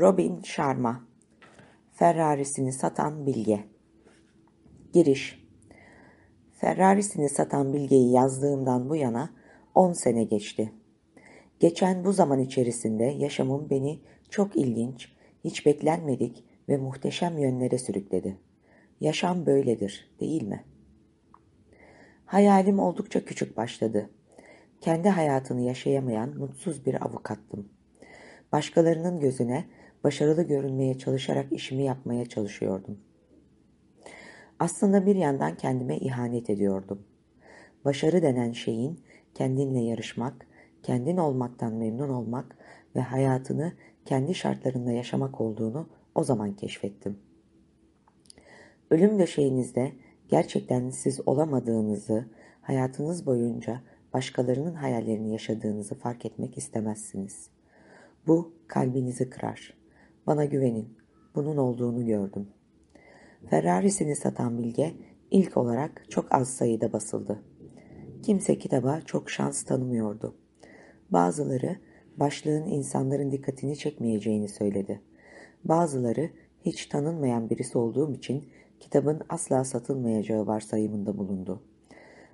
Robin Sharma Ferrarisini satan bilge Giriş Ferrarisini satan bilgeyi yazdığımdan bu yana on sene geçti. Geçen bu zaman içerisinde yaşamım beni çok ilginç, hiç beklenmedik ve muhteşem yönlere sürükledi. Yaşam böyledir, değil mi? Hayalim oldukça küçük başladı. Kendi hayatını yaşayamayan mutsuz bir avukattım. Başkalarının gözüne başarılı görünmeye çalışarak işimi yapmaya çalışıyordum. Aslında bir yandan kendime ihanet ediyordum. Başarı denen şeyin kendinle yarışmak, kendin olmaktan memnun olmak ve hayatını kendi şartlarında yaşamak olduğunu o zaman keşfettim. Ölüm döşeğinizde gerçekten siz olamadığınızı, hayatınız boyunca başkalarının hayallerini yaşadığınızı fark etmek istemezsiniz. Bu kalbinizi kırar. Bana güvenin, bunun olduğunu gördüm. Ferrarisini satan bilge ilk olarak çok az sayıda basıldı. Kimse kitaba çok şans tanımıyordu. Bazıları başlığın insanların dikkatini çekmeyeceğini söyledi. Bazıları hiç tanınmayan birisi olduğum için kitabın asla satılmayacağı varsayımında bulundu.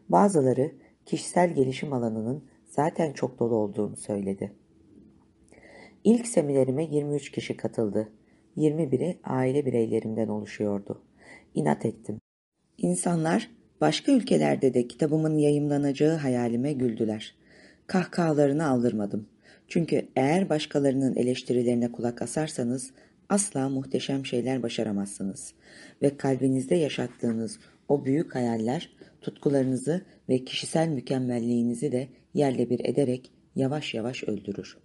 Bazıları kişisel gelişim alanının zaten çok dolu olduğunu söyledi. İlk seminerime 23 kişi katıldı. 21'i aile bireylerimden oluşuyordu. İnat ettim. İnsanlar başka ülkelerde de kitabımın yayımlanacağı hayalime güldüler. Kahkahalarını aldırmadım. Çünkü eğer başkalarının eleştirilerine kulak asarsanız asla muhteşem şeyler başaramazsınız. Ve kalbinizde yaşattığınız o büyük hayaller tutkularınızı ve kişisel mükemmelliğinizi de yerle bir ederek yavaş yavaş öldürür.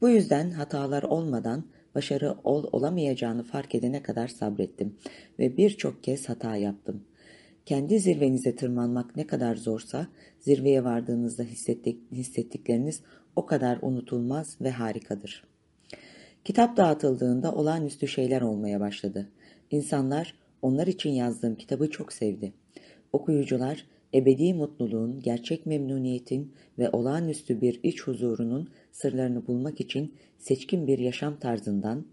Bu yüzden hatalar olmadan başarı ol olamayacağını fark edene kadar sabrettim ve birçok kez hata yaptım. Kendi zirvenize tırmanmak ne kadar zorsa zirveye vardığınızda hissettik, hissettikleriniz o kadar unutulmaz ve harikadır. Kitap dağıtıldığında olağanüstü şeyler olmaya başladı. İnsanlar onlar için yazdığım kitabı çok sevdi. Okuyucular ebedi mutluluğun, gerçek memnuniyetin ve olağanüstü bir iç huzurunun sırlarını bulmak için seçkin bir yaşam tarzından,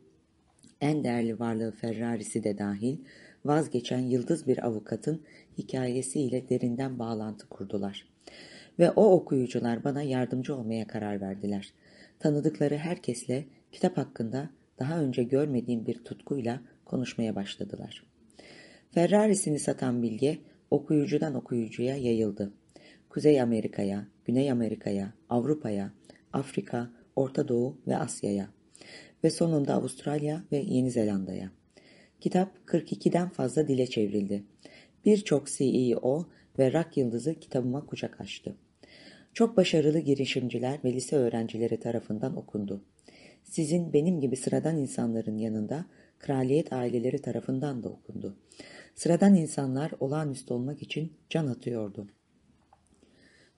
en değerli varlığı Ferrari'si de dahil, vazgeçen yıldız bir avukatın hikayesiyle derinden bağlantı kurdular. Ve o okuyucular bana yardımcı olmaya karar verdiler. Tanıdıkları herkesle kitap hakkında daha önce görmediğim bir tutkuyla konuşmaya başladılar. Ferrari'sini satan bilge okuyucudan okuyucuya yayıldı. Kuzey Amerika'ya, Güney Amerika'ya, Avrupa'ya, Afrika, Orta Doğu ve Asya'ya ve sonunda Avustralya ve Yeni Zelanda'ya. Kitap 42'den fazla dile çevrildi. Birçok CEO ve rak yıldızı kitabıma kucak açtı. Çok başarılı girişimciler ve lise öğrencileri tarafından okundu. Sizin benim gibi sıradan insanların yanında kraliyet aileleri tarafından da okundu. Sıradan insanlar olağanüstü olmak için can atıyordu.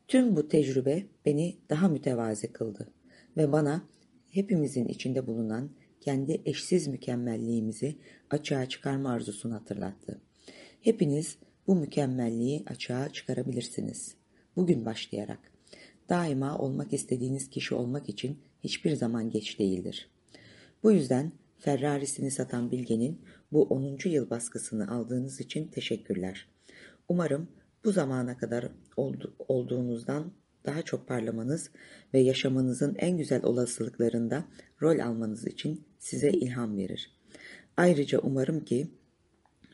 Tüm bu tecrübe beni daha mütevazi kıldı ve bana hepimizin içinde bulunan kendi eşsiz mükemmelliğimizi açığa çıkarma arzusunu hatırlattı. Hepiniz bu mükemmelliği açığa çıkarabilirsiniz. Bugün başlayarak. Daima olmak istediğiniz kişi olmak için hiçbir zaman geç değildir. Bu yüzden Ferrarisini satan Bilge'nin bu 10. yıl baskısını aldığınız için teşekkürler. Umarım bu zamana kadar olduğunuzdan daha çok parlamanız ve yaşamanızın en güzel olasılıklarında rol almanız için size ilham verir. Ayrıca umarım ki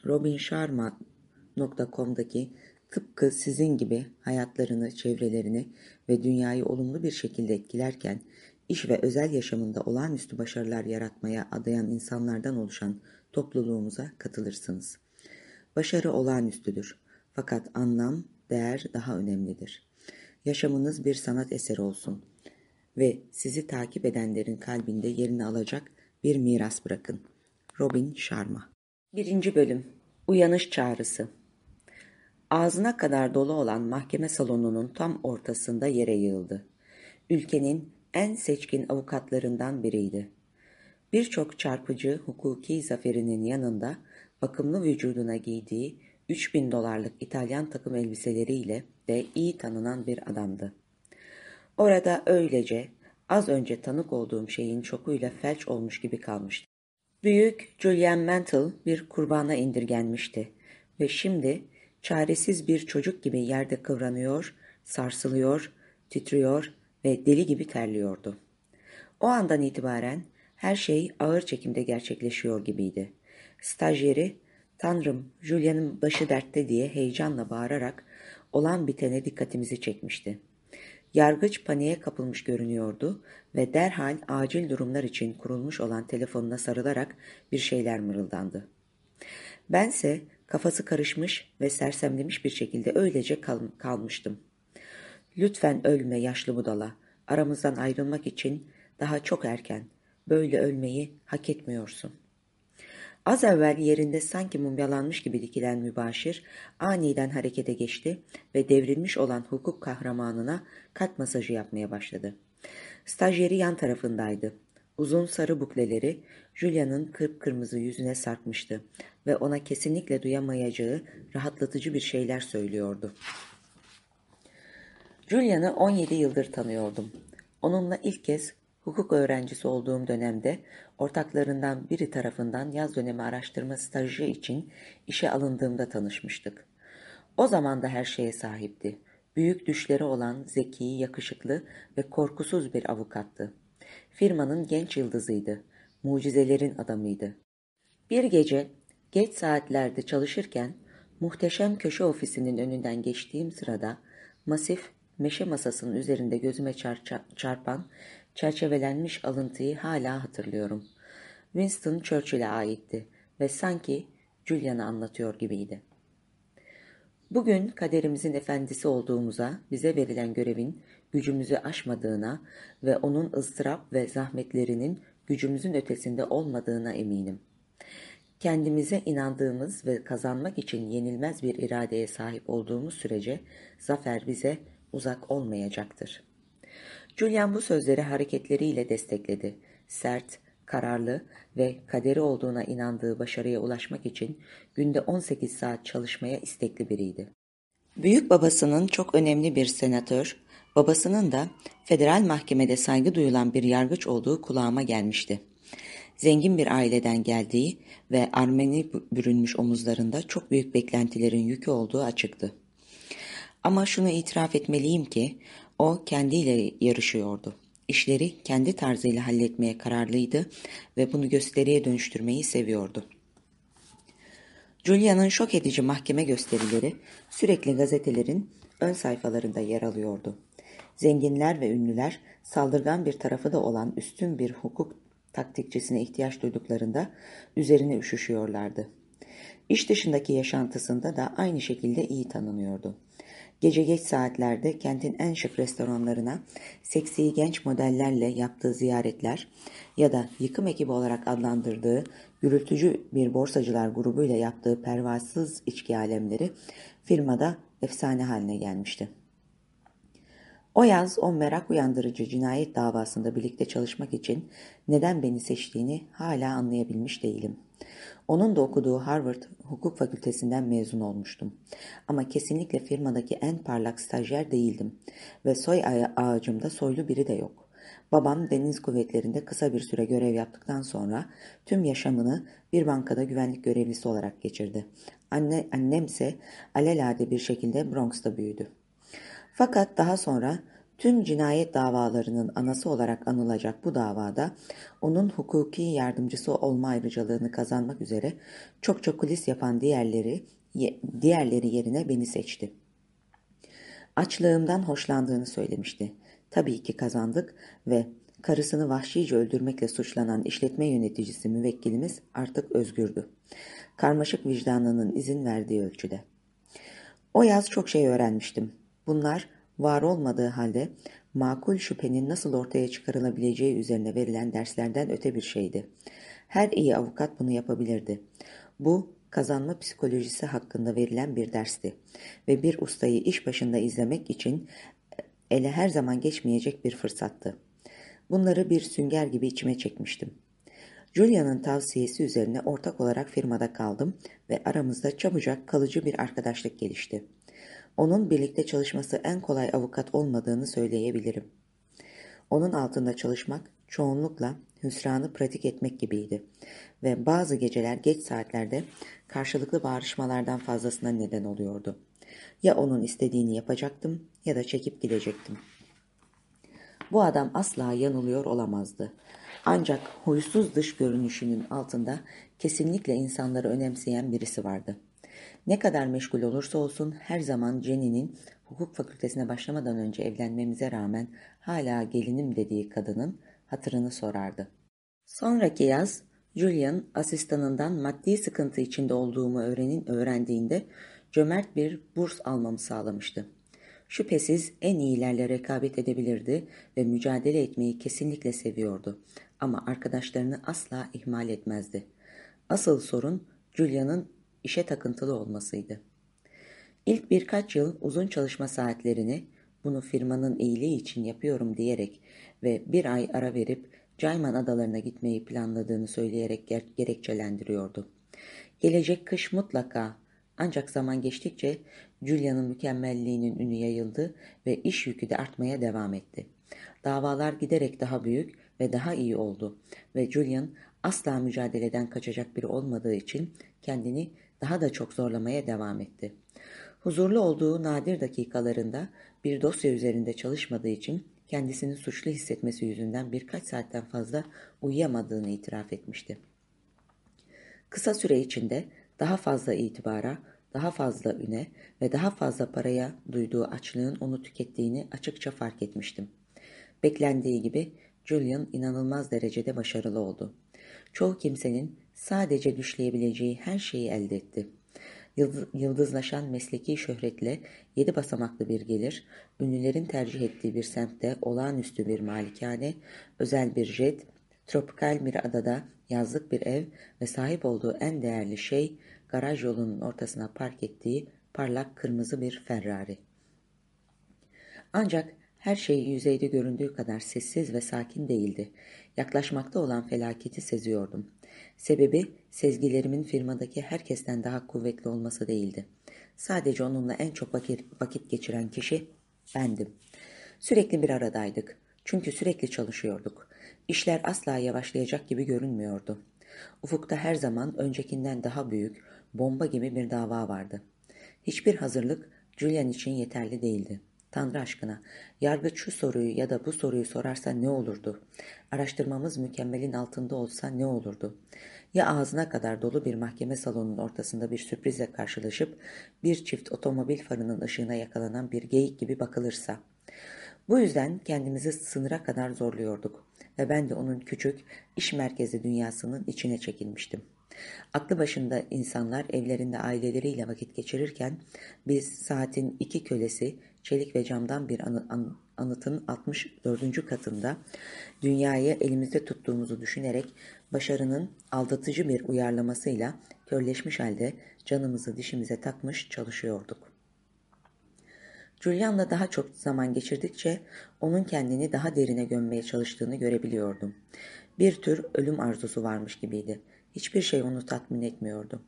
robinsharma.com'daki tıpkı sizin gibi hayatlarını, çevrelerini ve dünyayı olumlu bir şekilde etkilerken iş ve özel yaşamında olağanüstü başarılar yaratmaya adayan insanlardan oluşan topluluğumuza katılırsınız. Başarı olağanüstüdür. Fakat anlam, değer daha önemlidir. Yaşamınız bir sanat eseri olsun ve sizi takip edenlerin kalbinde yerini alacak bir miras bırakın. Robin Sharma 1. Bölüm Uyanış Çağrısı Ağzına kadar dolu olan mahkeme salonunun tam ortasında yere yığıldı. Ülkenin en seçkin avukatlarından biriydi. Birçok çarpıcı hukuki zaferinin yanında bakımlı vücuduna giydiği 3000 dolarlık İtalyan takım elbiseleriyle de iyi tanınan bir adamdı. Orada öylece az önce tanık olduğum şeyin şokuyla felç olmuş gibi kalmıştı. Büyük Julian Mantle bir kurbana indirgenmişti ve şimdi çaresiz bir çocuk gibi yerde kıvranıyor, sarsılıyor, titriyor ve deli gibi terliyordu. O andan itibaren her şey ağır çekimde gerçekleşiyor gibiydi. Stajyeri, Tanrım Julia'nın başı dertte diye heyecanla bağırarak olan bitene dikkatimizi çekmişti. Yargıç paniğe kapılmış görünüyordu ve derhal acil durumlar için kurulmuş olan telefonuna sarılarak bir şeyler mırıldandı. Bense kafası karışmış ve sersemlemiş bir şekilde öylece kal kalmıştım. Lütfen ölme yaşlı budala. Aramızdan ayrılmak için daha çok erken. Böyle ölmeyi hak etmiyorsun. Az evvel yerinde sanki mumyalanmış gibi dikilen mübaşir aniden harekete geçti ve devrilmiş olan hukuk kahramanına kalp masajı yapmaya başladı. Stajyeri yan tarafındaydı. Uzun sarı bukleleri Julia'nın kırmızı yüzüne sarkmıştı ve ona kesinlikle duyamayacağı rahatlatıcı bir şeyler söylüyordu. Julia'nı 17 yıldır tanıyordum. Onunla ilk kez hukuk öğrencisi olduğum dönemde ortaklarından biri tarafından yaz dönemi araştırma stajı için işe alındığımda tanışmıştık. O zaman da her şeye sahipti. Büyük düşleri olan zeki, yakışıklı ve korkusuz bir avukattı. Firmanın genç yıldızıydı. Mucizelerin adamıydı. Bir gece geç saatlerde çalışırken muhteşem köşe ofisinin önünden geçtiğim sırada masif meşe masasının üzerinde gözüme çarpan çerçevelenmiş alıntıyı hala hatırlıyorum. Winston Churchill'e aitti ve sanki Julian'ı anlatıyor gibiydi. Bugün kaderimizin efendisi olduğumuza, bize verilen görevin gücümüzü aşmadığına ve onun ızdırap ve zahmetlerinin gücümüzün ötesinde olmadığına eminim. Kendimize inandığımız ve kazanmak için yenilmez bir iradeye sahip olduğumuz sürece zafer bize uzak olmayacaktır. Julian bu sözleri hareketleriyle destekledi. Sert, kararlı ve kaderi olduğuna inandığı başarıya ulaşmak için günde 18 saat çalışmaya istekli biriydi. Büyük babasının çok önemli bir senatör, babasının da federal mahkemede saygı duyulan bir yargıç olduğu kulağıma gelmişti. Zengin bir aileden geldiği ve Armeni bürünmüş omuzlarında çok büyük beklentilerin yükü olduğu açıktı. Ama şunu itiraf etmeliyim ki o kendiyle yarışıyordu. İşleri kendi tarzıyla halletmeye kararlıydı ve bunu gösteriye dönüştürmeyi seviyordu. Julia'nın şok edici mahkeme gösterileri sürekli gazetelerin ön sayfalarında yer alıyordu. Zenginler ve ünlüler saldırgan bir tarafı da olan üstün bir hukuk taktikçisine ihtiyaç duyduklarında üzerine üşüşüyorlardı. İş dışındaki yaşantısında da aynı şekilde iyi tanınıyordu. Gece geç saatlerde kentin en şık restoranlarına seksi genç modellerle yaptığı ziyaretler ya da yıkım ekibi olarak adlandırdığı gürültücü bir borsacılar grubuyla yaptığı pervasız içki alemleri firmada efsane haline gelmişti. O yaz o merak uyandırıcı cinayet davasında birlikte çalışmak için neden beni seçtiğini hala anlayabilmiş değilim. Onun da okuduğu Harvard Hukuk Fakültesinden mezun olmuştum. Ama kesinlikle firmadaki en parlak stajyer değildim ve soy ağacımda soylu biri de yok. Babam deniz kuvvetlerinde kısa bir süre görev yaptıktan sonra tüm yaşamını bir bankada güvenlik görevlisi olarak geçirdi. Anne, annemse alelade bir şekilde Bronx'ta büyüdü. Fakat daha sonra Tüm cinayet davalarının anası olarak anılacak bu davada onun hukuki yardımcısı olma ayrıcalığını kazanmak üzere çok çok kulis yapan diğerleri diğerleri yerine beni seçti. Açlığımdan hoşlandığını söylemişti. Tabii ki kazandık ve karısını vahşice öldürmekle suçlanan işletme yöneticisi müvekkilimiz artık özgürdü. Karmaşık vicdanının izin verdiği ölçüde. O yaz çok şey öğrenmiştim. Bunlar var olmadığı halde makul şüphenin nasıl ortaya çıkarılabileceği üzerine verilen derslerden öte bir şeydi. Her iyi avukat bunu yapabilirdi. Bu kazanma psikolojisi hakkında verilen bir dersti ve bir ustayı iş başında izlemek için ele her zaman geçmeyecek bir fırsattı. Bunları bir sünger gibi içime çekmiştim. Julia'nın tavsiyesi üzerine ortak olarak firmada kaldım ve aramızda çabucak kalıcı bir arkadaşlık gelişti onun birlikte çalışması en kolay avukat olmadığını söyleyebilirim. Onun altında çalışmak çoğunlukla hüsranı pratik etmek gibiydi ve bazı geceler geç saatlerde karşılıklı bağrışmalardan fazlasına neden oluyordu. Ya onun istediğini yapacaktım ya da çekip gidecektim. Bu adam asla yanılıyor olamazdı. Ancak huysuz dış görünüşünün altında kesinlikle insanları önemseyen birisi vardı. Ne kadar meşgul olursa olsun her zaman Jenny'nin hukuk fakültesine başlamadan önce evlenmemize rağmen hala gelinim dediği kadının hatırını sorardı. Sonraki yaz Julian asistanından maddi sıkıntı içinde olduğumu öğrenin öğrendiğinde cömert bir burs almamı sağlamıştı. Şüphesiz en iyilerle rekabet edebilirdi ve mücadele etmeyi kesinlikle seviyordu. Ama arkadaşlarını asla ihmal etmezdi. Asıl sorun Julia'nın işe takıntılı olmasıydı. İlk birkaç yıl uzun çalışma saatlerini bunu firmanın iyiliği için yapıyorum diyerek ve bir ay ara verip Cayman adalarına gitmeyi planladığını söyleyerek ger gerekçelendiriyordu. Gelecek kış mutlaka ancak zaman geçtikçe Julia'nın mükemmelliğinin ünü yayıldı ve iş yükü de artmaya devam etti. Davalar giderek daha büyük ve daha iyi oldu ve Julian asla mücadeleden kaçacak biri olmadığı için kendini daha da çok zorlamaya devam etti. Huzurlu olduğu nadir dakikalarında bir dosya üzerinde çalışmadığı için kendisini suçlu hissetmesi yüzünden birkaç saatten fazla uyuyamadığını itiraf etmişti. Kısa süre içinde daha fazla itibara, daha fazla üne ve daha fazla paraya duyduğu açlığın onu tükettiğini açıkça fark etmiştim. Beklendiği gibi Julian inanılmaz derecede başarılı oldu. Çoğu kimsenin sadece düşleyebileceği her şeyi elde etti. Yıldızlaşan mesleki şöhretle yedi basamaklı bir gelir, ünlülerin tercih ettiği bir semtte olağanüstü bir malikane, özel bir jet, tropikal bir adada yazlık bir ev ve sahip olduğu en değerli şey garaj yolunun ortasına park ettiği parlak kırmızı bir Ferrari. Ancak her şey yüzeyde göründüğü kadar sessiz ve sakin değildi. Yaklaşmakta olan felaketi seziyordum. Sebebi sezgilerimin firmadaki herkesten daha kuvvetli olması değildi. Sadece onunla en çok vakit, geçiren kişi bendim. Sürekli bir aradaydık. Çünkü sürekli çalışıyorduk. İşler asla yavaşlayacak gibi görünmüyordu. Ufukta her zaman öncekinden daha büyük, bomba gibi bir dava vardı. Hiçbir hazırlık Julian için yeterli değildi. Tanrı aşkına, yargıç şu soruyu ya da bu soruyu sorarsa ne olurdu? Araştırmamız mükemmelin altında olsa ne olurdu? Ya ağzına kadar dolu bir mahkeme salonunun ortasında bir sürprizle karşılaşıp bir çift otomobil farının ışığına yakalanan bir geyik gibi bakılırsa? Bu yüzden kendimizi sınıra kadar zorluyorduk ve ben de onun küçük iş merkezi dünyasının içine çekilmiştim. Aklı başında insanlar evlerinde aileleriyle vakit geçirirken biz saatin iki kölesi çelik ve camdan bir anı, an, anıtın 64. katında dünyayı elimizde tuttuğumuzu düşünerek başarının aldatıcı bir uyarlamasıyla körleşmiş halde canımızı dişimize takmış çalışıyorduk. Julian'la daha çok zaman geçirdikçe onun kendini daha derine gömmeye çalıştığını görebiliyordum. Bir tür ölüm arzusu varmış gibiydi. Hiçbir şey onu tatmin etmiyordu.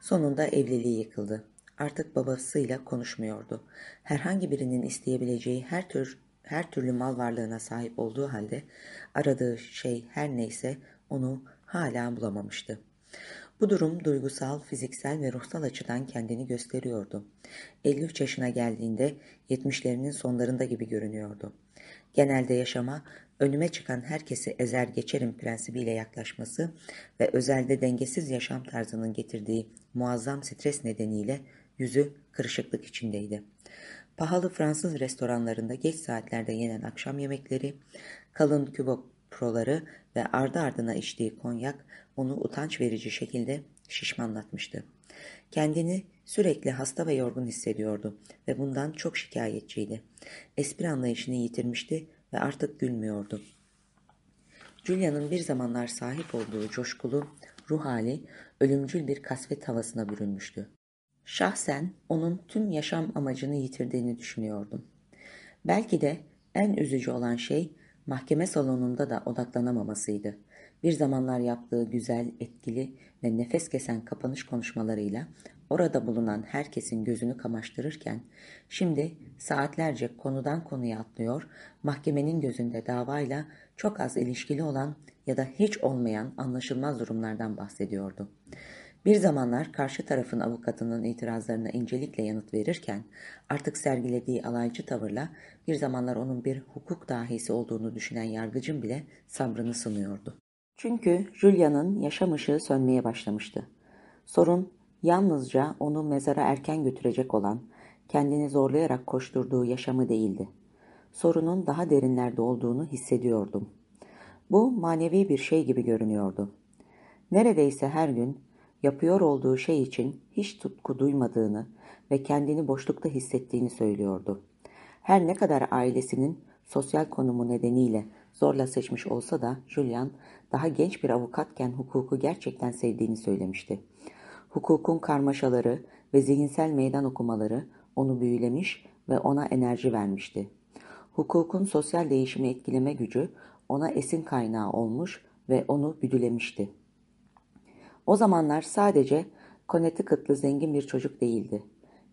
Sonunda evliliği yıkıldı. Artık babasıyla konuşmuyordu. Herhangi birinin isteyebileceği her tür her türlü mal varlığına sahip olduğu halde aradığı şey her neyse onu hala bulamamıştı. Bu durum duygusal, fiziksel ve ruhsal açıdan kendini gösteriyordu. 53 yaşına geldiğinde 70'lerinin sonlarında gibi görünüyordu. Genelde yaşama önüme çıkan herkesi ezer geçerim prensibiyle yaklaşması ve özelde dengesiz yaşam tarzının getirdiği muazzam stres nedeniyle yüzü kırışıklık içindeydi. Pahalı Fransız restoranlarında geç saatlerde yenen akşam yemekleri, kalın kübo proları ve ardı ardına içtiği konyak onu utanç verici şekilde şişmanlatmıştı. Kendini sürekli hasta ve yorgun hissediyordu ve bundan çok şikayetçiydi. Espri anlayışını yitirmişti ve artık gülmüyordu. Julia'nın bir zamanlar sahip olduğu coşkulu ruh hali ölümcül bir kasvet havasına bürünmüştü. Şahsen onun tüm yaşam amacını yitirdiğini düşünüyordum. Belki de en üzücü olan şey mahkeme salonunda da odaklanamamasıydı. Bir zamanlar yaptığı güzel, etkili ve nefes kesen kapanış konuşmalarıyla orada bulunan herkesin gözünü kamaştırırken, şimdi saatlerce konudan konuya atlıyor, mahkemenin gözünde davayla çok az ilişkili olan ya da hiç olmayan anlaşılmaz durumlardan bahsediyordu. Bir zamanlar karşı tarafın avukatının itirazlarına incelikle yanıt verirken, artık sergilediği alaycı tavırla bir zamanlar onun bir hukuk dahisi olduğunu düşünen yargıcın bile sabrını sınıyordu. Çünkü Julia'nın yaşam ışığı sönmeye başlamıştı. Sorun yalnızca onu mezara erken götürecek olan, kendini zorlayarak koşturduğu yaşamı değildi. Sorunun daha derinlerde olduğunu hissediyordum. Bu manevi bir şey gibi görünüyordu. Neredeyse her gün yapıyor olduğu şey için hiç tutku duymadığını ve kendini boşlukta hissettiğini söylüyordu. Her ne kadar ailesinin sosyal konumu nedeniyle zorla seçmiş olsa da Julian daha genç bir avukatken hukuku gerçekten sevdiğini söylemişti. Hukukun karmaşaları ve zihinsel meydan okumaları onu büyülemiş ve ona enerji vermişti. Hukukun sosyal değişimi etkileme gücü ona esin kaynağı olmuş ve onu büdülemişti. O zamanlar sadece Connecticut'lı zengin bir çocuk değildi.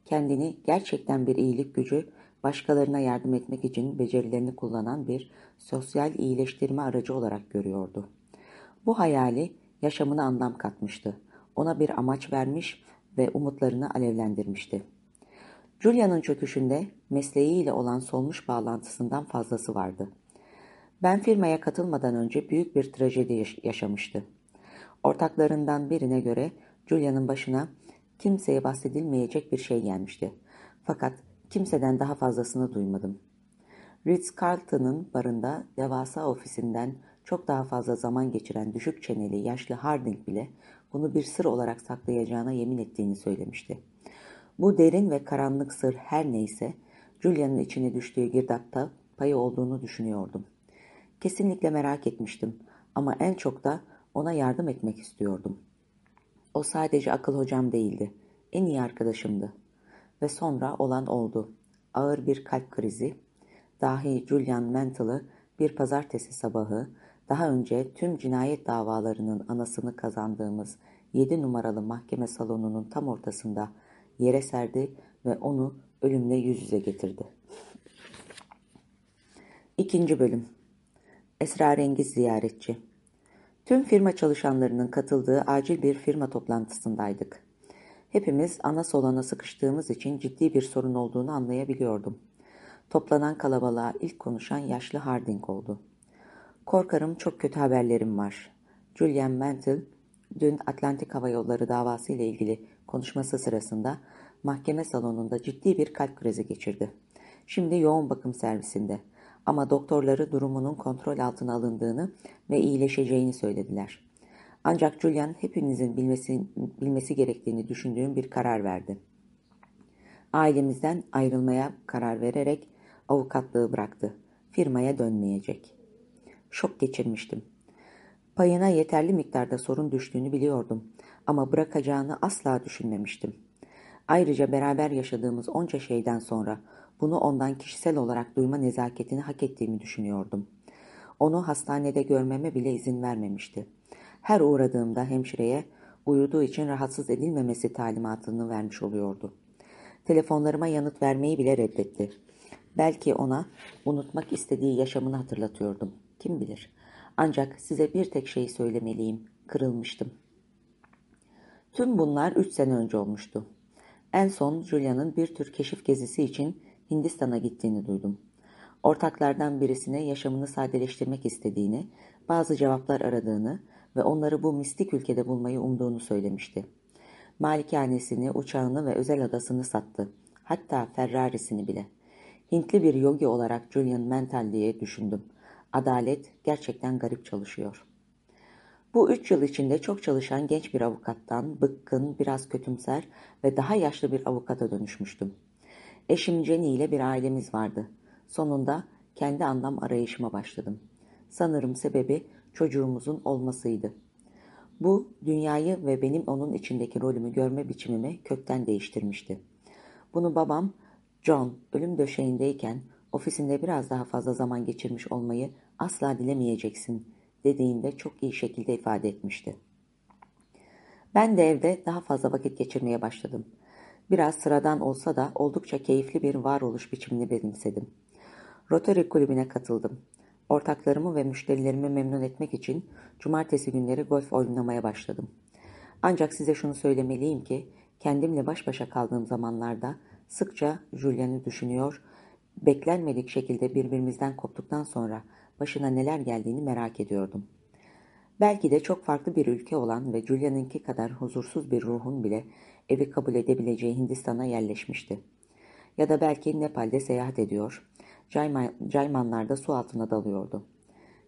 Kendini gerçekten bir iyilik gücü, başkalarına yardım etmek için becerilerini kullanan bir sosyal iyileştirme aracı olarak görüyordu. Bu hayali yaşamına anlam katmıştı. Ona bir amaç vermiş ve umutlarını alevlendirmişti. Julia'nın çöküşünde mesleğiyle olan solmuş bağlantısından fazlası vardı. Ben firmaya katılmadan önce büyük bir trajedi yaşamıştı. Ortaklarından birine göre Julia'nın başına kimseye bahsedilmeyecek bir şey gelmişti. Fakat kimseden daha fazlasını duymadım. Ritz-Carlton'ın barında devasa ofisinden çok daha fazla zaman geçiren düşük çeneli yaşlı Harding bile bunu bir sır olarak saklayacağına yemin ettiğini söylemişti. Bu derin ve karanlık sır her neyse Julia'nın içine düştüğü girdapta payı olduğunu düşünüyordum. Kesinlikle merak etmiştim ama en çok da ona yardım etmek istiyordum. O sadece akıl hocam değildi. En iyi arkadaşımdı. Ve sonra olan oldu. Ağır bir kalp krizi. Dahi Julian Mantle'ı bir pazartesi sabahı daha önce tüm cinayet davalarının anasını kazandığımız 7 numaralı mahkeme salonunun tam ortasında yere serdi ve onu ölümle yüz yüze getirdi. İkinci bölüm Esrarengiz ziyaretçi Tüm firma çalışanlarının katıldığı acil bir firma toplantısındaydık. Hepimiz ana solana sıkıştığımız için ciddi bir sorun olduğunu anlayabiliyordum. Toplanan kalabalığa ilk konuşan yaşlı Harding oldu. Korkarım çok kötü haberlerim var. Julian Mantle dün Atlantik Hava Yolları davası ile ilgili konuşması sırasında mahkeme salonunda ciddi bir kalp krizi geçirdi. Şimdi yoğun bakım servisinde. Ama doktorları durumunun kontrol altına alındığını ve iyileşeceğini söylediler. Ancak Julian hepinizin bilmesi, bilmesi gerektiğini düşündüğüm bir karar verdi. Ailemizden ayrılmaya karar vererek avukatlığı bıraktı. Firmaya dönmeyecek. Şok geçirmiştim. Payına yeterli miktarda sorun düştüğünü biliyordum ama bırakacağını asla düşünmemiştim. Ayrıca beraber yaşadığımız onca şeyden sonra bunu ondan kişisel olarak duyma nezaketini hak ettiğimi düşünüyordum. Onu hastanede görmeme bile izin vermemişti. Her uğradığımda hemşireye uyuduğu için rahatsız edilmemesi talimatını vermiş oluyordu. Telefonlarıma yanıt vermeyi bile reddetti. Belki ona unutmak istediği yaşamını hatırlatıyordum. Kim bilir. Ancak size bir tek şey söylemeliyim. Kırılmıştım. Tüm bunlar üç sene önce olmuştu. En son Julia'nın bir tür keşif gezisi için Hindistan'a gittiğini duydum. Ortaklardan birisine yaşamını sadeleştirmek istediğini, bazı cevaplar aradığını ve onları bu mistik ülkede bulmayı umduğunu söylemişti. Malikanesini, uçağını ve özel adasını sattı. Hatta Ferrari'sini bile. Hintli bir yogi olarak Julian Mental diye düşündüm. Adalet gerçekten garip çalışıyor. Bu üç yıl içinde çok çalışan genç bir avukattan, bıkkın, biraz kötümser ve daha yaşlı bir avukata dönüşmüştüm. Eşim Jenny ile bir ailemiz vardı. Sonunda kendi anlam arayışıma başladım. Sanırım sebebi çocuğumuzun olmasıydı. Bu dünyayı ve benim onun içindeki rolümü görme biçimimi kökten değiştirmişti. Bunu babam John ölüm döşeğindeyken ofisinde biraz daha fazla zaman geçirmiş olmayı asla dilemeyeceksin dediğinde çok iyi şekilde ifade etmişti. Ben de evde daha fazla vakit geçirmeye başladım. Biraz sıradan olsa da oldukça keyifli bir varoluş biçimini benimsedim. Rotary kulübüne katıldım. Ortaklarımı ve müşterilerimi memnun etmek için cumartesi günleri golf oynamaya başladım. Ancak size şunu söylemeliyim ki kendimle baş başa kaldığım zamanlarda sıkça Julian'ı düşünüyor, beklenmedik şekilde birbirimizden koptuktan sonra başına neler geldiğini merak ediyordum. Belki de çok farklı bir ülke olan ve Julian'ınki kadar huzursuz bir ruhun bile evi kabul edebileceği Hindistan'a yerleşmişti. Ya da belki Nepal'de seyahat ediyor, caymanlarda su altına dalıyordu.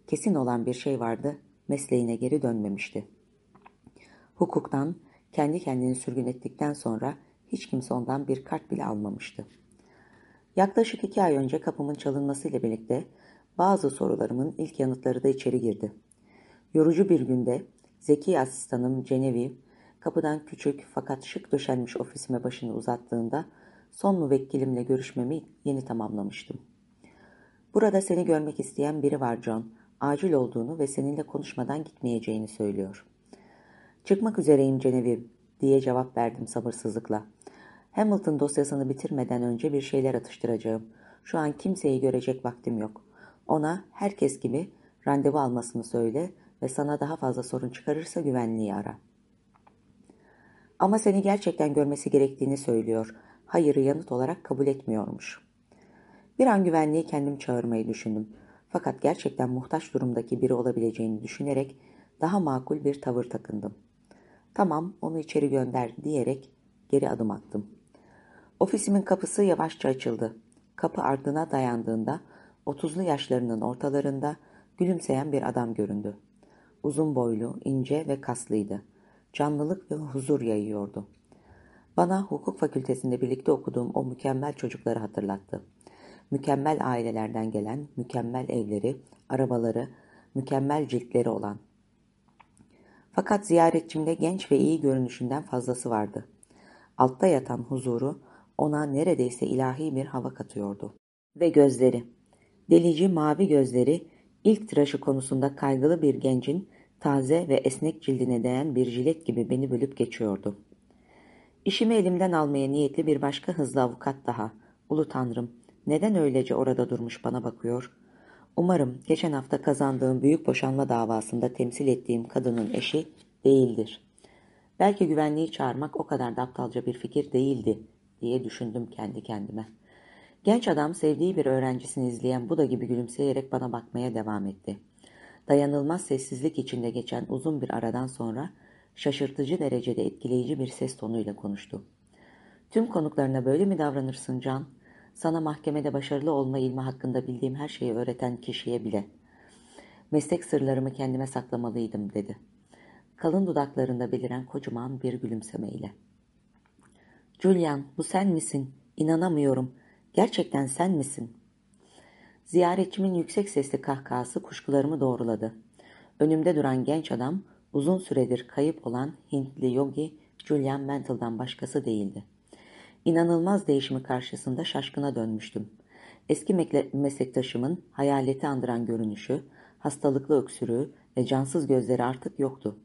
Kesin olan bir şey vardı, mesleğine geri dönmemişti. Hukuktan, kendi kendini sürgün ettikten sonra hiç kimse ondan bir kart bile almamıştı. Yaklaşık iki ay önce kapımın çalınmasıyla birlikte bazı sorularımın ilk yanıtları da içeri girdi. Yorucu bir günde zeki asistanım Genevieve kapıdan küçük fakat şık döşenmiş ofisime başını uzattığında son müvekkilimle görüşmemi yeni tamamlamıştım. Burada seni görmek isteyen biri var John. Acil olduğunu ve seninle konuşmadan gitmeyeceğini söylüyor. Çıkmak üzereyim Genevieve diye cevap verdim sabırsızlıkla. Hamilton dosyasını bitirmeden önce bir şeyler atıştıracağım. Şu an kimseyi görecek vaktim yok. Ona herkes gibi randevu almasını söyle ve sana daha fazla sorun çıkarırsa güvenliği ara. Ama seni gerçekten görmesi gerektiğini söylüyor. Hayırı yanıt olarak kabul etmiyormuş. Bir an güvenliği kendim çağırmayı düşündüm. Fakat gerçekten muhtaç durumdaki biri olabileceğini düşünerek daha makul bir tavır takındım. Tamam onu içeri gönder diyerek geri adım attım. Ofisimin kapısı yavaşça açıldı. Kapı ardına dayandığında otuzlu yaşlarının ortalarında gülümseyen bir adam göründü. Uzun boylu, ince ve kaslıydı. Canlılık ve huzur yayıyordu. Bana hukuk fakültesinde birlikte okuduğum o mükemmel çocukları hatırlattı. Mükemmel ailelerden gelen, mükemmel evleri, arabaları, mükemmel ciltleri olan. Fakat ziyaretçimde genç ve iyi görünüşünden fazlası vardı. Altta yatan huzuru ona neredeyse ilahi bir hava katıyordu. Ve gözleri. Delici mavi gözleri ilk tıraşı konusunda kaygılı bir gencin taze ve esnek cildine değen bir jilet gibi beni bölüp geçiyordu. İşimi elimden almaya niyetli bir başka hızlı avukat daha. Ulu Tanrım, neden öylece orada durmuş bana bakıyor? Umarım geçen hafta kazandığım büyük boşanma davasında temsil ettiğim kadının eşi değildir. Belki güvenliği çağırmak o kadar da aptalca bir fikir değildi diye düşündüm kendi kendime. Genç adam sevdiği bir öğrencisini izleyen Buda gibi gülümseyerek bana bakmaya devam etti. Dayanılmaz sessizlik içinde geçen uzun bir aradan sonra şaşırtıcı derecede etkileyici bir ses tonuyla konuştu. Tüm konuklarına böyle mi davranırsın Can? Sana mahkemede başarılı olma ilmi hakkında bildiğim her şeyi öğreten kişiye bile. Meslek sırlarımı kendime saklamalıydım dedi. Kalın dudaklarında beliren kocaman bir gülümsemeyle. Julian, bu sen misin? İnanamıyorum. Gerçekten sen misin? Ziyaretçimin yüksek sesli kahkahası kuşkularımı doğruladı. Önümde duran genç adam, uzun süredir kayıp olan Hintli yogi Julian Mantle'dan başkası değildi. İnanılmaz değişimi karşısında şaşkına dönmüştüm. Eski meslektaşımın hayaleti andıran görünüşü, hastalıklı öksürüğü ve cansız gözleri artık yoktu.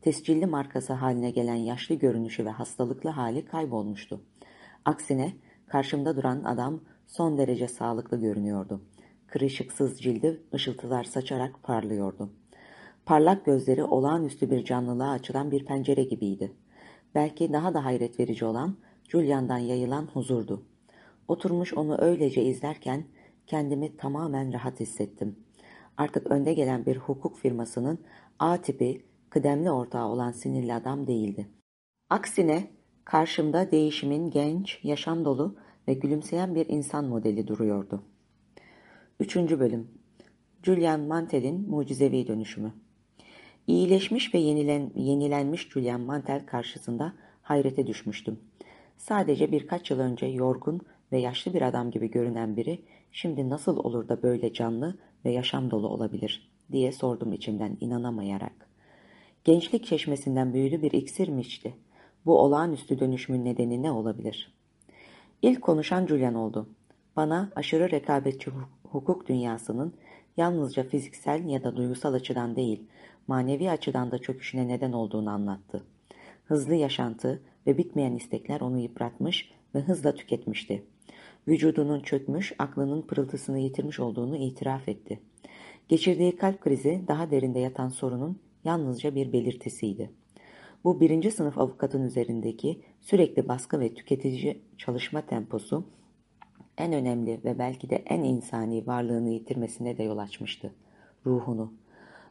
Tescilli markası haline gelen yaşlı görünüşü ve hastalıklı hali kaybolmuştu. Aksine karşımda duran adam son derece sağlıklı görünüyordu. Kırışıksız cildi ışıltılar saçarak parlıyordu. Parlak gözleri olağanüstü bir canlılığa açılan bir pencere gibiydi. Belki daha da hayret verici olan Julian'dan yayılan huzurdu. Oturmuş onu öylece izlerken kendimi tamamen rahat hissettim. Artık önde gelen bir hukuk firmasının A tipi kıdemli ortağı olan sinirli adam değildi. Aksine karşımda değişimin genç, yaşam dolu ve gülümseyen bir insan modeli duruyordu. Üçüncü bölüm Julian Mantel'in mucizevi dönüşümü İyileşmiş ve yenilen, yenilenmiş Julian Mantel karşısında hayrete düşmüştüm. Sadece birkaç yıl önce yorgun ve yaşlı bir adam gibi görünen biri şimdi nasıl olur da böyle canlı ve yaşam dolu olabilir diye sordum içimden inanamayarak. Gençlik çeşmesinden büyülü bir iksir mi içti? Bu olağanüstü dönüşümün nedeni ne olabilir? İlk konuşan Julian oldu. Bana aşırı rekabetçi hukuk dünyasının yalnızca fiziksel ya da duygusal açıdan değil, manevi açıdan da çöküşüne neden olduğunu anlattı. hızlı yaşantı ve bitmeyen istekler onu yıpratmış ve hızla tüketmişti. Vücudunun çökmüş, aklının pırıltısını yitirmiş olduğunu itiraf etti. Geçirdiği kalp krizi daha derinde yatan sorunun yalnızca bir belirtisiydi. Bu birinci sınıf avukatın üzerindeki sürekli baskı ve tüketici çalışma temposu en önemli ve belki de en insani varlığını yitirmesine de yol açmıştı. Ruhunu.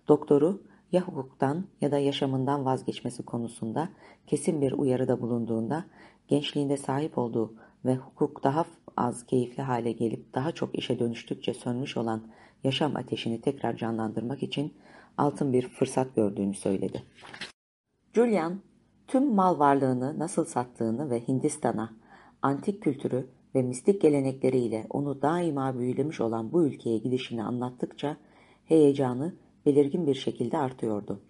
Doktoru ya hukuktan ya da yaşamından vazgeçmesi konusunda kesin bir uyarıda bulunduğunda gençliğinde sahip olduğu ve hukuk daha az keyifli hale gelip daha çok işe dönüştükçe sönmüş olan yaşam ateşini tekrar canlandırmak için altın bir fırsat gördüğünü söyledi. Julian, tüm mal varlığını nasıl sattığını ve Hindistan'a, antik kültürü ve mistik gelenekleriyle onu daima büyülemiş olan bu ülkeye gidişini anlattıkça heyecanı belirgin bir şekilde artıyordu.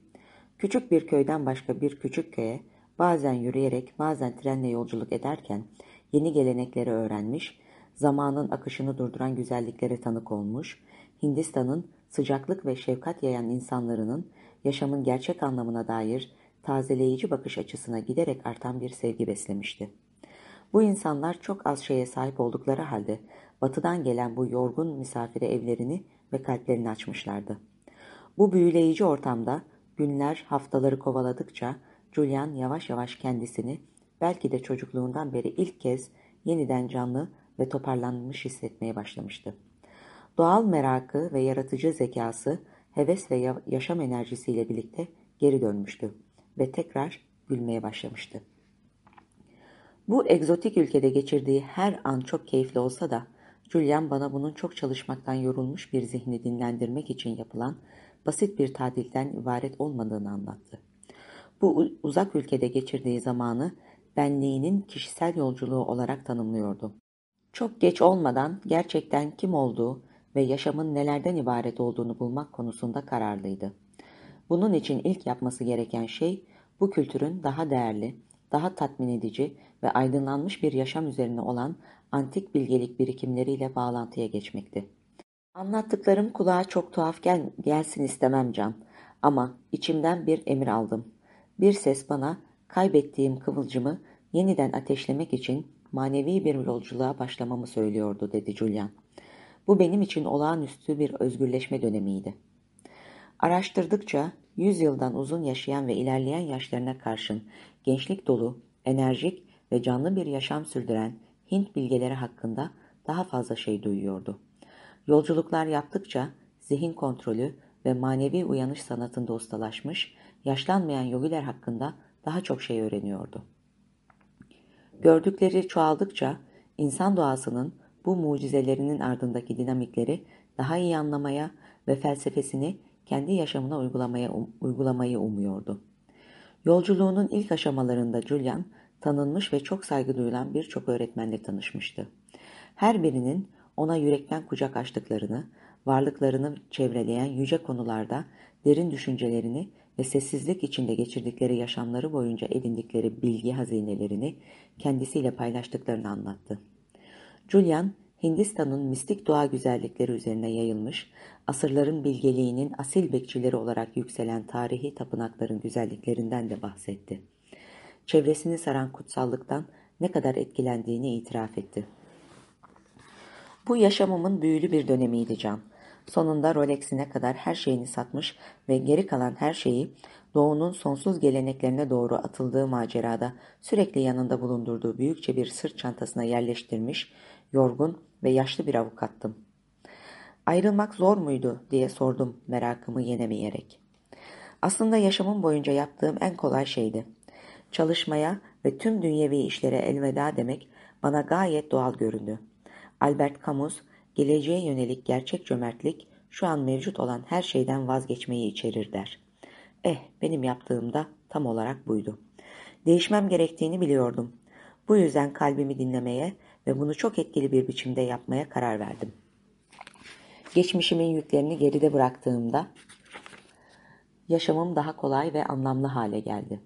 Küçük bir köyden başka bir küçük köye bazen yürüyerek bazen trenle yolculuk ederken yeni gelenekleri öğrenmiş, zamanın akışını durduran güzelliklere tanık olmuş, Hindistan'ın sıcaklık ve şefkat yayan insanların yaşamın gerçek anlamına dair tazeleyici bakış açısına giderek artan bir sevgi beslemişti. Bu insanlar çok az şeye sahip oldukları halde batıdan gelen bu yorgun misafire evlerini ve kalplerini açmışlardı. Bu büyüleyici ortamda günler haftaları kovaladıkça Julian yavaş yavaş kendisini belki de çocukluğundan beri ilk kez yeniden canlı ve toparlanmış hissetmeye başlamıştı. Doğal merakı ve yaratıcı zekası heves ve yaşam enerjisiyle birlikte geri dönmüştü ve tekrar gülmeye başlamıştı. Bu egzotik ülkede geçirdiği her an çok keyifli olsa da Julian bana bunun çok çalışmaktan yorulmuş bir zihni dinlendirmek için yapılan basit bir tatilden ibaret olmadığını anlattı. Bu uzak ülkede geçirdiği zamanı benliğinin kişisel yolculuğu olarak tanımlıyordu. Çok geç olmadan gerçekten kim olduğu ve yaşamın nelerden ibaret olduğunu bulmak konusunda kararlıydı. Bunun için ilk yapması gereken şey bu kültürün daha değerli, daha tatmin edici ve aydınlanmış bir yaşam üzerine olan antik bilgelik birikimleriyle bağlantıya geçmekti. Anlattıklarım kulağa çok tuhaf gel gelsin istemem Can ama içimden bir emir aldım. Bir ses bana kaybettiğim kıvılcımı yeniden ateşlemek için manevi bir yolculuğa başlamamı söylüyordu dedi Julian. Bu benim için olağanüstü bir özgürleşme dönemiydi. Araştırdıkça yüz yıldan uzun yaşayan ve ilerleyen yaşlarına karşın gençlik dolu, enerjik ve canlı bir yaşam sürdüren Hint bilgeleri hakkında daha fazla şey duyuyordu. Yolculuklar yaptıkça zihin kontrolü ve manevi uyanış sanatında ustalaşmış, yaşlanmayan yogiler hakkında daha çok şey öğreniyordu. Gördükleri çoğaldıkça insan doğasının bu mucizelerinin ardındaki dinamikleri daha iyi anlamaya ve felsefesini kendi yaşamına uygulamaya, um, uygulamayı umuyordu. Yolculuğunun ilk aşamalarında Julian, tanınmış ve çok saygı duyulan birçok öğretmenle tanışmıştı. Her birinin ona yürekten kucak açtıklarını, varlıklarını çevreleyen yüce konularda derin düşüncelerini ve sessizlik içinde geçirdikleri yaşamları boyunca edindikleri bilgi hazinelerini kendisiyle paylaştıklarını anlattı. Julian, Hindistan'ın mistik doğa güzellikleri üzerine yayılmış, asırların bilgeliğinin asil bekçileri olarak yükselen tarihi tapınakların güzelliklerinden de bahsetti. Çevresini saran kutsallıktan ne kadar etkilendiğini itiraf etti. Bu yaşamımın büyülü bir dönemiydi Can. Sonunda Rolex'ine kadar her şeyini satmış ve geri kalan her şeyi doğunun sonsuz geleneklerine doğru atıldığı macerada sürekli yanında bulundurduğu büyükçe bir sırt çantasına yerleştirmiş, yorgun ve yaşlı bir avukattım. Ayrılmak zor muydu diye sordum merakımı yenemeyerek. Aslında yaşamım boyunca yaptığım en kolay şeydi. Çalışmaya ve tüm dünyevi işlere elveda demek bana gayet doğal göründü. Albert Camus, geleceğe yönelik gerçek cömertlik şu an mevcut olan her şeyden vazgeçmeyi içerir der. Eh, benim yaptığım da tam olarak buydu. Değişmem gerektiğini biliyordum. Bu yüzden kalbimi dinlemeye ve bunu çok etkili bir biçimde yapmaya karar verdim. Geçmişimin yüklerini geride bıraktığımda yaşamım daha kolay ve anlamlı hale geldi.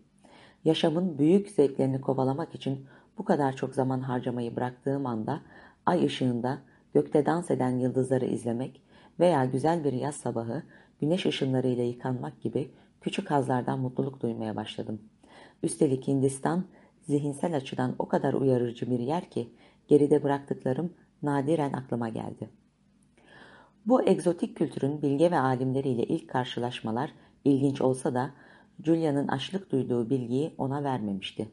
Yaşamın büyük zevklerini kovalamak için bu kadar çok zaman harcamayı bıraktığım anda ay ışığında gökte dans eden yıldızları izlemek veya güzel bir yaz sabahı güneş ışınlarıyla yıkanmak gibi küçük hazlardan mutluluk duymaya başladım. Üstelik Hindistan zihinsel açıdan o kadar uyarıcı bir yer ki geride bıraktıklarım nadiren aklıma geldi. Bu egzotik kültürün bilge ve alimleriyle ilk karşılaşmalar ilginç olsa da Julia'nın açlık duyduğu bilgiyi ona vermemişti.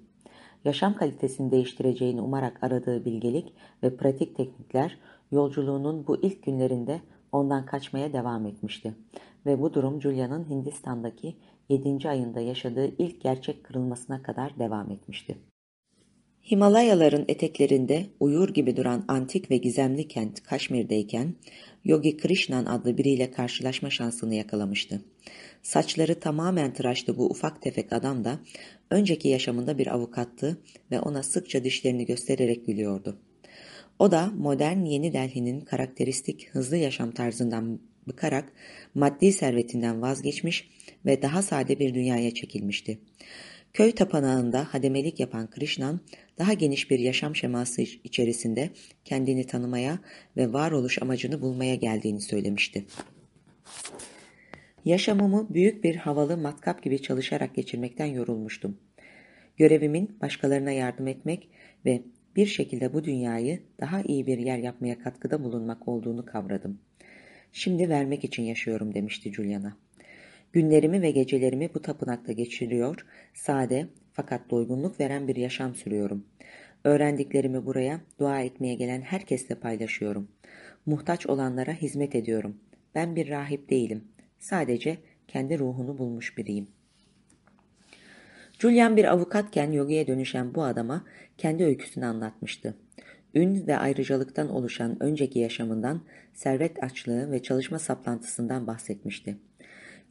Yaşam kalitesini değiştireceğini umarak aradığı bilgelik ve pratik teknikler yolculuğunun bu ilk günlerinde ondan kaçmaya devam etmişti. Ve bu durum Julia'nın Hindistan'daki 7. ayında yaşadığı ilk gerçek kırılmasına kadar devam etmişti. Himalayaların eteklerinde uyur gibi duran antik ve gizemli kent Kaşmir'deyken Yogi Krishnan adlı biriyle karşılaşma şansını yakalamıştı. Saçları tamamen tıraşlı bu ufak tefek adam da önceki yaşamında bir avukattı ve ona sıkça dişlerini göstererek gülüyordu. O da modern Yeni Delhi'nin karakteristik hızlı yaşam tarzından bıkarak maddi servetinden vazgeçmiş ve daha sade bir dünyaya çekilmişti. Köy tapınağında hademelik yapan Krishnan, daha geniş bir yaşam şeması içerisinde kendini tanımaya ve varoluş amacını bulmaya geldiğini söylemişti. Yaşamımı büyük bir havalı matkap gibi çalışarak geçirmekten yorulmuştum. Görevimin başkalarına yardım etmek ve bir şekilde bu dünyayı daha iyi bir yer yapmaya katkıda bulunmak olduğunu kavradım. Şimdi vermek için yaşıyorum demişti Juliana. Günlerimi ve gecelerimi bu tapınakta geçiriyor, sade fakat doygunluk veren bir yaşam sürüyorum. Öğrendiklerimi buraya dua etmeye gelen herkesle paylaşıyorum. Muhtaç olanlara hizmet ediyorum. Ben bir rahip değilim. Sadece kendi ruhunu bulmuş biriyim. Julian bir avukatken yogiye dönüşen bu adama kendi öyküsünü anlatmıştı. Ün ve ayrıcalıktan oluşan önceki yaşamından, servet açlığı ve çalışma saplantısından bahsetmişti.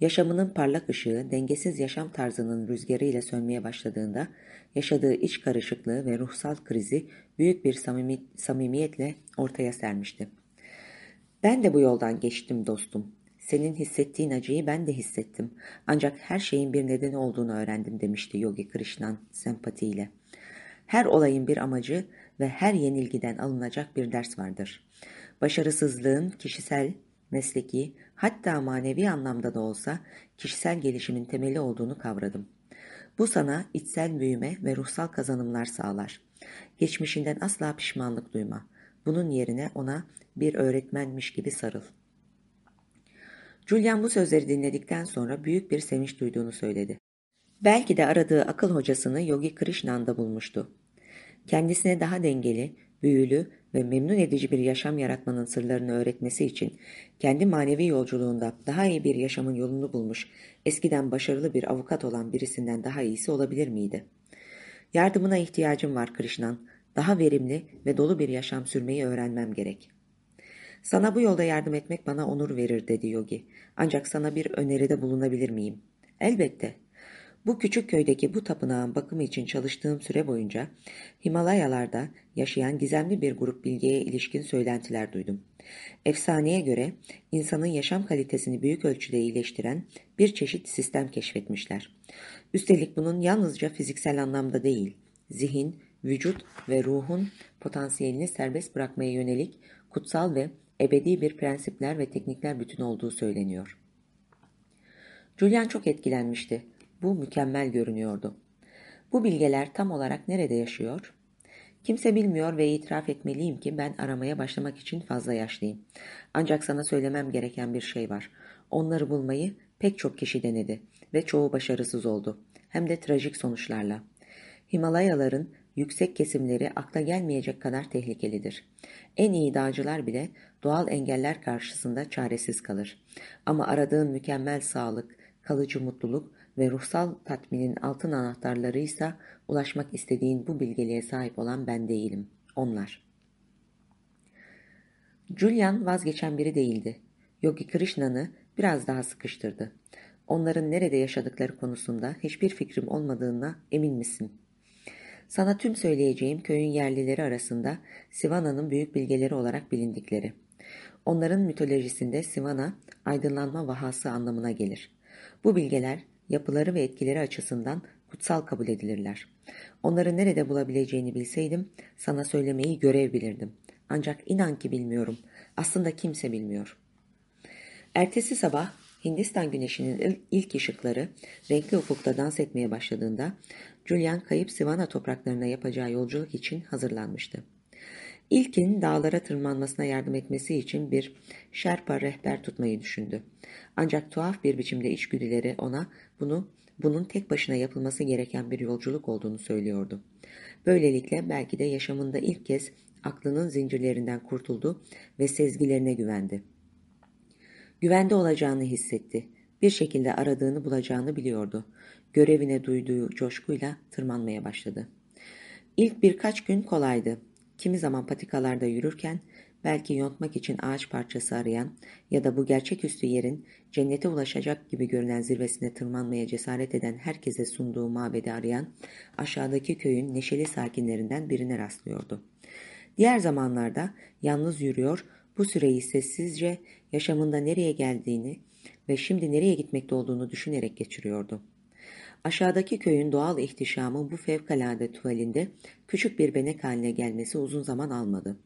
Yaşamının parlak ışığı, dengesiz yaşam tarzının rüzgarıyla sönmeye başladığında, yaşadığı iç karışıklığı ve ruhsal krizi büyük bir samimi, samimiyetle ortaya sermişti. Ben de bu yoldan geçtim dostum. Senin hissettiğin acıyı ben de hissettim. Ancak her şeyin bir nedeni olduğunu öğrendim demişti Yogi Krishnan sempatiyle. Her olayın bir amacı ve her yenilgiden alınacak bir ders vardır. Başarısızlığın kişisel, mesleki, hatta manevi anlamda da olsa kişisel gelişimin temeli olduğunu kavradım. Bu sana içsel büyüme ve ruhsal kazanımlar sağlar. Geçmişinden asla pişmanlık duyma. Bunun yerine ona bir öğretmenmiş gibi sarıl. Julian bu sözleri dinledikten sonra büyük bir sevinç duyduğunu söyledi. Belki de aradığı akıl hocasını Yogi Krishna'da bulmuştu. Kendisine daha dengeli, büyülü ve memnun edici bir yaşam yaratmanın sırlarını öğretmesi için kendi manevi yolculuğunda daha iyi bir yaşamın yolunu bulmuş, eskiden başarılı bir avukat olan birisinden daha iyisi olabilir miydi? Yardımına ihtiyacım var Krishnan. Daha verimli ve dolu bir yaşam sürmeyi öğrenmem gerek. Sana bu yolda yardım etmek bana onur verir dedi Yogi. Ancak sana bir öneride bulunabilir miyim? Elbette. Bu küçük köydeki bu tapınağın bakımı için çalıştığım süre boyunca Himalayalarda yaşayan gizemli bir grup bilgiye ilişkin söylentiler duydum. Efsaneye göre insanın yaşam kalitesini büyük ölçüde iyileştiren bir çeşit sistem keşfetmişler. Üstelik bunun yalnızca fiziksel anlamda değil, zihin, vücut ve ruhun potansiyelini serbest bırakmaya yönelik kutsal ve ebedi bir prensipler ve teknikler bütün olduğu söyleniyor. Julian çok etkilenmişti. Bu mükemmel görünüyordu. Bu bilgeler tam olarak nerede yaşıyor? Kimse bilmiyor ve itiraf etmeliyim ki ben aramaya başlamak için fazla yaşlıyım. Ancak sana söylemem gereken bir şey var. Onları bulmayı pek çok kişi denedi ve çoğu başarısız oldu. Hem de trajik sonuçlarla. Himalayaların yüksek kesimleri akla gelmeyecek kadar tehlikelidir. En iyi dağcılar bile doğal engeller karşısında çaresiz kalır. Ama aradığın mükemmel sağlık, kalıcı mutluluk ve ruhsal tatminin altın anahtarları ise ulaşmak istediğin bu bilgeliğe sahip olan ben değilim. Onlar. Julian vazgeçen biri değildi. Yogi Krishna'nı biraz daha sıkıştırdı. Onların nerede yaşadıkları konusunda hiçbir fikrim olmadığına emin misin? Sana tüm söyleyeceğim köyün yerlileri arasında Sivana'nın büyük bilgeleri olarak bilindikleri. Onların mitolojisinde Sivana, aydınlanma vahası anlamına gelir. Bu bilgeler yapıları ve etkileri açısından kutsal kabul edilirler. Onları nerede bulabileceğini bilseydim sana söylemeyi görev bilirdim. Ancak inan ki bilmiyorum. Aslında kimse bilmiyor. Ertesi sabah Hindistan güneşinin ilk ışıkları renkli ufukta dans etmeye başladığında Julian kayıp Sivana topraklarına yapacağı yolculuk için hazırlanmıştı. İlkin dağlara tırmanmasına yardım etmesi için bir Sherpa rehber tutmayı düşündü. Ancak tuhaf bir biçimde içgüdüleri ona bunu bunun tek başına yapılması gereken bir yolculuk olduğunu söylüyordu. Böylelikle belki de yaşamında ilk kez aklının zincirlerinden kurtuldu ve sezgilerine güvendi. Güvende olacağını hissetti. Bir şekilde aradığını bulacağını biliyordu. Görevine duyduğu coşkuyla tırmanmaya başladı. İlk birkaç gün kolaydı. Kimi zaman patikalarda yürürken belki yontmak için ağaç parçası arayan ya da bu gerçeküstü yerin cennete ulaşacak gibi görünen zirvesine tırmanmaya cesaret eden herkese sunduğu mabedi arayan aşağıdaki köyün neşeli sakinlerinden birine rastlıyordu. Diğer zamanlarda yalnız yürüyor, bu süreyi sessizce yaşamında nereye geldiğini ve şimdi nereye gitmekte olduğunu düşünerek geçiriyordu. Aşağıdaki köyün doğal ihtişamı bu fevkalade tuvalinde küçük bir benek haline gelmesi uzun zaman almadı.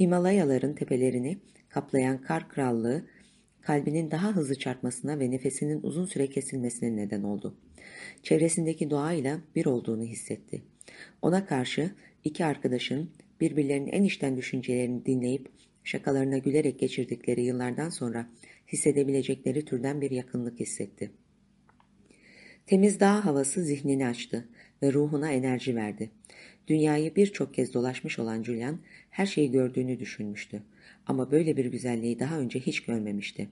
Himalayaların tepelerini kaplayan kar krallığı kalbinin daha hızlı çarpmasına ve nefesinin uzun süre kesilmesine neden oldu. Çevresindeki doğayla bir olduğunu hissetti. Ona karşı iki arkadaşın birbirlerinin en içten düşüncelerini dinleyip şakalarına gülerek geçirdikleri yıllardan sonra hissedebilecekleri türden bir yakınlık hissetti. Temiz dağ havası zihnini açtı ve ruhuna enerji verdi. Dünyayı birçok kez dolaşmış olan Julian her şeyi gördüğünü düşünmüştü. Ama böyle bir güzelliği daha önce hiç görmemişti.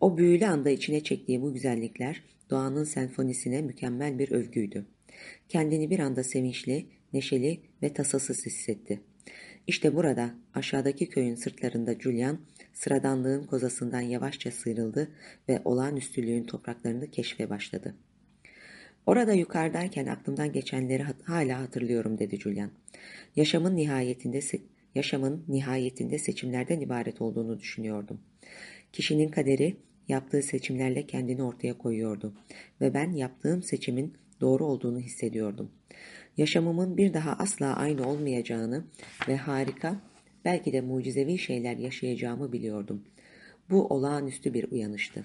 O büyülü anda içine çektiği bu güzellikler doğanın senfonisine mükemmel bir övgüydü. Kendini bir anda sevinçli, neşeli ve tasasız hissetti. İşte burada aşağıdaki köyün sırtlarında Julian sıradanlığın kozasından yavaşça sıyrıldı ve olağanüstülüğün topraklarını keşfe başladı. Orada yukarıdayken aklımdan geçenleri hala hatırlıyorum dedi Julian. Yaşamın nihayetinde yaşamın nihayetinde seçimlerden ibaret olduğunu düşünüyordum. Kişinin kaderi yaptığı seçimlerle kendini ortaya koyuyordu ve ben yaptığım seçimin doğru olduğunu hissediyordum. Yaşamımın bir daha asla aynı olmayacağını ve harika, belki de mucizevi şeyler yaşayacağımı biliyordum. Bu olağanüstü bir uyanıştı.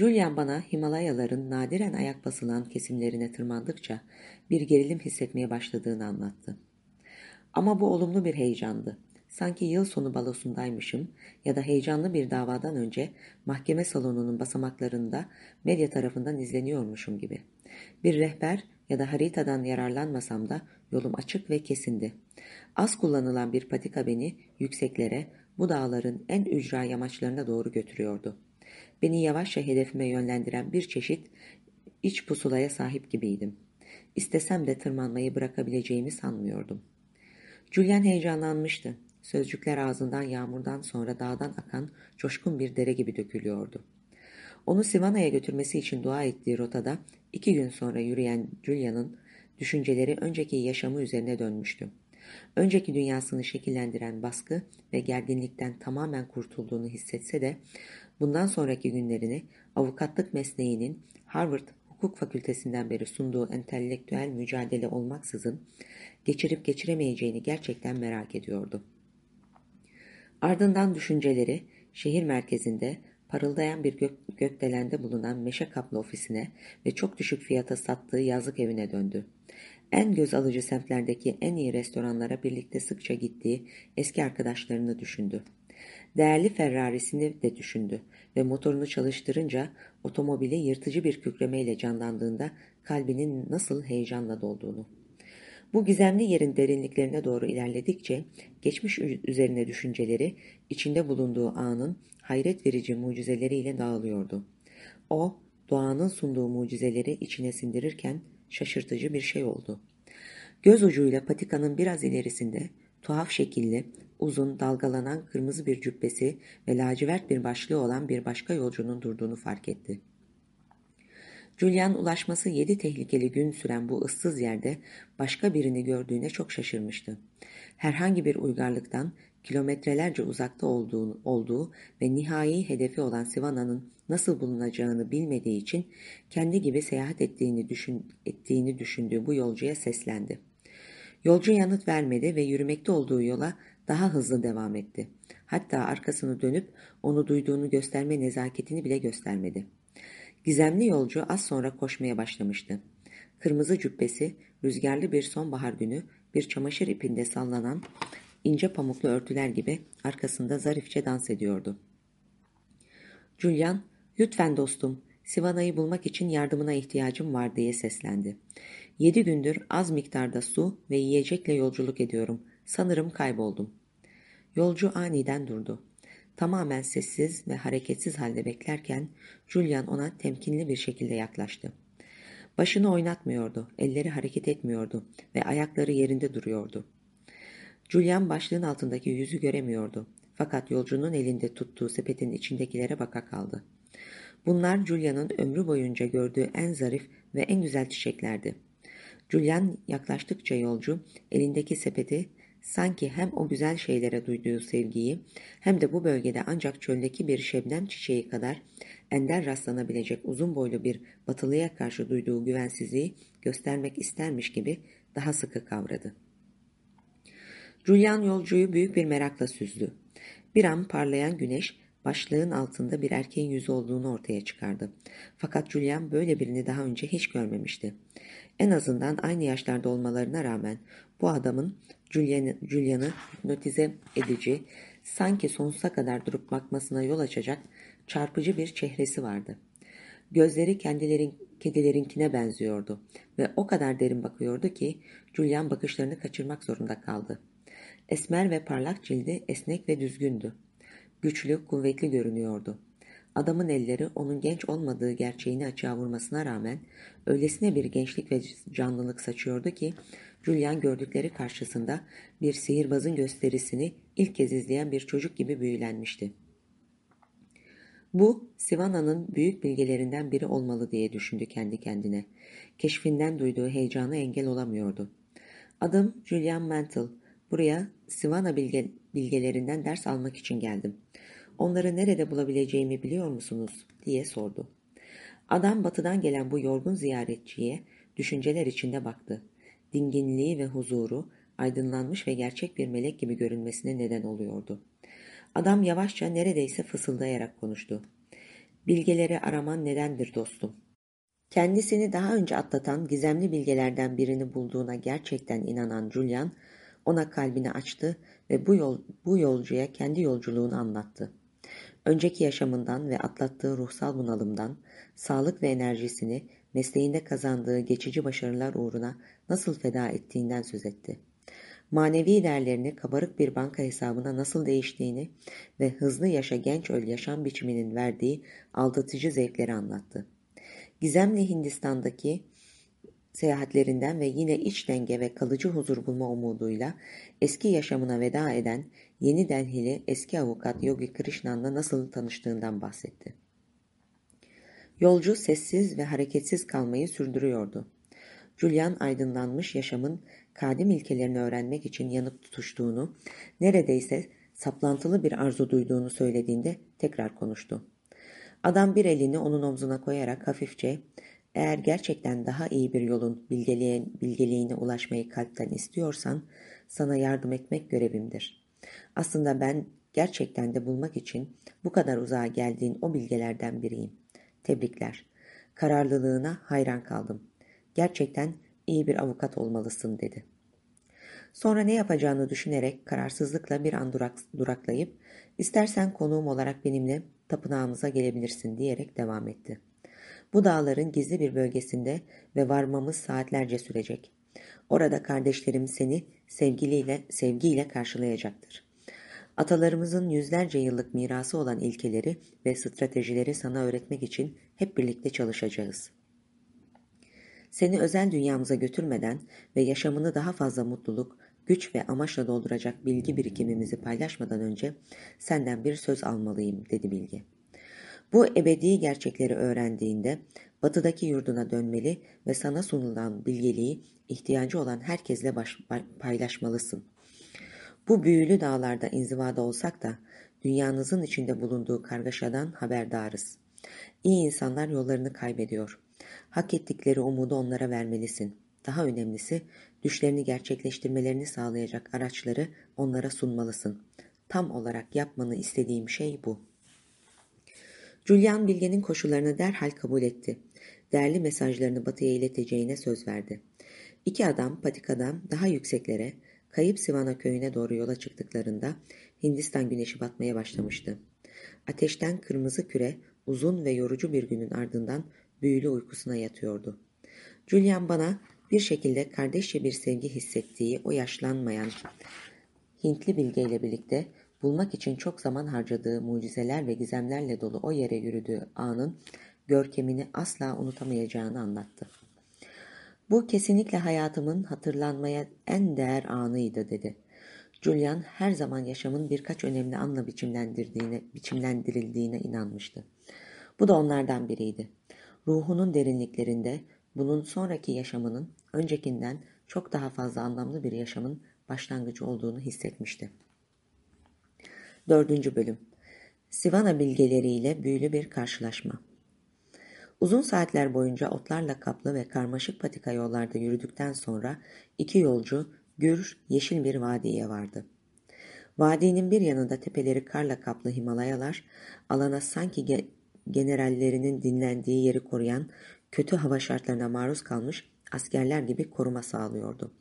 Julian bana Himalayaların nadiren ayak basılan kesimlerine tırmandıkça bir gerilim hissetmeye başladığını anlattı. Ama bu olumlu bir heyecandı. Sanki yıl sonu balosundaymışım ya da heyecanlı bir davadan önce mahkeme salonunun basamaklarında medya tarafından izleniyormuşum gibi. Bir rehber ya da haritadan yararlanmasam da yolum açık ve kesindi. Az kullanılan bir patika beni yükseklere, bu dağların en ücra yamaçlarına doğru götürüyordu. Beni yavaşça hedefime yönlendiren bir çeşit iç pusulaya sahip gibiydim. İstesem de tırmanmayı bırakabileceğimi sanmıyordum. Julian heyecanlanmıştı. Sözcükler ağzından yağmurdan sonra dağdan akan coşkun bir dere gibi dökülüyordu. Onu Sivana'ya götürmesi için dua ettiği rotada iki gün sonra yürüyen Julia'nın düşünceleri önceki yaşamı üzerine dönmüştü. Önceki dünyasını şekillendiren baskı ve gerginlikten tamamen kurtulduğunu hissetse de bundan sonraki günlerini avukatlık mesleğinin Harvard Hukuk Fakültesinden beri sunduğu entelektüel mücadele olmaksızın geçirip geçiremeyeceğini gerçekten merak ediyordu. Ardından düşünceleri şehir merkezinde parıldayan bir gök, gökdelende bulunan meşe kaplı ofisine ve çok düşük fiyata sattığı yazlık evine döndü. En göz alıcı semtlerdeki en iyi restoranlara birlikte sıkça gittiği eski arkadaşlarını düşündü. Değerli Ferrari'sini de düşündü ve motorunu çalıştırınca otomobili yırtıcı bir kükremeyle canlandığında kalbinin nasıl heyecanla dolduğunu. Bu gizemli yerin derinliklerine doğru ilerledikçe geçmiş üzerine düşünceleri içinde bulunduğu anın hayret verici mucizeleriyle dağılıyordu. O, doğanın sunduğu mucizeleri içine sindirirken şaşırtıcı bir şey oldu. Göz ucuyla patikanın biraz ilerisinde tuhaf şekilli, uzun, dalgalanan kırmızı bir cübbesi ve lacivert bir başlığı olan bir başka yolcunun durduğunu fark etti. Julian ulaşması yedi tehlikeli gün süren bu ıssız yerde başka birini gördüğüne çok şaşırmıştı. Herhangi bir uygarlıktan kilometrelerce uzakta olduğu, olduğu ve nihai hedefi olan Sivana'nın nasıl bulunacağını bilmediği için kendi gibi seyahat ettiğini, düşün, ettiğini düşündüğü bu yolcuya seslendi. Yolcu yanıt vermedi ve yürümekte olduğu yola daha hızlı devam etti. Hatta arkasını dönüp onu duyduğunu gösterme nezaketini bile göstermedi. Gizemli yolcu az sonra koşmaya başlamıştı. Kırmızı cübbesi, rüzgarlı bir sonbahar günü bir çamaşır ipinde sallanan ince pamuklu örtüler gibi arkasında zarifçe dans ediyordu. Julian, lütfen dostum, Sivana'yı bulmak için yardımına ihtiyacım var diye seslendi. Yedi gündür az miktarda su ve yiyecekle yolculuk ediyorum. Sanırım kayboldum. Yolcu aniden durdu. Tamamen sessiz ve hareketsiz halde beklerken Julian ona temkinli bir şekilde yaklaştı. Başını oynatmıyordu, elleri hareket etmiyordu ve ayakları yerinde duruyordu. Julian başlığın altındaki yüzü göremiyordu. Fakat yolcunun elinde tuttuğu sepetin içindekilere baka kaldı. Bunlar Julian'ın ömrü boyunca gördüğü en zarif ve en güzel çiçeklerdi. Julian yaklaştıkça yolcu elindeki sepeti sanki hem o güzel şeylere duyduğu sevgiyi hem de bu bölgede ancak çöldeki bir şebnem çiçeği kadar ender rastlanabilecek uzun boylu bir batılıya karşı duyduğu güvensizliği göstermek istermiş gibi daha sıkı kavradı. Julian yolcuyu büyük bir merakla süzdü. Bir an parlayan güneş başlığın altında bir erkeğin yüzü olduğunu ortaya çıkardı. Fakat Julian böyle birini daha önce hiç görmemişti. En azından aynı yaşlarda olmalarına rağmen bu adamın Julian'ı Julian hipnotize edici, sanki sonsuza kadar durup bakmasına yol açacak çarpıcı bir çehresi vardı. Gözleri kendilerin, kedilerinkine benziyordu ve o kadar derin bakıyordu ki Julian bakışlarını kaçırmak zorunda kaldı. Esmer ve parlak cildi esnek ve düzgündü. Güçlü, kuvvetli görünüyordu. Adamın elleri onun genç olmadığı gerçeğini açığa vurmasına rağmen öylesine bir gençlik ve canlılık saçıyordu ki Julian gördükleri karşısında bir sihirbazın gösterisini ilk kez izleyen bir çocuk gibi büyülenmişti. Bu, Sivana'nın büyük bilgelerinden biri olmalı diye düşündü kendi kendine. Keşfinden duyduğu heyecanı engel olamıyordu. Adım Julian Mantle. Buraya Sivana bilge, bilgelerinden ders almak için geldim. Onları nerede bulabileceğimi biliyor musunuz? diye sordu. Adam batıdan gelen bu yorgun ziyaretçiye düşünceler içinde baktı. Dinginliği ve huzuru aydınlanmış ve gerçek bir melek gibi görünmesine neden oluyordu. Adam yavaşça neredeyse fısıldayarak konuştu. Bilgeleri araman nedendir dostum? Kendisini daha önce atlatan gizemli bilgelerden birini bulduğuna gerçekten inanan Julian, ona kalbini açtı ve bu, yol, bu yolcuya kendi yolculuğunu anlattı. Önceki yaşamından ve atlattığı ruhsal bunalımdan, sağlık ve enerjisini mesleğinde kazandığı geçici başarılar uğruna nasıl feda ettiğinden söz etti. Manevi değerlerini kabarık bir banka hesabına nasıl değiştiğini ve hızlı yaşa genç öl yaşam biçiminin verdiği aldatıcı zevkleri anlattı. Gizemli Hindistan'daki seyahatlerinden ve yine iç denge ve kalıcı huzur bulma umuduyla eski yaşamına veda eden Yeni Delhili eski avukat Yogi Krishnan'la nasıl tanıştığından bahsetti. Yolcu sessiz ve hareketsiz kalmayı sürdürüyordu. Julian aydınlanmış yaşamın kadim ilkelerini öğrenmek için yanıp tutuştuğunu, neredeyse saplantılı bir arzu duyduğunu söylediğinde tekrar konuştu. Adam bir elini onun omzuna koyarak hafifçe eğer gerçekten daha iyi bir yolun bilgeliğe, bilgeliğine ulaşmayı kalpten istiyorsan sana yardım etmek görevimdir. Aslında ben gerçekten de bulmak için bu kadar uzağa geldiğin o bilgelerden biriyim. Tebrikler. Kararlılığına hayran kaldım. Gerçekten iyi bir avukat olmalısın dedi. Sonra ne yapacağını düşünerek kararsızlıkla bir an durak, duraklayıp istersen konuğum olarak benimle tapınağımıza gelebilirsin diyerek devam etti. Bu dağların gizli bir bölgesinde ve varmamız saatlerce sürecek. Orada kardeşlerim seni sevgiliyle, sevgiyle karşılayacaktır. Atalarımızın yüzlerce yıllık mirası olan ilkeleri ve stratejileri sana öğretmek için hep birlikte çalışacağız. Seni özel dünyamıza götürmeden ve yaşamını daha fazla mutluluk, güç ve amaçla dolduracak bilgi birikimimizi paylaşmadan önce senden bir söz almalıyım dedi Bilge. Bu ebedi gerçekleri öğrendiğinde batıdaki yurduna dönmeli ve sana sunulan bilgeliği ihtiyacı olan herkesle baş, paylaşmalısın. Bu büyülü dağlarda inzivada olsak da dünyanızın içinde bulunduğu kargaşadan haberdarız. İyi insanlar yollarını kaybediyor. Hak ettikleri umudu onlara vermelisin. Daha önemlisi düşlerini gerçekleştirmelerini sağlayacak araçları onlara sunmalısın. tam olarak yapmanı istediğim şey bu. Julian Bilge'nin koşullarını derhal kabul etti. Değerli mesajlarını Batı'ya ileteceğine söz verdi. İki adam patikadan daha yükseklere, kayıp Sivana köyüne doğru yola çıktıklarında Hindistan güneşi batmaya başlamıştı. Ateşten kırmızı küre uzun ve yorucu bir günün ardından büyülü uykusuna yatıyordu. Julian bana bir şekilde kardeşçe bir sevgi hissettiği o yaşlanmayan Hintli bilgeyle birlikte bulmak için çok zaman harcadığı mucizeler ve gizemlerle dolu o yere yürüdüğü anın görkemini asla unutamayacağını anlattı. Bu kesinlikle hayatımın hatırlanmaya en değer anıydı dedi. Julian her zaman yaşamın birkaç önemli anla biçimlendirdiğine, biçimlendirildiğine inanmıştı. Bu da onlardan biriydi. Ruhunun derinliklerinde bunun sonraki yaşamının öncekinden çok daha fazla anlamlı bir yaşamın başlangıcı olduğunu hissetmişti. Dördüncü bölüm Sivana bilgeleriyle büyülü bir karşılaşma. Uzun saatler boyunca otlarla kaplı ve karmaşık patika yollarda yürüdükten sonra iki yolcu gür, yeşil bir vadiye vardı. Vadinin bir yanında tepeleri karla kaplı Himalayalar, alana sanki ge generallerinin dinlendiği yeri koruyan kötü hava şartlarına maruz kalmış askerler gibi koruma sağlıyordu.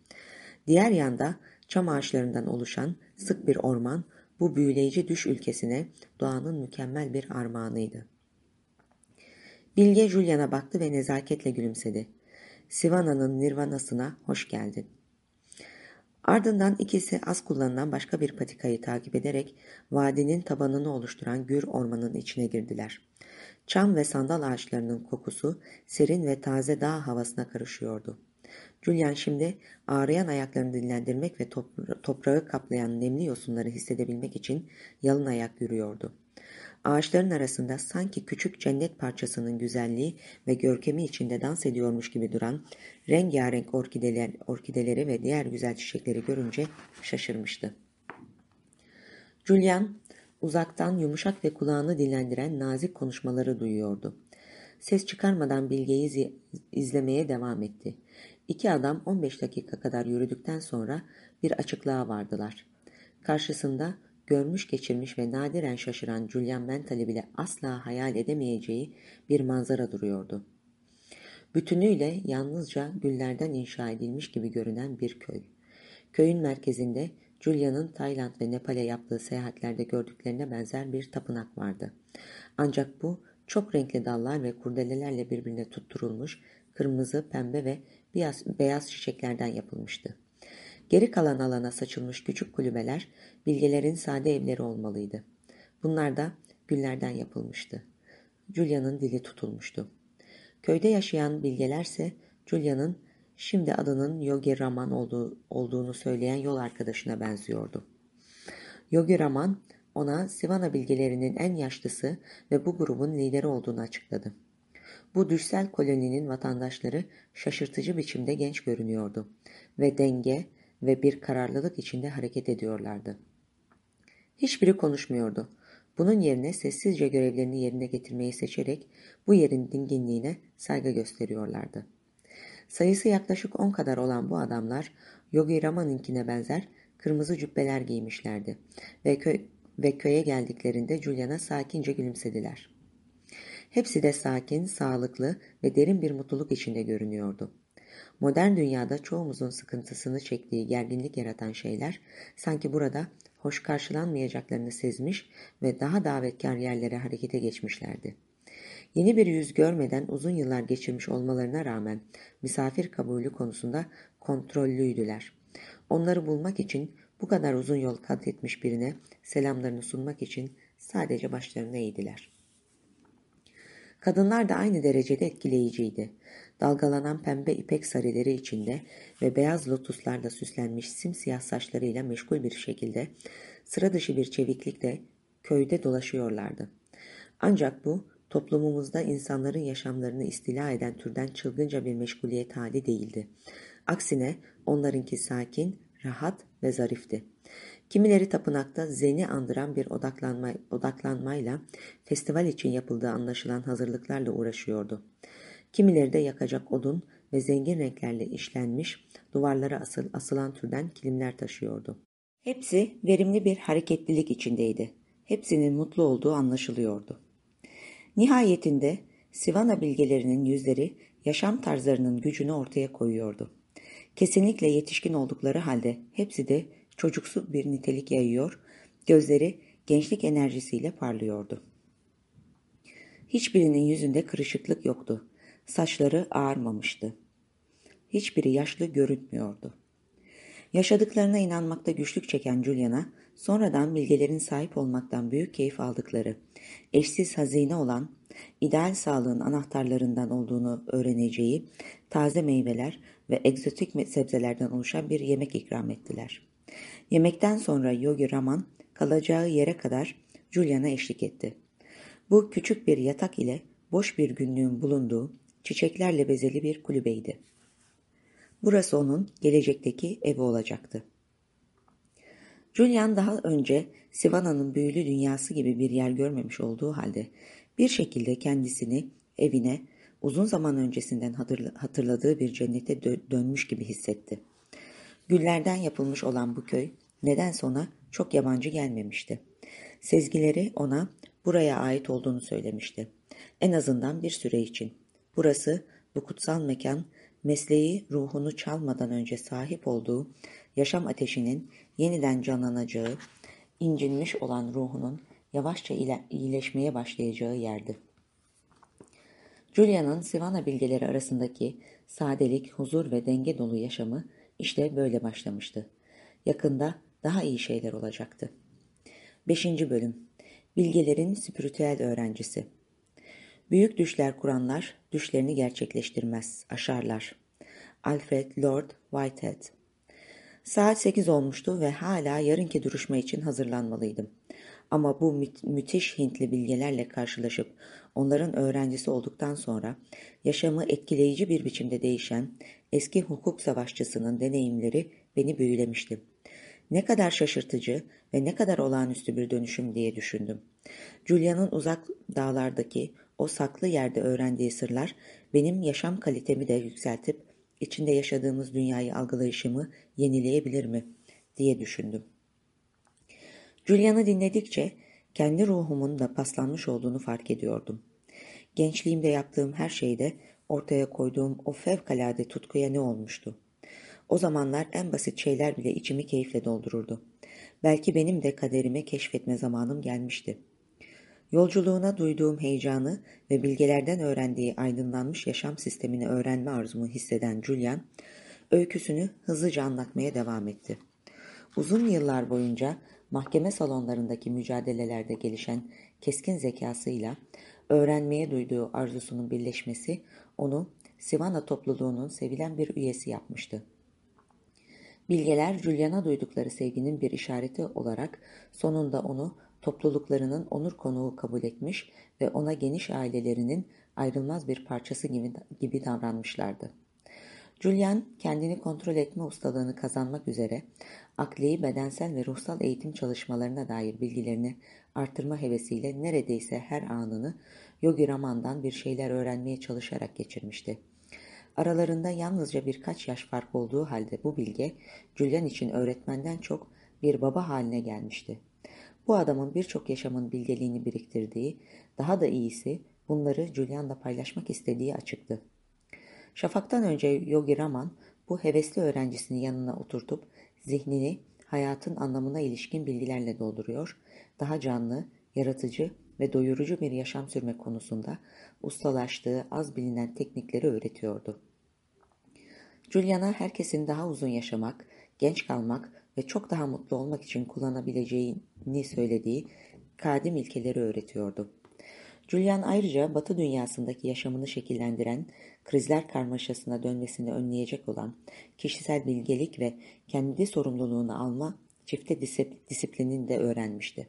Diğer yanda çam ağaçlarından oluşan sık bir orman bu büyüleyici düş ülkesine doğanın mükemmel bir armağanıydı. Bilge Julian'a baktı ve nezaketle gülümsedi. Sivana'nın nirvanasına hoş geldin. Ardından ikisi az kullanılan başka bir patikayı takip ederek vadinin tabanını oluşturan gür ormanın içine girdiler. Çam ve sandal ağaçlarının kokusu serin ve taze dağ havasına karışıyordu. Julian şimdi ağrıyan ayaklarını dinlendirmek ve toprağı kaplayan nemli yosunları hissedebilmek için yalın ayak yürüyordu. Ağaçların arasında sanki küçük cennet parçasının güzelliği ve görkemi içinde dans ediyormuş gibi duran rengarenk orkideler, orkideleri ve diğer güzel çiçekleri görünce şaşırmıştı. Julian uzaktan yumuşak ve kulağını dinlendiren nazik konuşmaları duyuyordu. Ses çıkarmadan bilgeyi izlemeye devam etti. İki adam 15 dakika kadar yürüdükten sonra bir açıklığa vardılar. Karşısında görmüş geçirmiş ve nadiren şaşıran Julian Mental'i bile asla hayal edemeyeceği bir manzara duruyordu. Bütünüyle yalnızca güllerden inşa edilmiş gibi görünen bir köy. Köyün merkezinde Julia'nın Tayland ve Nepal'e yaptığı seyahatlerde gördüklerine benzer bir tapınak vardı. Ancak bu çok renkli dallar ve kurdelelerle birbirine tutturulmuş kırmızı, pembe ve beyaz, beyaz çiçeklerden yapılmıştı. Geri kalan alana saçılmış küçük kulübeler bilgelerin sade evleri olmalıydı. Bunlar da güllerden yapılmıştı. Julia'nın dili tutulmuştu. Köyde yaşayan bilgelerse Julia'nın şimdi adının Yogi Raman olduğu, olduğunu söyleyen yol arkadaşına benziyordu. Yogi Raman ona Sivana bilgelerinin en yaşlısı ve bu grubun lideri olduğunu açıkladı. Bu düşsel koloninin vatandaşları şaşırtıcı biçimde genç görünüyordu ve denge ve bir kararlılık içinde hareket ediyorlardı. Hiçbiri konuşmuyordu. Bunun yerine sessizce görevlerini yerine getirmeyi seçerek bu yerin dinginliğine saygı gösteriyorlardı. Sayısı yaklaşık on kadar olan bu adamlar Yogi Raman'ınkine benzer kırmızı cübbeler giymişlerdi ve, köy, ve köye geldiklerinde Julian'a sakince gülümsediler. Hepsi de sakin, sağlıklı ve derin bir mutluluk içinde görünüyordu. Modern dünyada çoğumuzun sıkıntısını çektiği gerginlik yaratan şeyler sanki burada hoş karşılanmayacaklarını sezmiş ve daha davetkar yerlere harekete geçmişlerdi. Yeni bir yüz görmeden uzun yıllar geçirmiş olmalarına rağmen misafir kabulü konusunda kontrollüydüler. Onları bulmak için bu kadar uzun yol kat etmiş birine selamlarını sunmak için sadece başlarını eğdiler. Kadınlar da aynı derecede etkileyiciydi. Dalgalanan pembe ipek sarileri içinde ve beyaz lotuslarla süslenmiş simsiyah saçlarıyla meşgul bir şekilde sıra dışı bir çeviklikle köyde dolaşıyorlardı. Ancak bu toplumumuzda insanların yaşamlarını istila eden türden çılgınca bir meşguliyet hali değildi. Aksine onlarınki sakin, rahat ve zarifti. Kimileri tapınakta zeni andıran bir odaklanma, odaklanmayla festival için yapıldığı anlaşılan hazırlıklarla uğraşıyordu. Kimileri de yakacak odun ve zengin renklerle işlenmiş duvarlara asıl, asılan türden kilimler taşıyordu. Hepsi verimli bir hareketlilik içindeydi. Hepsinin mutlu olduğu anlaşılıyordu. Nihayetinde Sivana bilgelerinin yüzleri yaşam tarzlarının gücünü ortaya koyuyordu. Kesinlikle yetişkin oldukları halde hepsi de çocuksu bir nitelik yayıyor, gözleri gençlik enerjisiyle parlıyordu. Hiçbirinin yüzünde kırışıklık yoktu. Saçları ağarmamıştı. Hiçbiri yaşlı görünmüyordu. Yaşadıklarına inanmakta güçlük çeken Julian'a sonradan bilgelerin sahip olmaktan büyük keyif aldıkları, eşsiz hazine olan, ideal sağlığın anahtarlarından olduğunu öğreneceği taze meyveler ve egzotik sebzelerden oluşan bir yemek ikram ettiler. Yemekten sonra Yogi Raman kalacağı yere kadar Julian'a eşlik etti. Bu küçük bir yatak ile boş bir günlüğün bulunduğu çiçeklerle bezeli bir kulübeydi. Burası onun gelecekteki evi olacaktı. Julian daha önce Sivana'nın büyülü dünyası gibi bir yer görmemiş olduğu halde bir şekilde kendisini evine uzun zaman öncesinden hatırladığı bir cennete dönmüş gibi hissetti. Güllerden yapılmış olan bu köy neden sonra çok yabancı gelmemişti. Sezgileri ona buraya ait olduğunu söylemişti. En azından bir süre için. Burası bu kutsal mekan mesleği ruhunu çalmadan önce sahip olduğu yaşam ateşinin yeniden canlanacağı, incinmiş olan ruhunun yavaşça iyileşmeye başlayacağı yerdi. Julia'nın Sivana bilgeleri arasındaki sadelik, huzur ve denge dolu yaşamı işte böyle başlamıştı. Yakında daha iyi şeyler olacaktı. 5. Bölüm Bilgelerin spiritüel öğrencisi Büyük düşler kuranlar düşlerini gerçekleştirmez, aşarlar. Alfred Lord Whitehead Saat sekiz olmuştu ve hala yarınki duruşma için hazırlanmalıydım. Ama bu mü müthiş Hintli bilgelerle karşılaşıp onların öğrencisi olduktan sonra yaşamı etkileyici bir biçimde değişen eski hukuk savaşçısının deneyimleri beni büyülemişti. Ne kadar şaşırtıcı ve ne kadar olağanüstü bir dönüşüm diye düşündüm. Julia'nın uzak dağlardaki o saklı yerde öğrendiği sırlar benim yaşam kalitemi de yükseltip içinde yaşadığımız dünyayı algılayışımı yenileyebilir mi diye düşündüm. Julian'ı dinledikçe kendi ruhumun da paslanmış olduğunu fark ediyordum. Gençliğimde yaptığım her şeyde ortaya koyduğum o fevkalade tutkuya ne olmuştu? O zamanlar en basit şeyler bile içimi keyifle doldururdu. Belki benim de kaderimi keşfetme zamanım gelmişti. Yolculuğuna duyduğum heyecanı ve bilgelerden öğrendiği aydınlanmış yaşam sistemini öğrenme arzumu hisseden Julian, öyküsünü hızlıca anlatmaya devam etti. Uzun yıllar boyunca mahkeme salonlarındaki mücadelelerde gelişen keskin zekasıyla öğrenmeye duyduğu arzusunun birleşmesi onu Sivana topluluğunun sevilen bir üyesi yapmıştı. Bilgeler Julian'a duydukları sevginin bir işareti olarak sonunda onu topluluklarının onur konuğu kabul etmiş ve ona geniş ailelerinin ayrılmaz bir parçası gibi, gibi davranmışlardı. Julian kendini kontrol etme ustalığını kazanmak üzere akli, bedensel ve ruhsal eğitim çalışmalarına dair bilgilerini artırma hevesiyle neredeyse her anını Yogi Raman'dan bir şeyler öğrenmeye çalışarak geçirmişti. Aralarında yalnızca birkaç yaş fark olduğu halde bu bilge Julian için öğretmenden çok bir baba haline gelmişti. Bu adamın birçok yaşamın bilgeliğini biriktirdiği, daha da iyisi bunları Julian'la paylaşmak istediği açıktı. Şafaktan önce Yogi Raman bu hevesli öğrencisini yanına oturtup zihnini hayatın anlamına ilişkin bilgilerle dolduruyor, daha canlı, yaratıcı ve doyurucu bir yaşam sürme konusunda ustalaştığı az bilinen teknikleri öğretiyordu. Juliana herkesin daha uzun yaşamak, genç kalmak ve çok daha mutlu olmak için kullanabileceğini söylediği kadim ilkeleri öğretiyordu. Julian ayrıca Batı dünyasındaki yaşamını şekillendiren, krizler karmaşasına dönmesini önleyecek olan kişisel bilgelik ve kendi sorumluluğunu alma çifte disiplinini de öğrenmişti.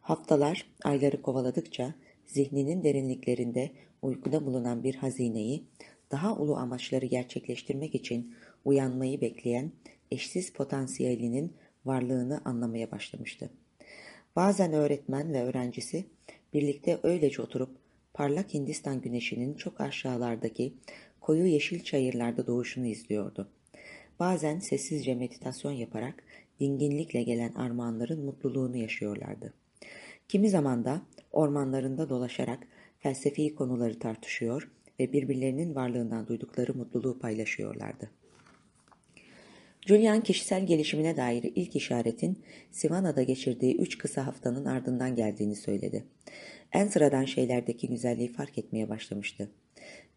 Haftalar, ayları kovaladıkça zihninin derinliklerinde uykuda bulunan bir hazineyi daha ulu amaçları gerçekleştirmek için uyanmayı bekleyen eşsiz potansiyelinin varlığını anlamaya başlamıştı. Bazen öğretmen ve öğrencisi birlikte öylece oturup parlak Hindistan güneşinin çok aşağılardaki koyu yeşil çayırlarda doğuşunu izliyordu. Bazen sessizce meditasyon yaparak dinginlikle gelen armağanların mutluluğunu yaşıyorlardı. Kimi zaman da ormanlarında dolaşarak felsefi konuları tartışıyor ve birbirlerinin varlığından duydukları mutluluğu paylaşıyorlardı. Julian kişisel gelişimine dair ilk işaretin Sivana'da geçirdiği üç kısa haftanın ardından geldiğini söyledi. En sıradan şeylerdeki güzelliği fark etmeye başlamıştı.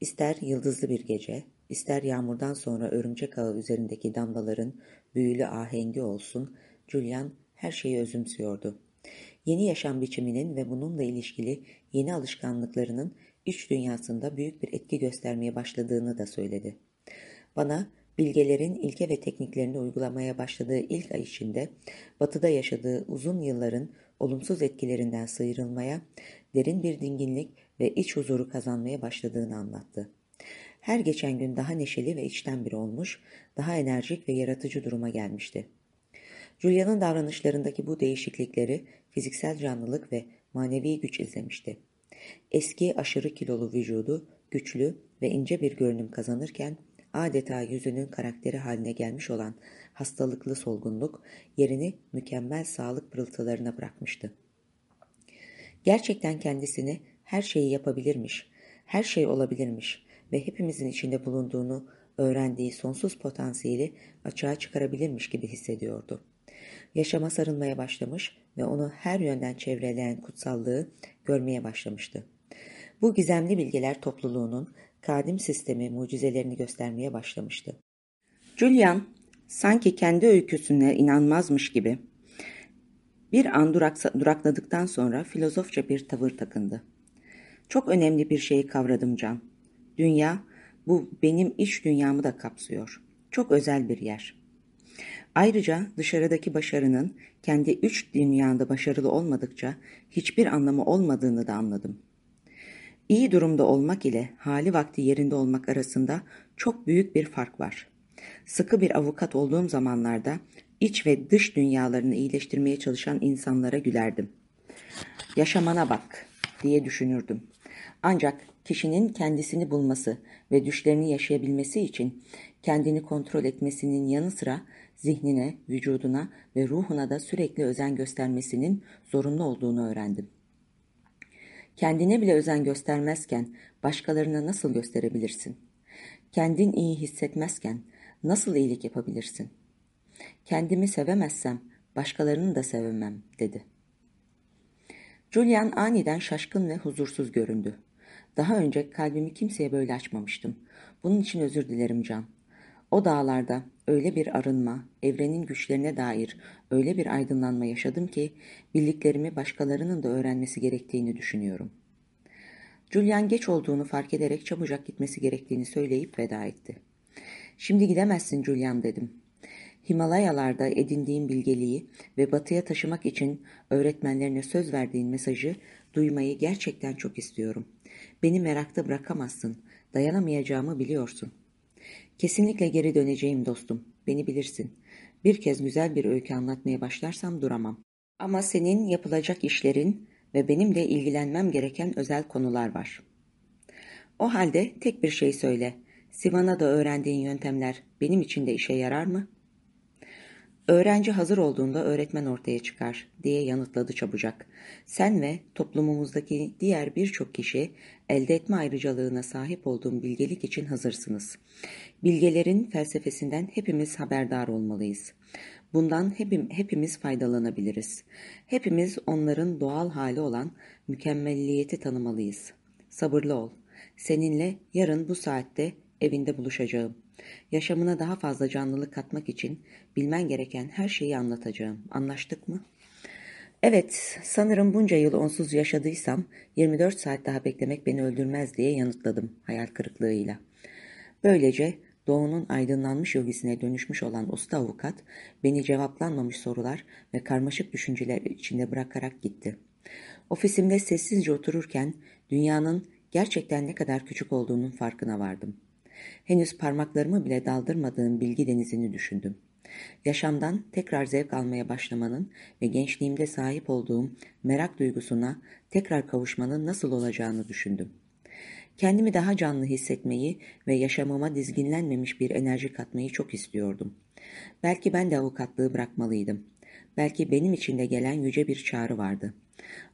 İster yıldızlı bir gece, ister yağmurdan sonra örümcek ağı üzerindeki damlaların büyülü ahengi olsun, Julian her şeyi özümsüyordu. Yeni yaşam biçiminin ve bununla ilişkili yeni alışkanlıklarının iç dünyasında büyük bir etki göstermeye başladığını da söyledi. Bana bilgelerin ilke ve tekniklerini uygulamaya başladığı ilk ay içinde batıda yaşadığı uzun yılların olumsuz etkilerinden sıyrılmaya, derin bir dinginlik ve iç huzuru kazanmaya başladığını anlattı. Her geçen gün daha neşeli ve içten biri olmuş, daha enerjik ve yaratıcı duruma gelmişti. Julia'nın davranışlarındaki bu değişiklikleri fiziksel canlılık ve manevi güç izlemişti. Eski aşırı kilolu vücudu güçlü ve ince bir görünüm kazanırken adeta yüzünün karakteri haline gelmiş olan hastalıklı solgunluk yerini mükemmel sağlık pırıltılarına bırakmıştı. Gerçekten kendisini her şeyi yapabilirmiş, her şey olabilirmiş ve hepimizin içinde bulunduğunu öğrendiği sonsuz potansiyeli açığa çıkarabilirmiş gibi hissediyordu. Yaşama sarılmaya başlamış ve onu her yönden çevreleyen kutsallığı görmeye başlamıştı. Bu gizemli bilgeler topluluğunun kadim sistemi mucizelerini göstermeye başlamıştı. Julian sanki kendi öyküsüne inanmazmış gibi bir an durakladıktan sonra filozofça bir tavır takındı. Çok önemli bir şeyi kavradım Can. Dünya, bu benim iç dünyamı da kapsıyor. Çok özel bir yer. Ayrıca dışarıdaki başarının kendi üç dünyanda başarılı olmadıkça hiçbir anlamı olmadığını da anladım. İyi durumda olmak ile hali vakti yerinde olmak arasında çok büyük bir fark var. Sıkı bir avukat olduğum zamanlarda iç ve dış dünyalarını iyileştirmeye çalışan insanlara gülerdim. Yaşamana bak diye düşünürdüm. Ancak kişinin kendisini bulması ve düşlerini yaşayabilmesi için kendini kontrol etmesinin yanı sıra zihnine, vücuduna ve ruhuna da sürekli özen göstermesinin zorunlu olduğunu öğrendim. Kendine bile özen göstermezken başkalarına nasıl gösterebilirsin? Kendin iyi hissetmezken nasıl iyilik yapabilirsin? Kendimi sevemezsem başkalarını da sevemem dedi. Julian aniden şaşkın ve huzursuz göründü. Daha önce kalbimi kimseye böyle açmamıştım. Bunun için özür dilerim Can. O dağlarda öyle bir arınma, evrenin güçlerine dair öyle bir aydınlanma yaşadım ki bildiklerimi başkalarının da öğrenmesi gerektiğini düşünüyorum. Julian geç olduğunu fark ederek çabucak gitmesi gerektiğini söyleyip veda etti. Şimdi gidemezsin Julian dedim. Himalayalarda edindiğin bilgeliği ve batıya taşımak için öğretmenlerine söz verdiğin mesajı duymayı gerçekten çok istiyorum. Beni merakta bırakamazsın. Dayanamayacağımı biliyorsun. Kesinlikle geri döneceğim dostum. Beni bilirsin. Bir kez güzel bir öykü anlatmaya başlarsam duramam. Ama senin yapılacak işlerin ve benim de ilgilenmem gereken özel konular var. O halde tek bir şey söyle. Sivana'da öğrendiğin yöntemler benim için de işe yarar mı?'' Öğrenci hazır olduğunda öğretmen ortaya çıkar diye yanıtladı çabucak. Sen ve toplumumuzdaki diğer birçok kişi elde etme ayrıcalığına sahip olduğum bilgelik için hazırsınız. Bilgelerin felsefesinden hepimiz haberdar olmalıyız. Bundan hepim, hepimiz faydalanabiliriz. Hepimiz onların doğal hali olan mükemmelliyeti tanımalıyız. Sabırlı ol. Seninle yarın bu saatte evinde buluşacağım. Yaşamına daha fazla canlılık katmak için bilmen gereken her şeyi anlatacağım. Anlaştık mı? Evet, sanırım bunca yıl onsuz yaşadıysam 24 saat daha beklemek beni öldürmez diye yanıtladım hayal kırıklığıyla. Böylece doğunun aydınlanmış yogisine dönüşmüş olan usta avukat beni cevaplanmamış sorular ve karmaşık düşünceler içinde bırakarak gitti. Ofisimde sessizce otururken dünyanın gerçekten ne kadar küçük olduğunun farkına vardım. Henüz parmaklarımı bile daldırmadığım bilgi denizini düşündüm. Yaşamdan tekrar zevk almaya başlamanın ve gençliğimde sahip olduğum merak duygusuna tekrar kavuşmanın nasıl olacağını düşündüm. Kendimi daha canlı hissetmeyi ve yaşamama dizginlenmemiş bir enerji katmayı çok istiyordum. Belki ben de avukatlığı bırakmalıydım. Belki benim içinde gelen yüce bir çağrı vardı.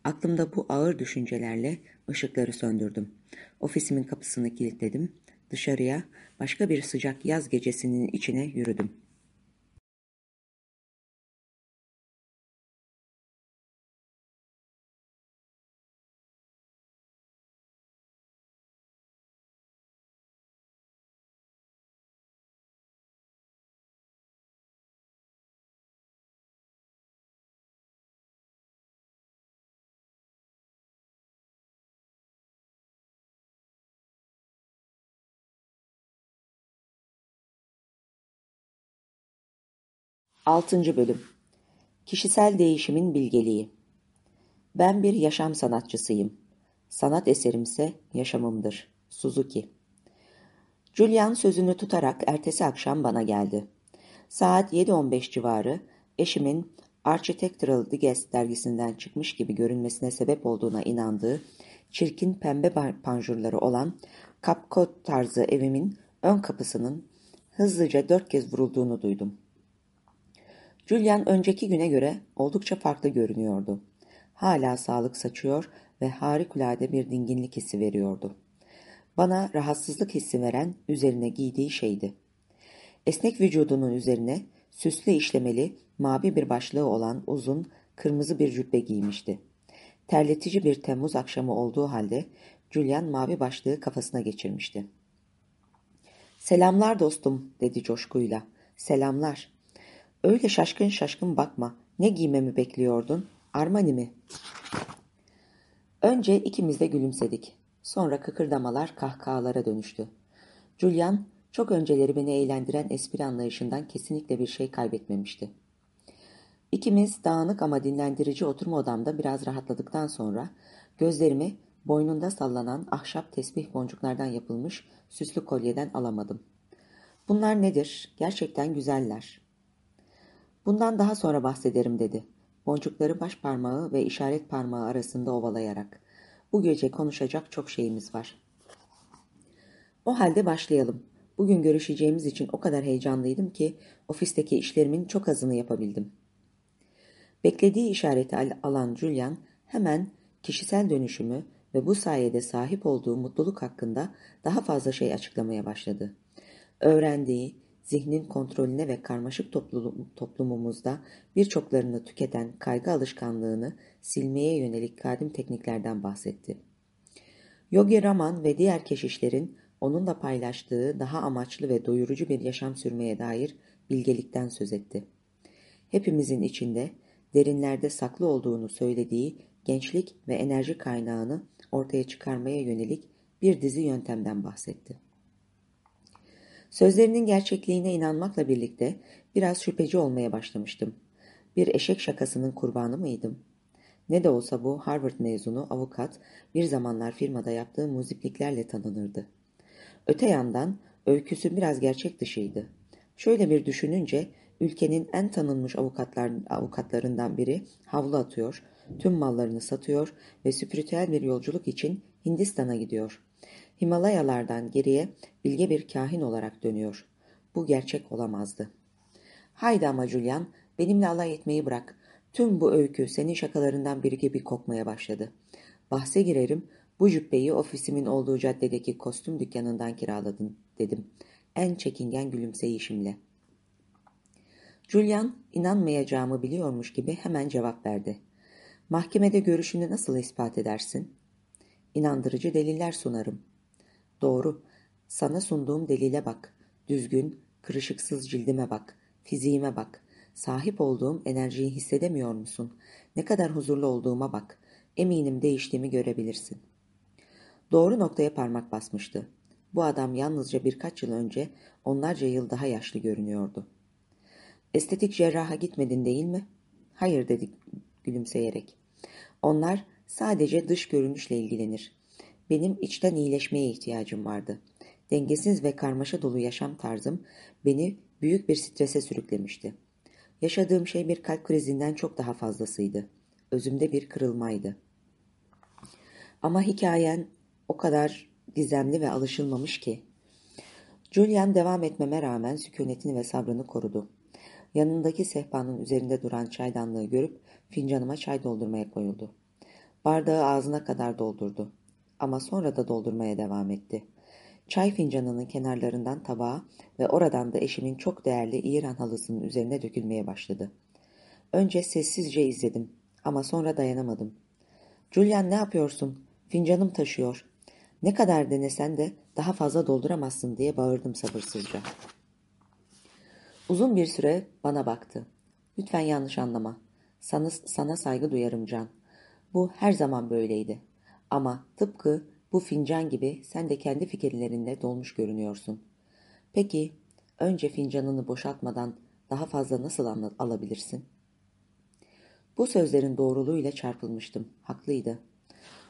Aklımda bu ağır düşüncelerle ışıkları söndürdüm. Ofisimin kapısını kilitledim. Dışarıya, başka bir sıcak yaz gecesinin içine yürüdüm. Altıncı Bölüm Kişisel Değişimin Bilgeliği Ben bir yaşam sanatçısıyım. Sanat eserimse yaşamımdır. Suzuki Julian sözünü tutarak ertesi akşam bana geldi. Saat 7.15 civarı eşimin Architectural Digest dergisinden çıkmış gibi görünmesine sebep olduğuna inandığı çirkin pembe panjurları olan kapkot tarzı evimin ön kapısının hızlıca dört kez vurulduğunu duydum. Julian önceki güne göre oldukça farklı görünüyordu. Hala sağlık saçıyor ve harikulade bir dinginlik hissi veriyordu. Bana rahatsızlık hissi veren üzerine giydiği şeydi. Esnek vücudunun üzerine süslü işlemeli mavi bir başlığı olan uzun kırmızı bir cübbe giymişti. Terletici bir Temmuz akşamı olduğu halde Julian mavi başlığı kafasına geçirmişti. ''Selamlar dostum'' dedi coşkuyla. ''Selamlar.'' Öyle şaşkın şaşkın bakma. Ne giymemi bekliyordun? Armani mi? Önce ikimiz de gülümsedik. Sonra kıkırdamalar kahkahalara dönüştü. Julian, çok önceleri beni eğlendiren espri anlayışından kesinlikle bir şey kaybetmemişti. İkimiz dağınık ama dinlendirici oturma odamda biraz rahatladıktan sonra gözlerimi boynunda sallanan ahşap tesbih boncuklardan yapılmış süslü kolyeden alamadım. Bunlar nedir? Gerçekten güzeller. Bundan daha sonra bahsederim dedi. Boncukları baş parmağı ve işaret parmağı arasında ovalayarak. Bu gece konuşacak çok şeyimiz var. O halde başlayalım. Bugün görüşeceğimiz için o kadar heyecanlıydım ki ofisteki işlerimin çok azını yapabildim. Beklediği işareti alan Julian hemen kişisel dönüşümü ve bu sayede sahip olduğu mutluluk hakkında daha fazla şey açıklamaya başladı. Öğrendiği, zihnin kontrolüne ve karmaşık toplumumuzda birçoklarını tüketen kaygı alışkanlığını silmeye yönelik kadim tekniklerden bahsetti. Yogi Raman ve diğer keşişlerin onunla paylaştığı daha amaçlı ve doyurucu bir yaşam sürmeye dair bilgelikten söz etti. Hepimizin içinde derinlerde saklı olduğunu söylediği gençlik ve enerji kaynağını ortaya çıkarmaya yönelik bir dizi yöntemden bahsetti. Sözlerinin gerçekliğine inanmakla birlikte biraz şüpheci olmaya başlamıştım. Bir eşek şakasının kurbanı mıydım? Ne de olsa bu Harvard mezunu avukat bir zamanlar firmada yaptığı muzipliklerle tanınırdı. Öte yandan öyküsü biraz gerçek dışıydı. Şöyle bir düşününce ülkenin en tanınmış avukatlar, avukatlarından biri havlu atıyor, tüm mallarını satıyor ve spiritüel bir yolculuk için Hindistan'a gidiyor. Himalayalardan geriye bilge bir kahin olarak dönüyor. Bu gerçek olamazdı. Haydi ama Julian, benimle alay etmeyi bırak. Tüm bu öykü senin şakalarından biri gibi kokmaya başladı. Bahse girerim, bu cübbeyi ofisimin olduğu caddedeki kostüm dükkanından kiraladın, dedim. En çekingen gülümseyişimle. Julian, inanmayacağımı biliyormuş gibi hemen cevap verdi. Mahkemede görüşünü nasıl ispat edersin? İnandırıcı deliller sunarım. Doğru. Sana sunduğum delile bak. Düzgün, kırışıksız cildime bak. Fiziğime bak. Sahip olduğum enerjiyi hissedemiyor musun? Ne kadar huzurlu olduğuma bak. Eminim değiştiğimi görebilirsin. Doğru noktaya parmak basmıştı. Bu adam yalnızca birkaç yıl önce onlarca yıl daha yaşlı görünüyordu. Estetik cerraha gitmedin değil mi? Hayır dedik gülümseyerek. Onlar sadece dış görünüşle ilgilenir. Benim içten iyileşmeye ihtiyacım vardı. Dengesiz ve karmaşa dolu yaşam tarzım beni büyük bir strese sürüklemişti. Yaşadığım şey bir kalp krizinden çok daha fazlasıydı. Özümde bir kırılmaydı. Ama hikayen o kadar gizemli ve alışılmamış ki. Julian devam etmeme rağmen sükunetini ve sabrını korudu. Yanındaki sehpanın üzerinde duran çaydanlığı görüp fincanıma çay doldurmaya koyuldu. Bardağı ağzına kadar doldurdu. Ama sonra da doldurmaya devam etti. Çay fincanının kenarlarından tabağa ve oradan da eşimin çok değerli İran halısının üzerine dökülmeye başladı. Önce sessizce izledim ama sonra dayanamadım. Julian ne yapıyorsun? Fincanım taşıyor. Ne kadar denesen de daha fazla dolduramazsın diye bağırdım sabırsızca. Uzun bir süre bana baktı. Lütfen yanlış anlama. Sana, sana saygı duyarım Can. Bu her zaman böyleydi. Ama tıpkı bu fincan gibi sen de kendi fikirlerinde dolmuş görünüyorsun. Peki, önce fincanını boşaltmadan daha fazla nasıl alabilirsin? Bu sözlerin doğruluğuyla çarpılmıştım. Haklıydı.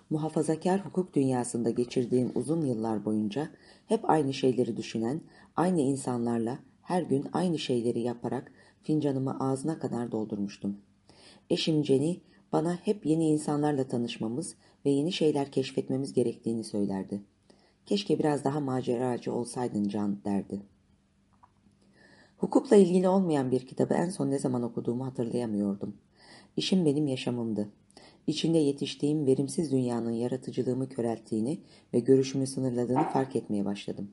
Muhafazakar hukuk dünyasında geçirdiğim uzun yıllar boyunca hep aynı şeyleri düşünen, aynı insanlarla her gün aynı şeyleri yaparak fincanımı ağzına kadar doldurmuştum. Eşim Jenny bana hep yeni insanlarla tanışmamız ve yeni şeyler keşfetmemiz gerektiğini söylerdi. Keşke biraz daha maceracı olsaydın Can derdi. Hukukla ilgili olmayan bir kitabı en son ne zaman okuduğumu hatırlayamıyordum. İşim benim yaşamımdı. İçinde yetiştiğim verimsiz dünyanın yaratıcılığımı körelttiğini ve görüşümü sınırladığını fark etmeye başladım.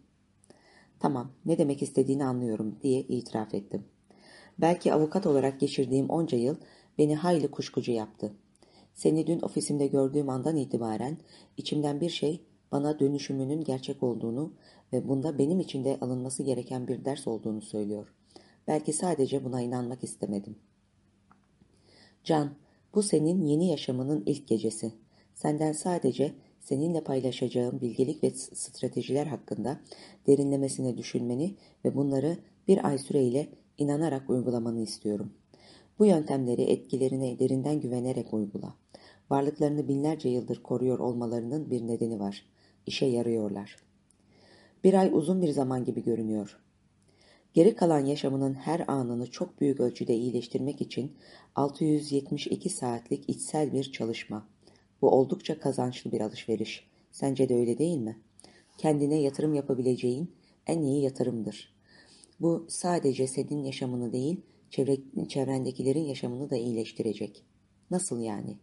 Tamam, ne demek istediğini anlıyorum diye itiraf ettim. Belki avukat olarak geçirdiğim onca yıl beni hayli kuşkucu yaptı. Seni dün ofisimde gördüğüm andan itibaren içimden bir şey bana dönüşümünün gerçek olduğunu ve bunda benim için de alınması gereken bir ders olduğunu söylüyor. Belki sadece buna inanmak istemedim. Can, bu senin yeni yaşamının ilk gecesi. Senden sadece seninle paylaşacağım bilgelik ve stratejiler hakkında derinlemesine düşünmeni ve bunları bir ay süreyle inanarak uygulamanı istiyorum. Bu yöntemleri etkilerine derinden güvenerek uygula. Varlıklarını binlerce yıldır koruyor olmalarının bir nedeni var. İşe yarıyorlar. Bir ay uzun bir zaman gibi görünüyor. Geri kalan yaşamının her anını çok büyük ölçüde iyileştirmek için 672 saatlik içsel bir çalışma. Bu oldukça kazançlı bir alışveriş. Sence de öyle değil mi? Kendine yatırım yapabileceğin en iyi yatırımdır. Bu sadece senin yaşamını değil, çevre, çevrendekilerin yaşamını da iyileştirecek. Nasıl yani?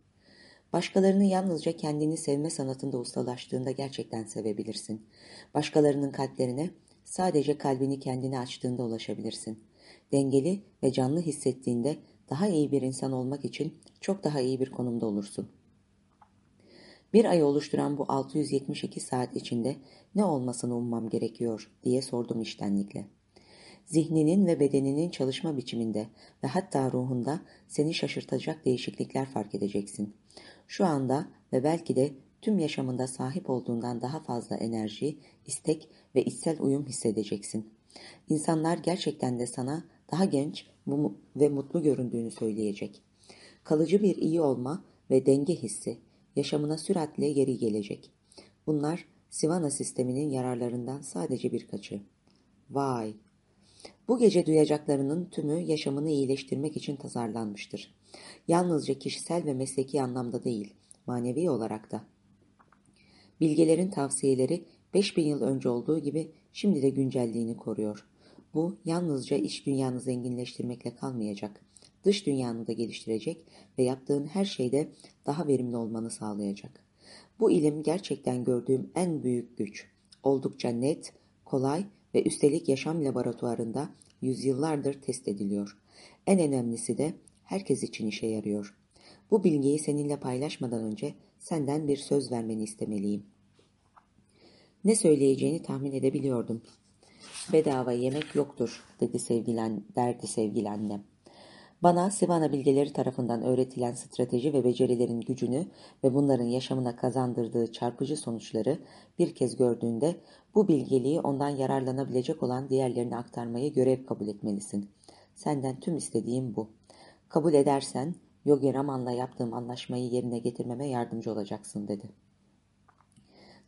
Başkalarını yalnızca kendini sevme sanatında ustalaştığında gerçekten sevebilirsin. Başkalarının kalplerine sadece kalbini kendine açtığında ulaşabilirsin. Dengeli ve canlı hissettiğinde daha iyi bir insan olmak için çok daha iyi bir konumda olursun. Bir ay oluşturan bu 672 saat içinde ne olmasını ummam gerekiyor diye sordum iştenlikle. Zihninin ve bedeninin çalışma biçiminde ve hatta ruhunda seni şaşırtacak değişiklikler fark edeceksin. Şu anda ve belki de tüm yaşamında sahip olduğundan daha fazla enerji, istek ve içsel uyum hissedeceksin. İnsanlar gerçekten de sana daha genç ve mutlu göründüğünü söyleyecek. Kalıcı bir iyi olma ve denge hissi yaşamına süratle geri gelecek. Bunlar Sivana sisteminin yararlarından sadece birkaçı. Vay! Bu gece duyacaklarının tümü yaşamını iyileştirmek için tasarlanmıştır. Yalnızca kişisel ve mesleki anlamda değil, manevi olarak da. Bilgelerin tavsiyeleri 5000 yıl önce olduğu gibi şimdi de güncelliğini koruyor. Bu yalnızca iç dünyanı zenginleştirmekle kalmayacak. Dış dünyanı da geliştirecek ve yaptığın her şeyde daha verimli olmanı sağlayacak. Bu ilim gerçekten gördüğüm en büyük güç. Oldukça net, kolay ve üstelik yaşam laboratuvarında yüzyıllardır test ediliyor. En önemlisi de herkes için işe yarıyor. Bu bilgiyi seninle paylaşmadan önce senden bir söz vermeni istemeliyim. Ne söyleyeceğini tahmin edebiliyordum. Bedava yemek yoktur, dedi sevgilen, derdi sevgili annem. Bana Sivana bilgeleri tarafından öğretilen strateji ve becerilerin gücünü ve bunların yaşamına kazandırdığı çarpıcı sonuçları bir kez gördüğünde bu bilgeliği ondan yararlanabilecek olan diğerlerine aktarmayı görev kabul etmelisin. Senden tüm istediğim bu. Kabul edersen Yogi Raman'la yaptığım anlaşmayı yerine getirmeme yardımcı olacaksın dedi.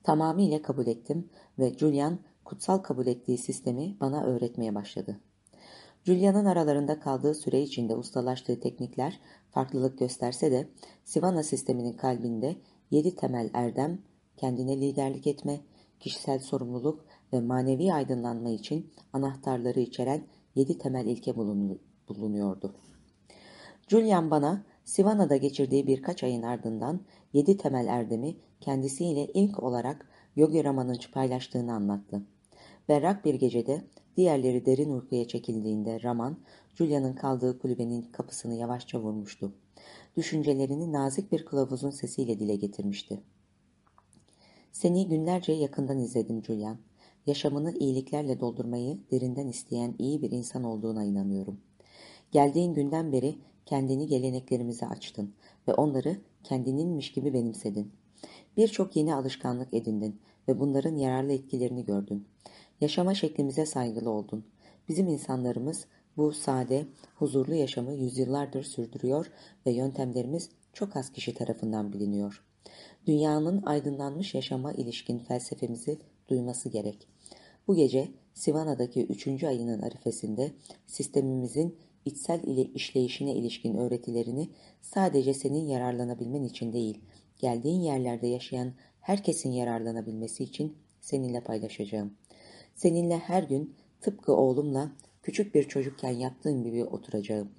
Tamamıyla kabul ettim ve Julian kutsal kabul ettiği sistemi bana öğretmeye başladı. Julia'nın aralarında kaldığı süre içinde ustalaştığı teknikler farklılık gösterse de Sivana sisteminin kalbinde yedi temel erdem, kendine liderlik etme, kişisel sorumluluk ve manevi aydınlanma için anahtarları içeren yedi temel ilke bulunuyordu. Julian bana Sivana'da geçirdiği birkaç ayın ardından yedi temel erdemi kendisiyle ilk olarak Yogi Raman'ın paylaştığını anlattı. Berrak bir gecede diğerleri derin uykuya çekildiğinde Raman, Julia'nın kaldığı kulübenin kapısını yavaşça vurmuştu. Düşüncelerini nazik bir kılavuzun sesiyle dile getirmişti. Seni günlerce yakından izledim Julian. Yaşamını iyiliklerle doldurmayı derinden isteyen iyi bir insan olduğuna inanıyorum. Geldiğin günden beri kendini geleneklerimize açtın ve onları kendininmiş gibi benimsedin. Birçok yeni alışkanlık edindin ve bunların yararlı etkilerini gördün. Yaşama şeklimize saygılı oldun. Bizim insanlarımız bu sade, huzurlu yaşamı yüzyıllardır sürdürüyor ve yöntemlerimiz çok az kişi tarafından biliniyor. Dünyanın aydınlanmış yaşama ilişkin felsefemizi duyması gerek. Bu gece Sivana'daki üçüncü ayının arifesinde sistemimizin içsel ile işleyişine ilişkin öğretilerini sadece senin yararlanabilmen için değil, geldiğin yerlerde yaşayan herkesin yararlanabilmesi için seninle paylaşacağım. Seninle her gün tıpkı oğlumla küçük bir çocukken yaptığım gibi oturacağım.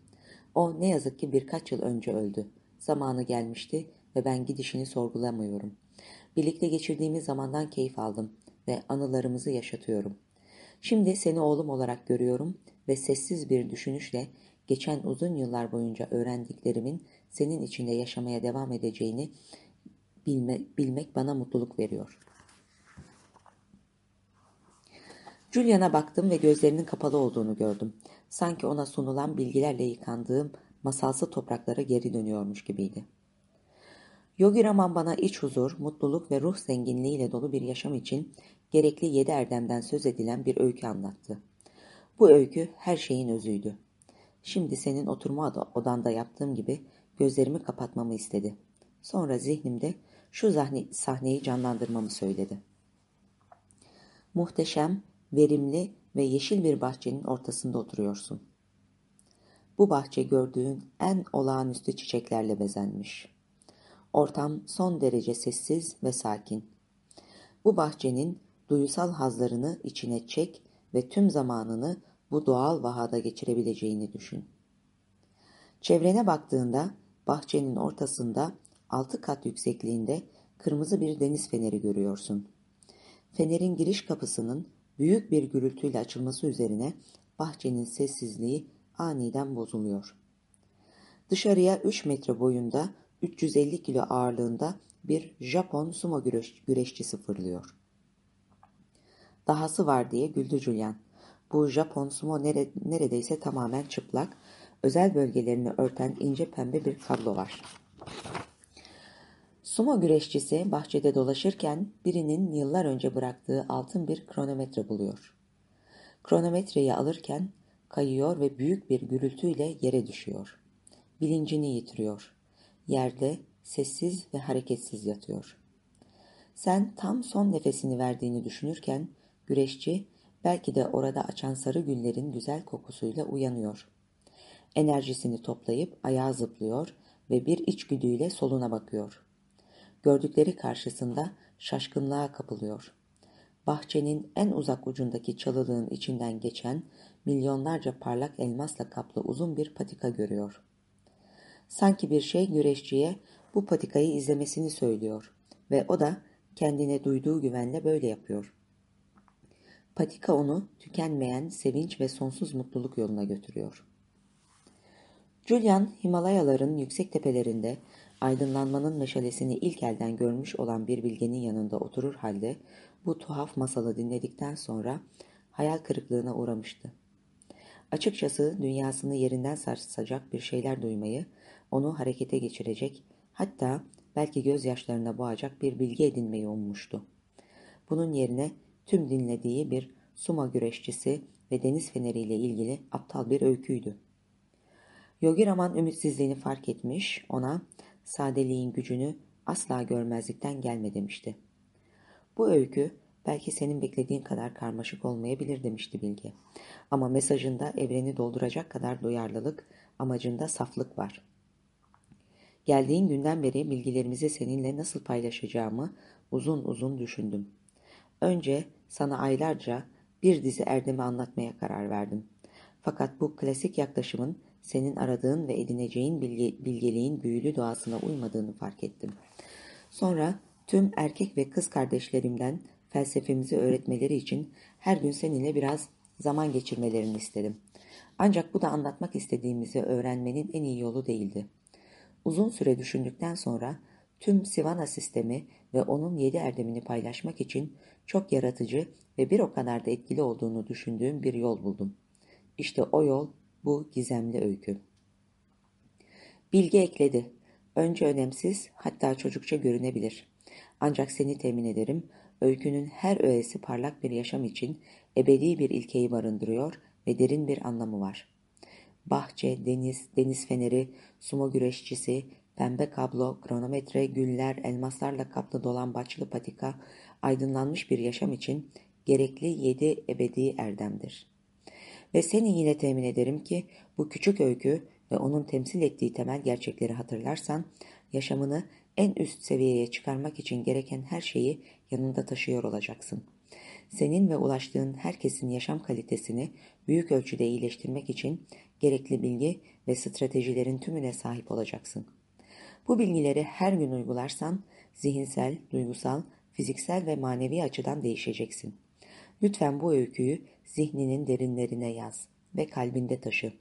O ne yazık ki birkaç yıl önce öldü. Zamanı gelmişti ve ben gidişini sorgulamıyorum. Birlikte geçirdiğimiz zamandan keyif aldım ve anılarımızı yaşatıyorum. Şimdi seni oğlum olarak görüyorum ve sessiz bir düşünüşle geçen uzun yıllar boyunca öğrendiklerimin senin içinde yaşamaya devam edeceğini bilme, bilmek bana mutluluk veriyor. Julian'a baktım ve gözlerinin kapalı olduğunu gördüm. Sanki ona sunulan bilgilerle yıkandığım masalsı topraklara geri dönüyormuş gibiydi. Yogi Raman bana iç huzur, mutluluk ve ruh zenginliğiyle dolu bir yaşam için gerekli yedi erdemden söz edilen bir öykü anlattı. Bu öykü her şeyin özüydü. Şimdi senin oturma odanda yaptığım gibi gözlerimi kapatmamı istedi. Sonra zihnimde şu sahneyi canlandırmamı söyledi. Muhteşem, verimli ve yeşil bir bahçenin ortasında oturuyorsun. Bu bahçe gördüğün en olağanüstü çiçeklerle bezenmiş. Ortam son derece sessiz ve sakin. Bu bahçenin duyusal hazlarını içine çek ve tüm zamanını bu doğal vahada geçirebileceğini düşün. Çevrene baktığında bahçenin ortasında altı kat yüksekliğinde kırmızı bir deniz feneri görüyorsun. Fenerin giriş kapısının büyük bir gürültüyle açılması üzerine bahçenin sessizliği aniden bozuluyor. Dışarıya 3 metre boyunda 350 kilo ağırlığında bir Japon sumo güreş, güreşçisi fırlıyor. Dahası var diye güldü Julian. Bu Japon sumo nere, neredeyse tamamen çıplak, özel bölgelerini örten ince pembe bir kablo var. Sumo güreşçisi bahçede dolaşırken birinin yıllar önce bıraktığı altın bir kronometre buluyor. Kronometreyi alırken kayıyor ve büyük bir gürültüyle yere düşüyor. Bilincini yitiriyor. Yerde sessiz ve hareketsiz yatıyor. Sen tam son nefesini verdiğini düşünürken güreşçi belki de orada açan sarı güllerin güzel kokusuyla uyanıyor. Enerjisini toplayıp ayağa zıplıyor ve bir içgüdüyle soluna bakıyor. Gördükleri karşısında şaşkınlığa kapılıyor. Bahçenin en uzak ucundaki çalılığın içinden geçen milyonlarca parlak elmasla kaplı uzun bir patika görüyor. Sanki bir şey güreşçiye bu patikayı izlemesini söylüyor ve o da kendine duyduğu güvenle böyle yapıyor. Patika onu tükenmeyen sevinç ve sonsuz mutluluk yoluna götürüyor. Julian, Himalayaların yüksek tepelerinde aydınlanmanın meşalesini ilk elden görmüş olan bir bilgenin yanında oturur halde bu tuhaf masalı dinledikten sonra hayal kırıklığına uğramıştı. Açıkçası dünyasını yerinden sarsacak bir şeyler duymayı, onu harekete geçirecek, hatta belki gözyaşlarına boğacak bir bilgi edinmeyi ummuştu. Bunun yerine tüm dinlediği bir suma güreşçisi ve deniz feneriyle ilgili aptal bir öyküydü. Yogi Raman ümitsizliğini fark etmiş, ona sadeliğin gücünü asla görmezlikten gelme demişti. Bu öykü belki senin beklediğin kadar karmaşık olmayabilir demişti Bilge. Ama mesajında evreni dolduracak kadar duyarlılık, amacında saflık var. Geldiğin günden beri bilgilerimizi seninle nasıl paylaşacağımı uzun uzun düşündüm. Önce sana aylarca bir dizi erdemi anlatmaya karar verdim. Fakat bu klasik yaklaşımın senin aradığın ve edineceğin bilge, bilgeliğin büyülü doğasına uymadığını fark ettim. Sonra tüm erkek ve kız kardeşlerimden felsefemizi öğretmeleri için her gün seninle biraz zaman geçirmelerini istedim. Ancak bu da anlatmak istediğimizi öğrenmenin en iyi yolu değildi. Uzun süre düşündükten sonra tüm Sivana sistemi ve onun yedi erdemini paylaşmak için çok yaratıcı ve bir o kadar da etkili olduğunu düşündüğüm bir yol buldum. İşte o yol bu gizemli öykü. Bilgi ekledi. Önce önemsiz, hatta çocukça görünebilir. Ancak seni temin ederim, öykünün her öğesi parlak bir yaşam için ebedi bir ilkeyi barındırıyor ve derin bir anlamı var. Bahçe, deniz, deniz feneri, sumo güreşçisi, pembe kablo, kronometre, güller, elmaslarla kaplı dolan başlı patika, aydınlanmış bir yaşam için gerekli yedi ebedi erdemdir. Ve seni yine temin ederim ki bu küçük öykü ve onun temsil ettiği temel gerçekleri hatırlarsan, yaşamını en üst seviyeye çıkarmak için gereken her şeyi yanında taşıyor olacaksın. Senin ve ulaştığın herkesin yaşam kalitesini büyük ölçüde iyileştirmek için gerekli bilgi ve stratejilerin tümüne sahip olacaksın. Bu bilgileri her gün uygularsan zihinsel, duygusal, fiziksel ve manevi açıdan değişeceksin. Lütfen bu öyküyü zihninin derinlerine yaz ve kalbinde taşı.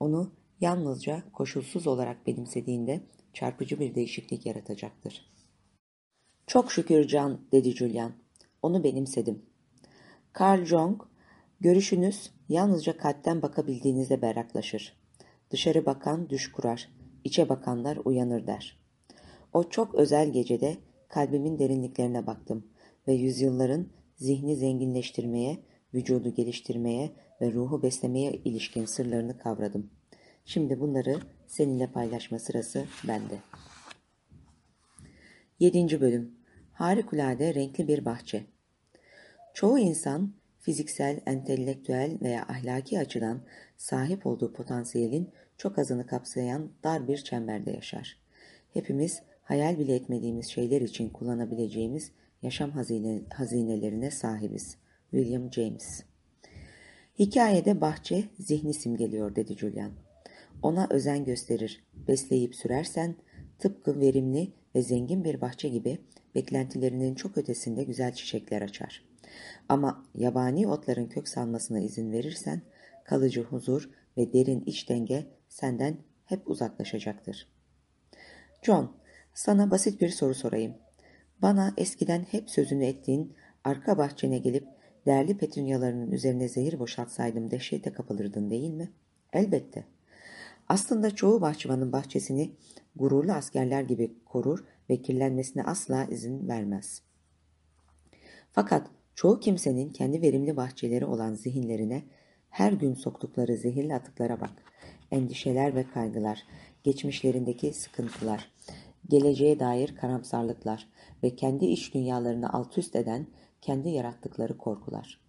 Onu yalnızca koşulsuz olarak benimsediğinde çarpıcı bir değişiklik yaratacaktır. Çok şükür Can, dedi Julian. Onu benimsedim. Carl Jung, görüşünüz yalnızca kalpten bakabildiğinizde berraklaşır. Dışarı bakan düş kurar, içe bakanlar uyanır der. O çok özel gecede kalbimin derinliklerine baktım ve yüzyılların zihni zenginleştirmeye, vücudu geliştirmeye ve ruhu beslemeye ilişkin sırlarını kavradım. Şimdi bunları seninle paylaşma sırası bende. 7. Bölüm Harikulade renkli bir bahçe Çoğu insan fiziksel, entelektüel veya ahlaki açıdan sahip olduğu potansiyelin çok azını kapsayan dar bir çemberde yaşar. Hepimiz hayal bile etmediğimiz şeyler için kullanabileceğimiz yaşam hazine, hazinelerine sahibiz. William James Hikayede bahçe zihni simgeliyor dedi Julian. Ona özen gösterir, besleyip sürersen tıpkı verimli ve zengin bir bahçe gibi beklentilerinin çok ötesinde güzel çiçekler açar. Ama yabani otların kök salmasına izin verirsen kalıcı huzur ve derin iç denge senden hep uzaklaşacaktır. John, sana basit bir soru sorayım. Bana eskiden hep sözünü ettiğin arka bahçene gelip değerli petunyalarının üzerine zehir boşaltsaydım dehşete kapılırdın değil mi? Elbette. Aslında çoğu bahçıvanın bahçesini gururlu askerler gibi korur ve kirlenmesine asla izin vermez. Fakat çoğu kimsenin kendi verimli bahçeleri olan zihinlerine her gün soktukları zehirli atıklara bak. Endişeler ve kaygılar, geçmişlerindeki sıkıntılar, geleceğe dair karamsarlıklar ve kendi iç dünyalarını alt üst eden kendi yarattıkları korkular.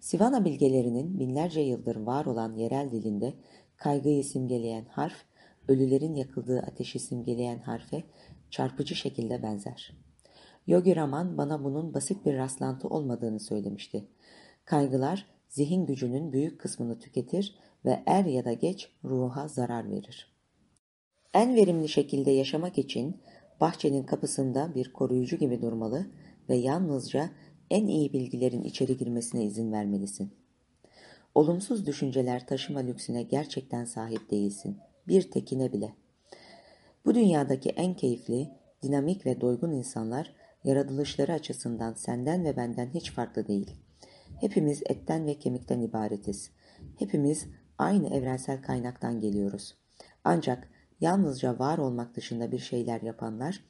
Sivana bilgelerinin binlerce yıldır var olan yerel dilinde kaygıyı simgeleyen harf, ölülerin yakıldığı ateşi simgeleyen harfe çarpıcı şekilde benzer. Yogi Raman bana bunun basit bir rastlantı olmadığını söylemişti. Kaygılar zihin gücünün büyük kısmını tüketir ve er ya da geç ruha zarar verir. En verimli şekilde yaşamak için bahçenin kapısında bir koruyucu gibi durmalı ve yalnızca en iyi bilgilerin içeri girmesine izin vermelisin. Olumsuz düşünceler taşıma lüksüne gerçekten sahip değilsin. Bir tekine bile. Bu dünyadaki en keyifli, dinamik ve doygun insanlar yaratılışları açısından senden ve benden hiç farklı değil. Hepimiz etten ve kemikten ibaretiz. Hepimiz aynı evrensel kaynaktan geliyoruz. Ancak yalnızca var olmak dışında bir şeyler yapanlar,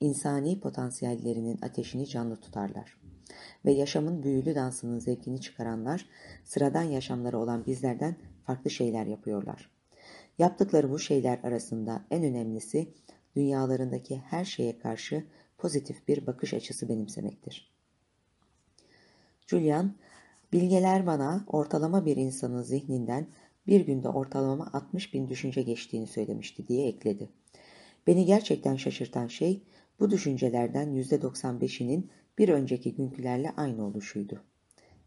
insani potansiyellerinin ateşini canlı tutarlar. Ve yaşamın büyülü dansının zevkini çıkaranlar, sıradan yaşamları olan bizlerden farklı şeyler yapıyorlar. Yaptıkları bu şeyler arasında en önemlisi, dünyalarındaki her şeye karşı pozitif bir bakış açısı benimsemektir. Julian, bilgeler bana ortalama bir insanın zihninden bir günde ortalama 60 bin düşünce geçtiğini söylemişti diye ekledi. Beni gerçekten şaşırtan şey bu düşüncelerden %95'inin bir önceki günkülerle aynı oluşuydu.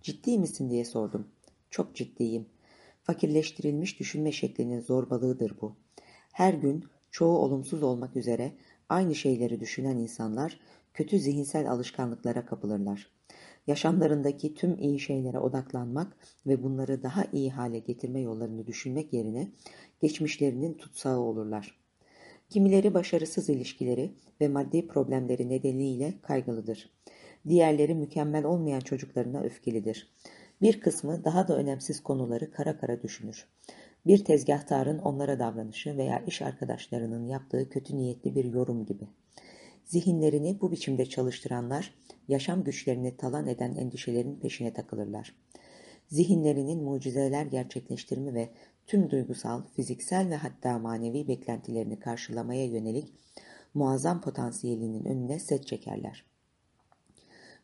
Ciddi misin diye sordum. Çok ciddiyim. Fakirleştirilmiş düşünme şeklinin zorbalığıdır bu. Her gün çoğu olumsuz olmak üzere aynı şeyleri düşünen insanlar kötü zihinsel alışkanlıklara kapılırlar. Yaşamlarındaki tüm iyi şeylere odaklanmak ve bunları daha iyi hale getirme yollarını düşünmek yerine geçmişlerinin tutsağı olurlar. Kimileri başarısız ilişkileri ve maddi problemleri nedeniyle kaygılıdır. Diğerleri mükemmel olmayan çocuklarına öfkelidir. Bir kısmı daha da önemsiz konuları kara kara düşünür. Bir tezgahtarın onlara davranışı veya iş arkadaşlarının yaptığı kötü niyetli bir yorum gibi. Zihinlerini bu biçimde çalıştıranlar, yaşam güçlerini talan eden endişelerin peşine takılırlar. Zihinlerinin mucizeler gerçekleştirme ve tüm duygusal, fiziksel ve hatta manevi beklentilerini karşılamaya yönelik muazzam potansiyelinin önüne set çekerler.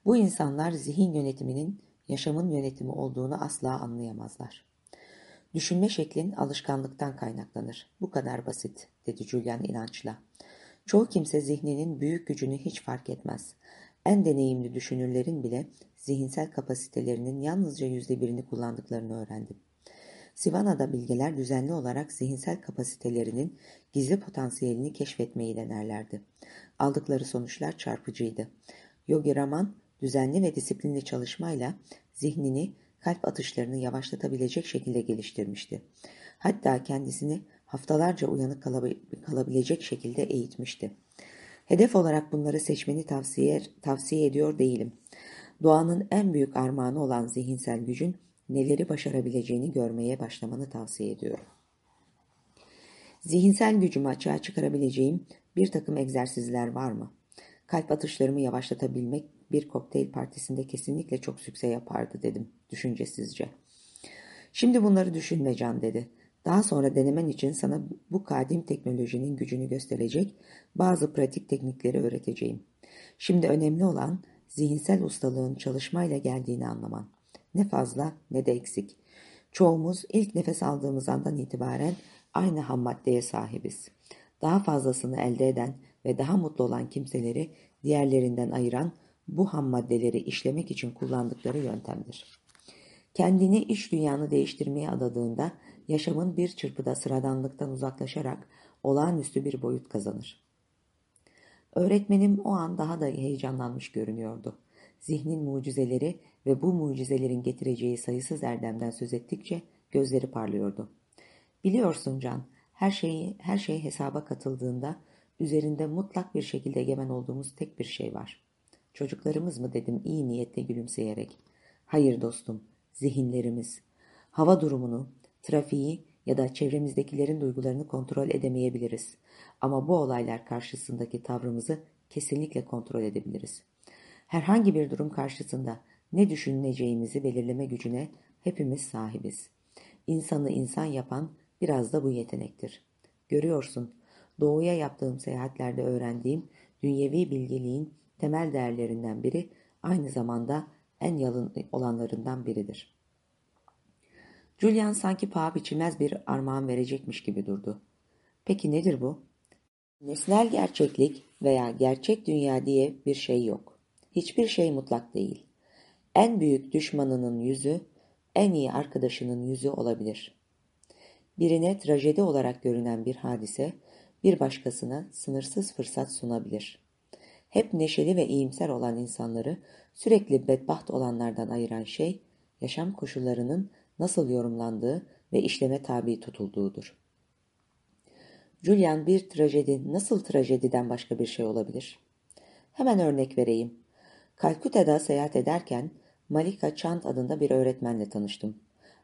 Bu insanlar zihin yönetiminin yaşamın yönetimi olduğunu asla anlayamazlar. Düşünme şeklin alışkanlıktan kaynaklanır. Bu kadar basit, dedi Julian inançla. Çoğu kimse zihninin büyük gücünü hiç fark etmez. En deneyimli düşünürlerin bile zihinsel kapasitelerinin yalnızca yüzde birini kullandıklarını öğrendim. Sivana'da bilgeler düzenli olarak zihinsel kapasitelerinin gizli potansiyelini keşfetmeyi denerlerdi. Aldıkları sonuçlar çarpıcıydı. Yogi Raman düzenli ve disiplinli çalışmayla zihnini kalp atışlarını yavaşlatabilecek şekilde geliştirmişti. Hatta kendisini haftalarca uyanık kalabilecek şekilde eğitmişti. Hedef olarak bunları seçmeni tavsiye, tavsiye ediyor değilim. Doğanın en büyük armağanı olan zihinsel gücün neleri başarabileceğini görmeye başlamanı tavsiye ediyorum. Zihinsel gücümü açığa çıkarabileceğim bir takım egzersizler var mı? Kalp atışlarımı yavaşlatabilmek bir kokteyl partisinde kesinlikle çok sükse yapardı dedim düşüncesizce. Şimdi bunları düşünme Can dedi. Daha sonra denemen için sana bu kadim teknolojinin gücünü gösterecek bazı pratik teknikleri öğreteceğim. Şimdi önemli olan zihinsel ustalığın çalışmayla geldiğini anlaman. Ne fazla ne de eksik. Çoğumuz ilk nefes aldığımız andan itibaren aynı ham maddeye sahibiz. Daha fazlasını elde eden ve daha mutlu olan kimseleri diğerlerinden ayıran bu ham maddeleri işlemek için kullandıkları yöntemdir. Kendini iş dünyanı değiştirmeye adadığında yaşamın bir çırpıda sıradanlıktan uzaklaşarak olağanüstü bir boyut kazanır. Öğretmenim o an daha da heyecanlanmış görünüyordu. Zihnin mucizeleri ve bu mucizelerin getireceği sayısız erdemden söz ettikçe gözleri parlıyordu. Biliyorsun Can, her şeyi her şey hesaba katıldığında üzerinde mutlak bir şekilde egemen olduğumuz tek bir şey var. Çocuklarımız mı dedim iyi niyetle gülümseyerek. Hayır dostum, zihinlerimiz. Hava durumunu, trafiği ya da çevremizdekilerin duygularını kontrol edemeyebiliriz. Ama bu olaylar karşısındaki tavrımızı kesinlikle kontrol edebiliriz. Herhangi bir durum karşısında ne düşüneceğimizi belirleme gücüne hepimiz sahibiz. İnsanı insan yapan biraz da bu yetenektir. Görüyorsun, doğuya yaptığım seyahatlerde öğrendiğim dünyevi bilgeliğin temel değerlerinden biri aynı zamanda en yalın olanlarından biridir. Julian sanki paha biçilmez bir armağan verecekmiş gibi durdu. Peki nedir bu? Nesnel gerçeklik veya gerçek dünya diye bir şey yok. Hiçbir şey mutlak değil. En büyük düşmanının yüzü, en iyi arkadaşının yüzü olabilir. Birine trajedi olarak görünen bir hadise, bir başkasına sınırsız fırsat sunabilir. Hep neşeli ve iyimser olan insanları sürekli bedbaht olanlardan ayıran şey, yaşam koşullarının nasıl yorumlandığı ve işleme tabi tutulduğudur. Julian bir trajedi nasıl trajediden başka bir şey olabilir? Hemen örnek vereyim. Kalküta'da seyahat ederken Malika Chand adında bir öğretmenle tanıştım.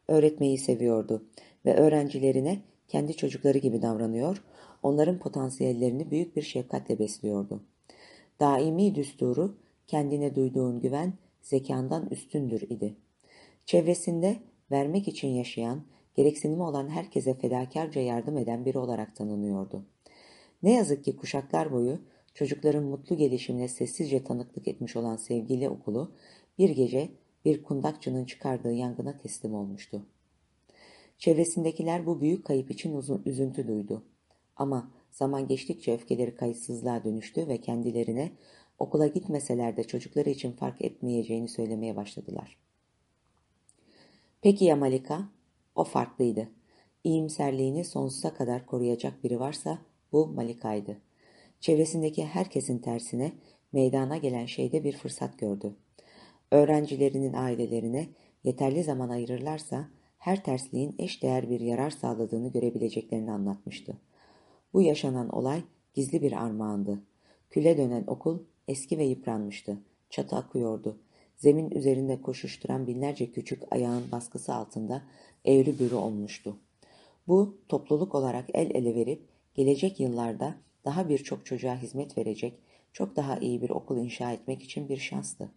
Öğretmeyi seviyordu ve öğrencilerine kendi çocukları gibi davranıyor, onların potansiyellerini büyük bir şefkatle besliyordu. Daimi düsturu, kendine duyduğun güven, zekandan üstündür idi. Çevresinde vermek için yaşayan, gereksinimi olan herkese fedakarca yardım eden biri olarak tanınıyordu. Ne yazık ki kuşaklar boyu çocukların mutlu gelişimine sessizce tanıklık etmiş olan sevgili okulu bir gece bir kundakçının çıkardığı yangına teslim olmuştu. Çevresindekiler bu büyük kayıp için uzun, üzüntü duydu. Ama zaman geçtikçe öfkeleri kayıtsızlığa dönüştü ve kendilerine okula gitmeseler de çocukları için fark etmeyeceğini söylemeye başladılar. Peki ya Malika? O farklıydı. İyimserliğini sonsuza kadar koruyacak biri varsa bu Malika'ydı. Çevresindeki herkesin tersine meydana gelen şeyde bir fırsat gördü. Öğrencilerinin ailelerine yeterli zaman ayırırlarsa her tersliğin eş değer bir yarar sağladığını görebileceklerini anlatmıştı. Bu yaşanan olay gizli bir armağandı. Küle dönen okul eski ve yıpranmıştı. Çatı akıyordu. Zemin üzerinde koşuşturan binlerce küçük ayağın baskısı altında eğri bürü olmuştu. Bu topluluk olarak el ele verip gelecek yıllarda daha birçok çocuğa hizmet verecek, çok daha iyi bir okul inşa etmek için bir şanstı.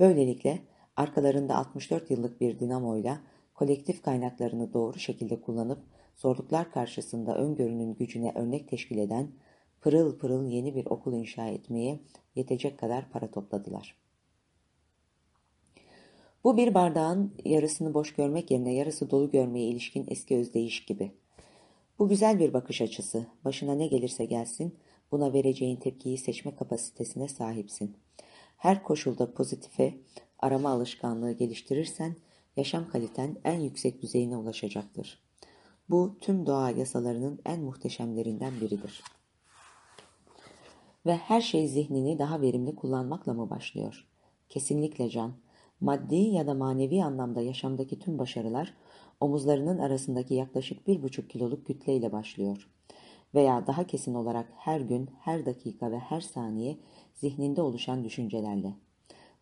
Böylelikle arkalarında 64 yıllık bir dinamoyla kolektif kaynaklarını doğru şekilde kullanıp zorluklar karşısında öngörünün gücüne örnek teşkil eden pırıl pırıl yeni bir okul inşa etmeye yetecek kadar para topladılar. Bu bir bardağın yarısını boş görmek yerine yarısı dolu görmeye ilişkin eski özdeyiş gibi. Bu güzel bir bakış açısı. Başına ne gelirse gelsin, buna vereceğin tepkiyi seçme kapasitesine sahipsin. Her koşulda pozitife arama alışkanlığı geliştirirsen, yaşam kaliten en yüksek düzeyine ulaşacaktır. Bu tüm doğa yasalarının en muhteşemlerinden biridir. Ve her şey zihnini daha verimli kullanmakla mı başlıyor? Kesinlikle Can. Maddi ya da manevi anlamda yaşamdaki tüm başarılar omuzlarının arasındaki yaklaşık bir buçuk kiloluk kütleyle başlıyor. Veya daha kesin olarak her gün, her dakika ve her saniye zihninde oluşan düşüncelerle.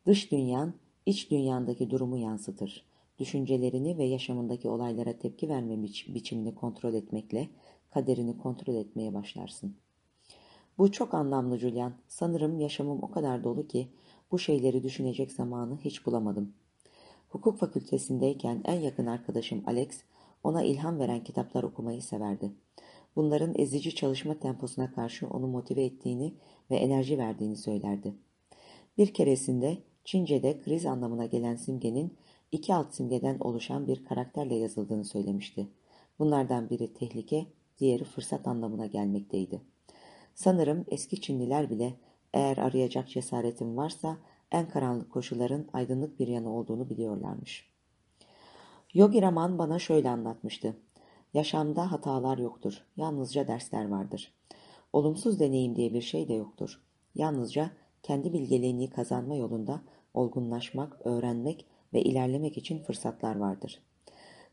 Dış dünyan, iç dünyandaki durumu yansıtır. Düşüncelerini ve yaşamındaki olaylara tepki verme biç biçimini kontrol etmekle kaderini kontrol etmeye başlarsın. Bu çok anlamlı Julian. Sanırım yaşamım o kadar dolu ki bu şeyleri düşünecek zamanı hiç bulamadım. Hukuk fakültesindeyken en yakın arkadaşım Alex, ona ilham veren kitaplar okumayı severdi. Bunların ezici çalışma temposuna karşı onu motive ettiğini ve enerji verdiğini söylerdi. Bir keresinde Çince'de kriz anlamına gelen simgenin iki alt simgeden oluşan bir karakterle yazıldığını söylemişti. Bunlardan biri tehlike, diğeri fırsat anlamına gelmekteydi. Sanırım eski Çinliler bile eğer arayacak cesaretin varsa en karanlık koşulların aydınlık bir yanı olduğunu biliyorlarmış. Yogi Raman bana şöyle anlatmıştı. Yaşamda hatalar yoktur. Yalnızca dersler vardır. Olumsuz deneyim diye bir şey de yoktur. Yalnızca kendi bilgeliğini kazanma yolunda olgunlaşmak, öğrenmek ve ilerlemek için fırsatlar vardır.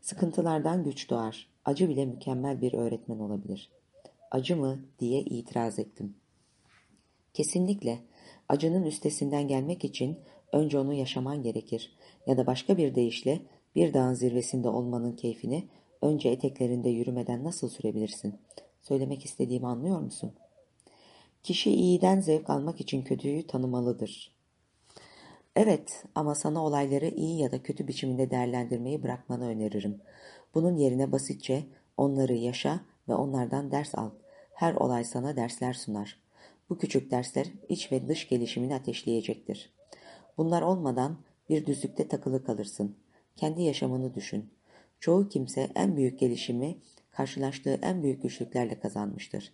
Sıkıntılardan güç doğar. Acı bile mükemmel bir öğretmen olabilir. Acı mı diye itiraz ettim. Kesinlikle acının üstesinden gelmek için önce onu yaşaman gerekir. Ya da başka bir deyişle bir dağın zirvesinde olmanın keyfini önce eteklerinde yürümeden nasıl sürebilirsin? Söylemek istediğimi anlıyor musun? Kişi iyiden zevk almak için kötüyü tanımalıdır. Evet ama sana olayları iyi ya da kötü biçiminde değerlendirmeyi bırakmanı öneririm. Bunun yerine basitçe onları yaşa ve onlardan ders al. Her olay sana dersler sunar. Bu küçük dersler iç ve dış gelişimini ateşleyecektir. Bunlar olmadan bir düzlükte takılı kalırsın. Kendi yaşamını düşün. Çoğu kimse en büyük gelişimi karşılaştığı en büyük güçlüklerle kazanmıştır.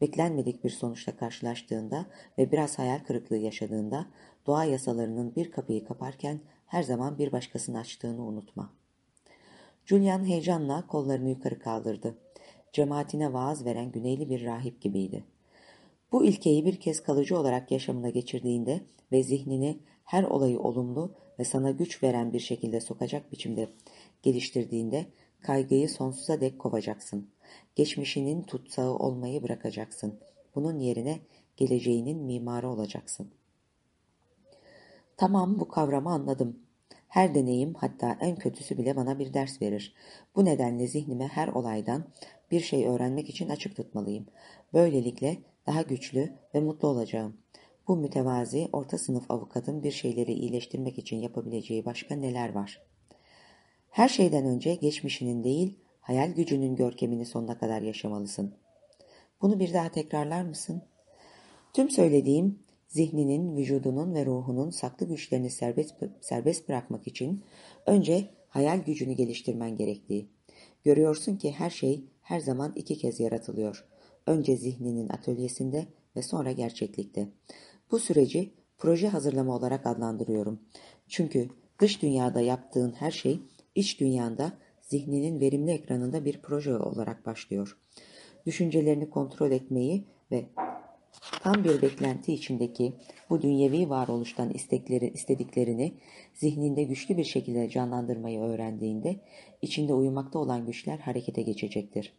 Beklenmedik bir sonuçla karşılaştığında ve biraz hayal kırıklığı yaşadığında doğa yasalarının bir kapıyı kaparken her zaman bir başkasını açtığını unutma. Julian heyecanla kollarını yukarı kaldırdı. Cemaatine vaaz veren güneyli bir rahip gibiydi. Bu ilkeyi bir kez kalıcı olarak yaşamına geçirdiğinde ve zihnini her olayı olumlu ve sana güç veren bir şekilde sokacak biçimde geliştirdiğinde kaygıyı sonsuza dek kovacaksın. Geçmişinin tutsağı olmayı bırakacaksın. Bunun yerine geleceğinin mimarı olacaksın. Tamam bu kavramı anladım. Her deneyim hatta en kötüsü bile bana bir ders verir. Bu nedenle zihnime her olaydan bir şey öğrenmek için açık tutmalıyım. Böylelikle daha güçlü ve mutlu olacağım. Bu mütevazi orta sınıf avukatın bir şeyleri iyileştirmek için yapabileceği başka neler var? Her şeyden önce geçmişinin değil, hayal gücünün görkemini sonuna kadar yaşamalısın. Bunu bir daha tekrarlar mısın? Tüm söylediğim zihninin, vücudunun ve ruhunun saklı güçlerini serbest, serbest bırakmak için önce hayal gücünü geliştirmen gerektiği. Görüyorsun ki her şey her zaman iki kez yaratılıyor. Önce zihninin atölyesinde ve sonra gerçeklikte. Bu süreci proje hazırlama olarak adlandırıyorum. Çünkü dış dünyada yaptığın her şey iç dünyanda zihninin verimli ekranında bir proje olarak başlıyor. Düşüncelerini kontrol etmeyi ve tam bir beklenti içindeki bu dünyevi varoluştan istekleri, istediklerini zihninde güçlü bir şekilde canlandırmayı öğrendiğinde içinde uyumakta olan güçler harekete geçecektir.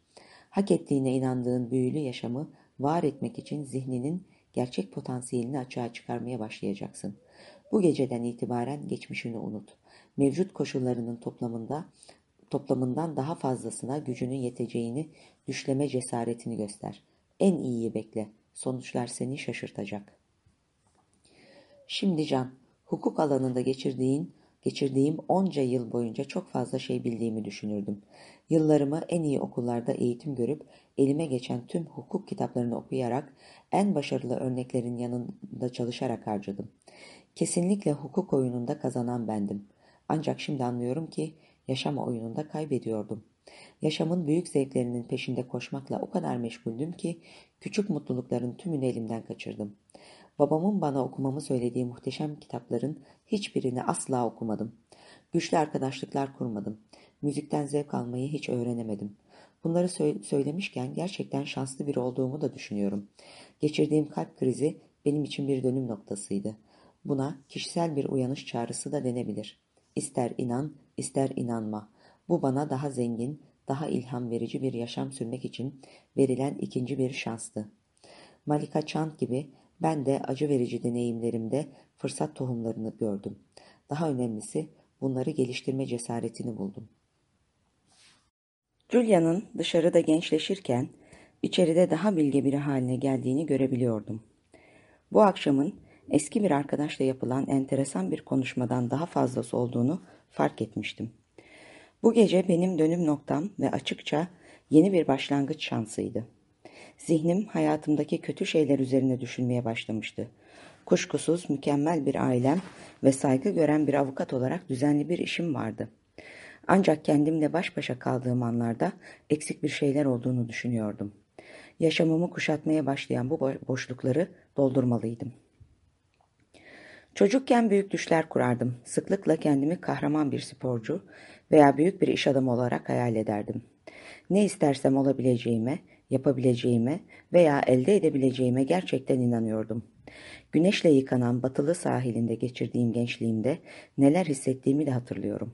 Hak ettiğine inandığın büyülü yaşamı var etmek için zihninin gerçek potansiyelini açığa çıkarmaya başlayacaksın. Bu geceden itibaren geçmişini unut. Mevcut koşullarının toplamında toplamından daha fazlasına gücünün yeteceğini düşleme cesaretini göster. En iyiyi bekle. Sonuçlar seni şaşırtacak. Şimdi Can, hukuk alanında geçirdiğin, geçirdiğim onca yıl boyunca çok fazla şey bildiğimi düşünürdüm. Yıllarımı en iyi okullarda eğitim görüp elime geçen tüm hukuk kitaplarını okuyarak en başarılı örneklerin yanında çalışarak harcadım. Kesinlikle hukuk oyununda kazanan bendim. Ancak şimdi anlıyorum ki yaşam oyununda kaybediyordum. Yaşamın büyük zevklerinin peşinde koşmakla o kadar meşguldüm ki küçük mutlulukların tümünü elimden kaçırdım. Babamın bana okumamı söylediği muhteşem kitapların hiçbirini asla okumadım. Güçlü arkadaşlıklar kurmadım. Müzikten zevk almayı hiç öğrenemedim. Bunları sö söylemişken gerçekten şanslı biri olduğumu da düşünüyorum. Geçirdiğim kalp krizi benim için bir dönüm noktasıydı. Buna kişisel bir uyanış çağrısı da denebilir. İster inan, ister inanma. Bu bana daha zengin, daha ilham verici bir yaşam sürmek için verilen ikinci bir şanstı. Malika Chand gibi ben de acı verici deneyimlerimde fırsat tohumlarını gördüm. Daha önemlisi bunları geliştirme cesaretini buldum. Julia'nın dışarıda gençleşirken içeride daha bilge biri haline geldiğini görebiliyordum. Bu akşamın eski bir arkadaşla yapılan enteresan bir konuşmadan daha fazlası olduğunu fark etmiştim. Bu gece benim dönüm noktam ve açıkça yeni bir başlangıç şansıydı. Zihnim hayatımdaki kötü şeyler üzerine düşünmeye başlamıştı. Kuşkusuz mükemmel bir ailem ve saygı gören bir avukat olarak düzenli bir işim vardı. Ancak kendimle baş başa kaldığım anlarda eksik bir şeyler olduğunu düşünüyordum. Yaşamımı kuşatmaya başlayan bu boşlukları doldurmalıydım. Çocukken büyük düşler kurardım. Sıklıkla kendimi kahraman bir sporcu veya büyük bir iş adamı olarak hayal ederdim. Ne istersem olabileceğime, yapabileceğime veya elde edebileceğime gerçekten inanıyordum. Güneşle yıkanan batılı sahilinde geçirdiğim gençliğimde neler hissettiğimi de hatırlıyorum.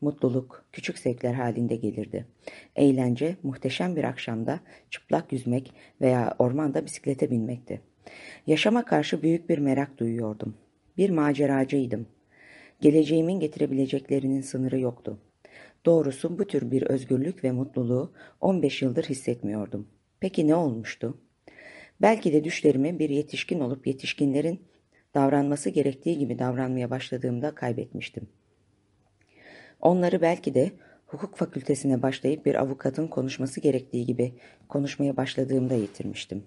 Mutluluk, küçük zevkler halinde gelirdi. Eğlence, muhteşem bir akşamda çıplak yüzmek veya ormanda bisiklete binmekti. Yaşama karşı büyük bir merak duyuyordum. Bir maceracıydım. Geleceğimin getirebileceklerinin sınırı yoktu. Doğrusu bu tür bir özgürlük ve mutluluğu 15 yıldır hissetmiyordum. Peki ne olmuştu? Belki de düşlerimi bir yetişkin olup yetişkinlerin davranması gerektiği gibi davranmaya başladığımda kaybetmiştim. Onları belki de hukuk fakültesine başlayıp bir avukatın konuşması gerektiği gibi konuşmaya başladığımda yitirmiştim.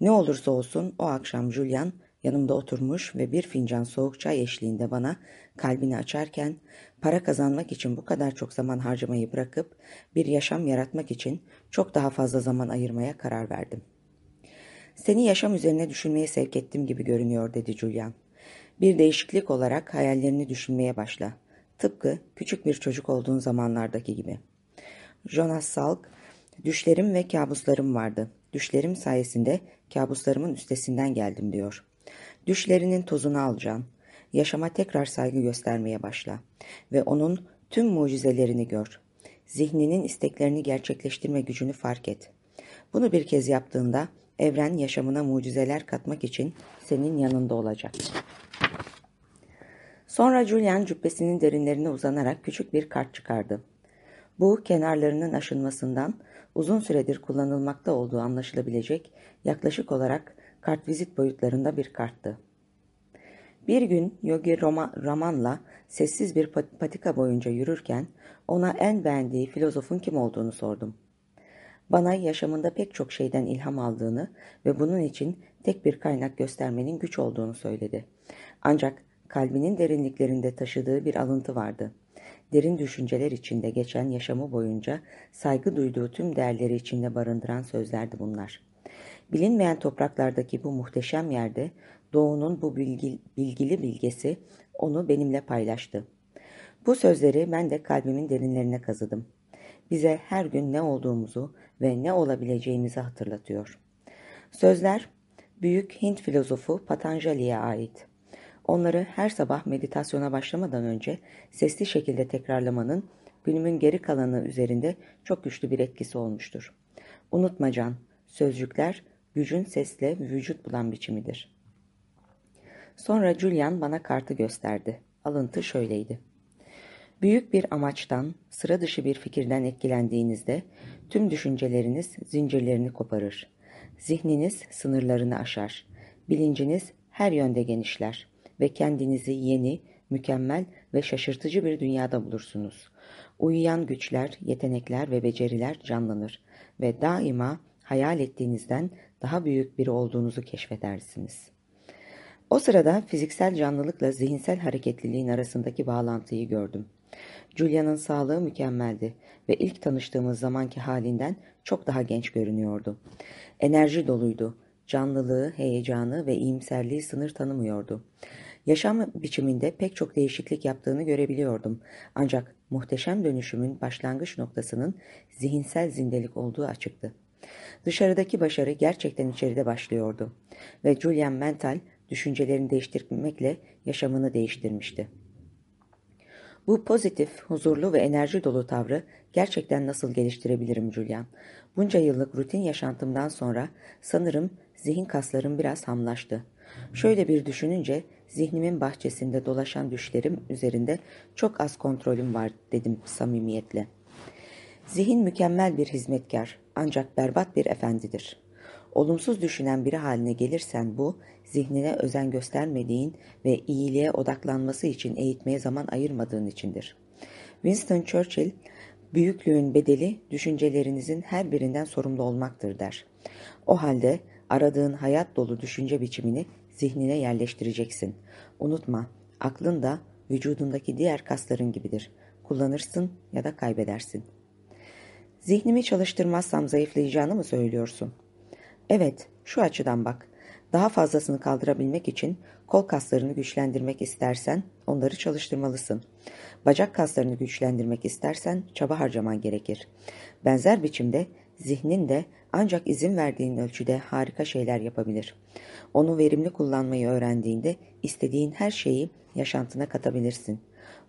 Ne olursa olsun o akşam Julian yanımda oturmuş ve bir fincan soğuk çay eşliğinde bana kalbini açarken para kazanmak için bu kadar çok zaman harcamayı bırakıp bir yaşam yaratmak için çok daha fazla zaman ayırmaya karar verdim. Seni yaşam üzerine düşünmeye sevk ettim gibi görünüyor dedi Julian. Bir değişiklik olarak hayallerini düşünmeye başla. Tıpkı küçük bir çocuk olduğun zamanlardaki gibi. Jonas Salk, düşlerim ve kabuslarım vardı. Düşlerim sayesinde kabuslarımın üstesinden geldim diyor. Düşlerinin tozunu alacaksın. Yaşama tekrar saygı göstermeye başla. Ve onun tüm mucizelerini gör. Zihninin isteklerini gerçekleştirme gücünü fark et. Bunu bir kez yaptığında evren yaşamına mucizeler katmak için senin yanında olacak. Sonra Julian cübbesinin derinlerine uzanarak küçük bir kart çıkardı. Bu kenarlarının aşınmasından uzun süredir kullanılmakta olduğu anlaşılabilecek yaklaşık olarak kartvizit boyutlarında bir karttı. Bir gün Yogi Roma, Raman'la sessiz bir patika boyunca yürürken ona en beğendiği filozofun kim olduğunu sordum. Bana yaşamında pek çok şeyden ilham aldığını ve bunun için tek bir kaynak göstermenin güç olduğunu söyledi. Ancak kalbinin derinliklerinde taşıdığı bir alıntı vardı. Derin düşünceler içinde geçen yaşamı boyunca saygı duyduğu tüm değerleri içinde barındıran sözlerdi bunlar. Bilinmeyen topraklardaki bu muhteşem yerde Doğu'nun bu bilgi, bilgili bilgesi onu benimle paylaştı. Bu sözleri ben de kalbimin derinlerine kazıdım. Bize her gün ne olduğumuzu ve ne olabileceğimizi hatırlatıyor. Sözler büyük Hint filozofu Patanjali'ye ait. Onları her sabah meditasyona başlamadan önce sesli şekilde tekrarlamanın günümün geri kalanı üzerinde çok güçlü bir etkisi olmuştur. Unutma can, sözcükler gücün sesle vücut bulan biçimidir. Sonra Julian bana kartı gösterdi. Alıntı şöyleydi. Büyük bir amaçtan, sıra dışı bir fikirden etkilendiğinizde tüm düşünceleriniz zincirlerini koparır. Zihniniz sınırlarını aşar. Bilinciniz her yönde genişler ve kendinizi yeni, mükemmel ve şaşırtıcı bir dünyada bulursunuz. Uyuyan güçler, yetenekler ve beceriler canlanır ve daima hayal ettiğinizden daha büyük biri olduğunuzu keşfedersiniz. O sırada fiziksel canlılıkla zihinsel hareketliliğin arasındaki bağlantıyı gördüm. Julia'nın sağlığı mükemmeldi ve ilk tanıştığımız zamanki halinden çok daha genç görünüyordu. Enerji doluydu. Canlılığı, heyecanı ve iyimserliği sınır tanımıyordu. Yaşam biçiminde pek çok değişiklik yaptığını görebiliyordum. Ancak muhteşem dönüşümün başlangıç noktasının zihinsel zindelik olduğu açıktı. Dışarıdaki başarı gerçekten içeride başlıyordu. Ve Julian Mental düşüncelerini değiştirmekle yaşamını değiştirmişti. Bu pozitif, huzurlu ve enerji dolu tavrı gerçekten nasıl geliştirebilirim Julian? Bunca yıllık rutin yaşantımdan sonra sanırım zihin kaslarım biraz hamlaştı. Şöyle bir düşününce zihnimin bahçesinde dolaşan düşlerim üzerinde çok az kontrolüm var dedim samimiyetle. Zihin mükemmel bir hizmetkar ancak berbat bir efendidir. Olumsuz düşünen biri haline gelirsen bu, zihnine özen göstermediğin ve iyiliğe odaklanması için eğitmeye zaman ayırmadığın içindir. Winston Churchill, büyüklüğün bedeli düşüncelerinizin her birinden sorumlu olmaktır der. O halde aradığın hayat dolu düşünce biçimini zihnine yerleştireceksin. Unutma, aklın da vücudundaki diğer kasların gibidir. Kullanırsın ya da kaybedersin. Zihnimi çalıştırmazsam zayıflayacağını mı söylüyorsun? Evet, şu açıdan bak. Daha fazlasını kaldırabilmek için kol kaslarını güçlendirmek istersen onları çalıştırmalısın. Bacak kaslarını güçlendirmek istersen çaba harcaman gerekir. Benzer biçimde zihnin de ancak izin verdiğin ölçüde harika şeyler yapabilir. Onu verimli kullanmayı öğrendiğinde istediğin her şeyi yaşantına katabilirsin.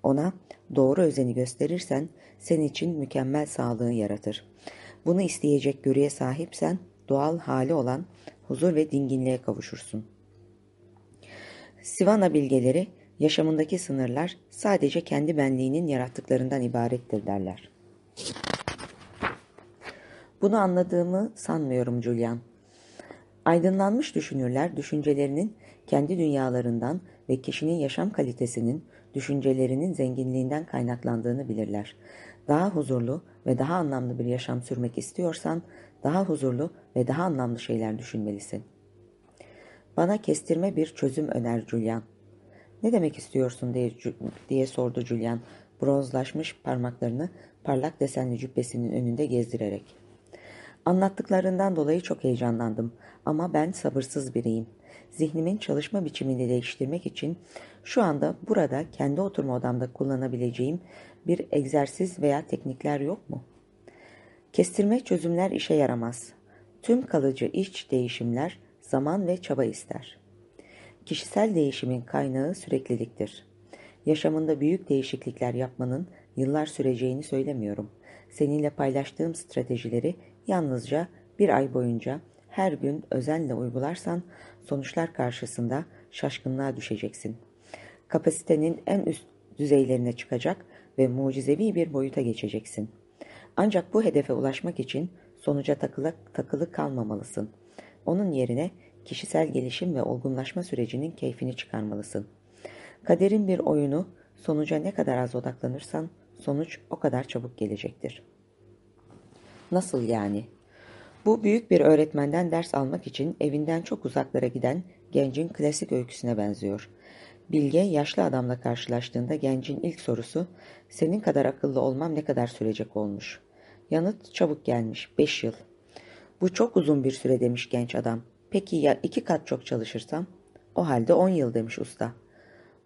Ona doğru özeni gösterirsen senin için mükemmel sağlığı yaratır. Bunu isteyecek görüye sahipsen doğal hali olan huzur ve dinginliğe kavuşursun. Sivana bilgeleri yaşamındaki sınırlar sadece kendi benliğinin yarattıklarından ibarettir derler. Bunu anladığımı sanmıyorum Julian. Aydınlanmış düşünürler düşüncelerinin kendi dünyalarından ve kişinin yaşam kalitesinin düşüncelerinin zenginliğinden kaynaklandığını bilirler. Daha huzurlu ve daha anlamlı bir yaşam sürmek istiyorsan daha huzurlu ve daha anlamlı şeyler düşünmelisin. Bana kestirme bir çözüm öner Julian. Ne demek istiyorsun diye, diye sordu Julian bronzlaşmış parmaklarını parlak desenli cübbesinin önünde gezdirerek. Anlattıklarından dolayı çok heyecanlandım ama ben sabırsız biriyim. Zihnimin çalışma biçimini değiştirmek için şu anda burada kendi oturma odamda kullanabileceğim bir egzersiz veya teknikler yok mu? Kestirme çözümler işe yaramaz. Tüm kalıcı iç değişimler zaman ve çaba ister. Kişisel değişimin kaynağı sürekliliktir. Yaşamında büyük değişiklikler yapmanın yıllar süreceğini söylemiyorum. Seninle paylaştığım stratejileri yalnızca bir ay boyunca her gün özenle uygularsan sonuçlar karşısında şaşkınlığa düşeceksin. Kapasitenin en üst düzeylerine çıkacak ve mucizevi bir boyuta geçeceksin. Ancak bu hedefe ulaşmak için sonuca takılı, takılı kalmamalısın. Onun yerine kişisel gelişim ve olgunlaşma sürecinin keyfini çıkarmalısın. Kaderin bir oyunu sonuca ne kadar az odaklanırsan sonuç o kadar çabuk gelecektir. Nasıl yani? Bu büyük bir öğretmenden ders almak için evinden çok uzaklara giden gencin klasik öyküsüne benziyor. Bilge yaşlı adamla karşılaştığında gencin ilk sorusu senin kadar akıllı olmam ne kadar sürecek olmuş. Yanıt çabuk gelmiş beş yıl. Bu çok uzun bir süre demiş genç adam. Peki ya iki kat çok çalışırsam? O halde on yıl demiş usta.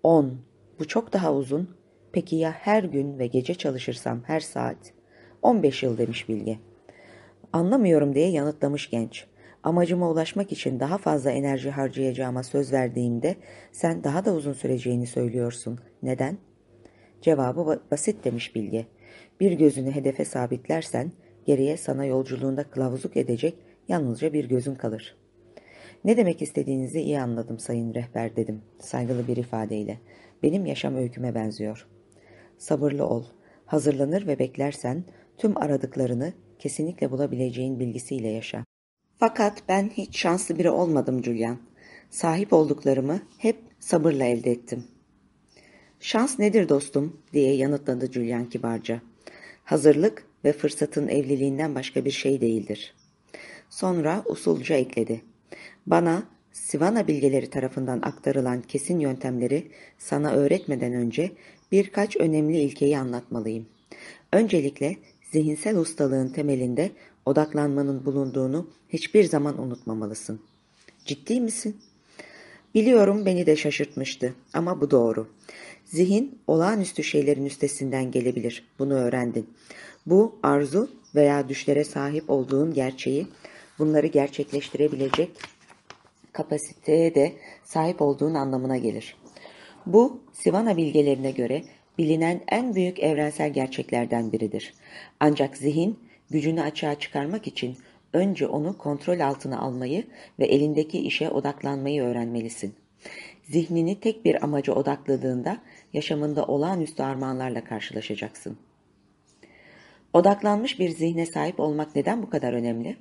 On. Bu çok daha uzun. Peki ya her gün ve gece çalışırsam her saat? On beş yıl demiş Bilge. Anlamıyorum diye yanıtlamış genç. Amacıma ulaşmak için daha fazla enerji harcayacağıma söz verdiğimde sen daha da uzun süreceğini söylüyorsun. Neden? Cevabı basit demiş Bilge. Bir gözünü hedefe sabitlersen geriye sana yolculuğunda kılavuzluk edecek yalnızca bir gözün kalır. Ne demek istediğinizi iyi anladım sayın rehber dedim saygılı bir ifadeyle. Benim yaşam öyküme benziyor. Sabırlı ol. Hazırlanır ve beklersen tüm aradıklarını kesinlikle bulabileceğin bilgisiyle yaşa. Fakat ben hiç şanslı biri olmadım Julian. Sahip olduklarımı hep sabırla elde ettim. Şans nedir dostum diye yanıtladı Julian kibarca. Hazırlık ve fırsatın evliliğinden başka bir şey değildir. Sonra usulca ekledi. Bana Sivana bilgeleri tarafından aktarılan kesin yöntemleri sana öğretmeden önce birkaç önemli ilkeyi anlatmalıyım. Öncelikle zihinsel ustalığın temelinde odaklanmanın bulunduğunu hiçbir zaman unutmamalısın. Ciddi misin? Biliyorum beni de şaşırtmıştı ama bu doğru. Zihin olağanüstü şeylerin üstesinden gelebilir. Bunu öğrendin. Bu arzu veya düşlere sahip olduğun gerçeği bunları gerçekleştirebilecek kapasiteye de sahip olduğun anlamına gelir. Bu Sivana bilgelerine göre bilinen en büyük evrensel gerçeklerden biridir. Ancak zihin gücünü açığa çıkarmak için önce onu kontrol altına almayı ve elindeki işe odaklanmayı öğrenmelisin. Zihnini tek bir amaca odakladığında yaşamında olağanüstü armağanlarla karşılaşacaksın. Odaklanmış bir zihne sahip olmak neden bu kadar önemli?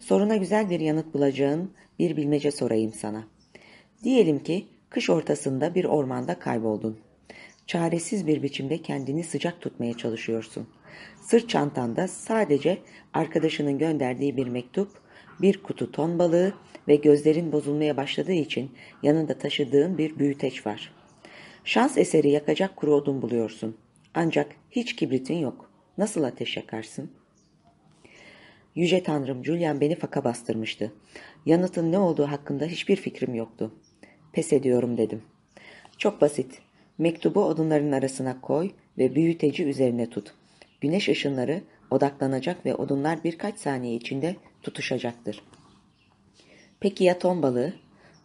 Soruna güzel bir yanıt bulacağın bir bilmece sorayım sana. Diyelim ki kış ortasında bir ormanda kayboldun. Çaresiz bir biçimde kendini sıcak tutmaya çalışıyorsun. Sırt çantanda sadece arkadaşının gönderdiği bir mektup, bir kutu ton balığı ve gözlerin bozulmaya başladığı için yanında taşıdığın bir büyüteç var. Şans eseri yakacak kuru odun buluyorsun. Ancak hiç kibritin yok. Nasıl ateş yakarsın? Yüce Tanrım, Julian beni faka bastırmıştı. Yanıtın ne olduğu hakkında hiçbir fikrim yoktu. Pes ediyorum dedim. Çok basit. Mektubu odunların arasına koy ve büyüteci üzerine tut. Güneş ışınları odaklanacak ve odunlar birkaç saniye içinde tutuşacaktır. Peki ya ton balığı?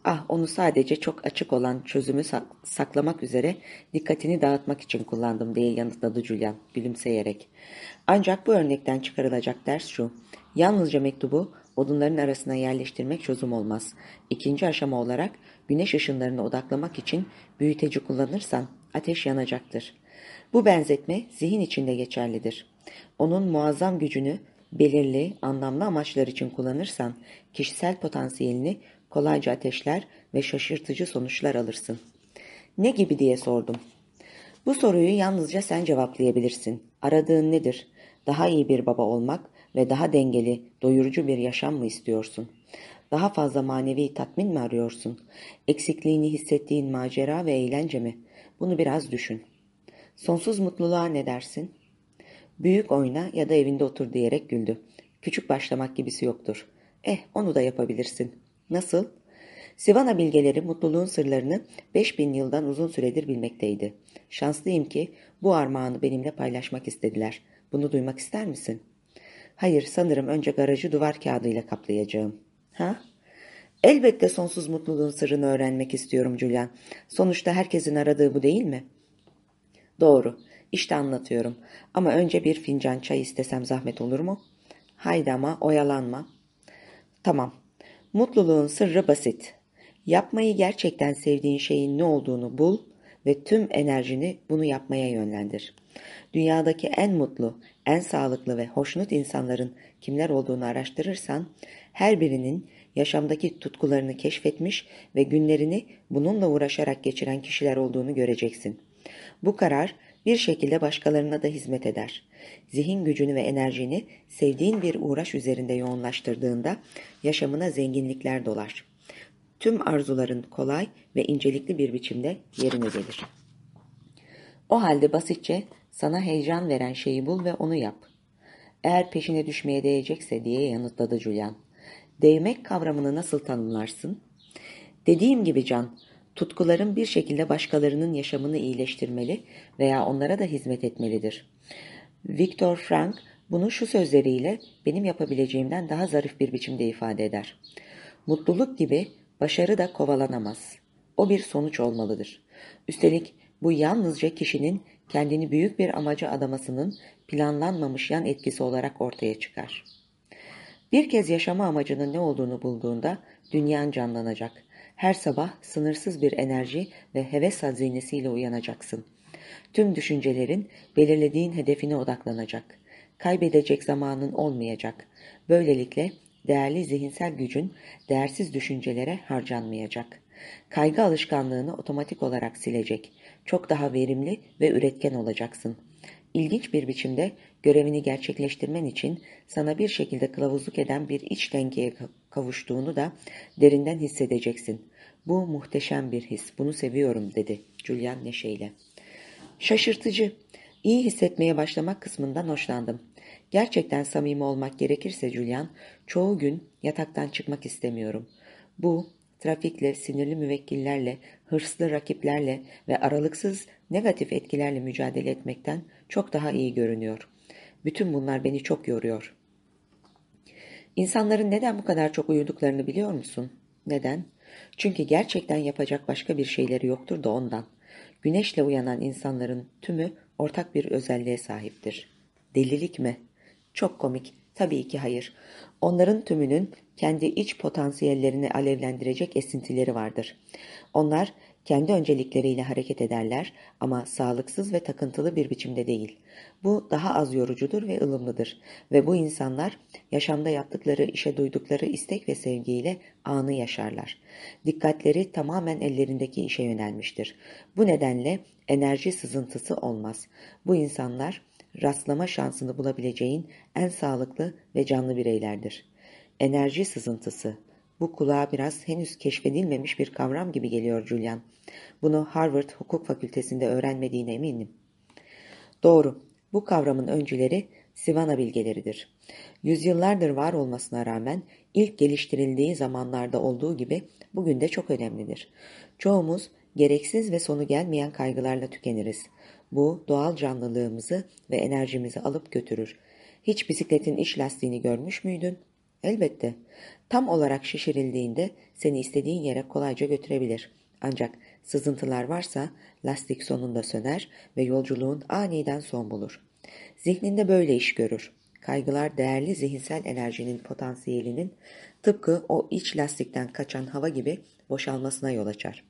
Ah onu sadece çok açık olan çözümü saklamak üzere dikkatini dağıtmak için kullandım diye yanıtladı Julian gülümseyerek. Ancak bu örnekten çıkarılacak ders şu. Yalnızca mektubu odunların arasına yerleştirmek çözüm olmaz. İkinci aşama olarak güneş ışınlarını odaklamak için büyüteci kullanırsan ateş yanacaktır. Bu benzetme zihin içinde geçerlidir. Onun muazzam gücünü belirli, anlamlı amaçlar için kullanırsan kişisel potansiyelini kolayca ateşler ve şaşırtıcı sonuçlar alırsın. Ne gibi diye sordum. Bu soruyu yalnızca sen cevaplayabilirsin. Aradığın nedir? Daha iyi bir baba olmak ve daha dengeli, doyurucu bir yaşam mı istiyorsun? Daha fazla manevi tatmin mi arıyorsun? Eksikliğini hissettiğin macera ve eğlence mi? Bunu biraz düşün. Sonsuz mutluluğa ne dersin? Büyük oyna ya da evinde otur diyerek güldü. Küçük başlamak gibisi yoktur. Eh onu da yapabilirsin. Nasıl? Sivana bilgeleri mutluluğun sırlarını 5000 yıldan uzun süredir bilmekteydi. Şanslıyım ki bu armağanı benimle paylaşmak istediler. Bunu duymak ister misin? Hayır, sanırım önce garajı duvar kağıdıyla kaplayacağım. Ha? Elbette sonsuz mutluluğun sırrını öğrenmek istiyorum Julian. Sonuçta herkesin aradığı bu değil mi? Doğru. İşte anlatıyorum. Ama önce bir fincan çay istesem zahmet olur mu? Haydi ama oyalanma. Tamam. Mutluluğun sırrı basit. Yapmayı gerçekten sevdiğin şeyin ne olduğunu bul ve tüm enerjini bunu yapmaya yönlendir. Dünyadaki en mutlu, en sağlıklı ve hoşnut insanların kimler olduğunu araştırırsan, her birinin yaşamdaki tutkularını keşfetmiş ve günlerini bununla uğraşarak geçiren kişiler olduğunu göreceksin. Bu karar bir şekilde başkalarına da hizmet eder. Zihin gücünü ve enerjini sevdiğin bir uğraş üzerinde yoğunlaştırdığında yaşamına zenginlikler dolar. Tüm arzuların kolay ve incelikli bir biçimde yerine gelir. O halde basitçe sana heyecan veren şeyi bul ve onu yap. Eğer peşine düşmeye değecekse diye yanıtladı Julian. Değmek kavramını nasıl tanımlarsın? Dediğim gibi Can, tutkuların bir şekilde başkalarının yaşamını iyileştirmeli veya onlara da hizmet etmelidir. Viktor Frank bunu şu sözleriyle benim yapabileceğimden daha zarif bir biçimde ifade eder. Mutluluk gibi başarı da kovalanamaz. O bir sonuç olmalıdır. Üstelik bu yalnızca kişinin kendini büyük bir amaca adamasının planlanmamış yan etkisi olarak ortaya çıkar. Bir kez yaşama amacının ne olduğunu bulduğunda dünyan canlanacak. Her sabah sınırsız bir enerji ve heves hazinesiyle uyanacaksın. Tüm düşüncelerin belirlediğin hedefine odaklanacak. Kaybedecek zamanın olmayacak. Böylelikle değerli zihinsel gücün değersiz düşüncelere harcanmayacak. Kaygı alışkanlığını otomatik olarak silecek. Çok daha verimli ve üretken olacaksın. İlginç bir biçimde görevini gerçekleştirmen için sana bir şekilde kılavuzluk eden bir iç dengeye kavuştuğunu da derinden hissedeceksin. Bu muhteşem bir his, bunu seviyorum dedi Julian neşeyle. Şaşırtıcı, iyi hissetmeye başlamak kısmından hoşlandım. Gerçekten samimi olmak gerekirse Julian, çoğu gün yataktan çıkmak istemiyorum. Bu, trafikle, sinirli müvekkillerle, hırslı rakiplerle ve aralıksız negatif etkilerle mücadele etmekten çok daha iyi görünüyor. Bütün bunlar beni çok yoruyor. İnsanların neden bu kadar çok uyuduklarını biliyor musun? Neden? Çünkü gerçekten yapacak başka bir şeyleri yoktur da ondan. Güneşle uyanan insanların tümü ortak bir özelliğe sahiptir. Delilik mi? Çok komik. Tabii ki hayır. Onların tümünün kendi iç potansiyellerini alevlendirecek esintileri vardır. Onlar kendi öncelikleriyle hareket ederler ama sağlıksız ve takıntılı bir biçimde değil. Bu daha az yorucudur ve ılımlıdır ve bu insanlar yaşamda yaptıkları işe duydukları istek ve sevgiyle anı yaşarlar. Dikkatleri tamamen ellerindeki işe yönelmiştir. Bu nedenle enerji sızıntısı olmaz. Bu insanlar rastlama şansını bulabileceğin en sağlıklı ve canlı bireylerdir. Enerji sızıntısı. Bu kulağa biraz henüz keşfedilmemiş bir kavram gibi geliyor Julian. Bunu Harvard Hukuk Fakültesinde öğrenmediğine eminim. Doğru. Bu kavramın öncüleri Sivana bilgeleridir. Yüzyıllardır var olmasına rağmen ilk geliştirildiği zamanlarda olduğu gibi bugün de çok önemlidir. Çoğumuz gereksiz ve sonu gelmeyen kaygılarla tükeniriz. Bu doğal canlılığımızı ve enerjimizi alıp götürür. Hiç bisikletin iç lastiğini görmüş müydün? Elbette. Tam olarak şişirildiğinde seni istediğin yere kolayca götürebilir. Ancak sızıntılar varsa lastik sonunda söner ve yolculuğun aniden son bulur. Zihninde böyle iş görür. Kaygılar değerli zihinsel enerjinin potansiyelinin tıpkı o iç lastikten kaçan hava gibi boşalmasına yol açar.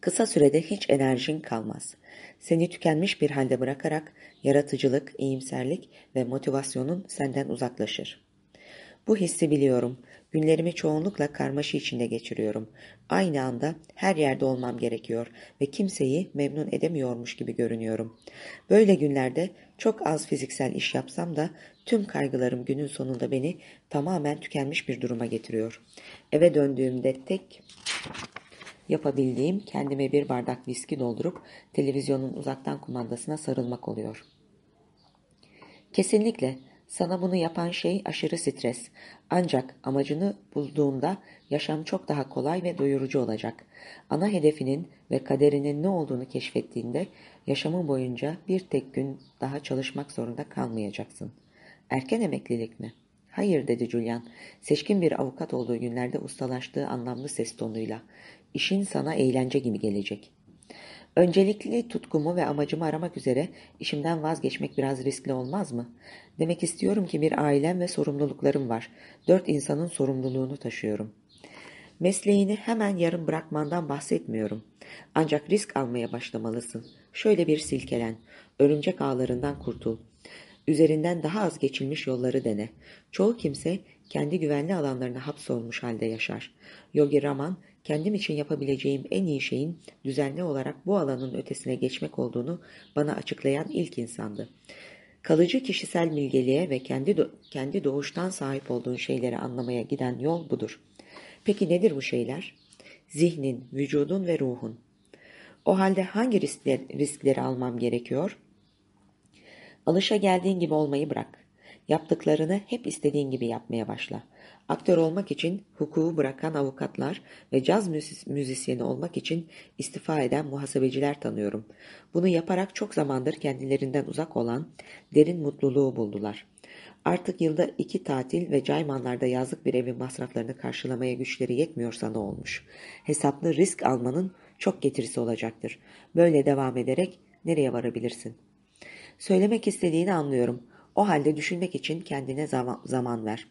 Kısa sürede hiç enerjin kalmaz. Seni tükenmiş bir halde bırakarak yaratıcılık, iyimserlik ve motivasyonun senden uzaklaşır. Bu hissi biliyorum. Günlerimi çoğunlukla karmaşı içinde geçiriyorum. Aynı anda her yerde olmam gerekiyor ve kimseyi memnun edemiyormuş gibi görünüyorum. Böyle günlerde çok az fiziksel iş yapsam da tüm kaygılarım günün sonunda beni tamamen tükenmiş bir duruma getiriyor. Eve döndüğümde tek yapabildiğim kendime bir bardak viski doldurup televizyonun uzaktan kumandasına sarılmak oluyor. Kesinlikle sana bunu yapan şey aşırı stres. Ancak amacını bulduğunda yaşam çok daha kolay ve doyurucu olacak. Ana hedefinin ve kaderinin ne olduğunu keşfettiğinde yaşamın boyunca bir tek gün daha çalışmak zorunda kalmayacaksın. Erken emeklilik mi? Hayır dedi Julian. Seçkin bir avukat olduğu günlerde ustalaştığı anlamlı ses tonuyla. İşin sana eğlence gibi gelecek. Öncelikli tutkumu ve amacımı aramak üzere işimden vazgeçmek biraz riskli olmaz mı? Demek istiyorum ki bir ailem ve sorumluluklarım var. Dört insanın sorumluluğunu taşıyorum. Mesleğini hemen yarım bırakmandan bahsetmiyorum. Ancak risk almaya başlamalısın. Şöyle bir silkelen. Örümcek ağlarından kurtul. Üzerinden daha az geçilmiş yolları dene. Çoğu kimse kendi güvenli alanlarına hapsolmuş halde yaşar. Yogi Raman kendim için yapabileceğim en iyi şeyin düzenli olarak bu alanın ötesine geçmek olduğunu bana açıklayan ilk insandı. Kalıcı kişisel bilgeliğe ve kendi, do kendi doğuştan sahip olduğun şeyleri anlamaya giden yol budur. Peki nedir bu şeyler? Zihnin, vücudun ve ruhun. O halde hangi riskler, riskleri almam gerekiyor? Alışa geldiğin gibi olmayı bırak. Yaptıklarını hep istediğin gibi yapmaya başla. Aktör olmak için hukuku bırakan avukatlar ve caz müzisyeni olmak için istifa eden muhasebeciler tanıyorum. Bunu yaparak çok zamandır kendilerinden uzak olan derin mutluluğu buldular. Artık yılda iki tatil ve Caymanlar'da yazlık bir evin masraflarını karşılamaya güçleri yetmiyorsa ne olmuş? Hesaplı risk almanın çok getirisi olacaktır. Böyle devam ederek nereye varabilirsin? Söylemek istediğini anlıyorum. O halde düşünmek için kendine zaman, ver.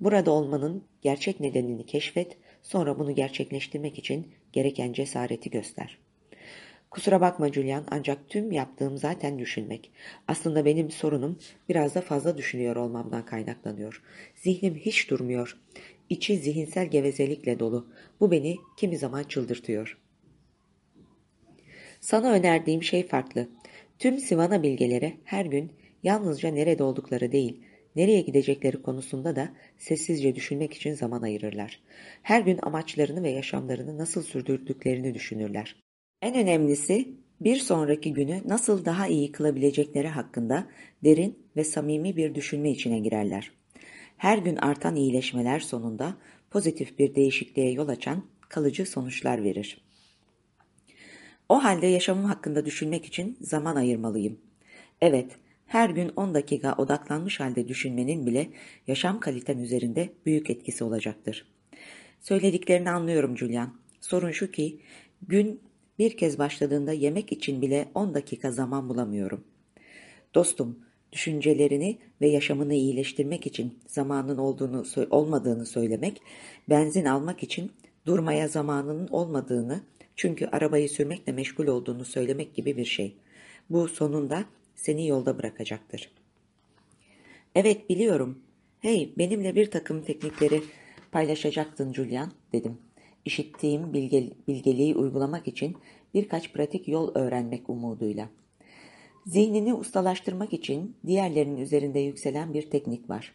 Burada olmanın gerçek nedenini keşfet, sonra bunu gerçekleştirmek için gereken cesareti göster. Kusura bakma Julian ancak tüm yaptığım zaten düşünmek. Aslında benim sorunum biraz da fazla düşünüyor olmamdan kaynaklanıyor. Zihnim hiç durmuyor. İçi zihinsel gevezelikle dolu. Bu beni kimi zaman çıldırtıyor. Sana önerdiğim şey farklı. Tüm Sivana bilgeleri her gün yalnızca nerede oldukları değil, nereye gidecekleri konusunda da sessizce düşünmek için zaman ayırırlar. Her gün amaçlarını ve yaşamlarını nasıl sürdürdüklerini düşünürler. En önemlisi bir sonraki günü nasıl daha iyi kılabilecekleri hakkında derin ve samimi bir düşünme içine girerler. Her gün artan iyileşmeler sonunda pozitif bir değişikliğe yol açan kalıcı sonuçlar verir. O halde yaşamım hakkında düşünmek için zaman ayırmalıyım. Evet, her gün 10 dakika odaklanmış halde düşünmenin bile yaşam kaliten üzerinde büyük etkisi olacaktır. Söylediklerini anlıyorum Julian. Sorun şu ki gün bir kez başladığında yemek için bile 10 dakika zaman bulamıyorum. Dostum, düşüncelerini ve yaşamını iyileştirmek için zamanın olduğunu olmadığını söylemek, benzin almak için durmaya zamanının olmadığını çünkü arabayı sürmekle meşgul olduğunu söylemek gibi bir şey. Bu sonunda seni yolda bırakacaktır. Evet biliyorum. Hey benimle bir takım teknikleri paylaşacaktın Julian dedim. İşittiğim bilge, bilgeliği uygulamak için birkaç pratik yol öğrenmek umuduyla. Zihnini ustalaştırmak için diğerlerinin üzerinde yükselen bir teknik var.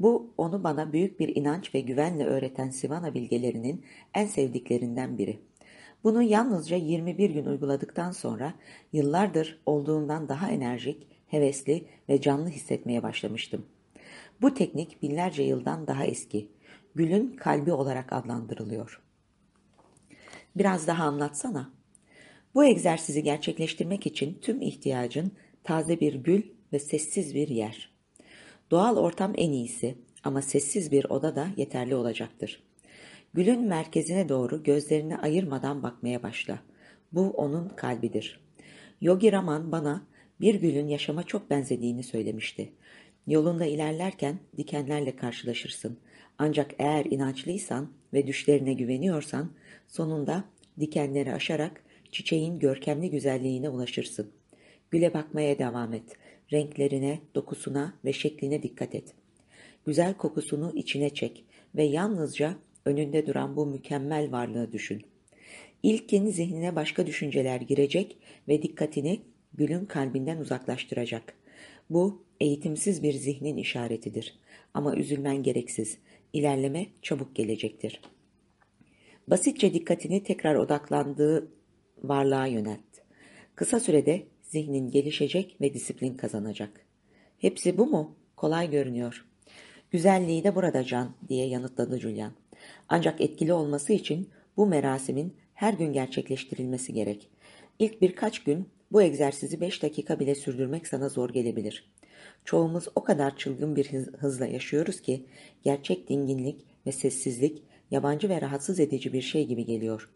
Bu onu bana büyük bir inanç ve güvenle öğreten Sivana bilgelerinin en sevdiklerinden biri. Bunu yalnızca 21 gün uyguladıktan sonra yıllardır olduğundan daha enerjik, hevesli ve canlı hissetmeye başlamıştım. Bu teknik binlerce yıldan daha eski. Gülün kalbi olarak adlandırılıyor. Biraz daha anlatsana. Bu egzersizi gerçekleştirmek için tüm ihtiyacın taze bir gül ve sessiz bir yer. Doğal ortam en iyisi ama sessiz bir oda da yeterli olacaktır. Gülün merkezine doğru gözlerini ayırmadan bakmaya başla. Bu onun kalbidir. Yogi Raman bana bir gülün yaşama çok benzediğini söylemişti. Yolunda ilerlerken dikenlerle karşılaşırsın. Ancak eğer inançlıysan ve düşlerine güveniyorsan sonunda dikenleri aşarak çiçeğin görkemli güzelliğine ulaşırsın. Güle bakmaya devam et. Renklerine, dokusuna ve şekline dikkat et. Güzel kokusunu içine çek ve yalnızca önünde duran bu mükemmel varlığı düşün. İlkin zihnine başka düşünceler girecek ve dikkatini gülün kalbinden uzaklaştıracak. Bu eğitimsiz bir zihnin işaretidir. Ama üzülmen gereksiz. İlerleme çabuk gelecektir. Basitçe dikkatini tekrar odaklandığı varlığa yönelt. Kısa sürede zihnin gelişecek ve disiplin kazanacak. Hepsi bu mu? Kolay görünüyor. Güzelliği de burada Can diye yanıtladı Julian. Ancak etkili olması için bu merasimin her gün gerçekleştirilmesi gerek. İlk birkaç gün bu egzersizi 5 dakika bile sürdürmek sana zor gelebilir. Çoğumuz o kadar çılgın bir hızla yaşıyoruz ki gerçek dinginlik ve sessizlik yabancı ve rahatsız edici bir şey gibi geliyor.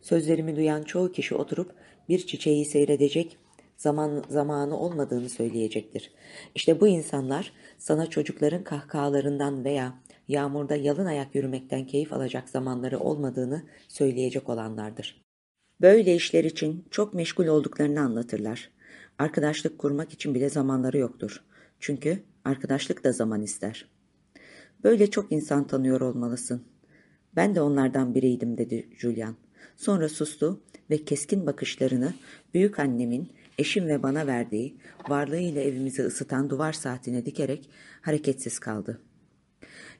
Sözlerimi duyan çoğu kişi oturup bir çiçeği seyredecek zaman zamanı olmadığını söyleyecektir. İşte bu insanlar sana çocukların kahkahalarından veya yağmurda yalın ayak yürümekten keyif alacak zamanları olmadığını söyleyecek olanlardır. Böyle işler için çok meşgul olduklarını anlatırlar. Arkadaşlık kurmak için bile zamanları yoktur. Çünkü arkadaşlık da zaman ister. Böyle çok insan tanıyor olmalısın. Ben de onlardan biriydim dedi Julian. Sonra sustu ve keskin bakışlarını büyük annemin, eşim ve bana verdiği varlığıyla evimizi ısıtan duvar saatine dikerek hareketsiz kaldı.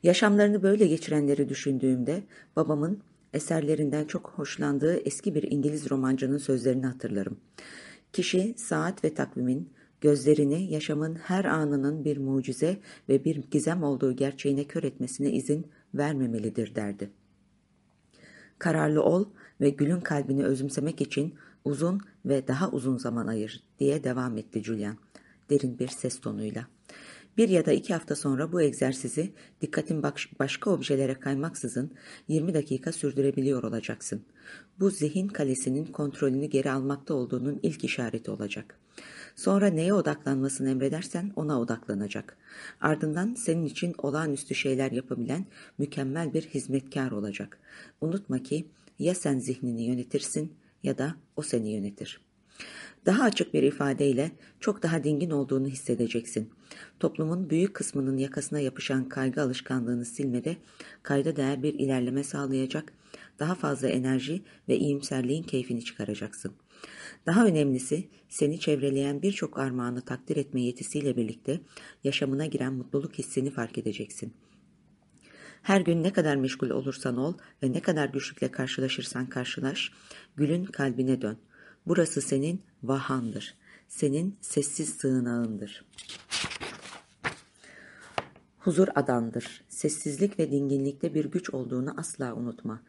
Yaşamlarını böyle geçirenleri düşündüğümde babamın eserlerinden çok hoşlandığı eski bir İngiliz romancının sözlerini hatırlarım. Kişi saat ve takvimin gözlerini yaşamın her anının bir mucize ve bir gizem olduğu gerçeğine kör etmesine izin vermemelidir derdi. Kararlı ol ve gülün kalbini özümsemek için uzun ve daha uzun zaman ayır diye devam etti Julian derin bir ses tonuyla. Bir ya da iki hafta sonra bu egzersizi dikkatin başka objelere kaymaksızın 20 dakika sürdürebiliyor olacaksın. Bu zihin kalesinin kontrolünü geri almakta olduğunun ilk işareti olacak. Sonra neye odaklanmasını emredersen ona odaklanacak. Ardından senin için olağanüstü şeyler yapabilen mükemmel bir hizmetkar olacak. Unutma ki ya sen zihnini yönetirsin ya da o seni yönetir.'' Daha açık bir ifadeyle çok daha dingin olduğunu hissedeceksin. Toplumun büyük kısmının yakasına yapışan kaygı alışkanlığını silmede kayda değer bir ilerleme sağlayacak, daha fazla enerji ve iyimserliğin keyfini çıkaracaksın. Daha önemlisi seni çevreleyen birçok armağanı takdir etme yetisiyle birlikte yaşamına giren mutluluk hissini fark edeceksin. Her gün ne kadar meşgul olursan ol ve ne kadar güçlükle karşılaşırsan karşılaş, gülün kalbine dön. Burası senin vahandır. Senin sessiz sığınağındır. Huzur adandır. Sessizlik ve dinginlikte bir güç olduğunu asla unutma.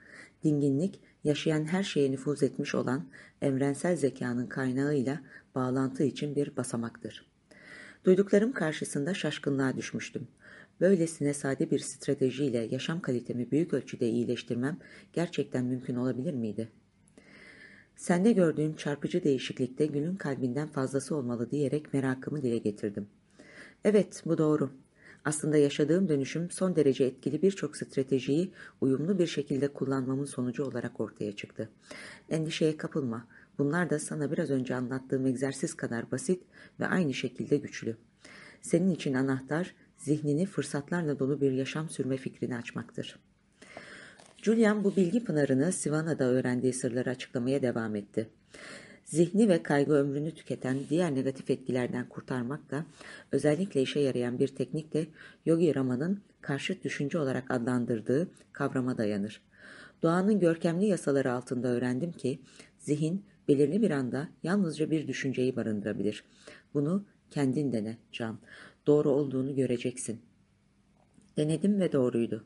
Dinginlik, yaşayan her şeye nüfuz etmiş olan evrensel zekanın kaynağıyla bağlantı için bir basamaktır. Duyduklarım karşısında şaşkınlığa düşmüştüm. Böylesine sade bir stratejiyle yaşam kalitemi büyük ölçüde iyileştirmem gerçekten mümkün olabilir miydi?'' Sende gördüğüm çarpıcı değişiklikte Gül'ün kalbinden fazlası olmalı diyerek merakımı dile getirdim. Evet, bu doğru. Aslında yaşadığım dönüşüm son derece etkili birçok stratejiyi uyumlu bir şekilde kullanmamın sonucu olarak ortaya çıktı. Endişeye kapılma. Bunlar da sana biraz önce anlattığım egzersiz kadar basit ve aynı şekilde güçlü. Senin için anahtar, zihnini fırsatlarla dolu bir yaşam sürme fikrini açmaktır.'' Julian bu bilgi pınarını Sivana'da öğrendiği sırları açıklamaya devam etti. Zihni ve kaygı ömrünü tüketen diğer negatif etkilerden kurtarmak da özellikle işe yarayan bir teknik de Yogi Rama'nın karşıt düşünce olarak adlandırdığı kavrama dayanır. Doğanın görkemli yasaları altında öğrendim ki zihin belirli bir anda yalnızca bir düşünceyi barındırabilir. Bunu kendin dene Can. Doğru olduğunu göreceksin. Denedim ve doğruydu.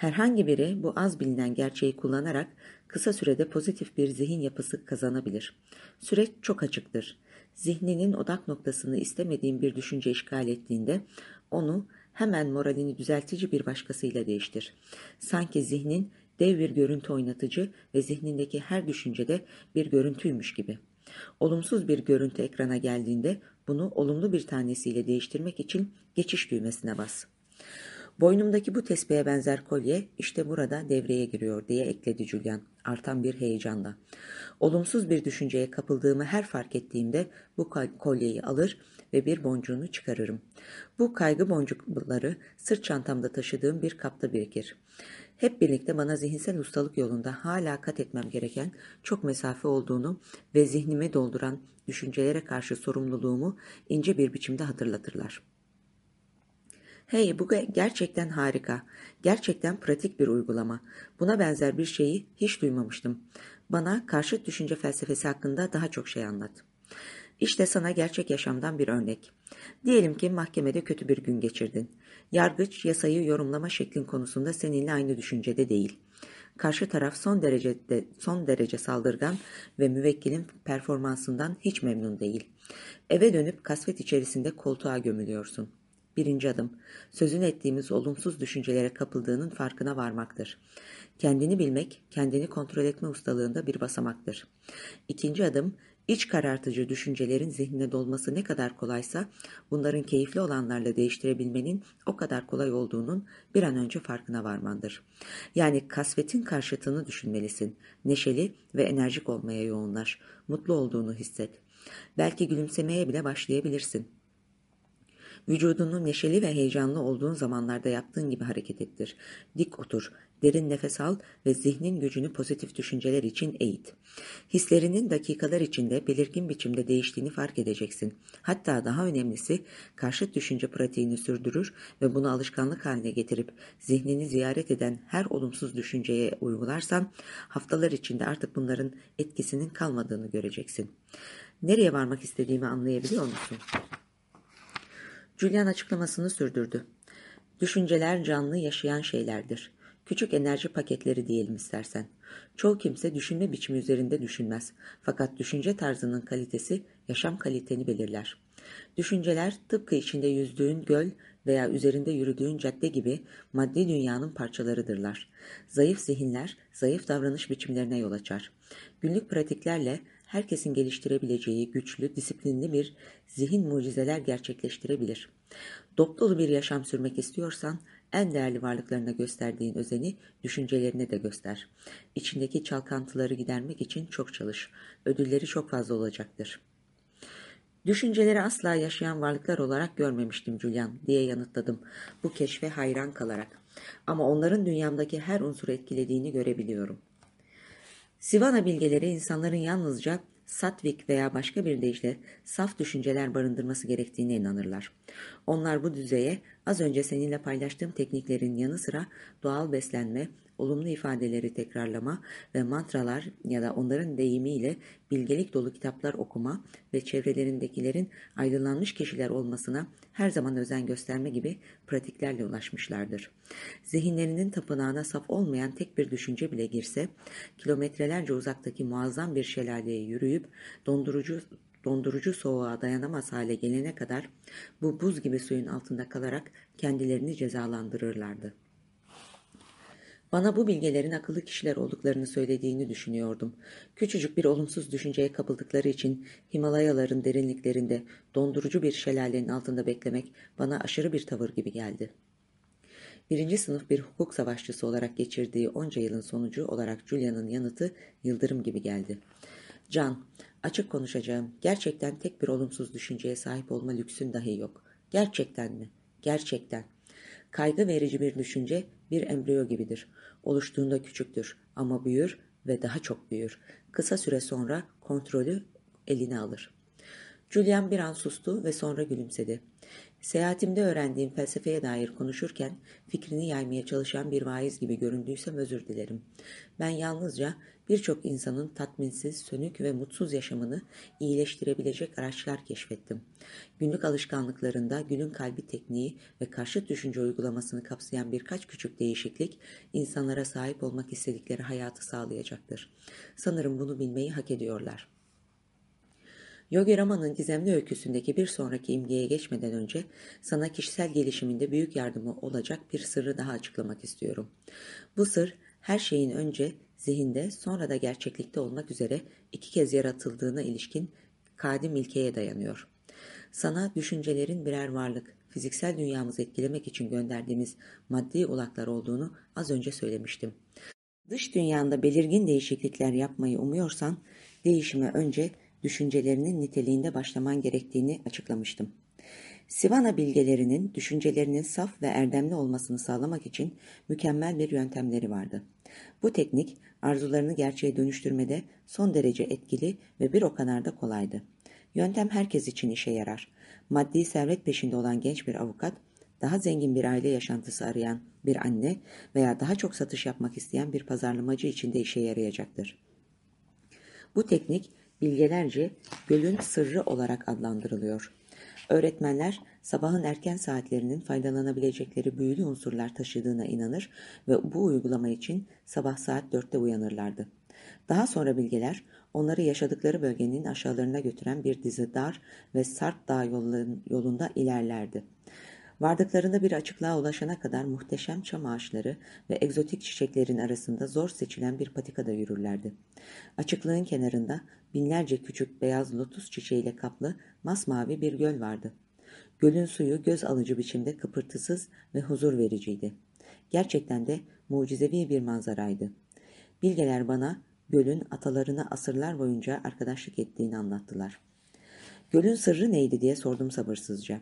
Herhangi biri bu az bilinen gerçeği kullanarak kısa sürede pozitif bir zihin yapısı kazanabilir. Süreç çok açıktır. Zihninin odak noktasını istemediğin bir düşünce işgal ettiğinde onu hemen moralini düzeltici bir başkasıyla değiştir. Sanki zihnin dev bir görüntü oynatıcı ve zihnindeki her düşüncede bir görüntüymüş gibi. Olumsuz bir görüntü ekrana geldiğinde bunu olumlu bir tanesiyle değiştirmek için geçiş düğmesine bas. Boynumdaki bu tesbihe benzer kolye işte burada devreye giriyor diye ekledi Julian artan bir heyecanla. Olumsuz bir düşünceye kapıldığımı her fark ettiğimde bu kolyeyi alır ve bir boncuğunu çıkarırım. Bu kaygı boncukları sırt çantamda taşıdığım bir kapta birikir. Hep birlikte bana zihinsel ustalık yolunda hala kat etmem gereken çok mesafe olduğunu ve zihnimi dolduran düşüncelere karşı sorumluluğumu ince bir biçimde hatırlatırlar.'' Hey bu gerçekten harika. Gerçekten pratik bir uygulama. Buna benzer bir şeyi hiç duymamıştım. Bana karşıt düşünce felsefesi hakkında daha çok şey anlat. İşte sana gerçek yaşamdan bir örnek. Diyelim ki mahkemede kötü bir gün geçirdin. Yargıç yasayı yorumlama şeklin konusunda seninle aynı düşüncede değil. Karşı taraf son derece son derece saldırgan ve müvekkilin performansından hiç memnun değil. Eve dönüp kasvet içerisinde koltuğa gömülüyorsun. Birinci adım, sözün ettiğimiz olumsuz düşüncelere kapıldığının farkına varmaktır. Kendini bilmek, kendini kontrol etme ustalığında bir basamaktır. İkinci adım, iç karartıcı düşüncelerin zihnine dolması ne kadar kolaysa, bunların keyifli olanlarla değiştirebilmenin o kadar kolay olduğunun bir an önce farkına varmandır. Yani kasvetin karşıtını düşünmelisin. Neşeli ve enerjik olmaya yoğunlaş. Mutlu olduğunu hisset. Belki gülümsemeye bile başlayabilirsin. Vücudunu neşeli ve heyecanlı olduğun zamanlarda yaptığın gibi hareket ettir. Dik otur, derin nefes al ve zihnin gücünü pozitif düşünceler için eğit. Hislerinin dakikalar içinde belirgin biçimde değiştiğini fark edeceksin. Hatta daha önemlisi karşıt düşünce pratiğini sürdürür ve bunu alışkanlık haline getirip zihnini ziyaret eden her olumsuz düşünceye uygularsan haftalar içinde artık bunların etkisinin kalmadığını göreceksin. Nereye varmak istediğimi anlayabiliyor musun? Julian açıklamasını sürdürdü. Düşünceler canlı yaşayan şeylerdir. Küçük enerji paketleri diyelim istersen. Çoğu kimse düşünme biçimi üzerinde düşünmez. Fakat düşünce tarzının kalitesi yaşam kaliteni belirler. Düşünceler tıpkı içinde yüzdüğün göl veya üzerinde yürüdüğün cadde gibi maddi dünyanın parçalarıdırlar. Zayıf zihinler zayıf davranış biçimlerine yol açar. Günlük pratiklerle herkesin geliştirebileceği güçlü, disiplinli bir zihin mucizeler gerçekleştirebilir. Dop dolu bir yaşam sürmek istiyorsan en değerli varlıklarına gösterdiğin özeni düşüncelerine de göster. İçindeki çalkantıları gidermek için çok çalış. Ödülleri çok fazla olacaktır. Düşünceleri asla yaşayan varlıklar olarak görmemiştim Julian diye yanıtladım bu keşfe hayran kalarak. Ama onların dünyamdaki her unsuru etkilediğini görebiliyorum. Sivana bilgeleri insanların yalnızca satvik veya başka bir deyişle saf düşünceler barındırması gerektiğine inanırlar. Onlar bu düzeye az önce seninle paylaştığım tekniklerin yanı sıra doğal beslenme, olumlu ifadeleri tekrarlama ve mantralar ya da onların deyimiyle bilgelik dolu kitaplar okuma ve çevrelerindekilerin aydınlanmış kişiler olmasına her zaman özen gösterme gibi pratiklerle ulaşmışlardır. Zihinlerinin tapınağına saf olmayan tek bir düşünce bile girse, kilometrelerce uzaktaki muazzam bir şelaleye yürüyüp dondurucu dondurucu soğuğa dayanamaz hale gelene kadar bu buz gibi suyun altında kalarak kendilerini cezalandırırlardı. Bana bu bilgelerin akıllı kişiler olduklarını söylediğini düşünüyordum. Küçücük bir olumsuz düşünceye kapıldıkları için Himalayaların derinliklerinde dondurucu bir şelalenin altında beklemek bana aşırı bir tavır gibi geldi. Birinci sınıf bir hukuk savaşçısı olarak geçirdiği onca yılın sonucu olarak Julia'nın yanıtı yıldırım gibi geldi. Can, açık konuşacağım. Gerçekten tek bir olumsuz düşünceye sahip olma lüksün dahi yok. Gerçekten mi? Gerçekten. Kaygı verici bir düşünce bir embriyo gibidir. Oluştuğunda küçüktür ama büyür ve daha çok büyür. Kısa süre sonra kontrolü eline alır. Julian bir an sustu ve sonra gülümsedi. Seyahatimde öğrendiğim felsefeye dair konuşurken fikrini yaymaya çalışan bir vaiz gibi göründüysem özür dilerim. Ben yalnızca birçok insanın tatminsiz, sönük ve mutsuz yaşamını iyileştirebilecek araçlar keşfettim. Günlük alışkanlıklarında gülün kalbi tekniği ve karşıt düşünce uygulamasını kapsayan birkaç küçük değişiklik insanlara sahip olmak istedikleri hayatı sağlayacaktır. Sanırım bunu bilmeyi hak ediyorlar.'' Yogi Rama'nın gizemli öyküsündeki bir sonraki imgeye geçmeden önce sana kişisel gelişiminde büyük yardımı olacak bir sırrı daha açıklamak istiyorum. Bu sır her şeyin önce zihinde sonra da gerçeklikte olmak üzere iki kez yaratıldığına ilişkin kadim ilkeye dayanıyor. Sana düşüncelerin birer varlık, fiziksel dünyamızı etkilemek için gönderdiğimiz maddi ulaklar olduğunu az önce söylemiştim. Dış dünyanda belirgin değişiklikler yapmayı umuyorsan, değişime önce düşüncelerinin niteliğinde başlaman gerektiğini açıklamıştım. Sivana bilgelerinin düşüncelerinin saf ve erdemli olmasını sağlamak için mükemmel bir yöntemleri vardı. Bu teknik arzularını gerçeğe dönüştürmede son derece etkili ve bir o kadar da kolaydı. Yöntem herkes için işe yarar. Maddi servet peşinde olan genç bir avukat, daha zengin bir aile yaşantısı arayan bir anne veya daha çok satış yapmak isteyen bir pazarlamacı için de işe yarayacaktır. Bu teknik bilgelerce gölün sırrı olarak adlandırılıyor. Öğretmenler sabahın erken saatlerinin faydalanabilecekleri büyülü unsurlar taşıdığına inanır ve bu uygulama için sabah saat dörtte uyanırlardı. Daha sonra bilgeler onları yaşadıkları bölgenin aşağılarına götüren bir dizi dar ve sarp dağ yolunda ilerlerdi. Vardıklarında bir açıklığa ulaşana kadar muhteşem çam ağaçları ve egzotik çiçeklerin arasında zor seçilen bir patikada yürürlerdi. Açıklığın kenarında binlerce küçük beyaz lotus çiçeğiyle kaplı masmavi bir göl vardı. Gölün suyu göz alıcı biçimde kıpırtısız ve huzur vericiydi. Gerçekten de mucizevi bir manzaraydı. Bilgeler bana gölün atalarına asırlar boyunca arkadaşlık ettiğini anlattılar. Gölün sırrı neydi diye sordum sabırsızca.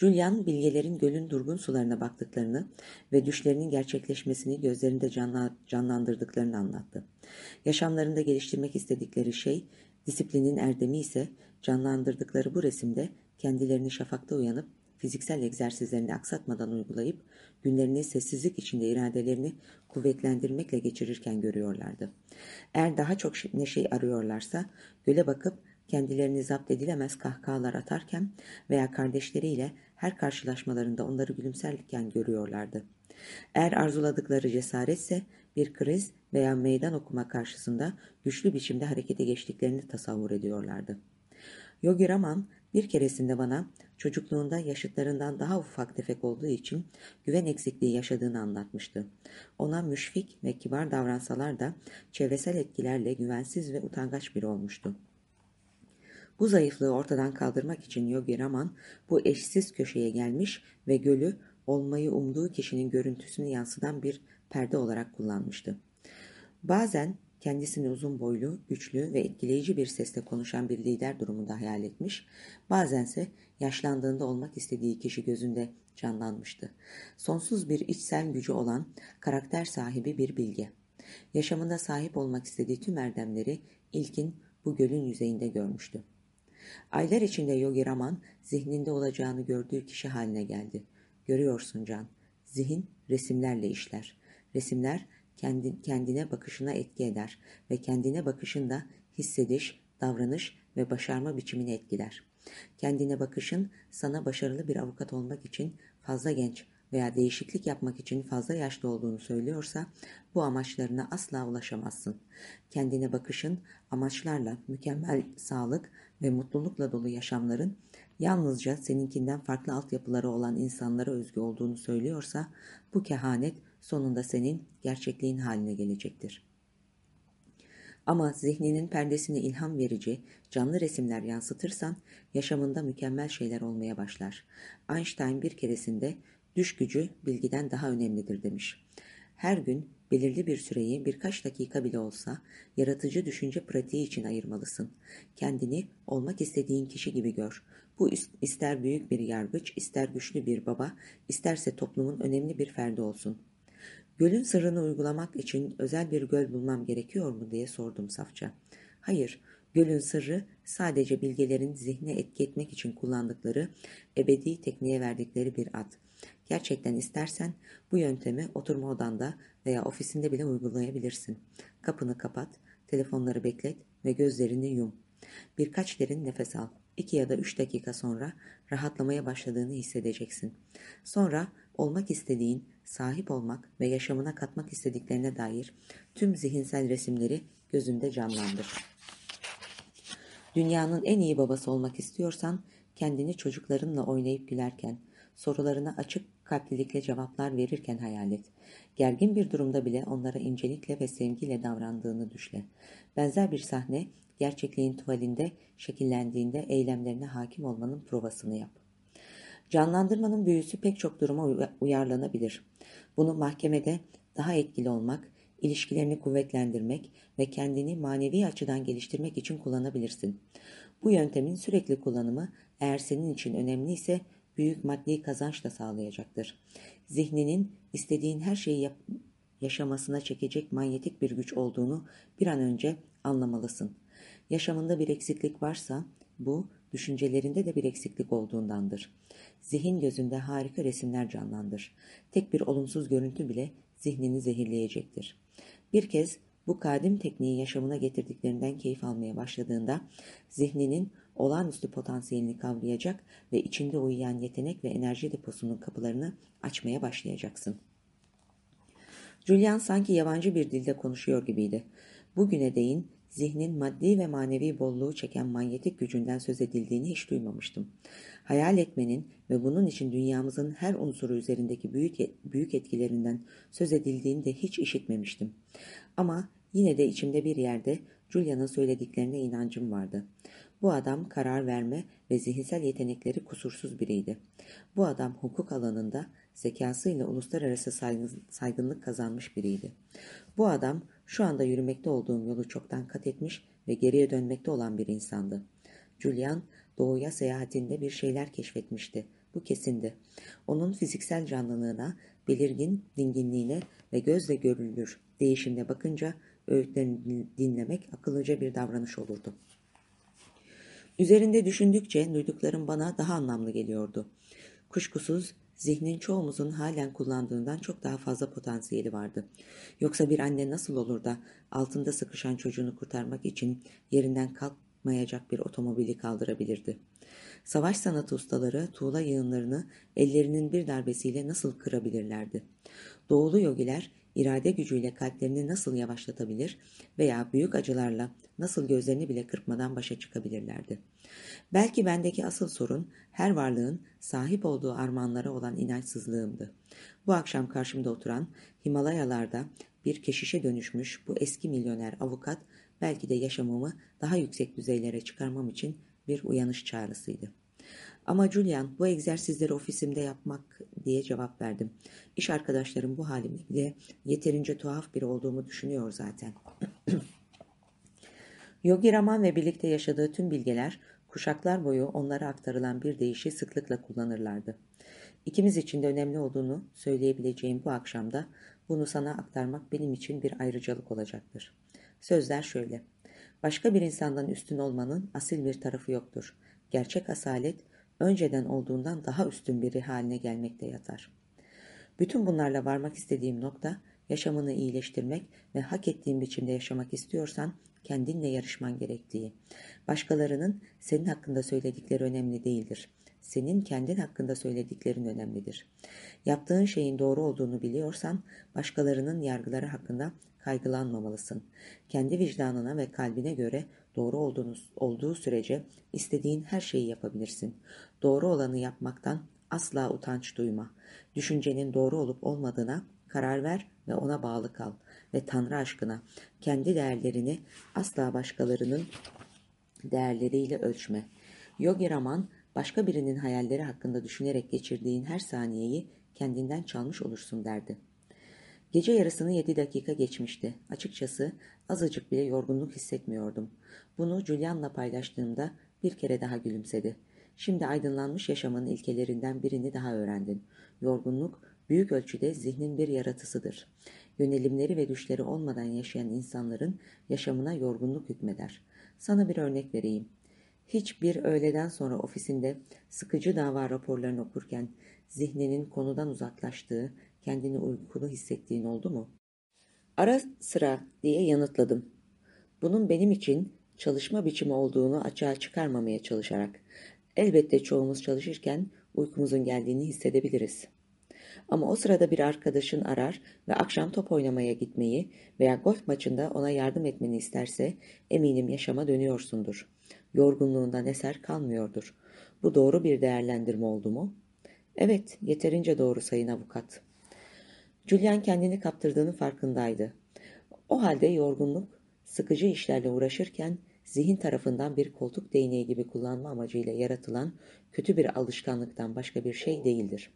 Julian bilgelerin gölün durgun sularına baktıklarını ve düşlerinin gerçekleşmesini gözlerinde canlandırdıklarını anlattı. Yaşamlarında geliştirmek istedikleri şey, disiplinin erdemi ise canlandırdıkları bu resimde kendilerini şafakta uyanıp fiziksel egzersizlerini aksatmadan uygulayıp günlerini sessizlik içinde iradelerini kuvvetlendirmekle geçirirken görüyorlardı. Eğer daha çok neşe arıyorlarsa göle bakıp kendilerini zapt edilemez kahkahalar atarken veya kardeşleriyle her karşılaşmalarında onları gülümserken görüyorlardı. Eğer arzuladıkları cesaretse bir kriz veya meydan okuma karşısında güçlü biçimde harekete geçtiklerini tasavvur ediyorlardı. Yogi Raman bir keresinde bana çocukluğunda yaşıtlarından daha ufak tefek olduğu için güven eksikliği yaşadığını anlatmıştı. Ona müşfik ve kibar davransalar da çevresel etkilerle güvensiz ve utangaç biri olmuştu. Bu zayıflığı ortadan kaldırmak için Yogi Raman bu eşsiz köşeye gelmiş ve gölü olmayı umduğu kişinin görüntüsünü yansıtan bir perde olarak kullanmıştı. Bazen kendisini uzun boylu, güçlü ve etkileyici bir sesle konuşan bir lider durumunda hayal etmiş, bazense yaşlandığında olmak istediği kişi gözünde canlanmıştı. Sonsuz bir içsel gücü olan, karakter sahibi bir bilge. Yaşamında sahip olmak istediği tüm erdemleri ilkin bu gölün yüzeyinde görmüştü. Aylar içinde Yogi Raman zihninde olacağını gördüğü kişi haline geldi. Görüyorsun Can, zihin resimlerle işler. Resimler kendi, kendine bakışına etki eder ve kendine bakışında hissediş, davranış ve başarma biçimini etkiler. Kendine bakışın sana başarılı bir avukat olmak için fazla genç veya değişiklik yapmak için fazla yaşlı olduğunu söylüyorsa bu amaçlarına asla ulaşamazsın. Kendine bakışın amaçlarla mükemmel sağlık ve mutlulukla dolu yaşamların yalnızca seninkinden farklı altyapıları olan insanlara özgü olduğunu söylüyorsa bu kehanet sonunda senin gerçekliğin haline gelecektir. Ama zihninin perdesine ilham verici, canlı resimler yansıtırsan yaşamında mükemmel şeyler olmaya başlar. Einstein bir keresinde düş gücü bilgiden daha önemlidir demiş. Her gün belirli bir süreyi birkaç dakika bile olsa yaratıcı düşünce pratiği için ayırmalısın. Kendini olmak istediğin kişi gibi gör. Bu ister büyük bir yargıç, ister güçlü bir baba, isterse toplumun önemli bir ferdi olsun. Gölün sırrını uygulamak için özel bir göl bulmam gerekiyor mu diye sordum safça. Hayır, gölün sırrı sadece bilgelerin zihne etki etmek için kullandıkları ebedi tekniğe verdikleri bir ad. Gerçekten istersen bu yöntemi oturma odanda veya ofisinde bile uygulayabilirsin. Kapını kapat, telefonları beklet ve gözlerini yum. Birkaç derin nefes al. İki ya da üç dakika sonra rahatlamaya başladığını hissedeceksin. Sonra olmak istediğin, sahip olmak ve yaşamına katmak istediklerine dair tüm zihinsel resimleri gözünde canlandır. Dünyanın en iyi babası olmak istiyorsan kendini çocuklarınla oynayıp gülerken, sorularına açık kalplilikle cevaplar verirken hayal et. Gergin bir durumda bile onlara incelikle ve sevgiyle davrandığını düşle. Benzer bir sahne gerçekliğin tuvalinde şekillendiğinde eylemlerine hakim olmanın provasını yap. Canlandırmanın büyüsü pek çok duruma uyarlanabilir. Bunu mahkemede daha etkili olmak, ilişkilerini kuvvetlendirmek ve kendini manevi açıdan geliştirmek için kullanabilirsin. Bu yöntemin sürekli kullanımı eğer senin için önemliyse büyük maddi kazanç da sağlayacaktır. Zihninin istediğin her şeyi yaşamasına çekecek manyetik bir güç olduğunu bir an önce anlamalısın. Yaşamında bir eksiklik varsa bu düşüncelerinde de bir eksiklik olduğundandır. Zihin gözünde harika resimler canlandır. Tek bir olumsuz görüntü bile zihnini zehirleyecektir. Bir kez bu kadim tekniği yaşamına getirdiklerinden keyif almaya başladığında zihninin olağanüstü potansiyelini kavrayacak ve içinde uyuyan yetenek ve enerji deposunun kapılarını açmaya başlayacaksın. Julian sanki yabancı bir dilde konuşuyor gibiydi. Bugüne değin zihnin maddi ve manevi bolluğu çeken manyetik gücünden söz edildiğini hiç duymamıştım. Hayal etmenin ve bunun için dünyamızın her unsuru üzerindeki büyük, büyük etkilerinden söz edildiğini de hiç işitmemiştim. Ama yine de içimde bir yerde Julia'nın söylediklerine inancım vardı. Bu adam karar verme ve zihinsel yetenekleri kusursuz biriydi. Bu adam hukuk alanında zekasıyla uluslararası saygınlık kazanmış biriydi. Bu adam şu anda yürümekte olduğum yolu çoktan kat etmiş ve geriye dönmekte olan bir insandı. Julian doğuya seyahatinde bir şeyler keşfetmişti. Bu kesindi. Onun fiziksel canlılığına, belirgin dinginliğine ve gözle görülür değişimine bakınca öğütlerini dinlemek akıllıca bir davranış olurdu. Üzerinde düşündükçe duyduklarım bana daha anlamlı geliyordu. Kuşkusuz zihnin çoğumuzun halen kullandığından çok daha fazla potansiyeli vardı. Yoksa bir anne nasıl olur da altında sıkışan çocuğunu kurtarmak için yerinden kalk, mayacak bir otomobili kaldırabilirdi. Savaş sanatı ustaları tuğla yığınlarını ellerinin bir darbesiyle nasıl kırabilirlerdi? Doğulu yogiler irade gücüyle kalplerini nasıl yavaşlatabilir veya büyük acılarla nasıl gözlerini bile kırpmadan başa çıkabilirlerdi? Belki bendeki asıl sorun her varlığın sahip olduğu armağanlara olan inançsızlığımdı. Bu akşam karşımda oturan Himalayalarda bir keşişe dönüşmüş bu eski milyoner avukat belki de yaşamımı daha yüksek düzeylere çıkarmam için bir uyanış çağrısıydı. Ama Julian bu egzersizleri ofisimde yapmak diye cevap verdim. İş arkadaşlarım bu halimle bile yeterince tuhaf biri olduğumu düşünüyor zaten. Yogi Raman ve birlikte yaşadığı tüm bilgeler kuşaklar boyu onlara aktarılan bir deyişi sıklıkla kullanırlardı. İkimiz için de önemli olduğunu söyleyebileceğim bu akşamda bunu sana aktarmak benim için bir ayrıcalık olacaktır. Sözler şöyle. Başka bir insandan üstün olmanın asil bir tarafı yoktur. Gerçek asalet önceden olduğundan daha üstün biri haline gelmekte yatar. Bütün bunlarla varmak istediğim nokta yaşamını iyileştirmek ve hak ettiğin biçimde yaşamak istiyorsan kendinle yarışman gerektiği. Başkalarının senin hakkında söyledikleri önemli değildir. Senin kendin hakkında söylediklerin önemlidir. Yaptığın şeyin doğru olduğunu biliyorsan başkalarının yargıları hakkında kaygılanmamalısın. Kendi vicdanına ve kalbine göre doğru olduğunu, olduğu sürece istediğin her şeyi yapabilirsin. Doğru olanı yapmaktan asla utanç duyma. Düşüncenin doğru olup olmadığına karar ver ve ona bağlı kal. Ve Tanrı aşkına kendi değerlerini asla başkalarının değerleriyle ölçme. Yogi Raman başka birinin hayalleri hakkında düşünerek geçirdiğin her saniyeyi kendinden çalmış olursun derdi. Gece yarısını yedi dakika geçmişti. Açıkçası azıcık bile yorgunluk hissetmiyordum. Bunu Julian'la paylaştığımda bir kere daha gülümsedi. Şimdi aydınlanmış yaşamın ilkelerinden birini daha öğrendin. Yorgunluk büyük ölçüde zihnin bir yaratısıdır. Yönelimleri ve düşleri olmadan yaşayan insanların yaşamına yorgunluk hükmeder. Sana bir örnek vereyim. Hiçbir öğleden sonra ofisinde sıkıcı dava raporlarını okurken zihninin konudan uzaklaştığı, kendini uykulu hissettiğin oldu mu? Ara sıra diye yanıtladım. Bunun benim için çalışma biçimi olduğunu açığa çıkarmamaya çalışarak. Elbette çoğumuz çalışırken uykumuzun geldiğini hissedebiliriz. Ama o sırada bir arkadaşın arar ve akşam top oynamaya gitmeyi veya golf maçında ona yardım etmeni isterse eminim yaşama dönüyorsundur. Yorgunluğundan eser kalmıyordur. Bu doğru bir değerlendirme oldu mu? Evet, yeterince doğru sayın avukat. Julian kendini kaptırdığının farkındaydı. O halde yorgunluk, sıkıcı işlerle uğraşırken zihin tarafından bir koltuk değneği gibi kullanma amacıyla yaratılan kötü bir alışkanlıktan başka bir şey değildir.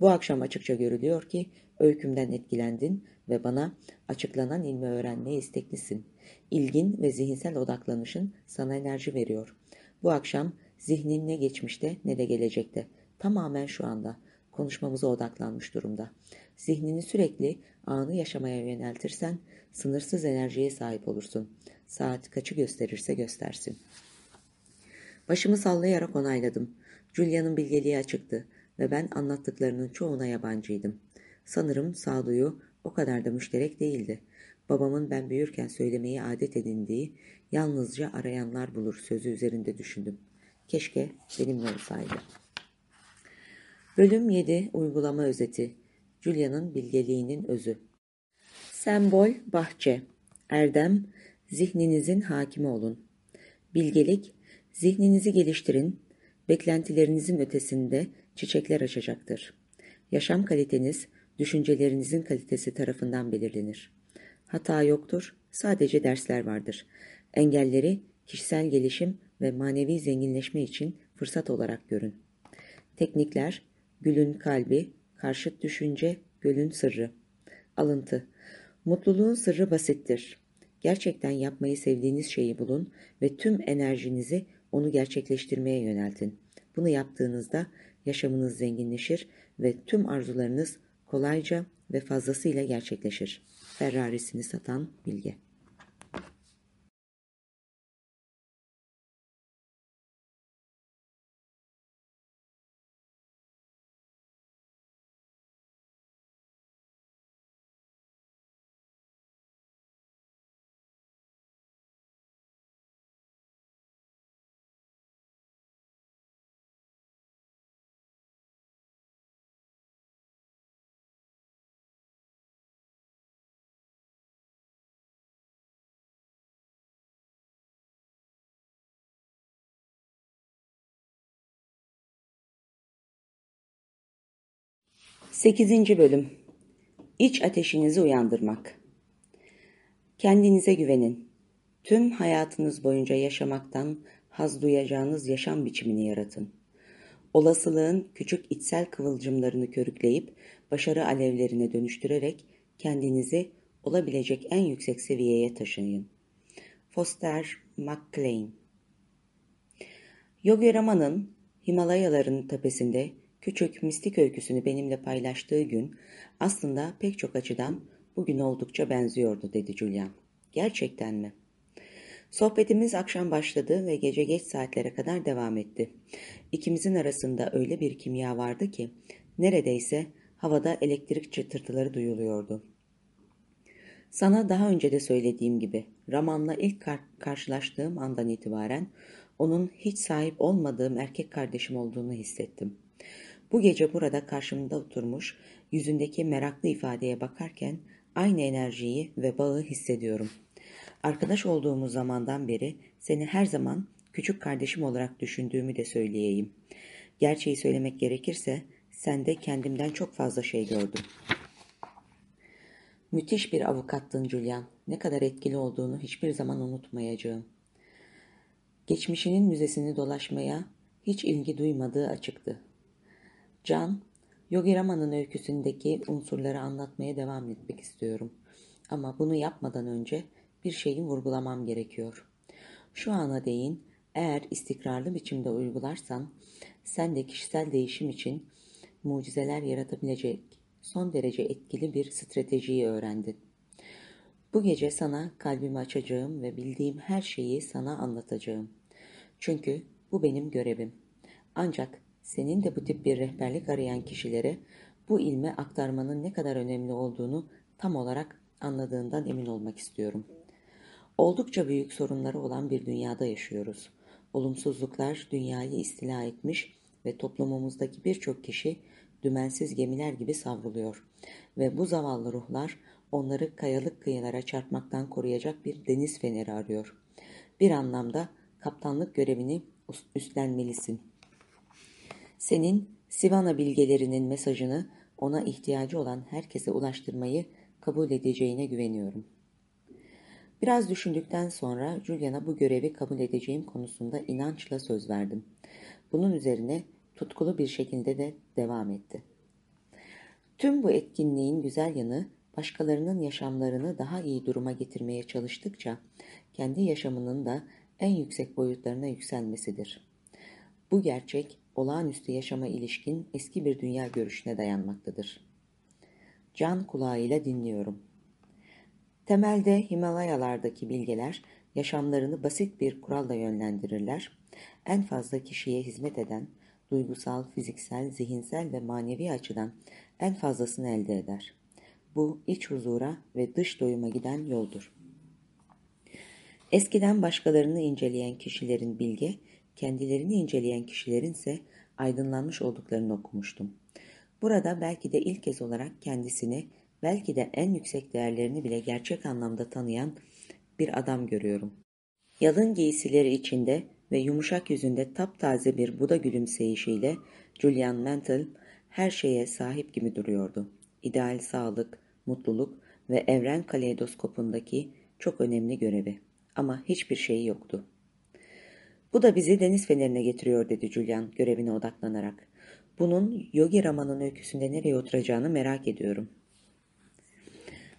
Bu akşam açıkça görülüyor ki öykümden etkilendin ve bana açıklanan ilmi öğrenmeye isteklisin. İlgin ve zihinsel odaklanışın sana enerji veriyor. Bu akşam zihnin ne geçmişte ne de gelecekte. Tamamen şu anda konuşmamıza odaklanmış durumda. Zihnini sürekli anı yaşamaya yöneltirsen sınırsız enerjiye sahip olursun. Saat kaçı gösterirse göstersin. Başımı sallayarak onayladım. Julia'nın bilgeliği açıktı ve ben anlattıklarının çoğuna yabancıydım. Sanırım sağduyu o kadar da müşterek değildi. Babamın ben büyürken söylemeyi adet edindiği yalnızca arayanlar bulur sözü üzerinde düşündüm. Keşke benimle olsaydı. Bölüm 7 Uygulama Özeti Julia'nın bilgeliğinin özü Sembol Bahçe Erdem Zihninizin hakimi olun. Bilgelik Zihninizi geliştirin, beklentilerinizin ötesinde çiçekler açacaktır. Yaşam kaliteniz, düşüncelerinizin kalitesi tarafından belirlenir. Hata yoktur, sadece dersler vardır. Engelleri kişisel gelişim ve manevi zenginleşme için fırsat olarak görün. Teknikler, gülün kalbi, karşıt düşünce, gölün sırrı. Alıntı. Mutluluğun sırrı basittir. Gerçekten yapmayı sevdiğiniz şeyi bulun ve tüm enerjinizi onu gerçekleştirmeye yöneltin. Bunu yaptığınızda yaşamınız zenginleşir ve tüm arzularınız kolayca ve fazlasıyla gerçekleşir. Ferrarisini satan bilge. 8. Bölüm İç ateşinizi uyandırmak Kendinize güvenin. Tüm hayatınız boyunca yaşamaktan haz duyacağınız yaşam biçimini yaratın. Olasılığın küçük içsel kıvılcımlarını körükleyip başarı alevlerine dönüştürerek kendinizi olabilecek en yüksek seviyeye taşıyın. Foster McClain Yogi Rama'nın Himalayaların tepesinde küçük mistik öyküsünü benimle paylaştığı gün aslında pek çok açıdan bugün oldukça benziyordu dedi Julian. Gerçekten mi? Sohbetimiz akşam başladı ve gece geç saatlere kadar devam etti. İkimizin arasında öyle bir kimya vardı ki neredeyse havada elektrik çıtırtıları duyuluyordu. Sana daha önce de söylediğim gibi Raman'la ilk kar karşılaştığım andan itibaren onun hiç sahip olmadığım erkek kardeşim olduğunu hissettim. Bu gece burada karşımda oturmuş, yüzündeki meraklı ifadeye bakarken aynı enerjiyi ve bağı hissediyorum. Arkadaş olduğumuz zamandan beri seni her zaman küçük kardeşim olarak düşündüğümü de söyleyeyim. Gerçeği söylemek gerekirse sende kendimden çok fazla şey gördüm. Müthiş bir avukattın Julian. Ne kadar etkili olduğunu hiçbir zaman unutmayacağım. Geçmişinin müzesini dolaşmaya hiç ilgi duymadığı açıktı. Can, Yogi Rama'nın öyküsündeki unsurları anlatmaya devam etmek istiyorum. Ama bunu yapmadan önce bir şeyi vurgulamam gerekiyor. Şu ana değin eğer istikrarlı biçimde uygularsan sen de kişisel değişim için mucizeler yaratabilecek son derece etkili bir stratejiyi öğrendin. Bu gece sana kalbimi açacağım ve bildiğim her şeyi sana anlatacağım. Çünkü bu benim görevim. Ancak senin de bu tip bir rehberlik arayan kişilere bu ilme aktarmanın ne kadar önemli olduğunu tam olarak anladığından emin olmak istiyorum. Oldukça büyük sorunları olan bir dünyada yaşıyoruz. Olumsuzluklar dünyayı istila etmiş ve toplumumuzdaki birçok kişi dümensiz gemiler gibi savruluyor. Ve bu zavallı ruhlar onları kayalık kıyılara çarpmaktan koruyacak bir deniz feneri arıyor. Bir anlamda kaptanlık görevini üstlenmelisin. Senin Sivana bilgelerinin mesajını ona ihtiyacı olan herkese ulaştırmayı kabul edeceğine güveniyorum. Biraz düşündükten sonra Julian'a bu görevi kabul edeceğim konusunda inançla söz verdim. Bunun üzerine tutkulu bir şekilde de devam etti. Tüm bu etkinliğin güzel yanı başkalarının yaşamlarını daha iyi duruma getirmeye çalıştıkça kendi yaşamının da en yüksek boyutlarına yükselmesidir. Bu gerçek olağanüstü yaşama ilişkin eski bir dünya görüşüne dayanmaktadır. Can kulağıyla dinliyorum. Temelde Himalayalardaki bilgeler yaşamlarını basit bir kuralla yönlendirirler. En fazla kişiye hizmet eden, duygusal, fiziksel, zihinsel ve manevi açıdan en fazlasını elde eder. Bu iç huzura ve dış doyuma giden yoldur. Eskiden başkalarını inceleyen kişilerin bilge, kendilerini inceleyen kişilerin ise aydınlanmış olduklarını okumuştum. Burada belki de ilk kez olarak kendisini, belki de en yüksek değerlerini bile gerçek anlamda tanıyan bir adam görüyorum. Yalın giysileri içinde ve yumuşak yüzünde taptaze bir Buda gülümseyişiyle Julian Mantle her şeye sahip gibi duruyordu. İdeal sağlık, mutluluk ve evren kaleidoskopundaki çok önemli görevi. Ama hiçbir şeyi yoktu. Bu da bizi deniz fenerine getiriyor dedi Julian görevine odaklanarak. Bunun Yogi Rama'nın öyküsünde nereye oturacağını merak ediyorum.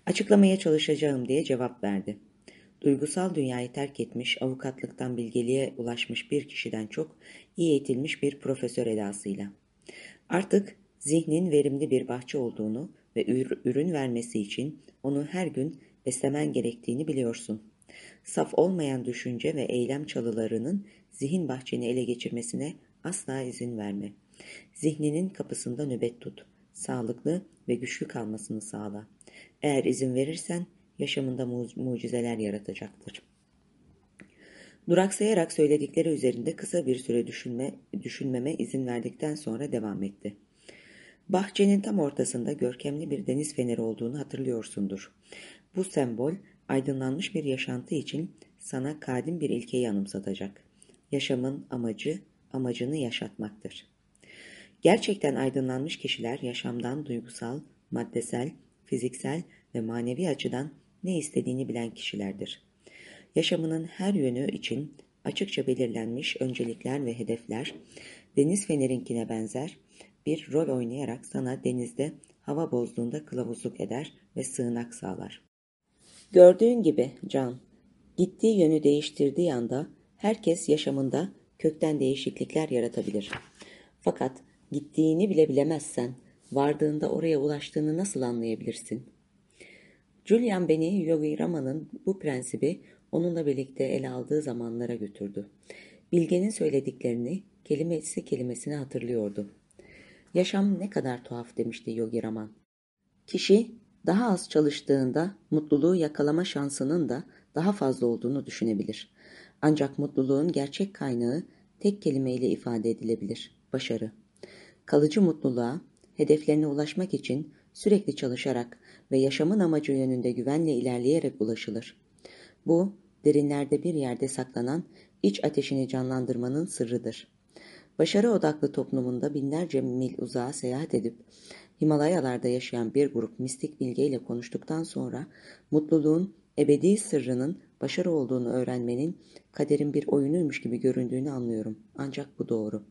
Açıklamaya çalışacağım diye cevap verdi. Duygusal dünyayı terk etmiş, avukatlıktan bilgeliğe ulaşmış bir kişiden çok iyi eğitilmiş bir profesör edasıyla. Artık zihnin verimli bir bahçe olduğunu ve ürün vermesi için onu her gün beslemen gerektiğini biliyorsun. Saf olmayan düşünce ve eylem çalılarının zihin bahçeni ele geçirmesine asla izin verme. Zihninin kapısında nöbet tut. Sağlıklı ve güçlü kalmasını sağla. Eğer izin verirsen yaşamında mu mucizeler yaratacaktır. Duraksayarak söyledikleri üzerinde kısa bir süre düşünme, düşünmeme izin verdikten sonra devam etti. Bahçenin tam ortasında görkemli bir deniz feneri olduğunu hatırlıyorsundur. Bu sembol aydınlanmış bir yaşantı için sana kadim bir ilkeyi anımsatacak. Yaşamın amacı, amacını yaşatmaktır. Gerçekten aydınlanmış kişiler yaşamdan duygusal, maddesel, fiziksel ve manevi açıdan ne istediğini bilen kişilerdir. Yaşamının her yönü için açıkça belirlenmiş öncelikler ve hedefler, deniz fenerinkine benzer bir rol oynayarak sana denizde hava bozduğunda kılavuzluk eder ve sığınak sağlar. Gördüğün gibi Can, gittiği yönü değiştirdiği anda herkes yaşamında kökten değişiklikler yaratabilir. Fakat gittiğini bile bilemezsen, vardığında oraya ulaştığını nasıl anlayabilirsin? Julian beni Yogi Rama'nın bu prensibi onunla birlikte ele aldığı zamanlara götürdü. Bilge'nin söylediklerini kelimesi kelimesine hatırlıyordu. Yaşam ne kadar tuhaf demişti Yogi Raman. Kişi daha az çalıştığında mutluluğu yakalama şansının da daha fazla olduğunu düşünebilir. Ancak mutluluğun gerçek kaynağı tek kelimeyle ifade edilebilir. Başarı. Kalıcı mutluluğa, hedeflerine ulaşmak için sürekli çalışarak ve yaşamın amacı yönünde güvenle ilerleyerek ulaşılır. Bu, derinlerde bir yerde saklanan iç ateşini canlandırmanın sırrıdır. Başarı odaklı toplumunda binlerce mil uzağa seyahat edip Himalayalarda yaşayan bir grup mistik bilgeyle konuştuktan sonra mutluluğun ebedi sırrının başarı olduğunu öğrenmenin kaderin bir oyunuymuş gibi göründüğünü anlıyorum. Ancak bu doğru.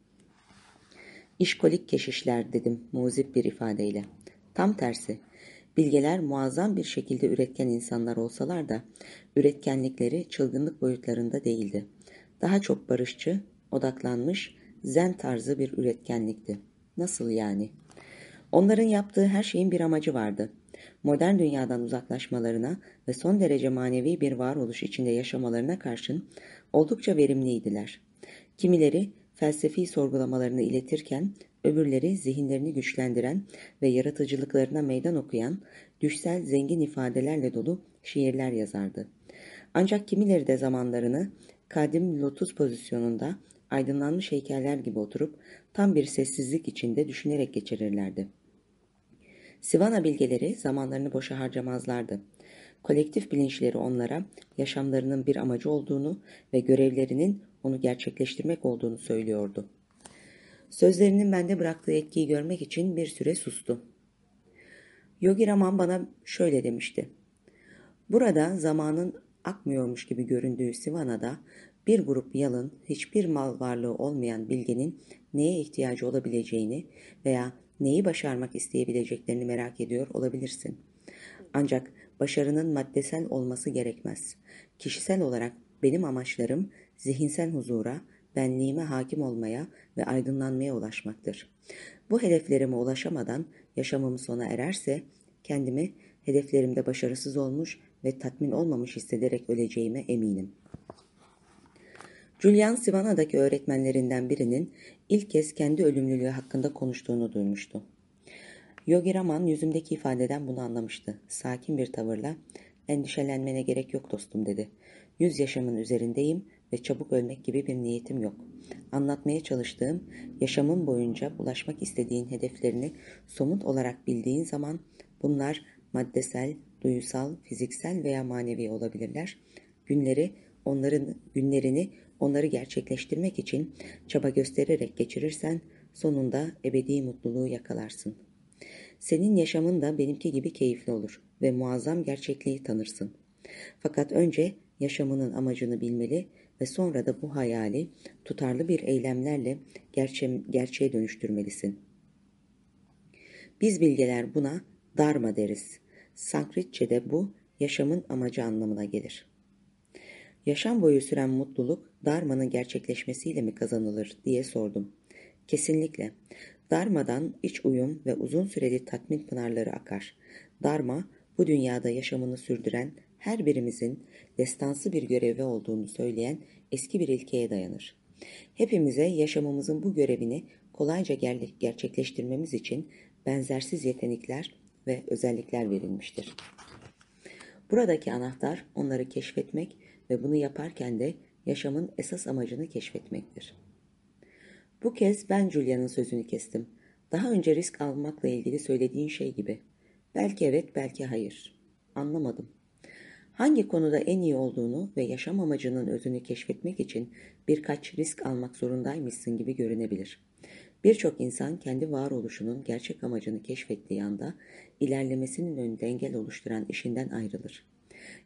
İşkolik keşişler dedim muzip bir ifadeyle. Tam tersi. Bilgeler muazzam bir şekilde üretken insanlar olsalar da üretkenlikleri çılgınlık boyutlarında değildi. Daha çok barışçı, odaklanmış, zen tarzı bir üretkenlikti. Nasıl yani? Onların yaptığı her şeyin bir amacı vardı. Modern dünyadan uzaklaşmalarına ve son derece manevi bir varoluş içinde yaşamalarına karşın oldukça verimliydiler. Kimileri felsefi sorgulamalarını iletirken öbürleri zihinlerini güçlendiren ve yaratıcılıklarına meydan okuyan, düşsel zengin ifadelerle dolu şiirler yazardı. Ancak kimileri de zamanlarını kadim lotus pozisyonunda aydınlanmış heykeller gibi oturup tam bir sessizlik içinde düşünerek geçirirlerdi. Sivana bilgeleri zamanlarını boşa harcamazlardı. Kolektif bilinçleri onlara yaşamlarının bir amacı olduğunu ve görevlerinin onu gerçekleştirmek olduğunu söylüyordu. Sözlerinin bende bıraktığı etkiyi görmek için bir süre sustu. Yogi Raman bana şöyle demişti. Burada zamanın akmıyormuş gibi göründüğü Sivana'da bir grup yalın, hiçbir mal varlığı olmayan bilgenin neye ihtiyacı olabileceğini veya neyi başarmak isteyebileceklerini merak ediyor olabilirsin. Ancak başarının maddesel olması gerekmez. Kişisel olarak benim amaçlarım zihinsel huzura, benliğime hakim olmaya ve aydınlanmaya ulaşmaktır. Bu hedeflerime ulaşamadan yaşamım sona ererse kendimi hedeflerimde başarısız olmuş ve tatmin olmamış hissederek öleceğime eminim. Julian Sivana'daki öğretmenlerinden birinin ilk kez kendi ölümlülüğü hakkında konuştuğunu duymuştu. Yogi Raman yüzümdeki ifadeden bunu anlamıştı. Sakin bir tavırla endişelenmene gerek yok dostum dedi. Yüz yaşamın üzerindeyim ve çabuk ölmek gibi bir niyetim yok. Anlatmaya çalıştığım yaşamın boyunca ulaşmak istediğin hedeflerini somut olarak bildiğin zaman bunlar maddesel, duyusal, fiziksel veya manevi olabilirler. Günleri onların günlerini onları gerçekleştirmek için çaba göstererek geçirirsen sonunda ebedi mutluluğu yakalarsın. Senin yaşamın da benimki gibi keyifli olur ve muazzam gerçekliği tanırsın. Fakat önce yaşamının amacını bilmeli ve sonra da bu hayali tutarlı bir eylemlerle gerçe gerçeğe dönüştürmelisin. Biz bilgeler buna dharma deriz. Sanskritçe'de bu yaşamın amacı anlamına gelir. Yaşam boyu süren mutluluk Dharma'nın gerçekleşmesiyle mi kazanılır diye sordum. Kesinlikle. Dharma'dan iç uyum ve uzun süreli tatmin pınarları akar. Dharma, bu dünyada yaşamını sürdüren her birimizin destansı bir görevi olduğunu söyleyen eski bir ilkeye dayanır. Hepimize yaşamımızın bu görevini kolayca gerçekleştirmemiz için benzersiz yetenekler ve özellikler verilmiştir. Buradaki anahtar onları keşfetmek ve bunu yaparken de yaşamın esas amacını keşfetmektir. Bu kez ben Julia'nın sözünü kestim. Daha önce risk almakla ilgili söylediğin şey gibi. Belki evet, belki hayır. Anlamadım. Hangi konuda en iyi olduğunu ve yaşam amacının özünü keşfetmek için birkaç risk almak zorundaymışsın gibi görünebilir. Birçok insan kendi varoluşunun gerçek amacını keşfettiği anda ilerlemesinin önünde engel oluşturan işinden ayrılır.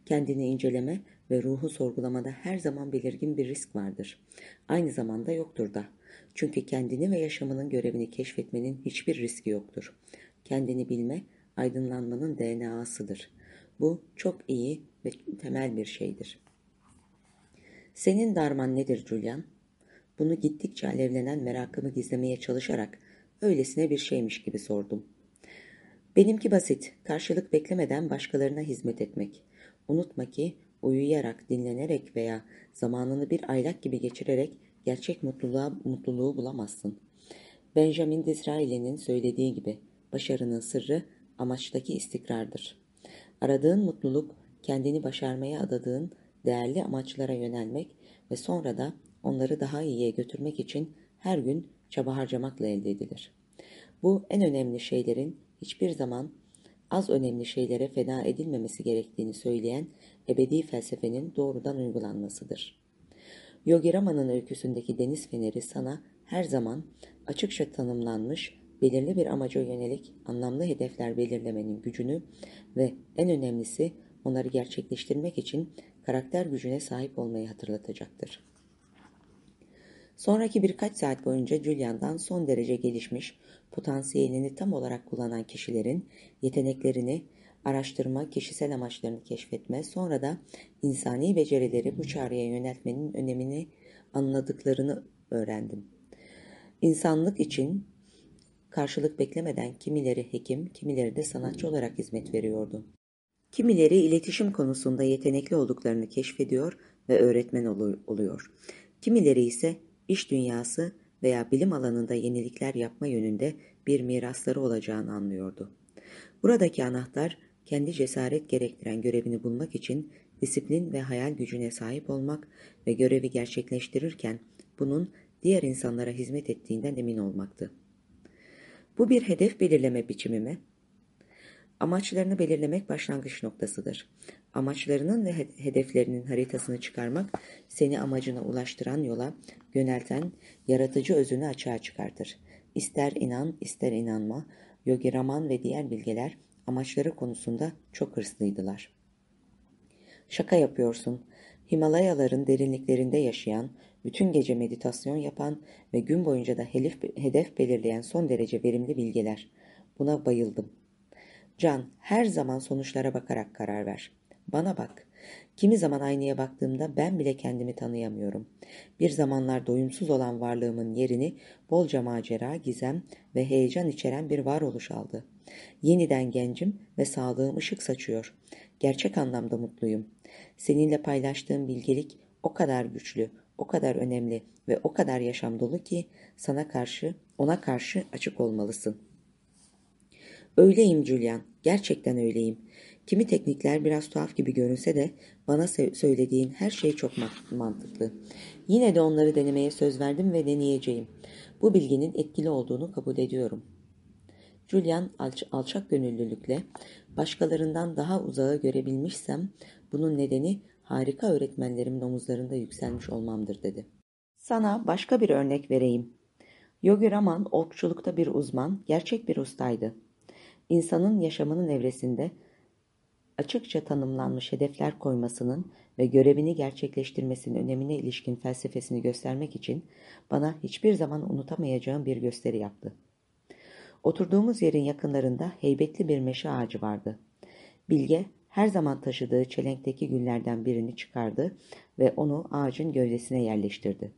Kendini inceleme ve ruhu sorgulamada her zaman belirgin bir risk vardır. Aynı zamanda yoktur da. Çünkü kendini ve yaşamının görevini keşfetmenin hiçbir riski yoktur. Kendini bilme, aydınlanmanın DNA'sıdır. Bu çok iyi ve temel bir şeydir. Senin darman nedir Julian? Bunu gittikçe alevlenen merakımı gizlemeye çalışarak öylesine bir şeymiş gibi sordum. Benimki basit, karşılık beklemeden başkalarına hizmet etmek. Unutma ki uyuyarak, dinlenerek veya zamanını bir aylak gibi geçirerek gerçek mutluluğa, mutluluğu bulamazsın. Benjamin Disraeli'nin söylediği gibi başarının sırrı amaçtaki istikrardır. Aradığın mutluluk kendini başarmaya adadığın değerli amaçlara yönelmek ve sonra da onları daha iyiye götürmek için her gün çaba harcamakla elde edilir. Bu en önemli şeylerin hiçbir zaman az önemli şeylere feda edilmemesi gerektiğini söyleyen ebedi felsefenin doğrudan uygulanmasıdır. Yogi Rama'nın öyküsündeki deniz feneri sana her zaman açıkça tanımlanmış, belirli bir amaca yönelik anlamlı hedefler belirlemenin gücünü ve en önemlisi onları gerçekleştirmek için karakter gücüne sahip olmayı hatırlatacaktır. Sonraki birkaç saat boyunca Julian'dan son derece gelişmiş, potansiyelini tam olarak kullanan kişilerin yeteneklerini araştırma, kişisel amaçlarını keşfetme, sonra da insani becerileri bu çağrıya yöneltmenin önemini anladıklarını öğrendim. İnsanlık için karşılık beklemeden kimileri hekim, kimileri de sanatçı olarak hizmet veriyordu. Kimileri iletişim konusunda yetenekli olduklarını keşfediyor ve öğretmen oluyor. Kimileri ise iş dünyası veya bilim alanında yenilikler yapma yönünde bir mirasları olacağını anlıyordu. Buradaki anahtar kendi cesaret gerektiren görevini bulmak için disiplin ve hayal gücüne sahip olmak ve görevi gerçekleştirirken bunun diğer insanlara hizmet ettiğinden emin olmaktı. Bu bir hedef belirleme biçimi mi? Amaçlarını belirlemek başlangıç noktasıdır. Amaçlarının ve hedeflerinin haritasını çıkarmak seni amacına ulaştıran yola yönelten yaratıcı özünü açığa çıkartır. İster inan ister inanma, Yogi Raman ve diğer bilgeler amaçları konusunda çok hırslıydılar. Şaka yapıyorsun. Himalayaların derinliklerinde yaşayan, bütün gece meditasyon yapan ve gün boyunca da hedef belirleyen son derece verimli bilgeler. Buna bayıldım. Can, her zaman sonuçlara bakarak karar ver. Bana bak. Kimi zaman aynaya baktığımda ben bile kendimi tanıyamıyorum. Bir zamanlar doyumsuz olan varlığımın yerini bolca macera, gizem ve heyecan içeren bir varoluş aldı. Yeniden gencim ve sağlığım ışık saçıyor. Gerçek anlamda mutluyum. Seninle paylaştığım bilgelik o kadar güçlü, o kadar önemli ve o kadar yaşam dolu ki sana karşı, ona karşı açık olmalısın. Öyleyim Julian, gerçekten öyleyim. Kimi teknikler biraz tuhaf gibi görünse de bana söylediğin her şey çok mantıklı. Yine de onları denemeye söz verdim ve deneyeceğim. Bu bilginin etkili olduğunu kabul ediyorum. Julian alç alçak gönüllülükle başkalarından daha uzağı görebilmişsem bunun nedeni harika öğretmenlerimin omuzlarında yükselmiş olmamdır dedi. Sana başka bir örnek vereyim. Yogi Raman okçulukta bir uzman, gerçek bir ustaydı. İnsanın yaşamının evresinde açıkça tanımlanmış hedefler koymasının ve görevini gerçekleştirmesinin önemine ilişkin felsefesini göstermek için bana hiçbir zaman unutamayacağım bir gösteri yaptı. Oturduğumuz yerin yakınlarında heybetli bir meşe ağacı vardı. Bilge her zaman taşıdığı çelenkteki güllerden birini çıkardı ve onu ağacın gövdesine yerleştirdi.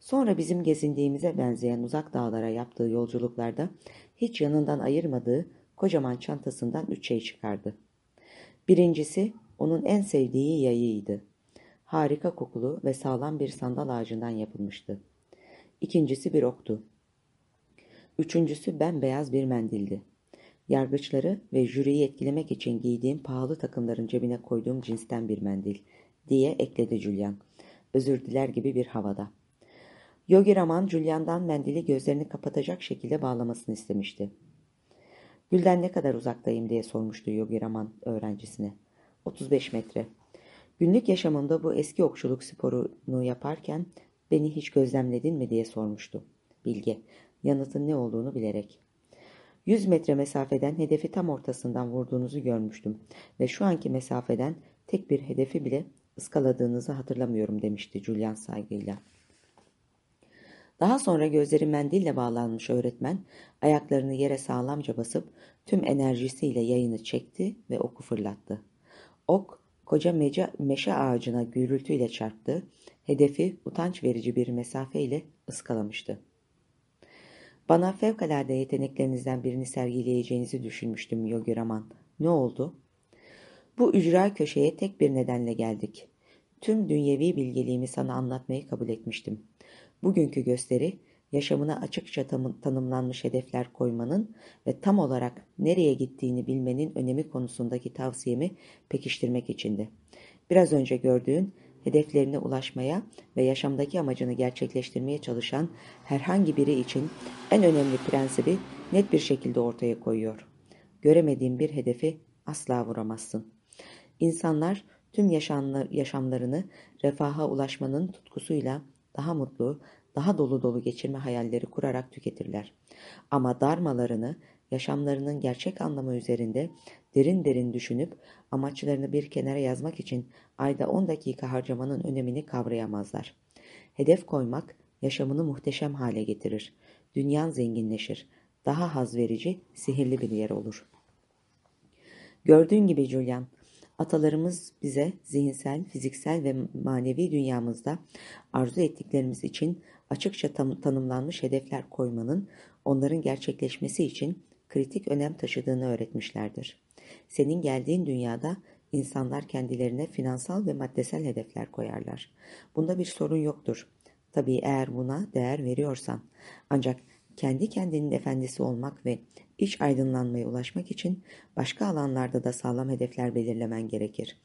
Sonra bizim gezindiğimize benzeyen uzak dağlara yaptığı yolculuklarda hiç yanından ayırmadığı kocaman çantasından üç şey çıkardı. Birincisi onun en sevdiği yayıydı. Harika kokulu ve sağlam bir sandal ağacından yapılmıştı. İkincisi bir oktu. Üçüncüsü bembeyaz bir mendildi. Yargıçları ve jüriyi etkilemek için giydiğim pahalı takımların cebine koyduğum cinsten bir mendil, diye ekledi Julian. Özür diler gibi bir havada. Yogi Raman, Julian'dan mendili gözlerini kapatacak şekilde bağlamasını istemişti. Gülden ne kadar uzaktayım diye sormuştu Yogi Raman öğrencisine. 35 metre. Günlük yaşamında bu eski okçuluk sporunu yaparken beni hiç gözlemledin mi diye sormuştu. Bilge. Yanıtın ne olduğunu bilerek. Yüz metre mesafeden hedefi tam ortasından vurduğunuzu görmüştüm ve şu anki mesafeden tek bir hedefi bile ıskaladığınızı hatırlamıyorum demişti Julian saygıyla. Daha sonra gözleri mendille bağlanmış öğretmen ayaklarını yere sağlamca basıp tüm enerjisiyle yayını çekti ve oku fırlattı. Ok koca mece, meşe ağacına gürültüyle çarptı, hedefi utanç verici bir mesafeyle ıskalamıştı. Bana fevkalade yeteneklerinizden birini sergileyeceğinizi düşünmüştüm Yogi Raman. Ne oldu? Bu ücra köşeye tek bir nedenle geldik. Tüm dünyevi bilgeliğimi sana anlatmayı kabul etmiştim. Bugünkü gösteri, yaşamına açıkça tanımlanmış hedefler koymanın ve tam olarak nereye gittiğini bilmenin önemi konusundaki tavsiyemi pekiştirmek içindi. Biraz önce gördüğün, hedeflerine ulaşmaya ve yaşamdaki amacını gerçekleştirmeye çalışan herhangi biri için en önemli prensibi net bir şekilde ortaya koyuyor. Göremediğin bir hedefi asla vuramazsın. İnsanlar tüm yaşamlarını refaha ulaşmanın tutkusuyla daha mutlu, daha dolu dolu geçirme hayalleri kurarak tüketirler. Ama darmalarını yaşamlarının gerçek anlamı üzerinde derin derin düşünüp amaçlarını bir kenara yazmak için ayda 10 dakika harcamanın önemini kavrayamazlar. Hedef koymak yaşamını muhteşem hale getirir. Dünyan zenginleşir. Daha haz verici, sihirli bir yer olur. Gördüğün gibi Julian, Atalarımız bize zihinsel, fiziksel ve manevi dünyamızda arzu ettiklerimiz için açıkça tanımlanmış hedefler koymanın onların gerçekleşmesi için kritik önem taşıdığını öğretmişlerdir. Senin geldiğin dünyada insanlar kendilerine finansal ve maddesel hedefler koyarlar. Bunda bir sorun yoktur. Tabii eğer buna değer veriyorsan. Ancak kendi kendinin efendisi olmak ve iç aydınlanmaya ulaşmak için başka alanlarda da sağlam hedefler belirlemen gerekir.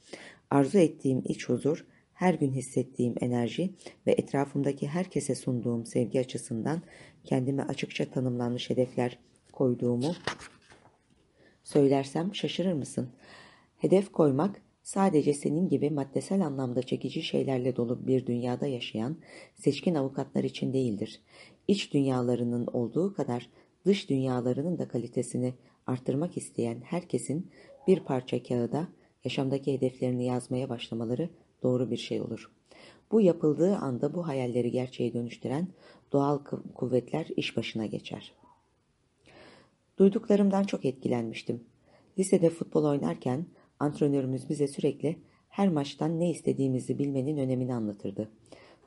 Arzu ettiğim iç huzur, her gün hissettiğim enerji ve etrafımdaki herkese sunduğum sevgi açısından kendime açıkça tanımlanmış hedefler koyduğumu söylersem şaşırır mısın? Hedef koymak sadece senin gibi maddesel anlamda çekici şeylerle dolu bir dünyada yaşayan seçkin avukatlar için değildir. İç dünyalarının olduğu kadar dış dünyalarının da kalitesini arttırmak isteyen herkesin bir parça kağıda yaşamdaki hedeflerini yazmaya başlamaları doğru bir şey olur. Bu yapıldığı anda bu hayalleri gerçeğe dönüştüren doğal kuvvetler iş başına geçer. Duyduklarımdan çok etkilenmiştim. Lisede futbol oynarken antrenörümüz bize sürekli her maçtan ne istediğimizi bilmenin önemini anlatırdı.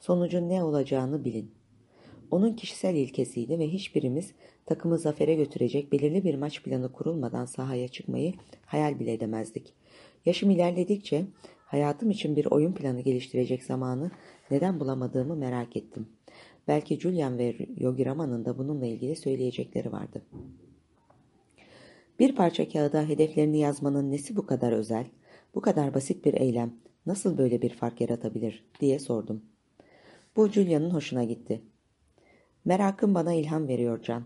Sonucun ne olacağını bilin. Onun kişisel ilkesiydi ve hiçbirimiz takımı zafere götürecek belirli bir maç planı kurulmadan sahaya çıkmayı hayal bile edemezdik. Yaşım ilerledikçe hayatım için bir oyun planı geliştirecek zamanı neden bulamadığımı merak ettim. Belki Julian ve Yogi Raman'ın da bununla ilgili söyleyecekleri vardı. Bir parça kağıda hedeflerini yazmanın nesi bu kadar özel, bu kadar basit bir eylem nasıl böyle bir fark yaratabilir diye sordum. Bu Julian'ın hoşuna gitti. Merakım bana ilham veriyor Can.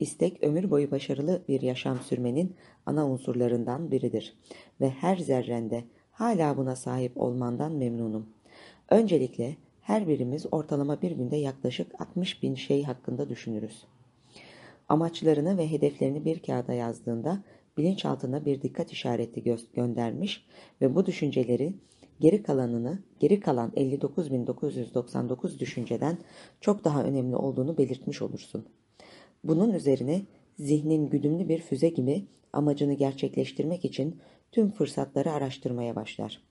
İstek ömür boyu başarılı bir yaşam sürmenin ana unsurlarından biridir ve her zerrende hala buna sahip olmandan memnunum. Öncelikle her birimiz ortalama bir günde yaklaşık 60 bin şey hakkında düşünürüz. Amaçlarını ve hedeflerini bir kağıda yazdığında bilinçaltına bir dikkat işareti gö göndermiş ve bu düşünceleri geri kalanını, geri kalan 59.999 düşünceden çok daha önemli olduğunu belirtmiş olursun. Bunun üzerine zihnin güdümlü bir füze gibi amacını gerçekleştirmek için tüm fırsatları araştırmaya başlar.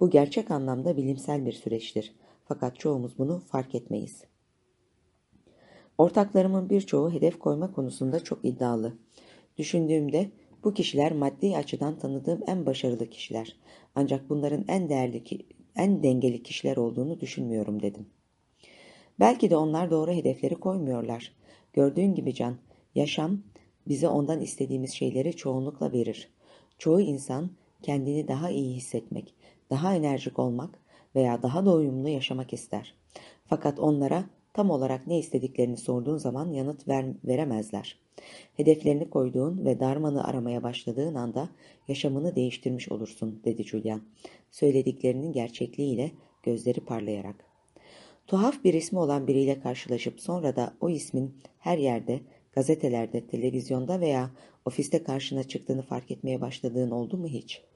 Bu gerçek anlamda bilimsel bir süreçtir. Fakat çoğumuz bunu fark etmeyiz. Ortaklarımın birçoğu hedef koyma konusunda çok iddialı. Düşündüğümde bu kişiler maddi açıdan tanıdığım en başarılı kişiler. Ancak bunların en değerli, en dengeli kişiler olduğunu düşünmüyorum dedim. Belki de onlar doğru hedefleri koymuyorlar. Gördüğün gibi Can, yaşam bize ondan istediğimiz şeyleri çoğunlukla verir. Çoğu insan kendini daha iyi hissetmek, daha enerjik olmak veya daha doyumlu yaşamak ister. Fakat onlara tam olarak ne istediklerini sorduğun zaman yanıt ver, veremezler. Hedeflerini koyduğun ve darmanı aramaya başladığın anda yaşamını değiştirmiş olursun, dedi Julian. Söylediklerinin gerçekliğiyle gözleri parlayarak. Tuhaf bir ismi olan biriyle karşılaşıp sonra da o ismin her yerde, gazetelerde, televizyonda veya ofiste karşına çıktığını fark etmeye başladığın oldu mu hiç?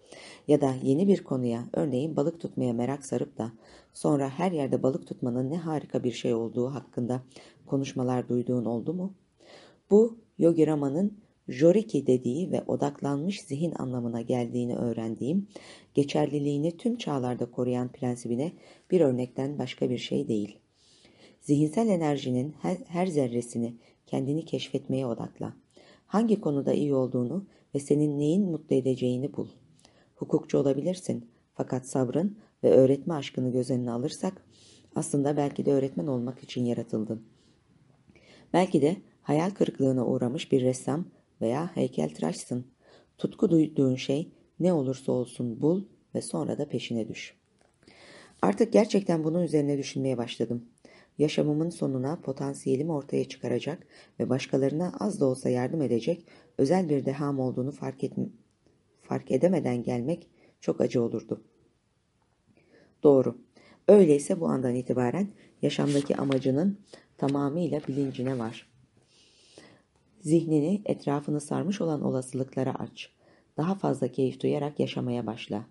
Ya da yeni bir konuya, örneğin balık tutmaya merak sarıp da sonra her yerde balık tutmanın ne harika bir şey olduğu hakkında konuşmalar duyduğun oldu mu? Bu Yogi Rama'nın Joriki dediği ve odaklanmış zihin anlamına geldiğini öğrendiğim, geçerliliğini tüm çağlarda koruyan prensibine bir örnekten başka bir şey değil. Zihinsel enerjinin her, her zerresini kendini keşfetmeye odakla. Hangi konuda iyi olduğunu ve senin neyin mutlu edeceğini bul. Hukukçu olabilirsin fakat sabrın ve öğretme aşkını göz önüne alırsak aslında belki de öğretmen olmak için yaratıldın. Belki de hayal kırıklığına uğramış bir ressam veya heykeltıraşsın. Tutku duyduğun şey ne olursa olsun bul ve sonra da peşine düş. Artık gerçekten bunun üzerine düşünmeye başladım. Yaşamımın sonuna potansiyelimi ortaya çıkaracak ve başkalarına az da olsa yardım edecek özel bir deham olduğunu fark, et fark edemeden gelmek çok acı olurdu. Doğru. Öyleyse bu andan itibaren yaşamdaki amacının tamamıyla bilincine var. Zihnini etrafını sarmış olan olasılıklara aç. Daha fazla keyif duyarak yaşamaya başla.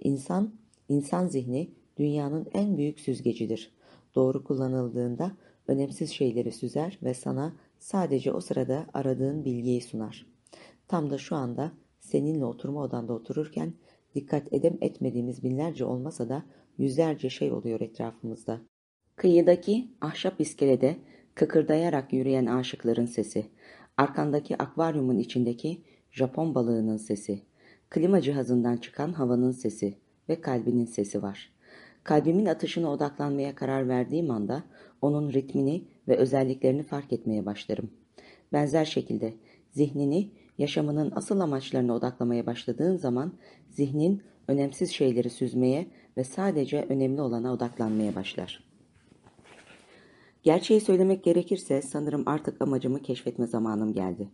İnsan, insan zihni dünyanın en büyük süzgecidir. Doğru kullanıldığında önemsiz şeyleri süzer ve sana sadece o sırada aradığın bilgiyi sunar. Tam da şu anda seninle oturma odanda otururken dikkat edem etmediğimiz binlerce olmasa da yüzlerce şey oluyor etrafımızda. Kıyıdaki ahşap iskelede kıkırdayarak yürüyen aşıkların sesi, arkandaki akvaryumun içindeki Japon balığının sesi, klima cihazından çıkan havanın sesi ve kalbinin sesi var. Kalbimin atışına odaklanmaya karar verdiğim anda onun ritmini ve özelliklerini fark etmeye başlarım. Benzer şekilde zihnini yaşamının asıl amaçlarına odaklamaya başladığın zaman zihnin önemsiz şeyleri süzmeye ve sadece önemli olana odaklanmaya başlar. Gerçeği söylemek gerekirse sanırım artık amacımı keşfetme zamanım geldi.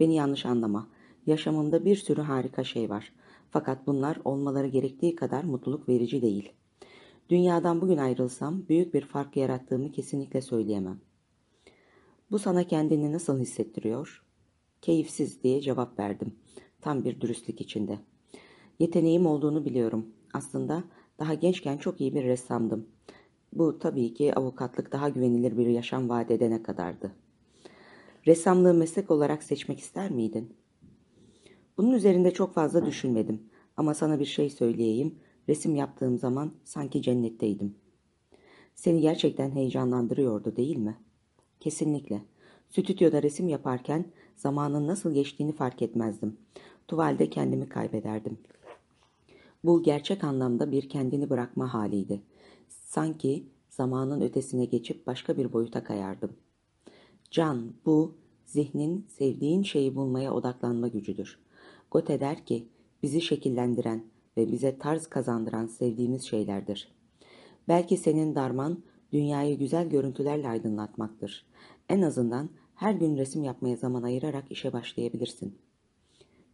Beni yanlış anlama. Yaşamımda bir sürü harika şey var. Fakat bunlar olmaları gerektiği kadar mutluluk verici değil. Dünyadan bugün ayrılsam büyük bir fark yarattığımı kesinlikle söyleyemem. Bu sana kendini nasıl hissettiriyor? Keyifsiz diye cevap verdim. Tam bir dürüstlük içinde. Yeteneğim olduğunu biliyorum. Aslında daha gençken çok iyi bir ressamdım. Bu tabii ki avukatlık daha güvenilir bir yaşam vaat edene kadardı. Ressamlığı meslek olarak seçmek ister miydin? Bunun üzerinde çok fazla düşünmedim. Ama sana bir şey söyleyeyim. Resim yaptığım zaman sanki cennetteydim. Seni gerçekten heyecanlandırıyordu değil mi? Kesinlikle. Stüdyoda resim yaparken zamanın nasıl geçtiğini fark etmezdim. Tuvalde kendimi kaybederdim. Bu gerçek anlamda bir kendini bırakma haliydi. Sanki zamanın ötesine geçip başka bir boyuta kayardım. Can, bu zihnin sevdiğin şeyi bulmaya odaklanma gücüdür. Goethe der ki, bizi şekillendiren ve bize tarz kazandıran sevdiğimiz şeylerdir. Belki senin darman, dünyayı güzel görüntülerle aydınlatmaktır. En azından her gün resim yapmaya zaman ayırarak işe başlayabilirsin.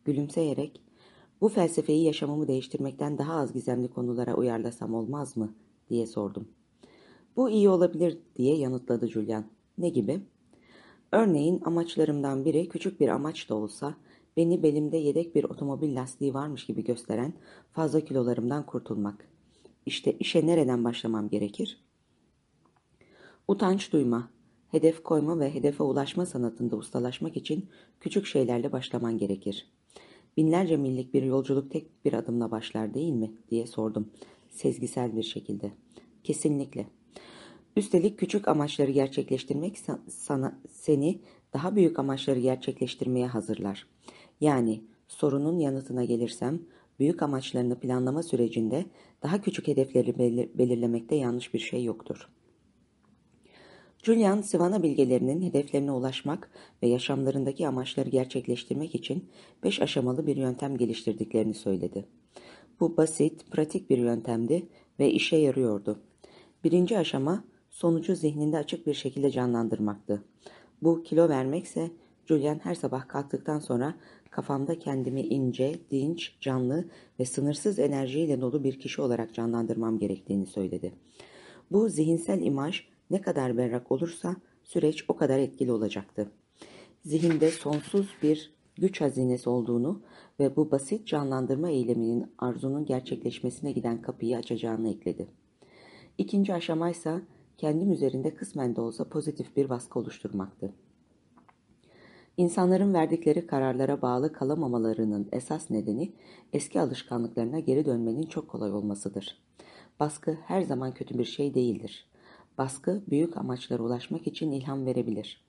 Gülümseyerek, bu felsefeyi yaşamımı değiştirmekten daha az gizemli konulara uyarlasam olmaz mı? diye sordum. Bu iyi olabilir diye yanıtladı Julian. Ne gibi? Örneğin amaçlarımdan biri küçük bir amaç da olsa beni belimde yedek bir otomobil lastiği varmış gibi gösteren fazla kilolarımdan kurtulmak. İşte işe nereden başlamam gerekir? Utanç duyma, hedef koyma ve hedefe ulaşma sanatında ustalaşmak için küçük şeylerle başlaman gerekir. Binlerce millik bir yolculuk tek bir adımla başlar değil mi diye sordum sezgisel bir şekilde. Kesinlikle. Üstelik küçük amaçları gerçekleştirmek sana seni daha büyük amaçları gerçekleştirmeye hazırlar. Yani sorunun yanıtına gelirsem büyük amaçlarını planlama sürecinde daha küçük hedefleri belirlemekte yanlış bir şey yoktur. Julian, Sivana bilgelerinin hedeflerine ulaşmak ve yaşamlarındaki amaçları gerçekleştirmek için beş aşamalı bir yöntem geliştirdiklerini söyledi. Bu basit, pratik bir yöntemdi ve işe yarıyordu. Birinci aşama sonucu zihninde açık bir şekilde canlandırmaktı. Bu kilo vermekse Julian her sabah kalktıktan sonra kafamda kendimi ince, dinç, canlı ve sınırsız enerjiyle dolu bir kişi olarak canlandırmam gerektiğini söyledi. Bu zihinsel imaj ne kadar berrak olursa süreç o kadar etkili olacaktı. Zihinde sonsuz bir güç hazinesi olduğunu ve bu basit canlandırma eyleminin arzunun gerçekleşmesine giden kapıyı açacağını ekledi. İkinci aşamaysa kendim üzerinde kısmen de olsa pozitif bir baskı oluşturmaktı. İnsanların verdikleri kararlara bağlı kalamamalarının esas nedeni eski alışkanlıklarına geri dönmenin çok kolay olmasıdır. Baskı her zaman kötü bir şey değildir. Baskı büyük amaçlara ulaşmak için ilham verebilir.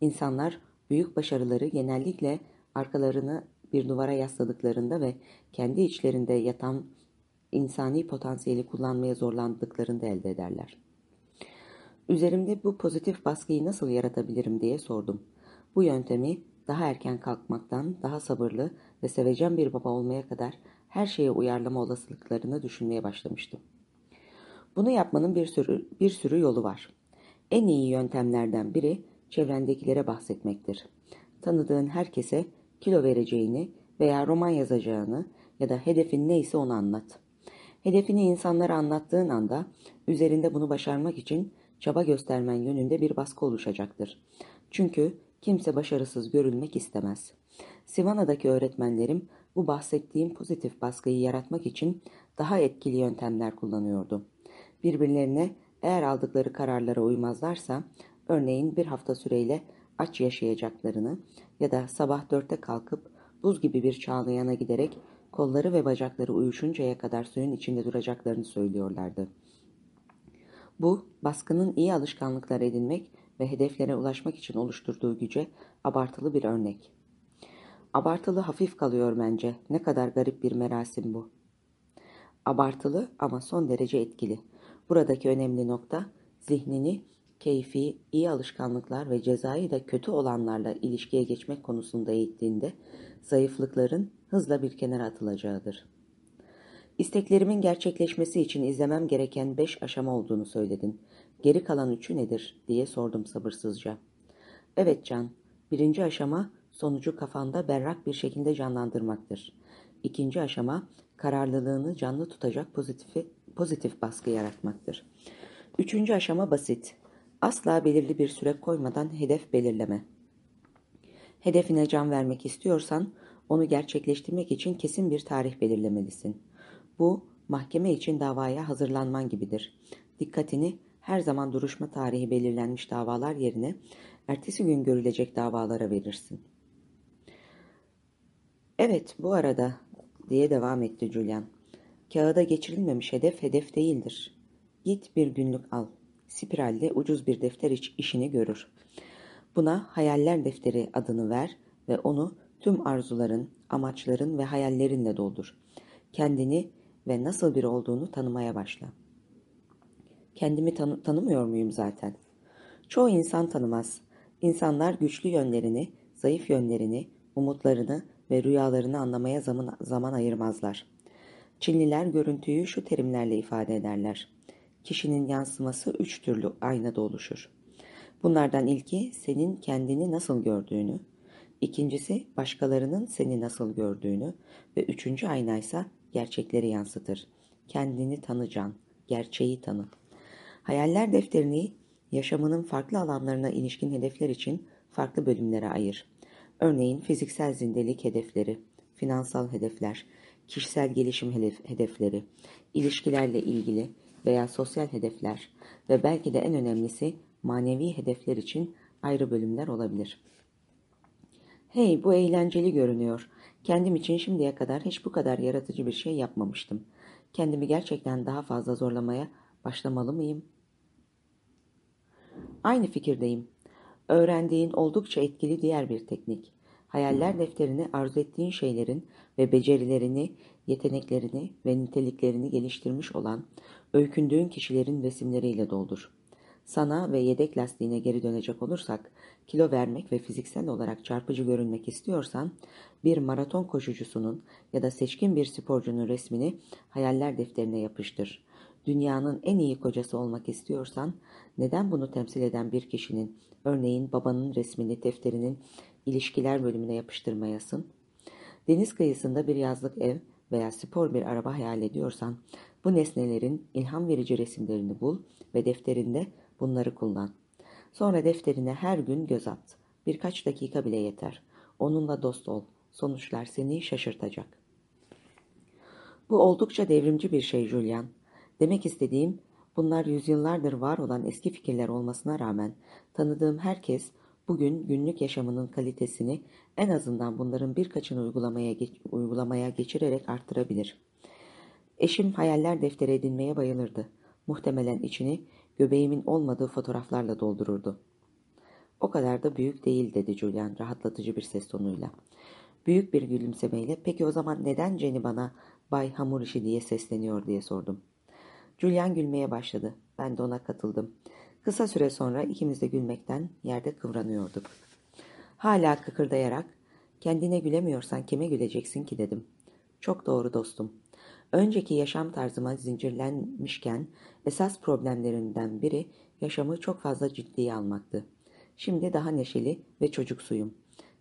İnsanlar büyük başarıları genellikle arkalarını bir duvara yasladıklarında ve kendi içlerinde yatan insani potansiyeli kullanmaya zorlandıklarında elde ederler. Üzerimde bu pozitif baskıyı nasıl yaratabilirim diye sordum. Bu yöntemi daha erken kalkmaktan daha sabırlı ve sevecen bir baba olmaya kadar her şeye uyarlama olasılıklarını düşünmeye başlamıştım. Bunu yapmanın bir sürü, bir sürü yolu var. En iyi yöntemlerden biri çevrendekilere bahsetmektir. Tanıdığın herkese kilo vereceğini veya roman yazacağını ya da hedefin neyse onu anlat. Hedefini insanlara anlattığın anda üzerinde bunu başarmak için çaba göstermen yönünde bir baskı oluşacaktır. Çünkü kimse başarısız görülmek istemez. Sivana'daki öğretmenlerim bu bahsettiğim pozitif baskıyı yaratmak için daha etkili yöntemler kullanıyordu. Birbirlerine eğer aldıkları kararlara uymazlarsa, örneğin bir hafta süreyle aç yaşayacaklarını ya da sabah dörtte kalkıp buz gibi bir çağlayana giderek kolları ve bacakları uyuşuncaya kadar suyun içinde duracaklarını söylüyorlardı. Bu, baskının iyi alışkanlıklar edinmek ve hedeflere ulaşmak için oluşturduğu güce abartılı bir örnek. Abartılı hafif kalıyor bence. Ne kadar garip bir merasim bu. Abartılı ama son derece etkili. Buradaki önemli nokta zihnini keyfi, iyi alışkanlıklar ve cezayı da kötü olanlarla ilişkiye geçmek konusunda eğittiğinde zayıflıkların hızla bir kenara atılacağıdır. İsteklerimin gerçekleşmesi için izlemem gereken beş aşama olduğunu söyledin. Geri kalan üçü nedir diye sordum sabırsızca. Evet Can, birinci aşama sonucu kafanda berrak bir şekilde canlandırmaktır. İkinci aşama kararlılığını canlı tutacak pozitifi, pozitif baskı yaratmaktır. Üçüncü aşama basit. Asla belirli bir süre koymadan hedef belirleme. Hedefine can vermek istiyorsan onu gerçekleştirmek için kesin bir tarih belirlemelisin. Bu mahkeme için davaya hazırlanman gibidir. Dikkatini her zaman duruşma tarihi belirlenmiş davalar yerine ertesi gün görülecek davalara verirsin. Evet bu arada diye devam etti Julian. Kağıda geçirilmemiş hedef hedef değildir. Git bir günlük al. Spiralde ucuz bir defter iç işini görür. Buna hayaller defteri adını ver ve onu tüm arzuların, amaçların ve hayallerinle doldur. Kendini ve nasıl biri olduğunu tanımaya başla. Kendimi tanı tanımıyor muyum zaten? Çoğu insan tanımaz. İnsanlar güçlü yönlerini, zayıf yönlerini, umutlarını ve rüyalarını anlamaya zaman, zaman ayırmazlar. Çinliler görüntüyü şu terimlerle ifade ederler. Kişinin yansıması üç türlü aynada oluşur. Bunlardan ilki senin kendini nasıl gördüğünü, ikincisi başkalarının seni nasıl gördüğünü ve üçüncü ayna ise gerçekleri yansıtır. Kendini tanı can, gerçeği tanı. Hayaller defterini yaşamının farklı alanlarına ilişkin hedefler için farklı bölümlere ayır. Örneğin fiziksel zindelik hedefleri, finansal hedefler, kişisel gelişim hedefleri, ilişkilerle ilgili veya sosyal hedefler ve belki de en önemlisi manevi hedefler için ayrı bölümler olabilir. Hey bu eğlenceli görünüyor. Kendim için şimdiye kadar hiç bu kadar yaratıcı bir şey yapmamıştım. Kendimi gerçekten daha fazla zorlamaya başlamalı mıyım? Aynı fikirdeyim. Öğrendiğin oldukça etkili diğer bir teknik. Hayaller defterini arzu ettiğin şeylerin ve becerilerini, yeteneklerini ve niteliklerini geliştirmiş olan öykündüğün kişilerin resimleriyle doldur. Sana ve yedek lastiğine geri dönecek olursak, kilo vermek ve fiziksel olarak çarpıcı görünmek istiyorsan, bir maraton koşucusunun ya da seçkin bir sporcunun resmini hayaller defterine yapıştır. Dünyanın en iyi kocası olmak istiyorsan, neden bunu temsil eden bir kişinin, örneğin babanın resmini defterinin ilişkiler bölümüne yapıştırmayasın? Deniz kıyısında bir yazlık ev veya spor bir araba hayal ediyorsan, bu nesnelerin ilham verici resimlerini bul ve defterinde bunları kullan. Sonra defterine her gün göz at. Birkaç dakika bile yeter. Onunla dost ol. Sonuçlar seni şaşırtacak. Bu oldukça devrimci bir şey Julian. Demek istediğim bunlar yüzyıllardır var olan eski fikirler olmasına rağmen tanıdığım herkes bugün günlük yaşamının kalitesini en azından bunların birkaçını uygulamaya, uygulamaya geçirerek arttırabilir. Eşim hayaller defteri edinmeye bayılırdı. Muhtemelen içini göbeğimin olmadığı fotoğraflarla doldururdu. O kadar da büyük değil dedi Julian rahatlatıcı bir ses tonuyla. Büyük bir gülümsemeyle peki o zaman neden Jenny bana Bay Hamur işi diye sesleniyor diye sordum. Julian gülmeye başladı. Ben de ona katıldım. Kısa süre sonra ikimiz de gülmekten yerde kıvranıyorduk. Hala kıkırdayarak kendine gülemiyorsan kime güleceksin ki dedim. Çok doğru dostum. Önceki yaşam tarzıma zincirlenmişken esas problemlerinden biri yaşamı çok fazla ciddiye almaktı. Şimdi daha neşeli ve çocuksuyum.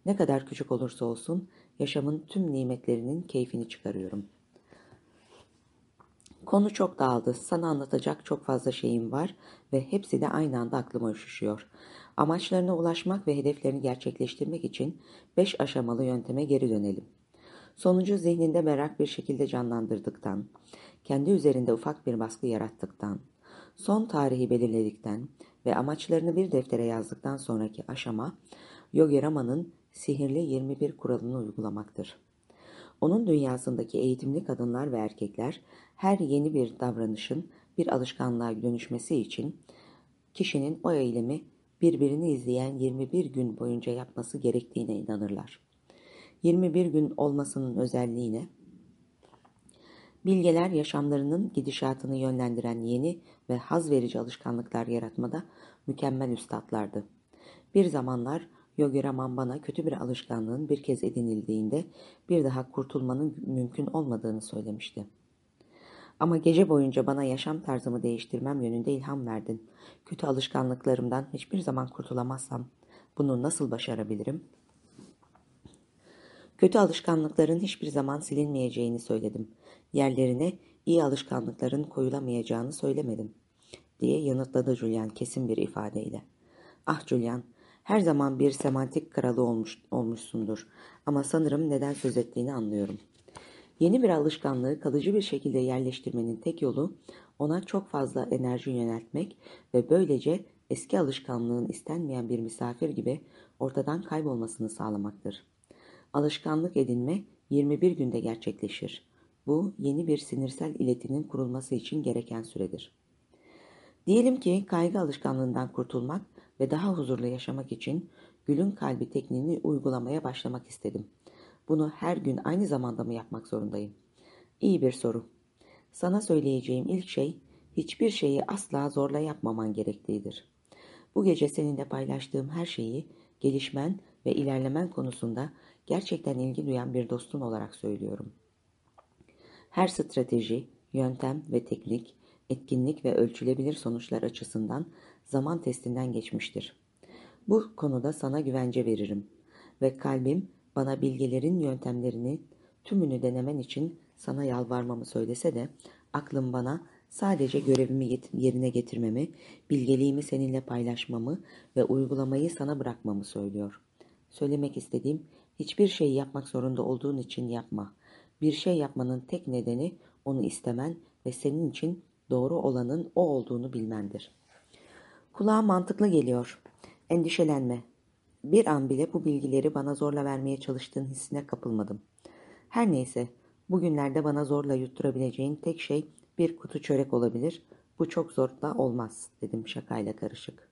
Ne kadar küçük olursa olsun yaşamın tüm nimetlerinin keyfini çıkarıyorum. Konu çok dağıldı. Sana anlatacak çok fazla şeyim var ve hepsi de aynı anda aklıma üşüşüyor. Amaçlarına ulaşmak ve hedeflerini gerçekleştirmek için beş aşamalı yönteme geri dönelim. Sonucu zihninde merak bir şekilde canlandırdıktan, kendi üzerinde ufak bir baskı yarattıktan, son tarihi belirledikten ve amaçlarını bir deftere yazdıktan sonraki aşama, Yogi Rama'nın sihirli 21 kuralını uygulamaktır. Onun dünyasındaki eğitimli kadınlar ve erkekler her yeni bir davranışın bir alışkanlığa dönüşmesi için kişinin o eylemi birbirini izleyen 21 gün boyunca yapması gerektiğine inanırlar. 21 gün olmasının özelliğine bilgeler yaşamlarının gidişatını yönlendiren yeni ve haz verici alışkanlıklar yaratmada mükemmel üstadlardı. Bir zamanlar Yogi Raman bana kötü bir alışkanlığın bir kez edinildiğinde bir daha kurtulmanın mümkün olmadığını söylemişti. Ama gece boyunca bana yaşam tarzımı değiştirmem yönünde ilham verdin. Kötü alışkanlıklarımdan hiçbir zaman kurtulamazsam bunu nasıl başarabilirim? Kötü alışkanlıkların hiçbir zaman silinmeyeceğini söyledim. Yerlerine iyi alışkanlıkların koyulamayacağını söylemedim diye yanıtladı Julian kesin bir ifadeyle. Ah Julian, her zaman bir semantik kralı olmuş, olmuşsundur ama sanırım neden söz ettiğini anlıyorum. Yeni bir alışkanlığı kalıcı bir şekilde yerleştirmenin tek yolu ona çok fazla enerji yöneltmek ve böylece eski alışkanlığın istenmeyen bir misafir gibi ortadan kaybolmasını sağlamaktır. Alışkanlık edinme 21 günde gerçekleşir. Bu yeni bir sinirsel iletinin kurulması için gereken süredir. Diyelim ki kaygı alışkanlığından kurtulmak ve daha huzurlu yaşamak için gülün kalbi tekniğini uygulamaya başlamak istedim. Bunu her gün aynı zamanda mı yapmak zorundayım? İyi bir soru. Sana söyleyeceğim ilk şey hiçbir şeyi asla zorla yapmaman gerektiğidir. Bu gece seninle paylaştığım her şeyi gelişmen ve ilerlemen konusunda gerçekten ilgi duyan bir dostun olarak söylüyorum. Her strateji, yöntem ve teknik, etkinlik ve ölçülebilir sonuçlar açısından zaman testinden geçmiştir. Bu konuda sana güvence veririm ve kalbim bana bilgelerin yöntemlerini tümünü denemen için sana yalvarmamı söylese de aklım bana sadece görevimi yerine getirmemi, bilgeliğimi seninle paylaşmamı ve uygulamayı sana bırakmamı söylüyor. Söylemek istediğim hiçbir şeyi yapmak zorunda olduğun için yapma. Bir şey yapmanın tek nedeni onu istemen ve senin için doğru olanın o olduğunu bilmendir. Kulağa mantıklı geliyor. Endişelenme. Bir an bile bu bilgileri bana zorla vermeye çalıştığın hissine kapılmadım. Her neyse, bugünlerde bana zorla yutturabileceğin tek şey bir kutu çörek olabilir. Bu çok zor da olmaz, dedim şakayla karışık.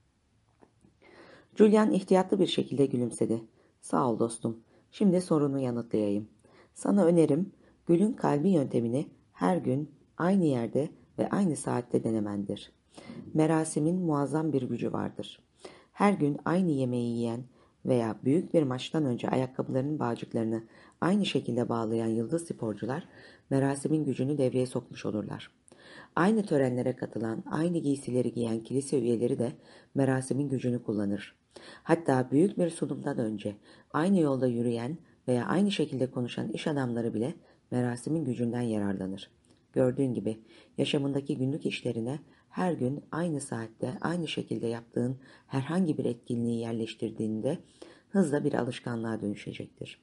Julian ihtiyatlı bir şekilde gülümsedi. Sağ ol dostum. Şimdi sorunu yanıtlayayım. Sana önerim, gülün kalbi yöntemini her gün aynı yerde ve aynı saatte denemendir. Merasimin muazzam bir gücü vardır. Her gün aynı yemeği yiyen veya büyük bir maçtan önce ayakkabılarının bağcıklarını aynı şekilde bağlayan yıldız sporcular merasimin gücünü devreye sokmuş olurlar. Aynı törenlere katılan, aynı giysileri giyen kilise üyeleri de merasimin gücünü kullanır. Hatta büyük bir sunumdan önce aynı yolda yürüyen veya aynı şekilde konuşan iş adamları bile merasimin gücünden yararlanır. Gördüğün gibi yaşamındaki günlük işlerine her gün aynı saatte aynı şekilde yaptığın herhangi bir etkinliği yerleştirdiğinde hızla bir alışkanlığa dönüşecektir.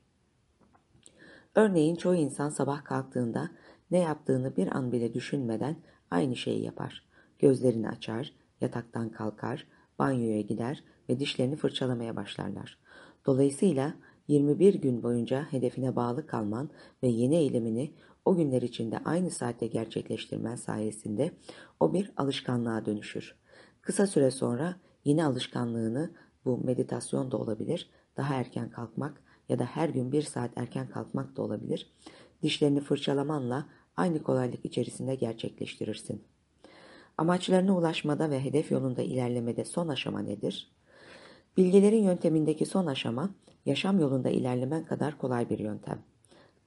Örneğin çoğu insan sabah kalktığında ne yaptığını bir an bile düşünmeden aynı şeyi yapar. Gözlerini açar, yataktan kalkar, banyoya gider ve dişlerini fırçalamaya başlarlar. Dolayısıyla 21 gün boyunca hedefine bağlı kalman ve yeni eylemini o günler içinde aynı saatte gerçekleştirmen sayesinde o bir alışkanlığa dönüşür. Kısa süre sonra yeni alışkanlığını bu meditasyon da olabilir, daha erken kalkmak ya da her gün bir saat erken kalkmak da olabilir. Dişlerini fırçalamanla aynı kolaylık içerisinde gerçekleştirirsin. Amaçlarına ulaşmada ve hedef yolunda ilerlemede son aşama nedir? Bilgilerin yöntemindeki son aşama, yaşam yolunda ilerlemen kadar kolay bir yöntem.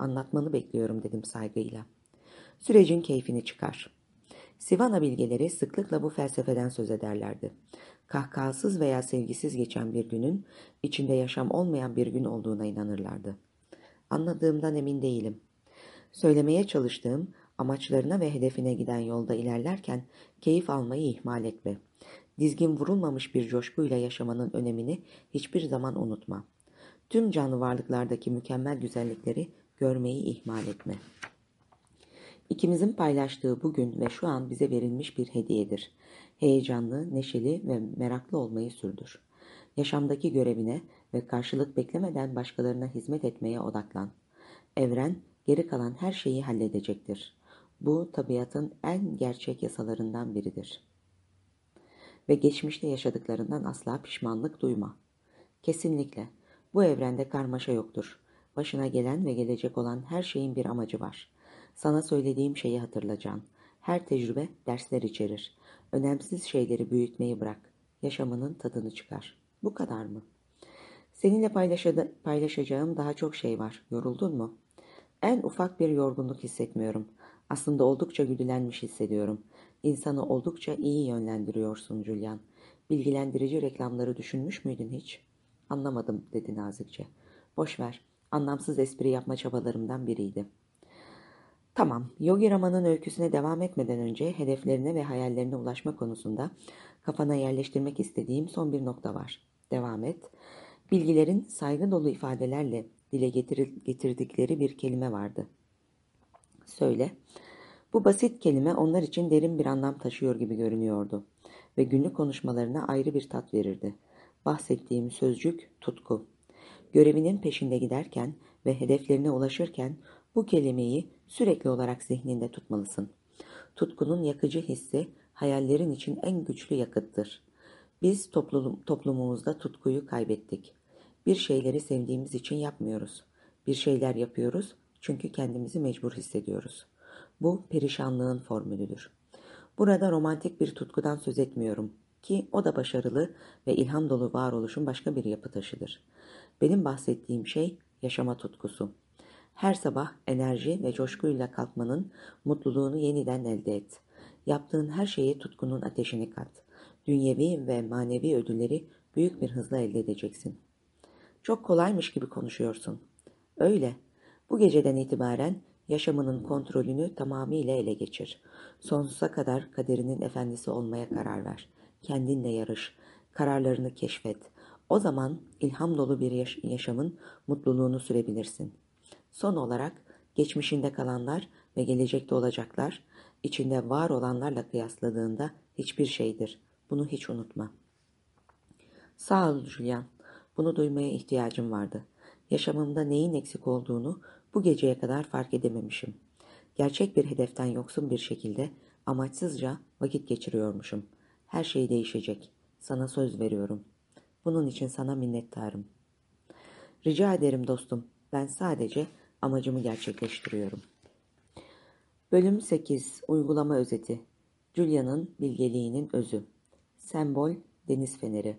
Anlatmanı bekliyorum dedim saygıyla. Sürecin keyfini çıkar. Sivana bilgeleri sıklıkla bu felsefeden söz ederlerdi. Kahkahasız veya sevgisiz geçen bir günün içinde yaşam olmayan bir gün olduğuna inanırlardı. Anladığımdan emin değilim. Söylemeye çalıştığım amaçlarına ve hedefine giden yolda ilerlerken keyif almayı ihmal etme. Dizgin vurulmamış bir coşkuyla yaşamanın önemini hiçbir zaman unutma. Tüm canlı varlıklardaki mükemmel güzellikleri görmeyi ihmal etme. İkimizin paylaştığı bugün ve şu an bize verilmiş bir hediyedir. Heyecanlı, neşeli ve meraklı olmayı sürdür. Yaşamdaki görevine ve karşılık beklemeden başkalarına hizmet etmeye odaklan. Evren geri kalan her şeyi halledecektir. Bu tabiatın en gerçek yasalarından biridir. Ve geçmişte yaşadıklarından asla pişmanlık duyma. Kesinlikle bu evrende karmaşa yoktur. Başına gelen ve gelecek olan her şeyin bir amacı var. Sana söylediğim şeyi hatırlayacaksın. Her tecrübe dersler içerir. Önemsiz şeyleri büyütmeyi bırak. Yaşamının tadını çıkar. Bu kadar mı? Seninle paylaşacağım daha çok şey var. Yoruldun mu? En ufak bir yorgunluk hissetmiyorum. Aslında oldukça güdülenmiş hissediyorum. İnsanı oldukça iyi yönlendiriyorsun Julian. Bilgilendirici reklamları düşünmüş müydün hiç? Anlamadım dedi nazikçe. Boş ver. Anlamsız espri yapma çabalarımdan biriydi. Tamam, Yogi Rama'nın öyküsüne devam etmeden önce hedeflerine ve hayallerine ulaşma konusunda kafana yerleştirmek istediğim son bir nokta var. Devam et. Bilgilerin saygı dolu ifadelerle dile getirdikleri bir kelime vardı. Söyle. Bu basit kelime onlar için derin bir anlam taşıyor gibi görünüyordu ve günlük konuşmalarına ayrı bir tat verirdi. Bahsettiğim sözcük tutku. Görevinin peşinde giderken ve hedeflerine ulaşırken bu kelimeyi sürekli olarak zihninde tutmalısın. Tutkunun yakıcı hissi hayallerin için en güçlü yakıttır. Biz toplum, toplumumuzda tutkuyu kaybettik. Bir şeyleri sevdiğimiz için yapmıyoruz. Bir şeyler yapıyoruz çünkü kendimizi mecbur hissediyoruz. Bu perişanlığın formülüdür. Burada romantik bir tutkudan söz etmiyorum ki o da başarılı ve ilham dolu varoluşun başka bir yapı taşıdır. Benim bahsettiğim şey yaşama tutkusu. Her sabah enerji ve coşkuyla kalkmanın mutluluğunu yeniden elde et. Yaptığın her şeye tutkunun ateşini kat. Dünyevi ve manevi ödülleri büyük bir hızla elde edeceksin. Çok kolaymış gibi konuşuyorsun. Öyle. Bu geceden itibaren yaşamının kontrolünü tamamıyla ele geçir. Sonsuza kadar kaderinin efendisi olmaya karar ver. Kendinle yarış. Kararlarını keşfet. O zaman ilham dolu bir yaş yaşamın mutluluğunu sürebilirsin. Son olarak geçmişinde kalanlar ve gelecekte olacaklar, içinde var olanlarla kıyasladığında hiçbir şeydir. Bunu hiç unutma. Sağ ol Julian. Bunu duymaya ihtiyacım vardı. Yaşamımda neyin eksik olduğunu bu geceye kadar fark edememişim. Gerçek bir hedeften yoksun bir şekilde amaçsızca vakit geçiriyormuşum. Her şey değişecek. Sana söz veriyorum. Bunun için sana minnettarım. Rica ederim dostum. Ben sadece amacımı gerçekleştiriyorum. Bölüm 8 Uygulama Özeti Julia'nın bilgeliğinin özü Sembol Deniz Feneri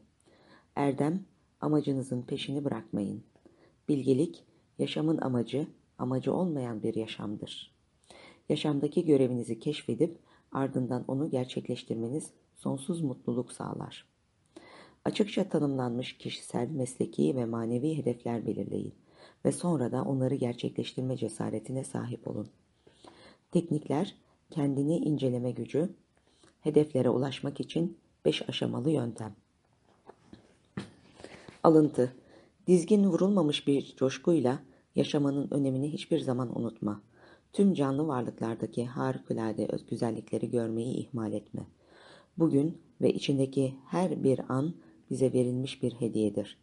Erdem Amacınızın peşini bırakmayın. Bilgelik yaşamın amacı, amacı olmayan bir yaşamdır. Yaşamdaki görevinizi keşfedip ardından onu gerçekleştirmeniz sonsuz mutluluk sağlar. Açıkça tanımlanmış kişisel, mesleki ve manevi hedefler belirleyin ve sonra da onları gerçekleştirme cesaretine sahip olun. Teknikler, kendini inceleme gücü, hedeflere ulaşmak için beş aşamalı yöntem. Alıntı, dizgin vurulmamış bir coşkuyla yaşamanın önemini hiçbir zaman unutma. Tüm canlı varlıklardaki harikulade güzellikleri görmeyi ihmal etme. Bugün ve içindeki her bir an bize verilmiş bir hediyedir.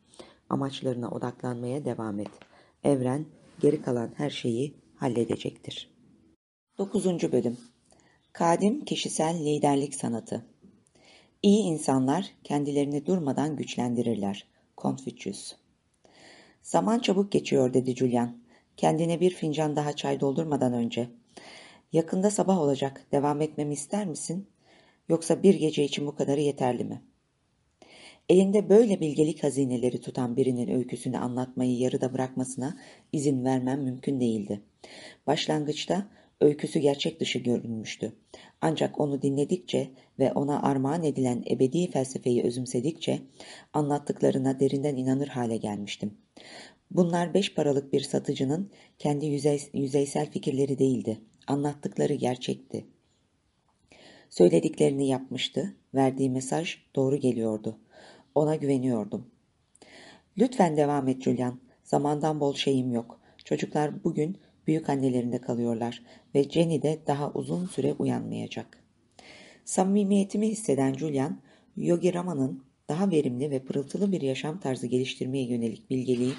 Amaçlarına odaklanmaya devam et. Evren geri kalan her şeyi halledecektir. 9. Bölüm Kadim Kişisel Liderlik Sanatı İyi insanlar kendilerini durmadan güçlendirirler. Confucius Zaman çabuk geçiyor dedi Julian. Kendine bir fincan daha çay doldurmadan önce. Yakında sabah olacak. Devam etmemi ister misin? Yoksa bir gece için bu kadarı yeterli mi? Elinde böyle bilgelik hazineleri tutan birinin öyküsünü anlatmayı yarıda bırakmasına izin vermem mümkün değildi. Başlangıçta öyküsü gerçek dışı görünmüştü. Ancak onu dinledikçe ve ona armağan edilen ebedi felsefeyi özümsedikçe anlattıklarına derinden inanır hale gelmiştim. Bunlar beş paralık bir satıcının kendi yüzey, yüzeysel fikirleri değildi. Anlattıkları gerçekti. Söylediklerini yapmıştı. Verdiği mesaj doğru geliyordu. Ona güveniyordum. Lütfen devam et Julian. Zamandan bol şeyim yok. Çocuklar bugün büyük annelerinde kalıyorlar ve Jenny de daha uzun süre uyanmayacak. Samimiyetimi hisseden Julian, Yogi Rama'nın daha verimli ve pırıltılı bir yaşam tarzı geliştirmeye yönelik bilgeliği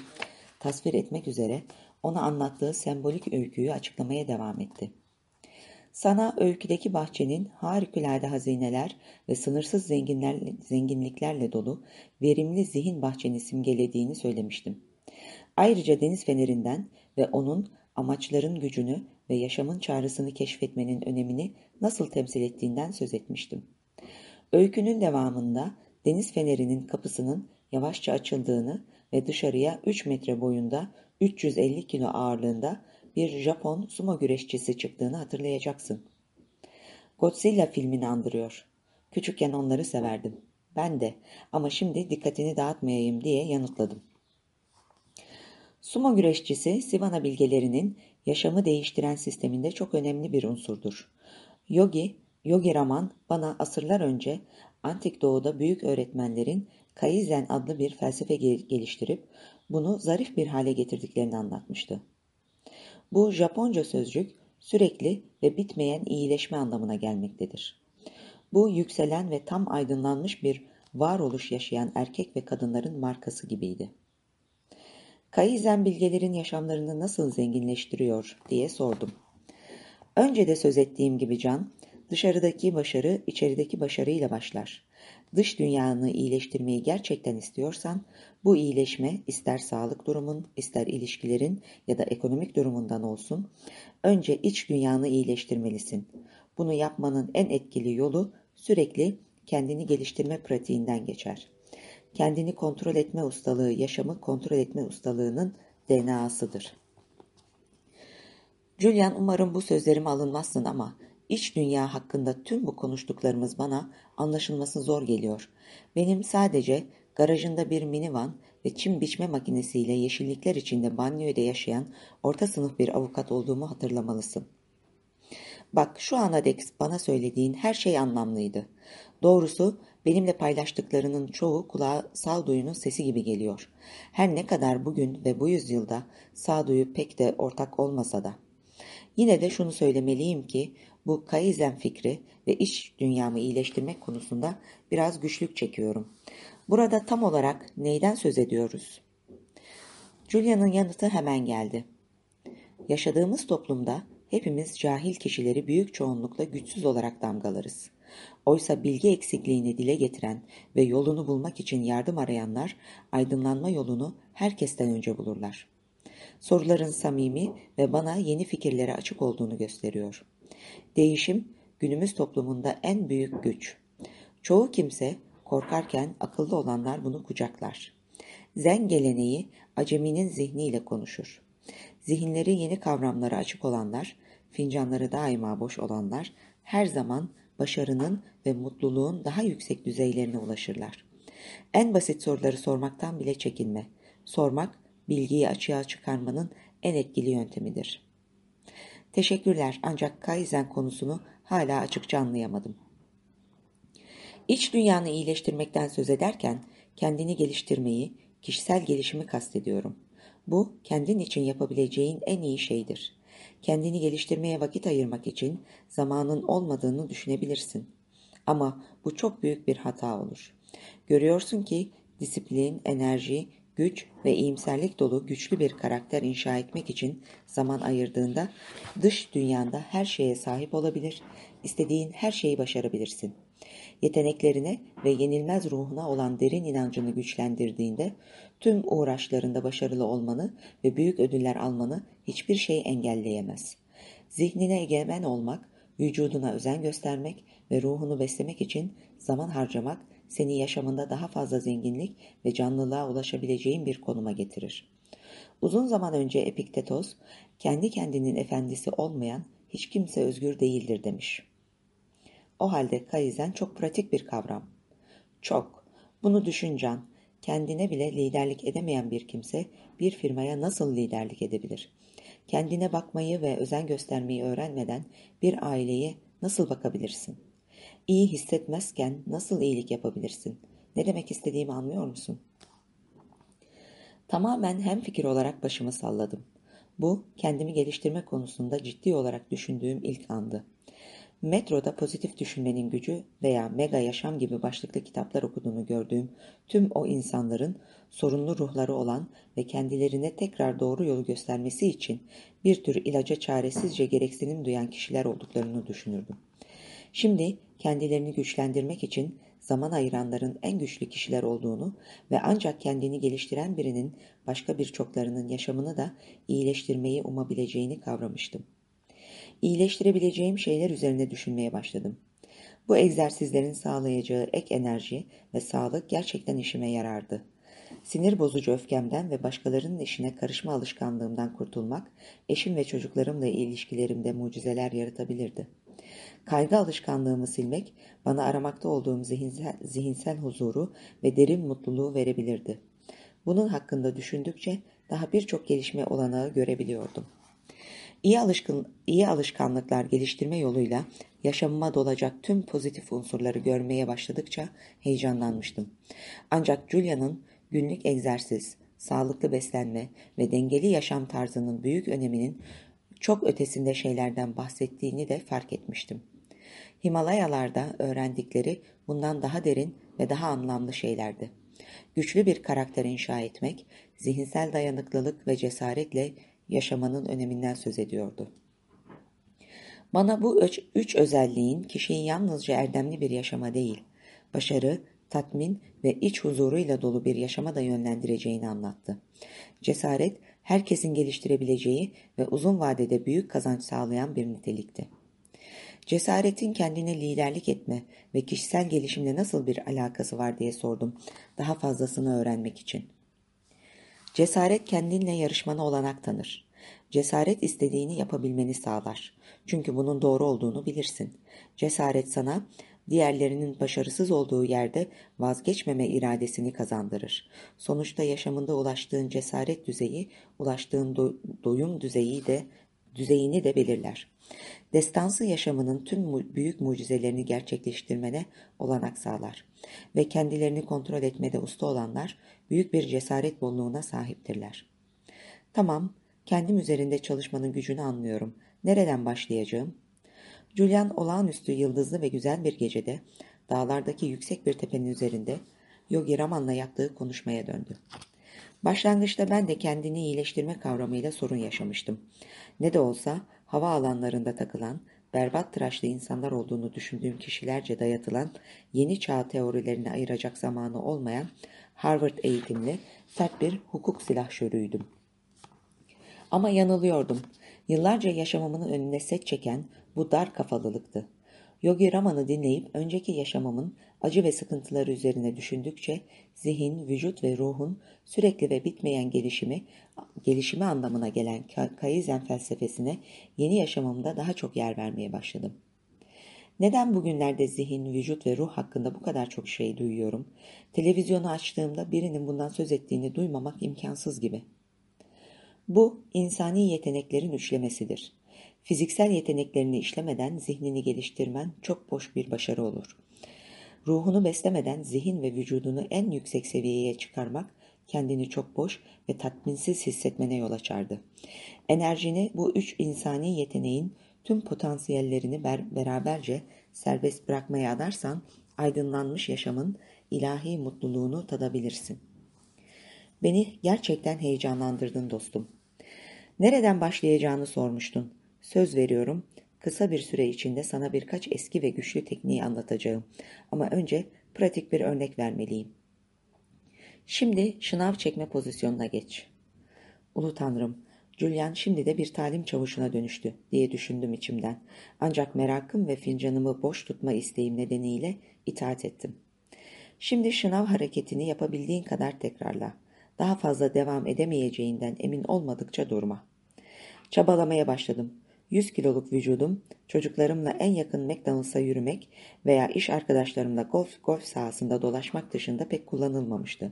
tasvir etmek üzere ona anlattığı sembolik öyküyü açıklamaya devam etti. Sana öyküdeki bahçenin harikulade hazineler ve sınırsız zenginler, zenginliklerle dolu verimli zihin bahçeni simgelediğini söylemiştim. Ayrıca deniz fenerinden ve onun amaçların gücünü ve yaşamın çağrısını keşfetmenin önemini nasıl temsil ettiğinden söz etmiştim. Öykünün devamında deniz fenerinin kapısının yavaşça açıldığını ve dışarıya 3 metre boyunda 350 kilo ağırlığında bir Japon sumo güreşçisi çıktığını hatırlayacaksın. Godzilla filmini andırıyor. Küçükken onları severdim. Ben de ama şimdi dikkatini dağıtmayayım diye yanıtladım. Sumo güreşçisi Sivana bilgelerinin yaşamı değiştiren sisteminde çok önemli bir unsurdur. Yogi, Yogi Raman bana asırlar önce antik doğuda büyük öğretmenlerin Kaizen adlı bir felsefe geliştirip bunu zarif bir hale getirdiklerini anlatmıştı. Bu Japonca sözcük sürekli ve bitmeyen iyileşme anlamına gelmektedir. Bu yükselen ve tam aydınlanmış bir varoluş yaşayan erkek ve kadınların markası gibiydi. Kaizen bilgelerin yaşamlarını nasıl zenginleştiriyor diye sordum. Önce de söz ettiğim gibi Can, dışarıdaki başarı içerideki başarıyla başlar. Dış dünyanı iyileştirmeyi gerçekten istiyorsan, bu iyileşme ister sağlık durumun, ister ilişkilerin ya da ekonomik durumundan olsun, önce iç dünyanı iyileştirmelisin. Bunu yapmanın en etkili yolu sürekli kendini geliştirme pratiğinden geçer. Kendini kontrol etme ustalığı, yaşamı kontrol etme ustalığının DNA'sıdır. Julian umarım bu sözlerime alınmazsın ama İç dünya hakkında tüm bu konuştuklarımız bana anlaşılması zor geliyor. Benim sadece garajında bir minivan ve çim biçme makinesiyle yeşillikler içinde banyoda yaşayan orta sınıf bir avukat olduğumu hatırlamalısın. Bak şu ana dek bana söylediğin her şey anlamlıydı. Doğrusu benimle paylaştıklarının çoğu kulağa sağduyunun sesi gibi geliyor. Her ne kadar bugün ve bu yüzyılda sağduyu pek de ortak olmasa da. Yine de şunu söylemeliyim ki bu Kaizen fikri ve iş dünyamı iyileştirmek konusunda biraz güçlük çekiyorum. Burada tam olarak neyden söz ediyoruz? Julia'nın yanıtı hemen geldi. Yaşadığımız toplumda hepimiz cahil kişileri büyük çoğunlukla güçsüz olarak damgalarız. Oysa bilgi eksikliğini dile getiren ve yolunu bulmak için yardım arayanlar aydınlanma yolunu herkesten önce bulurlar. Soruların samimi ve bana yeni fikirlere açık olduğunu gösteriyor. Değişim günümüz toplumunda en büyük güç. Çoğu kimse korkarken akıllı olanlar bunu kucaklar. Zen geleneği aceminin zihniyle konuşur. Zihinleri yeni kavramlara açık olanlar, fincanları daima boş olanlar her zaman başarının ve mutluluğun daha yüksek düzeylerine ulaşırlar. En basit soruları sormaktan bile çekinme. Sormak bilgiyi açığa çıkarmanın en etkili yöntemidir. Teşekkürler ancak Kaizen konusunu hala açıkça anlayamadım. İç dünyanı iyileştirmekten söz ederken kendini geliştirmeyi, kişisel gelişimi kastediyorum. Bu kendin için yapabileceğin en iyi şeydir. Kendini geliştirmeye vakit ayırmak için zamanın olmadığını düşünebilirsin. Ama bu çok büyük bir hata olur. Görüyorsun ki disiplin, enerji, güç ve iyimserlik dolu güçlü bir karakter inşa etmek için zaman ayırdığında dış dünyanda her şeye sahip olabilir, istediğin her şeyi başarabilirsin. Yeteneklerine ve yenilmez ruhuna olan derin inancını güçlendirdiğinde tüm uğraşlarında başarılı olmanı ve büyük ödüller almanı hiçbir şey engelleyemez. Zihnine egemen olmak, vücuduna özen göstermek ve ruhunu beslemek için zaman harcamak seni yaşamında daha fazla zenginlik ve canlılığa ulaşabileceğin bir konuma getirir. Uzun zaman önce Epiktetos, kendi kendinin efendisi olmayan hiç kimse özgür değildir demiş. O halde kaizen çok pratik bir kavram. Çok. Bunu düşüncan, kendine bile liderlik edemeyen bir kimse bir firmaya nasıl liderlik edebilir? Kendine bakmayı ve özen göstermeyi öğrenmeden bir aileye nasıl bakabilirsin? İyi hissetmezken nasıl iyilik yapabilirsin? Ne demek istediğimi anlıyor musun? Tamamen hem fikir olarak başımı salladım. Bu, kendimi geliştirme konusunda ciddi olarak düşündüğüm ilk andı. Metroda pozitif düşünmenin gücü veya mega yaşam gibi başlıklı kitaplar okuduğunu gördüğüm tüm o insanların sorunlu ruhları olan ve kendilerine tekrar doğru yolu göstermesi için bir tür ilaca çaresizce gereksinim duyan kişiler olduklarını düşünürdüm. Şimdi kendilerini güçlendirmek için zaman ayıranların en güçlü kişiler olduğunu ve ancak kendini geliştiren birinin başka birçoklarının yaşamını da iyileştirmeyi umabileceğini kavramıştım. İyileştirebileceğim şeyler üzerine düşünmeye başladım. Bu egzersizlerin sağlayacağı ek enerji ve sağlık gerçekten işime yarardı. Sinir bozucu öfkemden ve başkalarının işine karışma alışkanlığımdan kurtulmak, eşim ve çocuklarımla ilişkilerimde mucizeler yaratabilirdi. Kaygı alışkanlığımı silmek, bana aramakta olduğum zihinsel, zihinsel huzuru ve derin mutluluğu verebilirdi. Bunun hakkında düşündükçe daha birçok gelişme olanağı görebiliyordum. İyi, alışkın, iyi alışkanlıklar geliştirme yoluyla yaşamıma dolacak tüm pozitif unsurları görmeye başladıkça heyecanlanmıştım. Ancak Julia'nın günlük egzersiz, sağlıklı beslenme ve dengeli yaşam tarzının büyük öneminin çok ötesinde şeylerden bahsettiğini de fark etmiştim. Himalayalarda öğrendikleri bundan daha derin ve daha anlamlı şeylerdi. Güçlü bir karakter inşa etmek, zihinsel dayanıklılık ve cesaretle yaşamanın öneminden söz ediyordu. Bana bu üç, üç özelliğin kişiyi yalnızca erdemli bir yaşama değil, başarı, tatmin ve iç huzuruyla dolu bir yaşama da yönlendireceğini anlattı. Cesaret, herkesin geliştirebileceği ve uzun vadede büyük kazanç sağlayan bir nitelikti. Cesaretin kendine liderlik etme ve kişisel gelişimle nasıl bir alakası var diye sordum, daha fazlasını öğrenmek için. Cesaret kendinle yarışmana olanak tanır. Cesaret istediğini yapabilmeni sağlar. Çünkü bunun doğru olduğunu bilirsin. Cesaret sana diğerlerinin başarısız olduğu yerde vazgeçmeme iradesini kazandırır. Sonuçta yaşamında ulaştığın cesaret düzeyi, ulaştığın do doyum düzeyi de düzeyini de belirler. Destansı yaşamının tüm mu büyük mucizelerini gerçekleştirmene olanak sağlar. Ve kendilerini kontrol etmede usta olanlar büyük bir cesaret bolluğuna sahiptirler. Tamam, kendim üzerinde çalışmanın gücünü anlıyorum. Nereden başlayacağım? Julian olağanüstü yıldızlı ve güzel bir gecede dağlardaki yüksek bir tepenin üzerinde Yogi Raman'la yaptığı konuşmaya döndü. Başlangıçta ben de kendini iyileştirme kavramıyla sorun yaşamıştım. Ne de olsa hava alanlarında takılan, berbat tıraşlı insanlar olduğunu düşündüğüm kişilerce dayatılan yeni çağ teorilerini ayıracak zamanı olmayan Harvard eğitimli sert bir hukuk silahşörüydüm. Ama yanılıyordum. Yıllarca yaşamımın önüne set çeken bu dar kafalılıktı. Yogi Raman'ı dinleyip önceki yaşamımın acı ve sıkıntıları üzerine düşündükçe zihin, vücut ve ruhun sürekli ve bitmeyen gelişimi, gelişimi anlamına gelen Kaizen felsefesine yeni yaşamımda daha çok yer vermeye başladım. Neden bugünlerde zihin, vücut ve ruh hakkında bu kadar çok şey duyuyorum? Televizyonu açtığımda birinin bundan söz ettiğini duymamak imkansız gibi.'' Bu, insani yeteneklerin üçlemesidir. Fiziksel yeteneklerini işlemeden zihnini geliştirmen çok boş bir başarı olur. Ruhunu beslemeden zihin ve vücudunu en yüksek seviyeye çıkarmak kendini çok boş ve tatminsiz hissetmene yol açardı. Enerjini bu üç insani yeteneğin tüm potansiyellerini ber beraberce serbest bırakmaya adarsan aydınlanmış yaşamın ilahi mutluluğunu tadabilirsin. Beni gerçekten heyecanlandırdın dostum. Nereden başlayacağını sormuştun. Söz veriyorum, kısa bir süre içinde sana birkaç eski ve güçlü tekniği anlatacağım. Ama önce pratik bir örnek vermeliyim. Şimdi şınav çekme pozisyonuna geç. Ulu Tanrım, Julian şimdi de bir talim çavuşuna dönüştü diye düşündüm içimden. Ancak merakım ve fincanımı boş tutma isteğim nedeniyle itaat ettim. Şimdi şınav hareketini yapabildiğin kadar tekrarla. Daha fazla devam edemeyeceğinden emin olmadıkça durma. Çabalamaya başladım. 100 kiloluk vücudum, çocuklarımla en yakın McDonald's'a yürümek veya iş arkadaşlarımla golf, golf sahasında dolaşmak dışında pek kullanılmamıştı.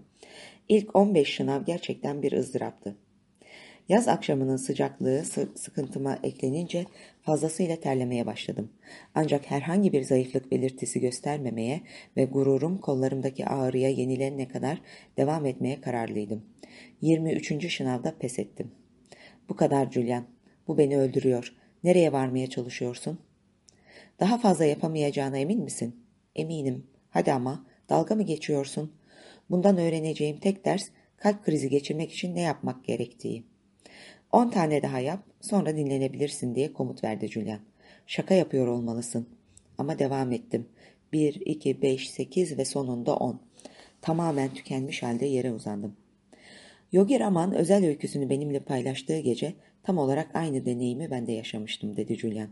İlk 15 şınav gerçekten bir ızdıraptı. Yaz akşamının sıcaklığı sıkıntıma eklenince fazlasıyla terlemeye başladım. Ancak herhangi bir zayıflık belirtisi göstermemeye ve gururum kollarımdaki ağrıya yenilenene kadar devam etmeye kararlıydım. 23. şınavda pes ettim. Bu kadar Julian. Bu beni öldürüyor. Nereye varmaya çalışıyorsun? Daha fazla yapamayacağına emin misin? Eminim. Hadi ama dalga mı geçiyorsun? Bundan öğreneceğim tek ders kalp krizi geçirmek için ne yapmak gerektiği. On tane daha yap, sonra dinlenebilirsin diye komut verdi Julian. Şaka yapıyor olmalısın. Ama devam ettim. Bir, iki, beş, sekiz ve sonunda on. Tamamen tükenmiş halde yere uzandım. Yogi Raman özel öyküsünü benimle paylaştığı gece tam olarak aynı deneyimi ben de yaşamıştım dedi Julian.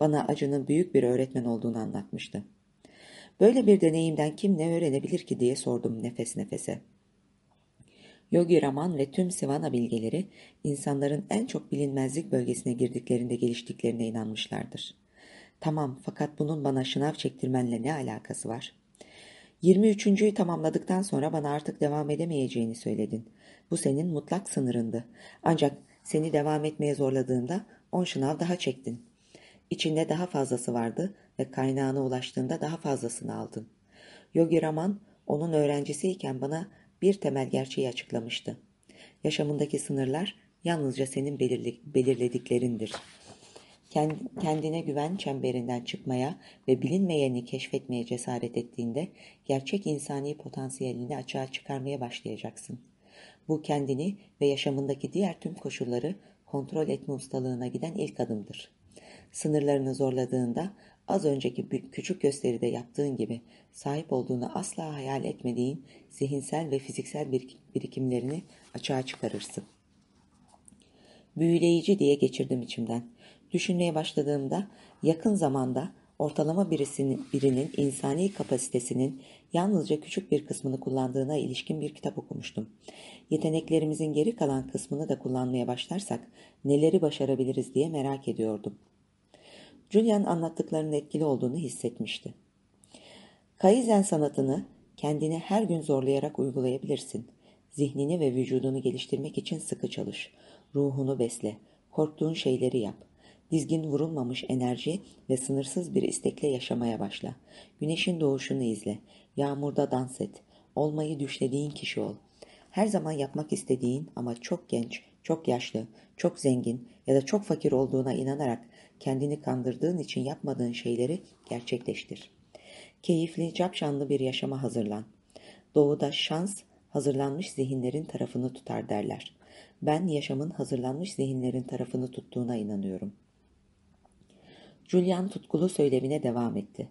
Bana acının büyük bir öğretmen olduğunu anlatmıştı. Böyle bir deneyimden kim ne öğrenebilir ki diye sordum nefes nefese. Yogi Raman ve tüm Sivana bilgeleri insanların en çok bilinmezlik bölgesine girdiklerinde geliştiklerine inanmışlardır. Tamam fakat bunun bana şınav çektirmenle ne alakası var? 23.'yü tamamladıktan sonra bana artık devam edemeyeceğini söyledin. Bu senin mutlak sınırındı. Ancak seni devam etmeye zorladığımda on şınav daha çektin. İçinde daha fazlası vardı ve kaynağına ulaştığında daha fazlasını aldın. Yogi Raman onun öğrencisiyken bana bir temel gerçeği açıklamıştı. Yaşamındaki sınırlar yalnızca senin belirlediklerindir. Kendine güven çemberinden çıkmaya ve bilinmeyeni keşfetmeye cesaret ettiğinde gerçek insani potansiyelini açığa çıkarmaya başlayacaksın. Bu kendini ve yaşamındaki diğer tüm koşulları kontrol etme ustalığına giden ilk adımdır. Sınırlarını zorladığında az önceki küçük gösteride yaptığın gibi sahip olduğunu asla hayal etmediğin zihinsel ve fiziksel birikimlerini açığa çıkarırsın. Büyüleyici diye geçirdim içimden. Düşünmeye başladığımda yakın zamanda ortalama birisinin, birinin insani kapasitesinin yalnızca küçük bir kısmını kullandığına ilişkin bir kitap okumuştum. Yeteneklerimizin geri kalan kısmını da kullanmaya başlarsak neleri başarabiliriz diye merak ediyordum. Julian anlattıklarının etkili olduğunu hissetmişti. Kaizen sanatını kendini her gün zorlayarak uygulayabilirsin. Zihnini ve vücudunu geliştirmek için sıkı çalış. Ruhunu besle. Korktuğun şeyleri yap. Dizgin vurulmamış enerji ve sınırsız bir istekle yaşamaya başla. Güneşin doğuşunu izle. Yağmurda dans et. Olmayı düşlediğin kişi ol. Her zaman yapmak istediğin ama çok genç, çok yaşlı, çok zengin ya da çok fakir olduğuna inanarak kendini kandırdığın için yapmadığın şeyleri gerçekleştir. Keyifli, capşanlı bir yaşama hazırlan. Doğuda şans, hazırlanmış zihinlerin tarafını tutar derler. Ben yaşamın hazırlanmış zihinlerin tarafını tuttuğuna inanıyorum. Julian tutkulu söylevine devam etti.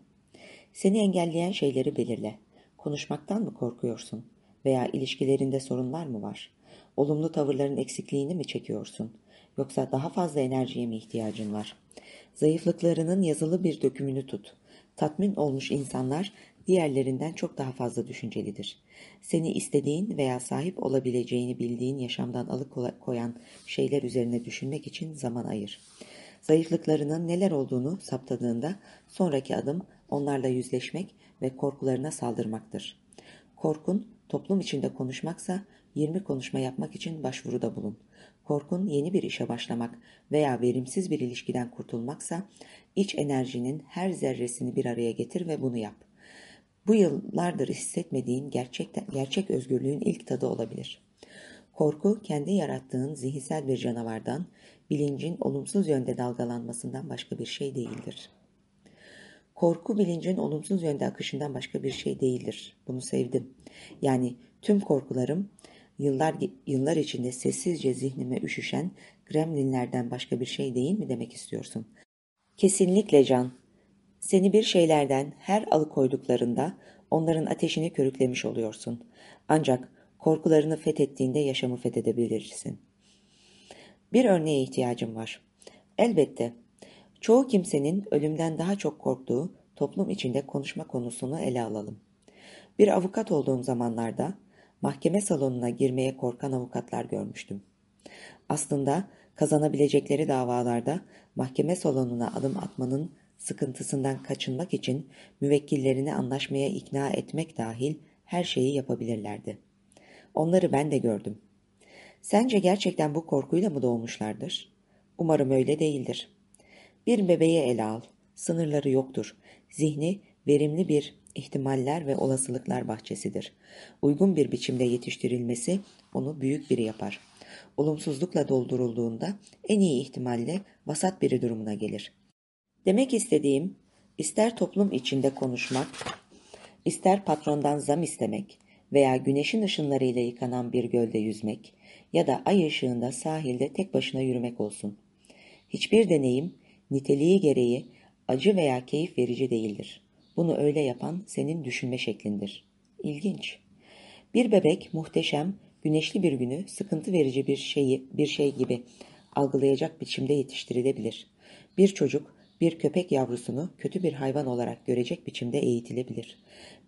Seni engelleyen şeyleri belirle. Konuşmaktan mı korkuyorsun? Veya ilişkilerinde sorunlar mı var? Olumlu tavırların eksikliğini mi çekiyorsun? Yoksa daha fazla enerjiye mi ihtiyacın var? Zayıflıklarının yazılı bir dökümünü tut. Tatmin olmuş insanlar diğerlerinden çok daha fazla düşüncelidir. Seni istediğin veya sahip olabileceğini bildiğin yaşamdan alıkoyan şeyler üzerine düşünmek için zaman ayır. Zayıflıklarının neler olduğunu saptadığında sonraki adım onlarla yüzleşmek ve korkularına saldırmaktır. Korkun toplum içinde konuşmaksa 20 konuşma yapmak için başvuruda bulun. korkun yeni bir işe başlamak veya verimsiz bir ilişkiden kurtulmaksa, iç enerjinin her zerresini bir araya getir ve bunu yap. Bu yıllardır hissetmediğin gerçekten, gerçek özgürlüğün ilk tadı olabilir. Korku, kendi yarattığın zihinsel bir canavardan, bilincin olumsuz yönde dalgalanmasından başka bir şey değildir. Korku bilincin olumsuz yönde akışından başka bir şey değildir. Bunu sevdim. Yani tüm korkularım yıllar yıllar içinde sessizce zihnime üşüşen gremlinlerden başka bir şey değil mi demek istiyorsun? Kesinlikle Can. Seni bir şeylerden her alıkoyduklarında onların ateşini körüklemiş oluyorsun. Ancak korkularını fethettiğinde yaşamı fethedebilirsin. Bir örneğe ihtiyacım var. Elbette çoğu kimsenin ölümden daha çok korktuğu toplum içinde konuşma konusunu ele alalım. Bir avukat olduğum zamanlarda mahkeme salonuna girmeye korkan avukatlar görmüştüm. Aslında kazanabilecekleri davalarda mahkeme salonuna adım atmanın sıkıntısından kaçınmak için müvekkillerini anlaşmaya ikna etmek dahil her şeyi yapabilirlerdi. Onları ben de gördüm. Sence gerçekten bu korkuyla mı doğmuşlardır? Umarım öyle değildir. Bir bebeği ele al. Sınırları yoktur. Zihni verimli bir ihtimaller ve olasılıklar bahçesidir. Uygun bir biçimde yetiştirilmesi onu büyük biri yapar. Olumsuzlukla doldurulduğunda en iyi ihtimalle vasat biri durumuna gelir. Demek istediğim, ister toplum içinde konuşmak, ister patrondan zam istemek veya güneşin ışınlarıyla yıkanan bir gölde yüzmek ya da ay ışığında sahilde tek başına yürümek olsun. Hiçbir deneyim, niteliği gereği acı veya keyif verici değildir. Bunu öyle yapan senin düşünme şeklindir. İlginç. Bir bebek muhteşem, güneşli bir günü sıkıntı verici bir şeyi bir şey gibi algılayacak biçimde yetiştirilebilir. Bir çocuk bir köpek yavrusunu kötü bir hayvan olarak görecek biçimde eğitilebilir.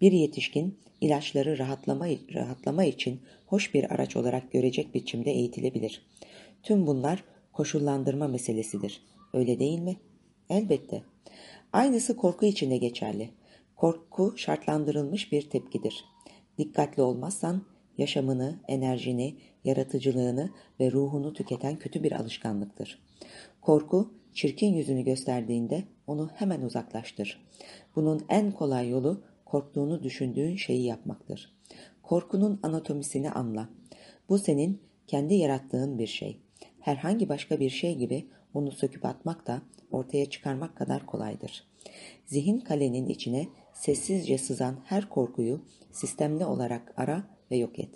Bir yetişkin ilaçları rahatlama, rahatlama için hoş bir araç olarak görecek biçimde eğitilebilir. Tüm bunlar koşullandırma meselesidir. Öyle değil mi? Elbette. Aynısı korku için de geçerli. Korku şartlandırılmış bir tepkidir. Dikkatli olmazsan yaşamını, enerjini, yaratıcılığını ve ruhunu tüketen kötü bir alışkanlıktır. Korku, çirkin yüzünü gösterdiğinde onu hemen uzaklaştır. Bunun en kolay yolu korktuğunu düşündüğün şeyi yapmaktır. Korkunun anatomisini anla. Bu senin kendi yarattığın bir şey. Herhangi başka bir şey gibi onu söküp atmak da ortaya çıkarmak kadar kolaydır. Zihin kalenin içine sessizce sızan her korkuyu sistemli olarak ara ve yok et.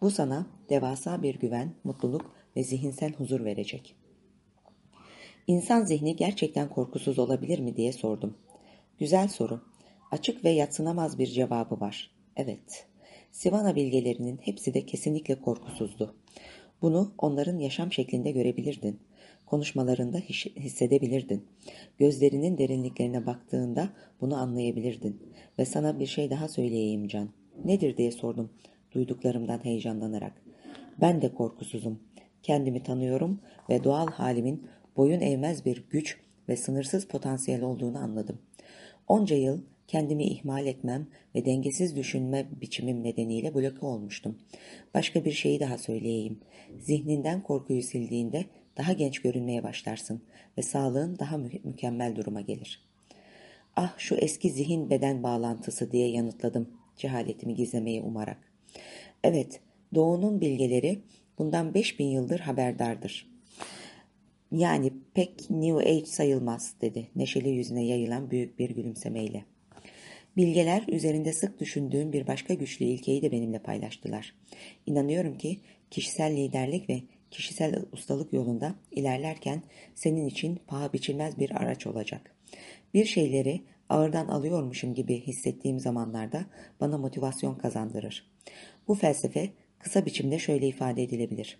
Bu sana devasa bir güven, mutluluk ve zihinsel huzur verecek. İnsan zihni gerçekten korkusuz olabilir mi diye sordum. Güzel soru. Açık ve yatsınamaz bir cevabı var. Evet. Sivana bilgelerinin hepsi de kesinlikle korkusuzdu. Bunu onların yaşam şeklinde görebilirdin. Konuşmalarında hissedebilirdin. Gözlerinin derinliklerine baktığında bunu anlayabilirdin. Ve sana bir şey daha söyleyeyim Can. Nedir diye sordum duyduklarımdan heyecanlanarak. Ben de korkusuzum. Kendimi tanıyorum ve doğal halimin boyun eğmez bir güç ve sınırsız potansiyel olduğunu anladım. Onca yıl kendimi ihmal etmem ve dengesiz düşünme biçimim nedeniyle bloke olmuştum. Başka bir şeyi daha söyleyeyim. Zihninden korkuyu sildiğinde daha genç görünmeye başlarsın ve sağlığın daha mü mükemmel duruma gelir. Ah şu eski zihin beden bağlantısı diye yanıtladım cehaletimi gizlemeyi umarak. Evet, doğunun bilgeleri bundan 5000 yıldır haberdardır. Yani pek New Age sayılmaz dedi neşeli yüzüne yayılan büyük bir gülümsemeyle. Bilgeler üzerinde sık düşündüğüm bir başka güçlü ilkeyi de benimle paylaştılar. İnanıyorum ki kişisel liderlik ve kişisel ustalık yolunda ilerlerken senin için paha biçilmez bir araç olacak. Bir şeyleri ağırdan alıyormuşum gibi hissettiğim zamanlarda bana motivasyon kazandırır. Bu felsefe kısa biçimde şöyle ifade edilebilir.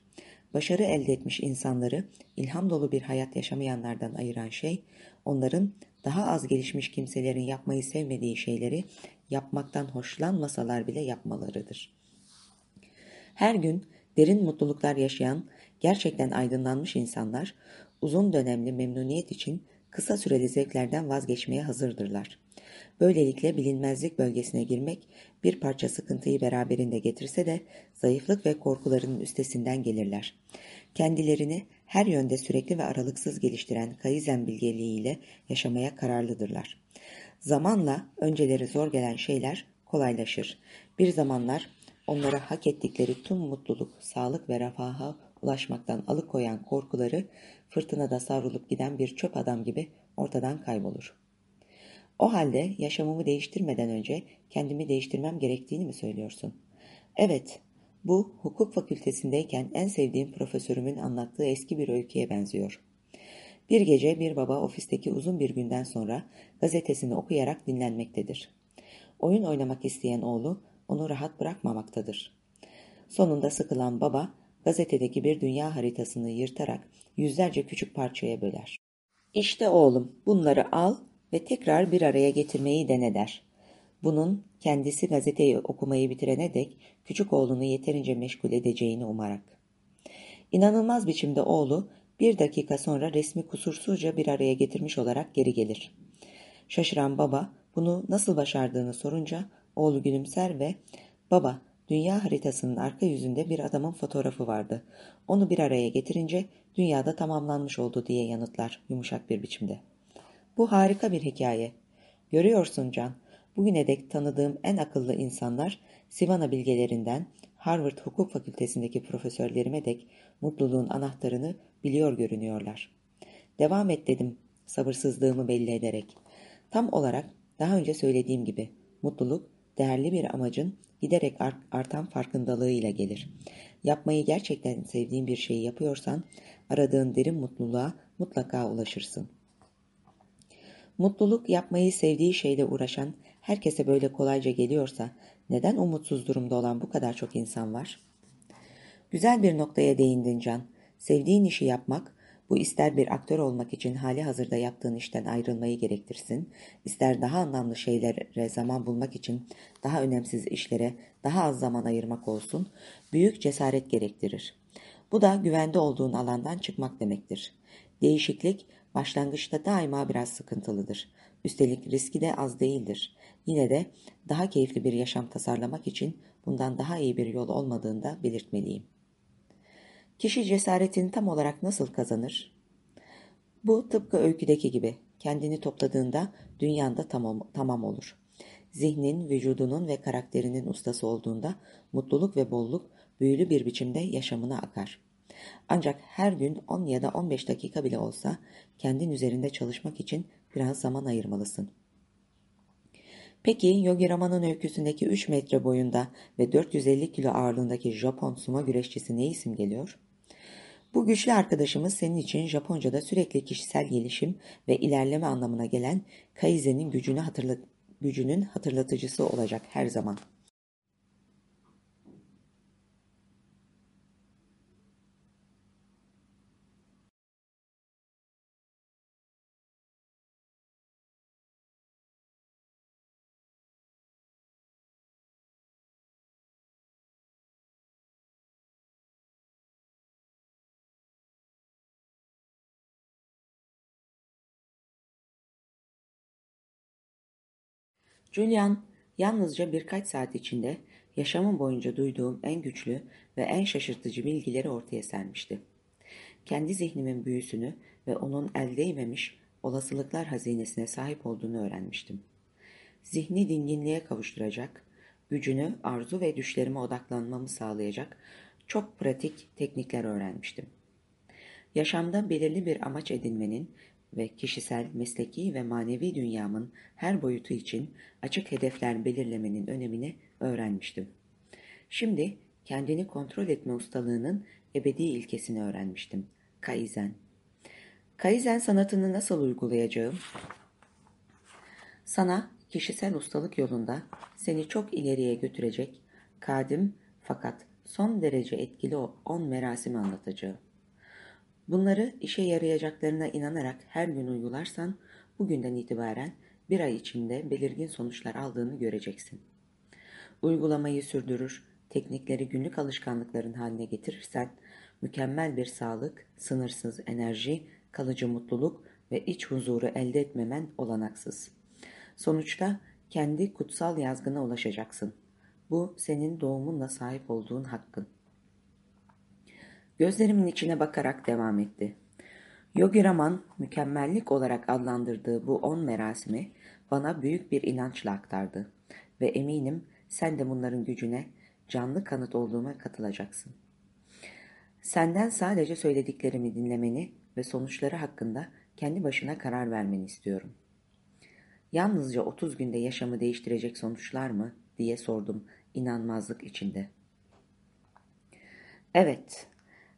Başarı elde etmiş insanları ilham dolu bir hayat yaşamayanlardan ayıran şey, onların daha az gelişmiş kimselerin yapmayı sevmediği şeyleri yapmaktan hoşlanmasalar bile yapmalarıdır. Her gün derin mutluluklar yaşayan, gerçekten aydınlanmış insanlar uzun dönemli memnuniyet için kısa süreli zevklerden vazgeçmeye hazırdırlar. Böylelikle bilinmezlik bölgesine girmek bir parça sıkıntıyı beraberinde getirse de zayıflık ve korkularının üstesinden gelirler. Kendilerini her yönde sürekli ve aralıksız geliştiren kaizen bilgeliğiyle yaşamaya kararlıdırlar. Zamanla önceleri zor gelen şeyler kolaylaşır. Bir zamanlar onlara hak ettikleri tüm mutluluk, sağlık ve refaha ulaşmaktan alıkoyan korkuları fırtınada savrulup giden bir çöp adam gibi ortadan kaybolur. O halde yaşamımı değiştirmeden önce kendimi değiştirmem gerektiğini mi söylüyorsun? Evet, bu hukuk fakültesindeyken en sevdiğim profesörümün anlattığı eski bir öyküye benziyor. Bir gece bir baba ofisteki uzun bir günden sonra gazetesini okuyarak dinlenmektedir. Oyun oynamak isteyen oğlu onu rahat bırakmamaktadır. Sonunda sıkılan baba gazetedeki bir dünya haritasını yırtarak yüzlerce küçük parçaya böler. İşte oğlum bunları al ve tekrar bir araya getirmeyi dene der. Bunun kendisi gazeteyi okumayı bitirene dek küçük oğlunu yeterince meşgul edeceğini umarak. İnanılmaz biçimde oğlu bir dakika sonra resmi kusursuzca bir araya getirmiş olarak geri gelir. Şaşıran baba bunu nasıl başardığını sorunca oğlu gülümser ve ''Baba, dünya haritasının arka yüzünde bir adamın fotoğrafı vardı. Onu bir araya getirince dünyada tamamlanmış oldu.'' diye yanıtlar yumuşak bir biçimde. Bu harika bir hikaye. Görüyorsun Can, bugüne dek tanıdığım en akıllı insanlar Sivana bilgelerinden Harvard Hukuk Fakültesindeki profesörlerime dek mutluluğun anahtarını biliyor görünüyorlar. Devam et dedim sabırsızlığımı belli ederek. Tam olarak daha önce söylediğim gibi mutluluk değerli bir amacın giderek artan farkındalığıyla gelir. Yapmayı gerçekten sevdiğin bir şeyi yapıyorsan aradığın derin mutluluğa mutlaka ulaşırsın. Mutluluk yapmayı sevdiği şeyle uğraşan herkese böyle kolayca geliyorsa neden umutsuz durumda olan bu kadar çok insan var? Güzel bir noktaya değindin Can. Sevdiğin işi yapmak, bu ister bir aktör olmak için hali hazırda yaptığın işten ayrılmayı gerektirsin, ister daha anlamlı şeylere zaman bulmak için daha önemsiz işlere daha az zaman ayırmak olsun, büyük cesaret gerektirir. Bu da güvende olduğun alandan çıkmak demektir. Değişiklik başlangıçta daima biraz sıkıntılıdır. Üstelik riski de az değildir. Yine de daha keyifli bir yaşam tasarlamak için bundan daha iyi bir yol olmadığını da belirtmeliyim. Kişi cesaretini tam olarak nasıl kazanır? Bu tıpkı öyküdeki gibi kendini topladığında dünyanda tamam, tamam olur. Zihnin, vücudunun ve karakterinin ustası olduğunda mutluluk ve bolluk büyülü bir biçimde yaşamına akar. Ancak her gün 10 ya da 15 dakika bile olsa kendin üzerinde çalışmak için biraz zaman ayırmalısın. Peki Yogi Rama'nın öyküsündeki 3 metre boyunda ve 450 kilo ağırlığındaki Japon sumo güreşçisi ne isim geliyor? Bu güçlü arkadaşımız senin için Japonca'da sürekli kişisel gelişim ve ilerleme anlamına gelen Kaizen'in gücünü hatırla gücünün hatırlatıcısı olacak her zaman. Julian yalnızca birkaç saat içinde yaşamım boyunca duyduğum en güçlü ve en şaşırtıcı bilgileri ortaya sermişti. Kendi zihnimin büyüsünü ve onun el değmemiş olasılıklar hazinesine sahip olduğunu öğrenmiştim. Zihni dinginliğe kavuşturacak, gücünü arzu ve düşlerime odaklanmamı sağlayacak çok pratik teknikler öğrenmiştim. Yaşamda belirli bir amaç edinmenin ve kişisel, mesleki ve manevi dünyamın her boyutu için açık hedefler belirlemenin önemini öğrenmiştim. Şimdi kendini kontrol etme ustalığının ebedi ilkesini öğrenmiştim. Kaizen. Kaizen sanatını nasıl uygulayacağım? Sana kişisel ustalık yolunda seni çok ileriye götürecek kadim fakat son derece etkili o on merasimi anlatacağım. Bunları işe yarayacaklarına inanarak her gün uygularsan bugünden itibaren bir ay içinde belirgin sonuçlar aldığını göreceksin. Uygulamayı sürdürür, teknikleri günlük alışkanlıkların haline getirirsen mükemmel bir sağlık, sınırsız enerji, kalıcı mutluluk ve iç huzuru elde etmemen olanaksız. Sonuçta kendi kutsal yazgına ulaşacaksın. Bu senin doğumunla sahip olduğun hakkın. Gözlerimin içine bakarak devam etti. Yogi Raman mükemmellik olarak adlandırdığı bu on merasimi bana büyük bir inançla aktardı ve eminim sen de bunların gücüne canlı kanıt olduğuma katılacaksın. Senden sadece söylediklerimi dinlemeni ve sonuçları hakkında kendi başına karar vermeni istiyorum. Yalnızca 30 günde yaşamı değiştirecek sonuçlar mı diye sordum inanmazlık içinde. Evet,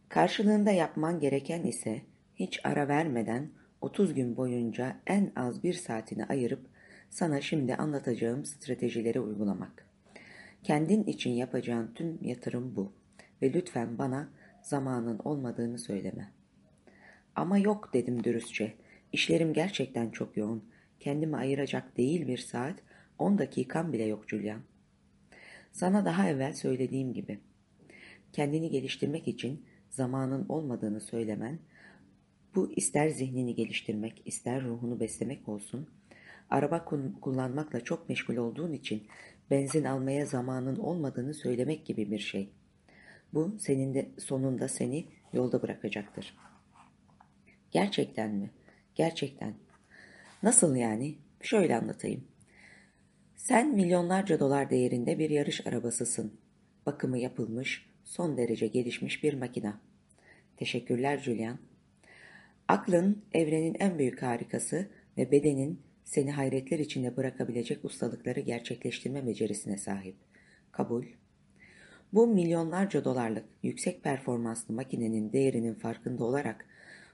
karşılığında yapman gereken ise hiç ara vermeden 30 gün boyunca en az bir saatini ayırıp sana şimdi anlatacağım stratejileri uygulamak. Kendin için yapacağın tüm yatırım bu ve lütfen bana zamanın olmadığını söyleme. Ama yok dedim dürüstçe. İşlerim gerçekten çok yoğun. Kendime ayıracak değil bir saat, on dakikam bile yok Julian. Sana daha evvel söylediğim gibi. Kendini geliştirmek için zamanın olmadığını söylemen, bu ister zihnini geliştirmek, ister ruhunu beslemek olsun, araba kullanmakla çok meşgul olduğun için benzin almaya zamanın olmadığını söylemek gibi bir şey. Bu senin de sonunda seni yolda bırakacaktır. Gerçekten mi? Gerçekten. Nasıl yani? Şöyle anlatayım. Sen milyonlarca dolar değerinde bir yarış arabasısın. Bakımı yapılmış, son derece gelişmiş bir makina. Teşekkürler Julian. Aklın evrenin en büyük harikası ve bedenin seni hayretler içinde bırakabilecek ustalıkları gerçekleştirme becerisine sahip. Kabul. Bu milyonlarca dolarlık yüksek performanslı makinenin değerinin farkında olarak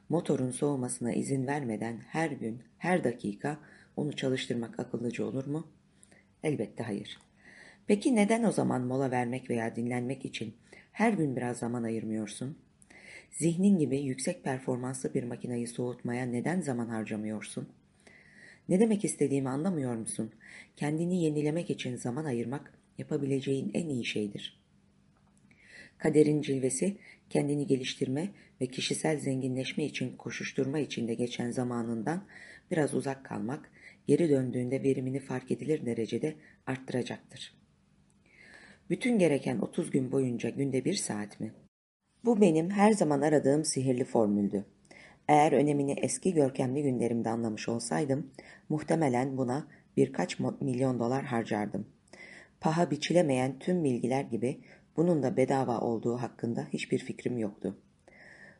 motorun soğumasına izin vermeden her gün, her dakika onu çalıştırmak akıllıca olur mu? Elbette hayır. Peki neden o zaman mola vermek veya dinlenmek için her gün biraz zaman ayırmıyorsun? Zihnin gibi yüksek performanslı bir makineyi soğutmaya neden zaman harcamıyorsun? Ne demek istediğimi anlamıyor musun? Kendini yenilemek için zaman ayırmak yapabileceğin en iyi şeydir.'' Kaderin cilvesi kendini geliştirme ve kişisel zenginleşme için koşuşturma içinde geçen zamanından biraz uzak kalmak, geri döndüğünde verimini fark edilir derecede arttıracaktır. Bütün gereken 30 gün boyunca günde bir saat mi? Bu benim her zaman aradığım sihirli formüldü. Eğer önemini eski görkemli günlerimde anlamış olsaydım, muhtemelen buna birkaç milyon dolar harcardım. Paha biçilemeyen tüm bilgiler gibi bunun da bedava olduğu hakkında hiçbir fikrim yoktu.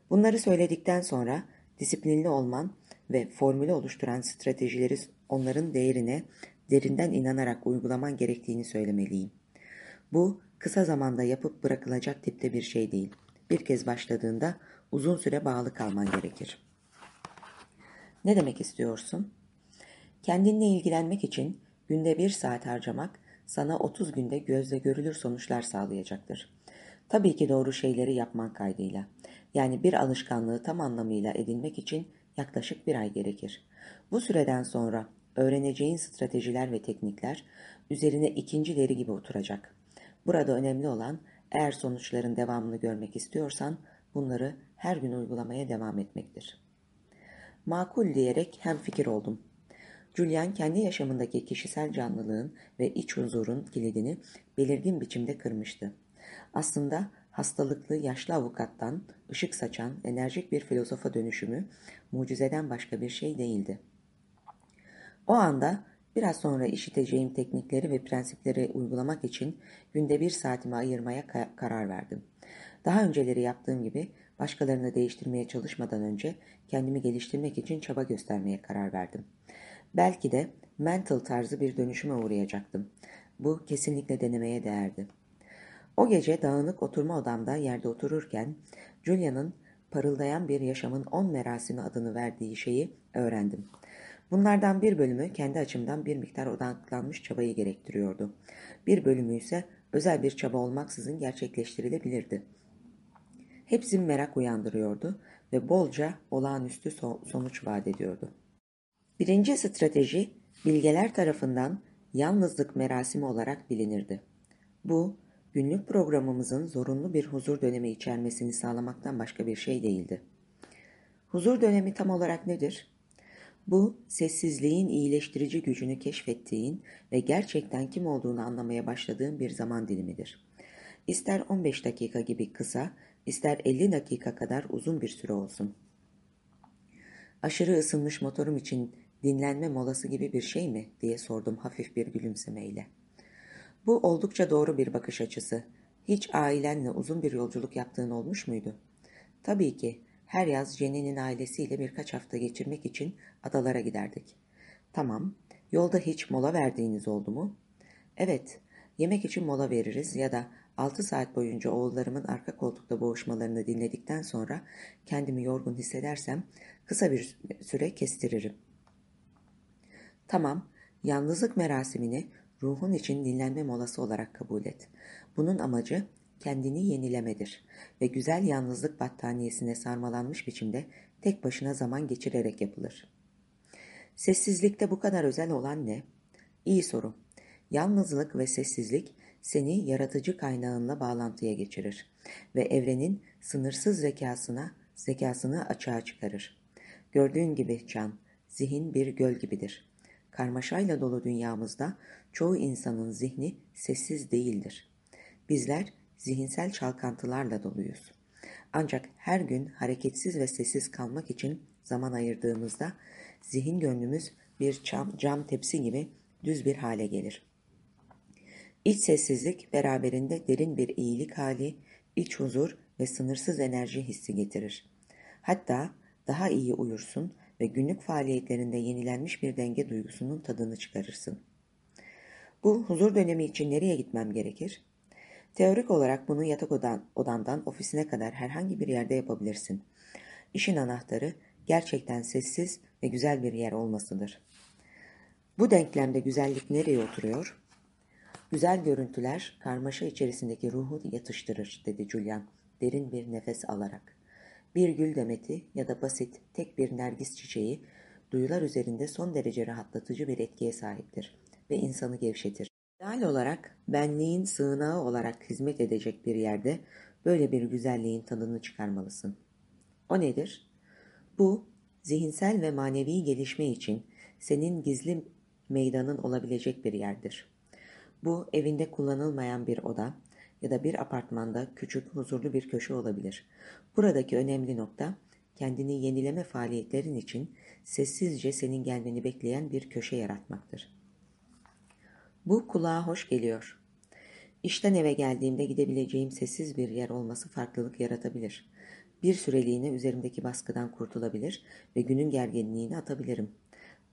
Bunları söyledikten sonra disiplinli olman ve formülü oluşturan stratejileri onların değerine derinden inanarak uygulaman gerektiğini söylemeliyim. Bu kısa zamanda yapıp bırakılacak tipte bir şey değil. Bir kez başladığında uzun süre bağlı kalman gerekir. Ne demek istiyorsun? Kendinle ilgilenmek için günde bir saat harcamak sana 30 günde gözle görülür sonuçlar sağlayacaktır. Tabii ki doğru şeyleri yapman kaydıyla. Yani bir alışkanlığı tam anlamıyla edinmek için yaklaşık bir ay gerekir. Bu süreden sonra öğreneceğin stratejiler ve teknikler üzerine ikincileri gibi oturacak. Burada önemli olan eğer sonuçların devamını görmek istiyorsan bunları her gün uygulamaya devam etmektir. Makul diyerek hem fikir oldum. Julian kendi yaşamındaki kişisel canlılığın ve iç huzurun kilidini belirgin biçimde kırmıştı. Aslında hastalıklı yaşlı avukattan ışık saçan enerjik bir filozofa dönüşümü mucizeden başka bir şey değildi. O anda biraz sonra işiteceğim teknikleri ve prensipleri uygulamak için günde bir saatimi ayırmaya karar verdim. Daha önceleri yaptığım gibi başkalarını değiştirmeye çalışmadan önce kendimi geliştirmek için çaba göstermeye karar verdim. Belki de mental tarzı bir dönüşüme uğrayacaktım. Bu kesinlikle denemeye değerdi. O gece dağınık oturma odamda yerde otururken Julia'nın parıldayan bir yaşamın on merasimi adını verdiği şeyi öğrendim. Bunlardan bir bölümü kendi açımdan bir miktar odaklanmış çabayı gerektiriyordu. Bir bölümü ise özel bir çaba olmaksızın gerçekleştirilebilirdi. Hepsi merak uyandırıyordu ve bolca olağanüstü sonuç vaat ediyordu. Birinci strateji bilgeler tarafından yalnızlık merasimi olarak bilinirdi. Bu, günlük programımızın zorunlu bir huzur dönemi içermesini sağlamaktan başka bir şey değildi. Huzur dönemi tam olarak nedir? Bu, sessizliğin iyileştirici gücünü keşfettiğin ve gerçekten kim olduğunu anlamaya başladığın bir zaman dilimidir. İster 15 dakika gibi kısa, ister 50 dakika kadar uzun bir süre olsun. Aşırı ısınmış motorum için dinlenme molası gibi bir şey mi diye sordum hafif bir gülümsemeyle. Bu oldukça doğru bir bakış açısı. Hiç ailenle uzun bir yolculuk yaptığın olmuş muydu? Tabii ki. Her yaz Jenny'nin ailesiyle birkaç hafta geçirmek için adalara giderdik. Tamam. Yolda hiç mola verdiğiniz oldu mu? Evet. Yemek için mola veririz ya da 6 saat boyunca oğullarımın arka koltukta boğuşmalarını dinledikten sonra kendimi yorgun hissedersem kısa bir süre kestiririm. Tamam, yalnızlık merasimini ruhun için dinlenme molası olarak kabul et. Bunun amacı kendini yenilemedir ve güzel yalnızlık battaniyesine sarmalanmış biçimde tek başına zaman geçirerek yapılır. Sessizlikte bu kadar özel olan ne? İyi soru. Yalnızlık ve sessizlik seni yaratıcı kaynağınla bağlantıya geçirir ve evrenin sınırsız zekasına zekasını açığa çıkarır. Gördüğün gibi can, zihin bir göl gibidir. Karmaşayla dolu dünyamızda çoğu insanın zihni sessiz değildir. Bizler zihinsel çalkantılarla doluyuz. Ancak her gün hareketsiz ve sessiz kalmak için zaman ayırdığımızda zihin gönlümüz bir cam, cam tepsi gibi düz bir hale gelir. İç sessizlik beraberinde derin bir iyilik hali, iç huzur ve sınırsız enerji hissi getirir. Hatta daha iyi uyursun ve günlük faaliyetlerinde yenilenmiş bir denge duygusunun tadını çıkarırsın. Bu huzur dönemi için nereye gitmem gerekir? Teorik olarak bunu yatak odan, odandan ofisine kadar herhangi bir yerde yapabilirsin. İşin anahtarı gerçekten sessiz ve güzel bir yer olmasıdır. Bu denklemde güzellik nereye oturuyor? Güzel görüntüler karmaşa içerisindeki ruhu yatıştırır, dedi Julian derin bir nefes alarak. Bir gül demeti ya da basit tek bir nergis çiçeği duyular üzerinde son derece rahatlatıcı bir etkiye sahiptir ve insanı gevşetir. İdeal olarak benliğin sığınağı olarak hizmet edecek bir yerde böyle bir güzelliğin tadını çıkarmalısın. O nedir? Bu, zihinsel ve manevi gelişme için senin gizli meydanın olabilecek bir yerdir. Bu, evinde kullanılmayan bir oda ya da bir apartmanda küçük, huzurlu bir köşe olabilir. Buradaki önemli nokta, kendini yenileme faaliyetlerin için sessizce senin gelmeni bekleyen bir köşe yaratmaktır. Bu kulağa hoş geliyor. İşten eve geldiğimde gidebileceğim sessiz bir yer olması farklılık yaratabilir. Bir süreliğine üzerimdeki baskıdan kurtulabilir ve günün gerginliğini atabilirim.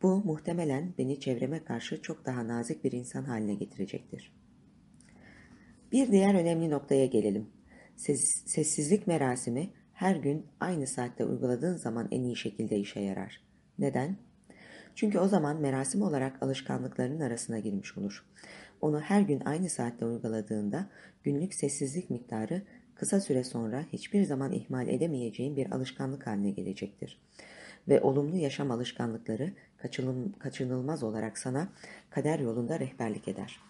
Bu muhtemelen beni çevreme karşı çok daha nazik bir insan haline getirecektir. Bir diğer önemli noktaya gelelim. Ses, sessizlik merasimi her gün aynı saatte uyguladığın zaman en iyi şekilde işe yarar. Neden? Çünkü o zaman merasim olarak alışkanlıklarının arasına girmiş olur. Onu her gün aynı saatte uyguladığında günlük sessizlik miktarı kısa süre sonra hiçbir zaman ihmal edemeyeceğin bir alışkanlık haline gelecektir. Ve olumlu yaşam alışkanlıkları kaçınılmaz olarak sana kader yolunda rehberlik eder.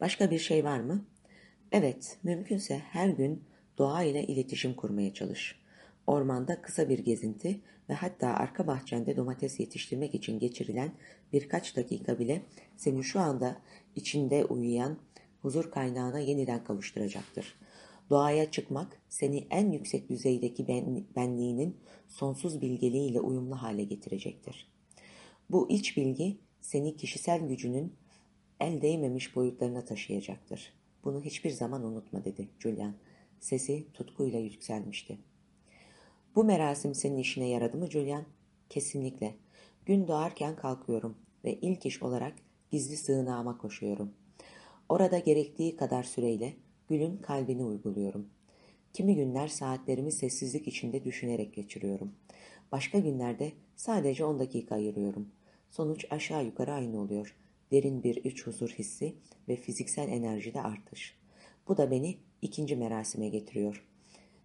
Başka bir şey var mı? Evet, mümkünse her gün doğa ile iletişim kurmaya çalış. Ormanda kısa bir gezinti ve hatta arka bahçende domates yetiştirmek için geçirilen birkaç dakika bile seni şu anda içinde uyuyan huzur kaynağına yeniden kavuşturacaktır. Doğaya çıkmak seni en yüksek düzeydeki ben, benliğinin sonsuz bilgeliğiyle uyumlu hale getirecektir. Bu iç bilgi seni kişisel gücünün el değmemiş boyutlarına taşıyacaktır. Bunu hiçbir zaman unutma dedi Julian. Sesi tutkuyla yükselmişti. Bu merasim senin işine yaradı mı Julian? Kesinlikle. Gün doğarken kalkıyorum ve ilk iş olarak gizli sığınağıma koşuyorum. Orada gerektiği kadar süreyle gülün kalbini uyguluyorum. Kimi günler saatlerimi sessizlik içinde düşünerek geçiriyorum. Başka günlerde sadece 10 dakika ayırıyorum. Sonuç aşağı yukarı aynı oluyor. Derin bir iç huzur hissi ve fiziksel enerjide artış. Bu da beni ikinci merasime getiriyor.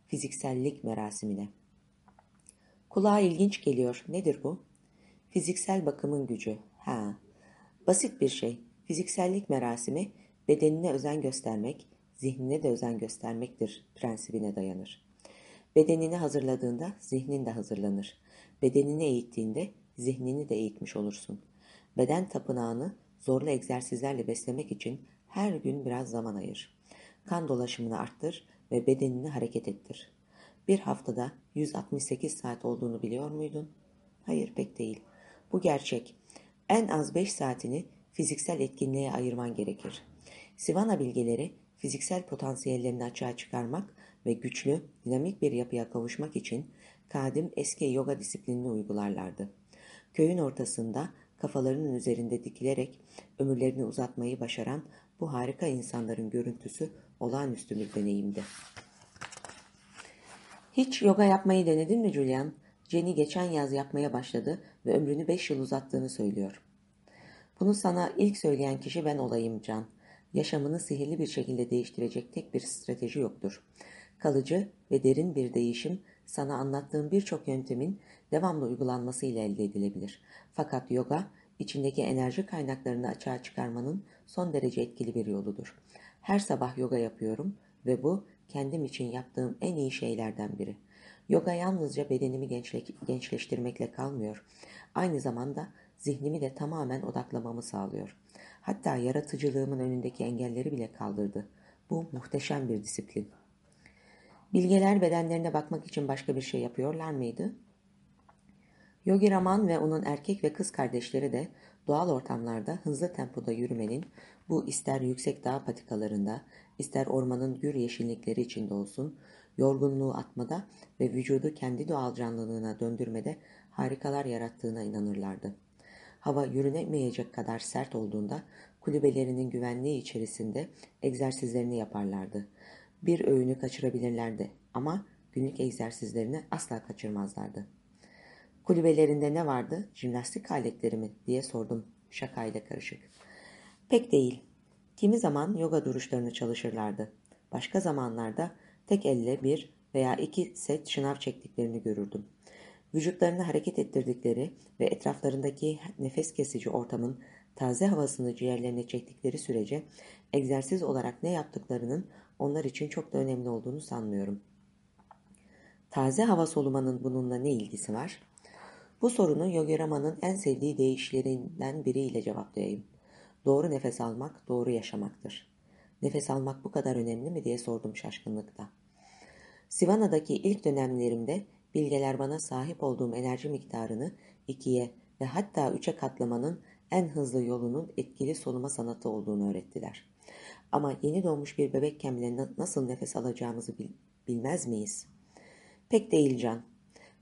Fiziksellik merasimine. Kulağa ilginç geliyor. Nedir bu? Fiziksel bakımın gücü. Ha. Basit bir şey. Fiziksellik merasimi bedenine özen göstermek, zihnine de özen göstermektir prensibine dayanır. Bedenini hazırladığında zihnin de hazırlanır. Bedenini eğittiğinde zihnini de eğitmiş olursun. Beden tapınağını zorlu egzersizlerle beslemek için her gün biraz zaman ayır. Kan dolaşımını arttır ve bedenini hareket ettir. Bir haftada 168 saat olduğunu biliyor muydun? Hayır pek değil. Bu gerçek. En az 5 saatini fiziksel etkinliğe ayırman gerekir. Sivana bilgeleri fiziksel potansiyellerini açığa çıkarmak ve güçlü, dinamik bir yapıya kavuşmak için kadim eski yoga disiplinini uygularlardı. Köyün ortasında kafalarının üzerinde dikilerek ömürlerini uzatmayı başaran bu harika insanların görüntüsü olağanüstü bir deneyimdi. Hiç yoga yapmayı denedin mi Julian? Jenny geçen yaz yapmaya başladı ve ömrünü beş yıl uzattığını söylüyor. Bunu sana ilk söyleyen kişi ben olayım Can. Yaşamını sihirli bir şekilde değiştirecek tek bir strateji yoktur. Kalıcı ve derin bir değişim sana anlattığım birçok yöntemin devamlı uygulanmasıyla elde edilebilir. Fakat yoga içindeki enerji kaynaklarını açığa çıkarmanın son derece etkili bir yoludur. Her sabah yoga yapıyorum ve bu kendim için yaptığım en iyi şeylerden biri. Yoga yalnızca bedenimi gençle gençleştirmekle kalmıyor. Aynı zamanda zihnimi de tamamen odaklamamı sağlıyor. Hatta yaratıcılığımın önündeki engelleri bile kaldırdı. Bu muhteşem bir disiplin. Bilgeler bedenlerine bakmak için başka bir şey yapıyorlar mıydı? Yogi Raman ve onun erkek ve kız kardeşleri de doğal ortamlarda hızlı tempoda yürümenin bu ister yüksek dağ patikalarında, ister ormanın gür yeşillikleri içinde olsun, yorgunluğu atmada ve vücudu kendi doğal canlılığına döndürmede harikalar yarattığına inanırlardı. Hava yürünemeyecek kadar sert olduğunda kulübelerinin güvenliği içerisinde egzersizlerini yaparlardı. Bir öğünü kaçırabilirlerdi ama günlük egzersizlerini asla kaçırmazlardı. Kulübelerinde ne vardı? Jimnastik aletleri mi? diye sordum şakayla karışık. Pek değil. Kimi zaman yoga duruşlarını çalışırlardı. Başka zamanlarda tek elle bir veya iki set şınav çektiklerini görürdüm. Vücutlarını hareket ettirdikleri ve etraflarındaki nefes kesici ortamın taze havasını ciğerlerine çektikleri sürece egzersiz olarak ne yaptıklarının onlar için çok da önemli olduğunu sanmıyorum. Taze hava solumanın bununla ne ilgisi var? Bu sorunu Yogi Rama'nın en sevdiği deyişlerinden biriyle cevaplayayım. Doğru nefes almak, doğru yaşamaktır. Nefes almak bu kadar önemli mi diye sordum şaşkınlıkla. Sivana'daki ilk dönemlerimde bilgeler bana sahip olduğum enerji miktarını ikiye ve hatta üçe katlamanın en hızlı yolunun etkili soluma sanatı olduğunu öğrettiler. Ama yeni doğmuş bir bebekken bile nasıl nefes alacağımızı bil bilmez miyiz? Pek değil Can.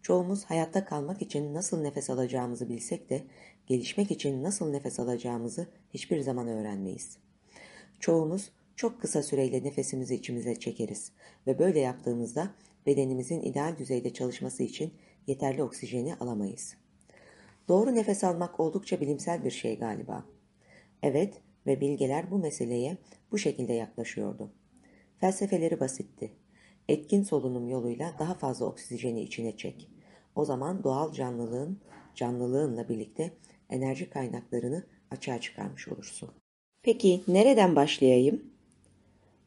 Çoğumuz hayatta kalmak için nasıl nefes alacağımızı bilsek de gelişmek için nasıl nefes alacağımızı hiçbir zaman öğrenmeyiz. Çoğumuz çok kısa süreyle nefesimizi içimize çekeriz ve böyle yaptığımızda bedenimizin ideal düzeyde çalışması için yeterli oksijeni alamayız. Doğru nefes almak oldukça bilimsel bir şey galiba. Evet ve bilgeler bu meseleye bu şekilde yaklaşıyordu. Felsefeleri basitti. Etkin solunum yoluyla daha fazla oksijeni içine çek. O zaman doğal canlılığın, canlılığınla birlikte enerji kaynaklarını açığa çıkarmış olursun. Peki nereden başlayayım?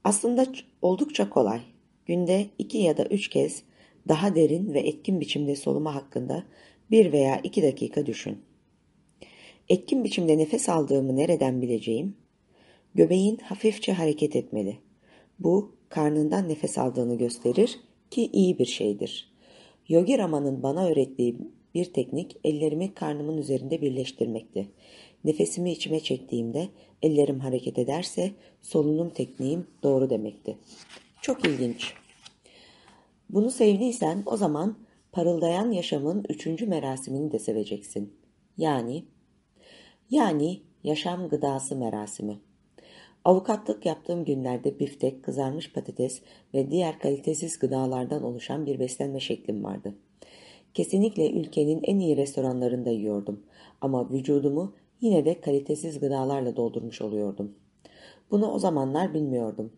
Aslında oldukça kolay. Günde iki ya da üç kez daha derin ve etkin biçimde soluma hakkında bir veya iki dakika düşün. Etkin biçimde nefes aldığımı nereden bileceğim? Göbeğin hafifçe hareket etmeli. Bu karnından nefes aldığını gösterir ki iyi bir şeydir. Yogi Rama'nın bana öğrettiği bir teknik ellerimi karnımın üzerinde birleştirmekti. Nefesimi içime çektiğimde ellerim hareket ederse solunum tekniğim doğru demekti. Çok ilginç. Bunu sevdiysen o zaman parıldayan yaşamın üçüncü merasimini de seveceksin. Yani, yani yaşam gıdası merasimi. Avukatlık yaptığım günlerde biftek, kızarmış patates ve diğer kalitesiz gıdalardan oluşan bir beslenme şeklim vardı. Kesinlikle ülkenin en iyi restoranlarında yiyordum ama vücudumu yine de kalitesiz gıdalarla doldurmuş oluyordum. Bunu o zamanlar bilmiyordum.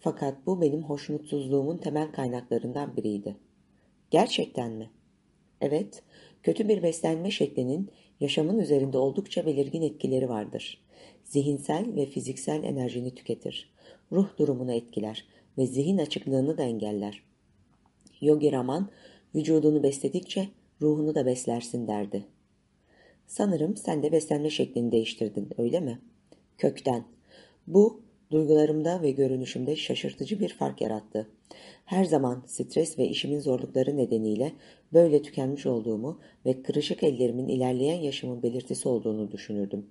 Fakat bu benim hoşnutsuzluğumun temel kaynaklarından biriydi. Gerçekten mi? Evet, kötü bir beslenme şeklinin yaşamın üzerinde oldukça belirgin etkileri vardır zihinsel ve fiziksel enerjini tüketir. Ruh durumunu etkiler ve zihin açıklığını da engeller. Yogi Raman, vücudunu besledikçe ruhunu da beslersin derdi. Sanırım sen de beslenme şeklini değiştirdin, öyle mi? Kökten. Bu, duygularımda ve görünüşümde şaşırtıcı bir fark yarattı. Her zaman stres ve işimin zorlukları nedeniyle böyle tükenmiş olduğumu ve kırışık ellerimin ilerleyen yaşımın belirtisi olduğunu düşünürdüm.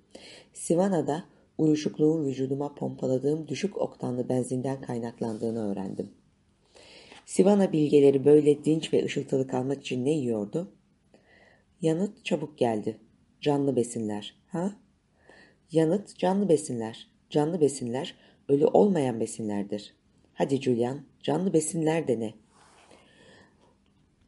Sivana'da uyuşukluğun vücuduma pompaladığım düşük oktanlı benzinden kaynaklandığını öğrendim. Sivana bilgeleri böyle dinç ve ışıltılı kalmak için ne yiyordu? Yanıt çabuk geldi. Canlı besinler. Ha? Yanıt canlı besinler. Canlı besinler ölü olmayan besinlerdir. Hadi Julian, canlı besinler de ne?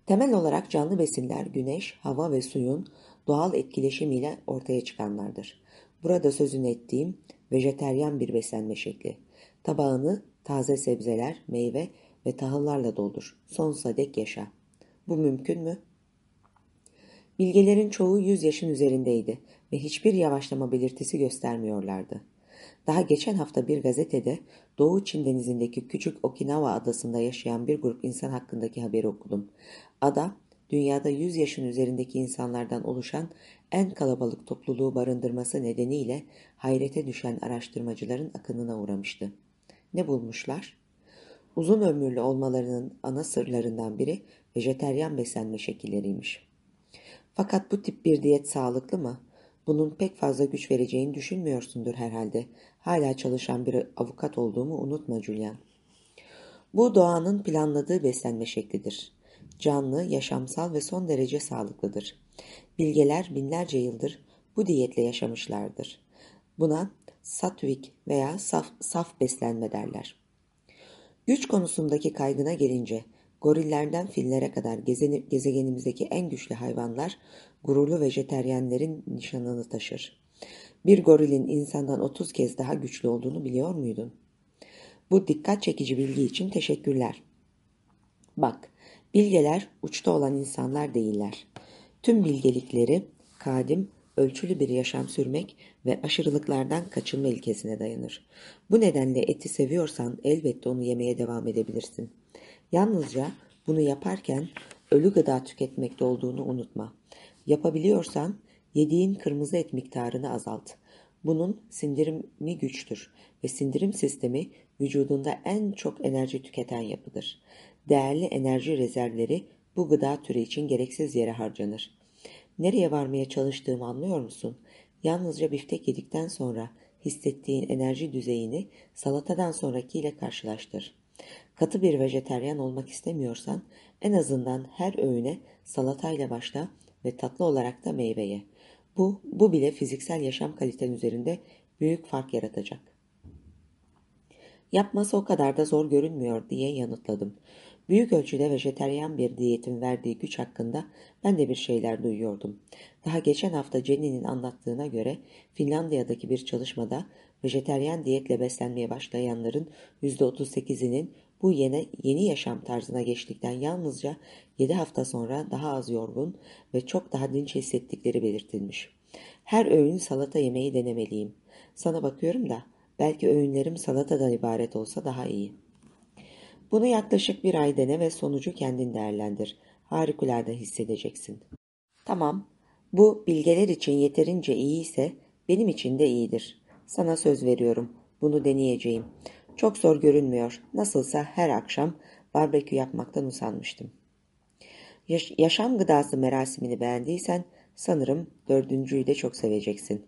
Temel olarak canlı besinler güneş, hava ve suyun doğal etkileşimiyle ortaya çıkanlardır. Burada sözünü ettiğim vejeteryan bir beslenme şekli. Tabağını taze sebzeler, meyve ve tahıllarla doldur. Sonsuza dek yaşa. Bu mümkün mü? Bilgelerin çoğu yüz yaşın üzerindeydi ve hiçbir yavaşlama belirtisi göstermiyorlardı. Daha geçen hafta bir gazetede Doğu Çin denizindeki küçük Okinawa adasında yaşayan bir grup insan hakkındaki haberi okudum. Ada, dünyada 100 yaşın üzerindeki insanlardan oluşan en kalabalık topluluğu barındırması nedeniyle hayrete düşen araştırmacıların akınına uğramıştı. Ne bulmuşlar? Uzun ömürlü olmalarının ana sırlarından biri vejeteryan beslenme şekilleriymiş. Fakat bu tip bir diyet sağlıklı mı? Bunun pek fazla güç vereceğini düşünmüyorsundur herhalde. Hala çalışan bir avukat olduğumu unutma Julian. Bu doğanın planladığı beslenme şeklidir. Canlı, yaşamsal ve son derece sağlıklıdır. Bilgeler binlerce yıldır bu diyetle yaşamışlardır. Buna satvik veya saf, saf beslenme derler. Güç konusundaki kaygına gelince gorillerden fillere kadar gezegenimizdeki en güçlü hayvanlar gururlu vejeteryenlerin nişanını taşır. Bir gorilin insandan 30 kez daha güçlü olduğunu biliyor muydun? Bu dikkat çekici bilgi için teşekkürler. Bak, bilgeler uçta olan insanlar değiller. Tüm bilgelikleri kadim, ölçülü bir yaşam sürmek ve aşırılıklardan kaçınma ilkesine dayanır. Bu nedenle eti seviyorsan elbette onu yemeye devam edebilirsin. Yalnızca bunu yaparken ölü gıda tüketmekte olduğunu unutma. Yapabiliyorsan yediğin kırmızı et miktarını azalt. Bunun sindirimi güçtür ve sindirim sistemi vücudunda en çok enerji tüketen yapıdır. Değerli enerji rezervleri bu gıda türü için gereksiz yere harcanır. Nereye varmaya çalıştığımı anlıyor musun? Yalnızca biftek yedikten sonra hissettiğin enerji düzeyini salatadan sonrakiyle karşılaştır. Katı bir vejeteryan olmak istemiyorsan en azından her öğüne salatayla başla ve tatlı olarak da meyveye. Bu, bu bile fiziksel yaşam kaliten üzerinde büyük fark yaratacak. Yapması o kadar da zor görünmüyor diye yanıtladım. Büyük ölçüde vejeteryan bir diyetin verdiği güç hakkında ben de bir şeyler duyuyordum. Daha geçen hafta Jenny'nin anlattığına göre Finlandiya'daki bir çalışmada vejeteryan diyetle beslenmeye başlayanların %38'inin bu yeni, yeni yaşam tarzına geçtikten yalnızca 7 hafta sonra daha az yorgun ve çok daha dinç hissettikleri belirtilmiş. Her öğün salata yemeği denemeliyim. Sana bakıyorum da belki öğünlerim salatadan ibaret olsa daha iyi. Bunu yaklaşık bir ay dene ve sonucu kendin değerlendir. Harikulade hissedeceksin. Tamam, bu bilgeler için yeterince iyi ise benim için de iyidir. Sana söz veriyorum. Bunu deneyeceğim. Çok zor görünmüyor. Nasılsa her akşam barbekü yapmaktan usanmıştım. Yaş yaşam gıdası merasimini beğendiysen sanırım dördüncüyü de çok seveceksin.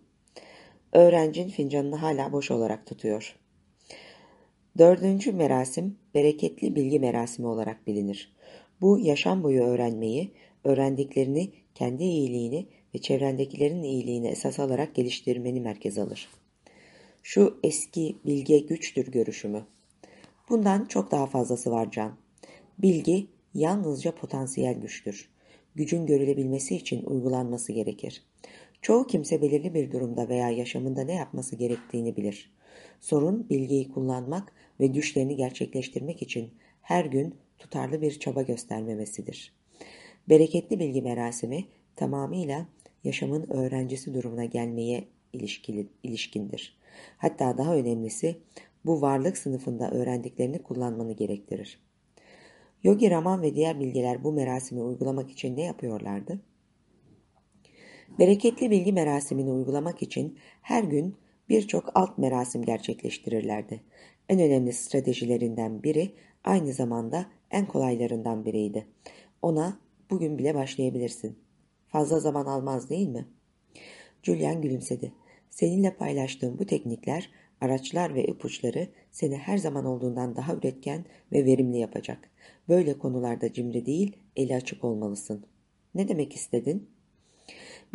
Öğrencin fincanını hala boş olarak tutuyor. Dördüncü merasim bereketli bilgi merasimi olarak bilinir. Bu yaşam boyu öğrenmeyi, öğrendiklerini kendi iyiliğini ve çevrendekilerin iyiliğini esas alarak geliştirmeni merkez alır. Şu eski bilge güçtür görüşümü. Bundan çok daha fazlası var Can. Bilgi yalnızca potansiyel güçtür. Gücün görülebilmesi için uygulanması gerekir. Çoğu kimse belirli bir durumda veya yaşamında ne yapması gerektiğini bilir. Sorun bilgiyi kullanmak ve düşlerini gerçekleştirmek için her gün tutarlı bir çaba göstermemesidir. Bereketli bilgi merasimi tamamıyla yaşamın öğrencisi durumuna gelmeye ilişkili, ilişkindir. Hatta daha önemlisi bu varlık sınıfında öğrendiklerini kullanmanı gerektirir. Yogi Raman ve diğer bilgeler bu merasimi uygulamak için ne yapıyorlardı? Bereketli bilgi merasimini uygulamak için her gün birçok alt merasim gerçekleştirirlerdi. En önemli stratejilerinden biri aynı zamanda en kolaylarından biriydi. Ona bugün bile başlayabilirsin. Fazla zaman almaz değil mi? Julian gülümsedi. Seninle paylaştığım bu teknikler, araçlar ve ipuçları seni her zaman olduğundan daha üretken ve verimli yapacak. Böyle konularda cimri değil, eli açık olmalısın. Ne demek istedin?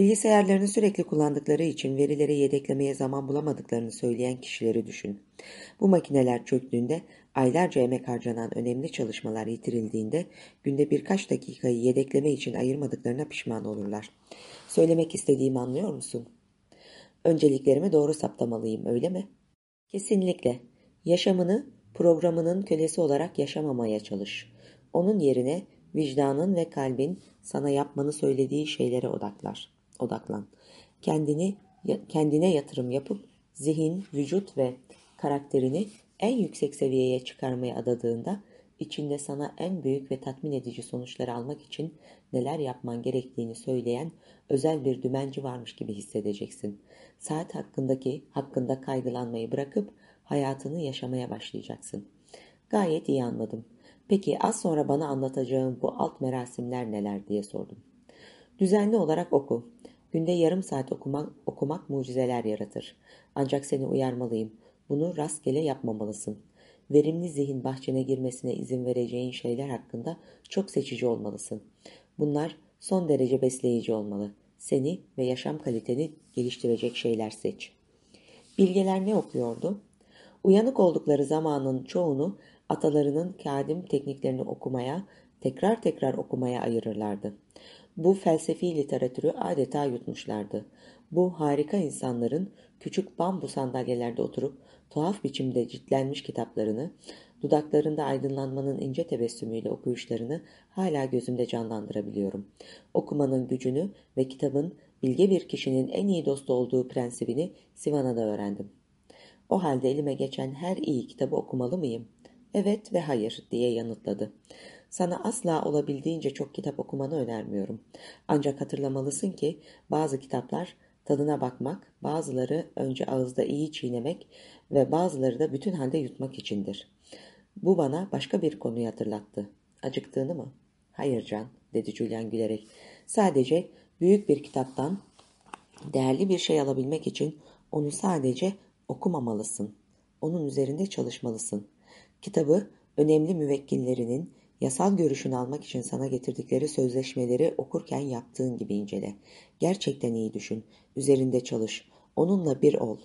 Bilgisayarlarını sürekli kullandıkları için verileri yedeklemeye zaman bulamadıklarını söyleyen kişileri düşün. Bu makineler çöktüğünde, aylarca emek harcanan önemli çalışmalar yitirildiğinde, günde birkaç dakikayı yedekleme için ayırmadıklarına pişman olurlar. Söylemek istediğimi anlıyor musun? Önceliklerimi doğru saptamalıyım, öyle mi? Kesinlikle. Yaşamını programının kölesi olarak yaşamamaya çalış. Onun yerine vicdanın ve kalbin sana yapmanı söylediği şeylere odaklar odaklan. Kendini kendine yatırım yapıp zihin, vücut ve karakterini en yüksek seviyeye çıkarmaya adadığında içinde sana en büyük ve tatmin edici sonuçları almak için neler yapman gerektiğini söyleyen özel bir dümenci varmış gibi hissedeceksin. Saat hakkındaki hakkında kaygılanmayı bırakıp hayatını yaşamaya başlayacaksın. Gayet iyi anladım. Peki az sonra bana anlatacağım bu alt merasimler neler diye sordum. Düzenli olarak oku. Günde yarım saat okumak, okumak mucizeler yaratır. Ancak seni uyarmalıyım. Bunu rastgele yapmamalısın. Verimli zihin bahçene girmesine izin vereceğin şeyler hakkında çok seçici olmalısın. Bunlar son derece besleyici olmalı. Seni ve yaşam kaliteni geliştirecek şeyler seç. Bilgeler ne okuyordu? Uyanık oldukları zamanın çoğunu atalarının kadim tekniklerini okumaya, tekrar tekrar okumaya ayırırlardı. Bu felsefi literatürü adeta yutmuşlardı. Bu harika insanların küçük bambu sandalyelerde oturup tuhaf biçimde ciltlenmiş kitaplarını, dudaklarında aydınlanmanın ince tebessümüyle okuyuşlarını hala gözümde canlandırabiliyorum. Okumanın gücünü ve kitabın bilge bir kişinin en iyi dostu olduğu prensibini Sivana'da öğrendim. O halde elime geçen her iyi kitabı okumalı mıyım? Evet ve hayır diye yanıtladı. Sana asla olabildiğince çok kitap okumanı önermiyorum. Ancak hatırlamalısın ki bazı kitaplar tadına bakmak, bazıları önce ağızda iyi çiğnemek ve bazıları da bütün halde yutmak içindir. Bu bana başka bir konuyu hatırlattı. Acıktığını mı? Hayır Can, dedi Julian gülerek. Sadece büyük bir kitaptan değerli bir şey alabilmek için onu sadece okumamalısın. Onun üzerinde çalışmalısın. Kitabı önemli müvekkillerinin Yasal görüşünü almak için sana getirdikleri sözleşmeleri okurken yaptığın gibi incele. Gerçekten iyi düşün. Üzerinde çalış. Onunla bir ol.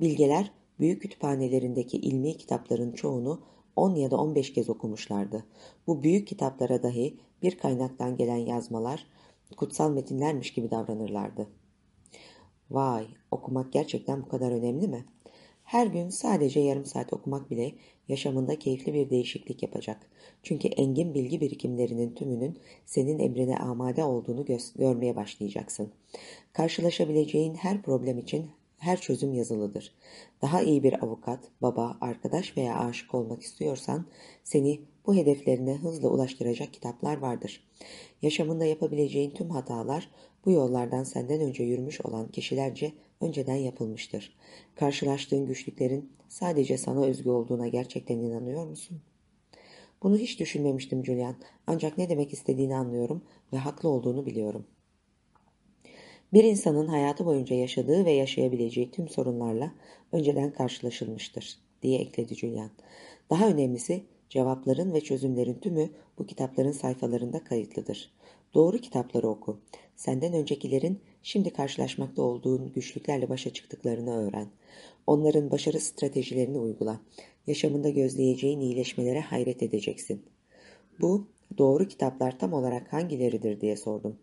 Bilgeler büyük kütüphanelerindeki ilmi kitapların çoğunu 10 ya da 15 kez okumuşlardı. Bu büyük kitaplara dahi bir kaynaktan gelen yazmalar kutsal metinlermiş gibi davranırlardı. Vay, okumak gerçekten bu kadar önemli mi? Her gün sadece yarım saat okumak bile yaşamında keyifli bir değişiklik yapacak. Çünkü engin bilgi birikimlerinin tümünün senin emrine amade olduğunu görmeye başlayacaksın. Karşılaşabileceğin her problem için her çözüm yazılıdır. Daha iyi bir avukat, baba, arkadaş veya aşık olmak istiyorsan seni bu hedeflerine hızla ulaştıracak kitaplar vardır. Yaşamında yapabileceğin tüm hatalar bu yollardan senden önce yürümüş olan kişilerce önceden yapılmıştır. Karşılaştığın güçlüklerin sadece sana özgü olduğuna gerçekten inanıyor musun? Bunu hiç düşünmemiştim Julian. Ancak ne demek istediğini anlıyorum ve haklı olduğunu biliyorum. Bir insanın hayatı boyunca yaşadığı ve yaşayabileceği tüm sorunlarla önceden karşılaşılmıştır, diye ekledi Julian. Daha önemlisi cevapların ve çözümlerin tümü bu kitapların sayfalarında kayıtlıdır. Doğru kitapları oku. Senden öncekilerin şimdi karşılaşmakta olduğun güçlüklerle başa çıktıklarını öğren. Onların başarı stratejilerini uygula. Yaşamında gözleyeceğin iyileşmelere hayret edeceksin. Bu doğru kitaplar tam olarak hangileridir diye sordum.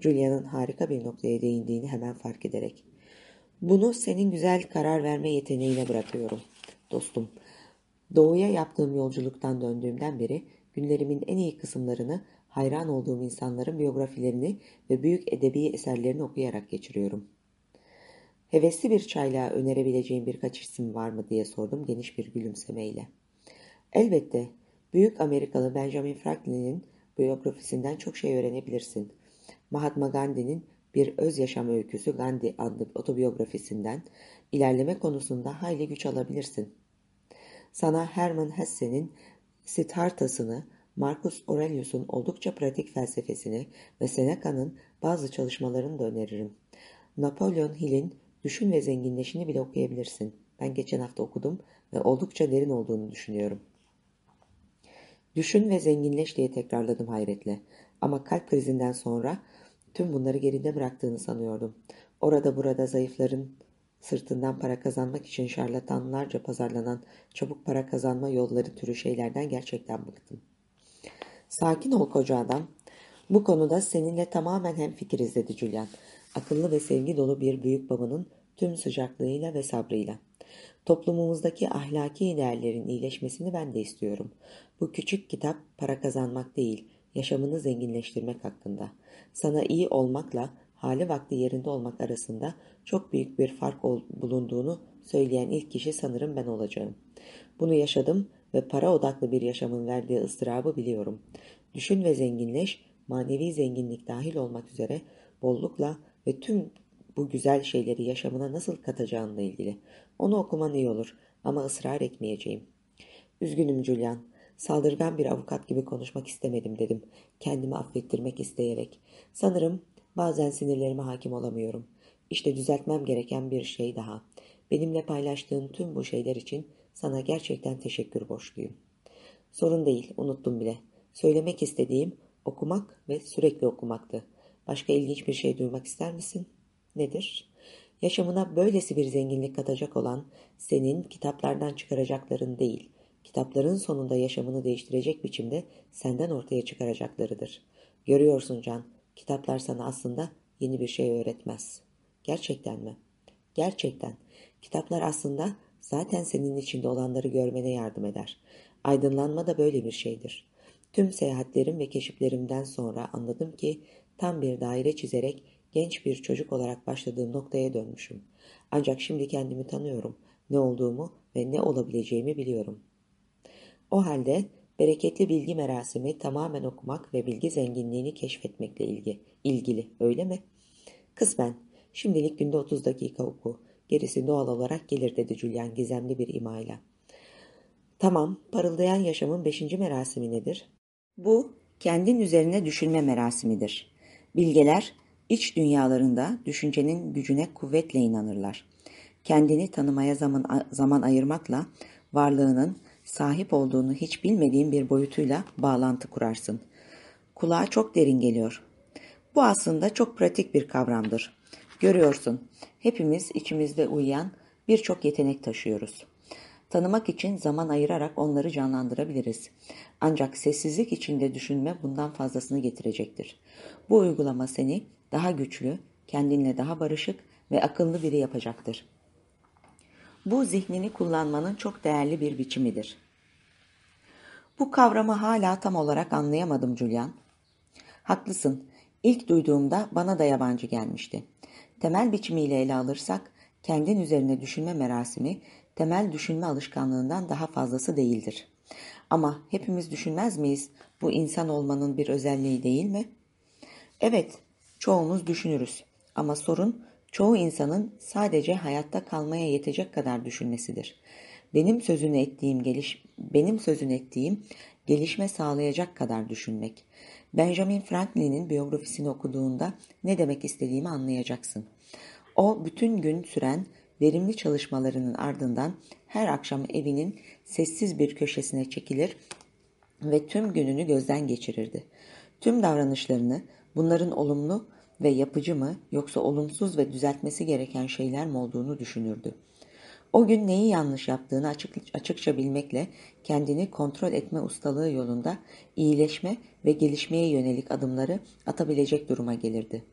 Julia'nın harika bir noktaya değindiğini hemen fark ederek. Bunu senin güzel karar verme yeteneğine bırakıyorum dostum. Doğuya yaptığım yolculuktan döndüğümden beri günlerimin en iyi kısımlarını hayran olduğum insanların biyografilerini ve büyük edebi eserlerini okuyarak geçiriyorum. Hevesli bir çayla önerebileceğim birkaç isim var mı diye sordum geniş bir gülümsemeyle. Elbette Büyük Amerikalı Benjamin Franklin'in biyografisinden çok şey öğrenebilirsin. Mahatma Gandhi'nin bir öz yaşam öyküsü Gandhi adlı otobiyografisinden ilerleme konusunda hayli güç alabilirsin. Sana Hermann Hesse'nin Siddhartha'sını, Marcus Aurelius'un oldukça pratik felsefesini ve Seneca'nın bazı çalışmalarını da öneririm. Napolyon Hill'in Düşün ve Zenginleşini bile okuyabilirsin. Ben geçen hafta okudum ve oldukça derin olduğunu düşünüyorum. Düşün ve zenginleş diye tekrarladım hayretle. Ama kalp krizinden sonra tüm bunları geride bıraktığını sanıyordum. Orada burada zayıfların sırtından para kazanmak için şarlatanlarca pazarlanan çabuk para kazanma yolları türü şeylerden gerçekten bıktım. Sakin ol koca adam. Bu konuda seninle tamamen hemfikiriz dedi Julian. Akıllı ve sevgi dolu bir büyük babanın tüm sıcaklığıyla ve sabrıyla. Toplumumuzdaki ahlaki değerlerin iyileşmesini ben de istiyorum. Bu küçük kitap para kazanmak değil, yaşamını zenginleştirmek hakkında. Sana iyi olmakla hali vakti yerinde olmak arasında çok büyük bir fark bulunduğunu söyleyen ilk kişi sanırım ben olacağım. Bunu yaşadım ve para odaklı bir yaşamın verdiği ıstırabı biliyorum. Düşün ve zenginleş, manevi zenginlik dahil olmak üzere bollukla ve tüm bu güzel şeyleri yaşamına nasıl katacağınla ilgili. Onu okuman iyi olur ama ısrar etmeyeceğim. Üzgünüm Julian. Saldırgan bir avukat gibi konuşmak istemedim dedim. Kendimi affettirmek isteyerek. Sanırım bazen sinirlerime hakim olamıyorum. İşte düzeltmem gereken bir şey daha. Benimle paylaştığın tüm bu şeyler için sana gerçekten teşekkür borçluyum. Sorun değil, unuttum bile. Söylemek istediğim okumak ve sürekli okumaktı. Başka ilginç bir şey duymak ister misin? Nedir? Yaşamına böylesi bir zenginlik katacak olan senin kitaplardan çıkaracakların değil, kitapların sonunda yaşamını değiştirecek biçimde senden ortaya çıkaracaklarıdır. Görüyorsun Can, kitaplar sana aslında yeni bir şey öğretmez. Gerçekten mi? Gerçekten. Kitaplar aslında zaten senin içinde olanları görmene yardım eder. Aydınlanma da böyle bir şeydir. Tüm seyahatlerim ve keşiflerimden sonra anladım ki tam bir daire çizerek genç bir çocuk olarak başladığım noktaya dönmüşüm. Ancak şimdi kendimi tanıyorum, ne olduğumu ve ne olabileceğimi biliyorum. O halde bereketli bilgi merasimi tamamen okumak ve bilgi zenginliğini keşfetmekle ilgi, ilgili, öyle mi? Kısmen, şimdilik günde 30 dakika oku, gerisi doğal olarak gelir dedi Julian gizemli bir imayla. Tamam, parıldayan yaşamın beşinci merasimi nedir? Bu, kendin üzerine düşünme merasimidir. Bilgeler, iç dünyalarında düşüncenin gücüne kuvvetle inanırlar. Kendini tanımaya zaman, zaman ayırmakla varlığının sahip olduğunu hiç bilmediğin bir boyutuyla bağlantı kurarsın. Kulağa çok derin geliyor. Bu aslında çok pratik bir kavramdır. Görüyorsun, hepimiz içimizde uyuyan birçok yetenek taşıyoruz. Tanımak için zaman ayırarak onları canlandırabiliriz. Ancak sessizlik içinde düşünme bundan fazlasını getirecektir. Bu uygulama seni daha güçlü, kendinle daha barışık ve akıllı biri yapacaktır. Bu zihnini kullanmanın çok değerli bir biçimidir. Bu kavramı hala tam olarak anlayamadım Julian. Haklısın. İlk duyduğumda bana da yabancı gelmişti. Temel biçimiyle ele alırsak, kendin üzerine düşünme merasimi, temel düşünme alışkanlığından daha fazlası değildir. Ama hepimiz düşünmez miyiz? Bu insan olmanın bir özelliği değil mi? Evet, çoğumuz düşünürüz. Ama sorun çoğu insanın sadece hayatta kalmaya yetecek kadar düşünmesidir. Benim sözünü ettiğim geliş benim sözünü ettiğim gelişme sağlayacak kadar düşünmek. Benjamin Franklin'in biyografisini okuduğunda ne demek istediğimi anlayacaksın. O bütün gün süren verimli çalışmalarının ardından her akşam evinin sessiz bir köşesine çekilir ve tüm gününü gözden geçirirdi. Tüm davranışlarını bunların olumlu ve yapıcı mı yoksa olumsuz ve düzeltmesi gereken şeyler mi olduğunu düşünürdü. O gün neyi yanlış yaptığını açık, açıkça bilmekle kendini kontrol etme ustalığı yolunda iyileşme ve gelişmeye yönelik adımları atabilecek duruma gelirdi.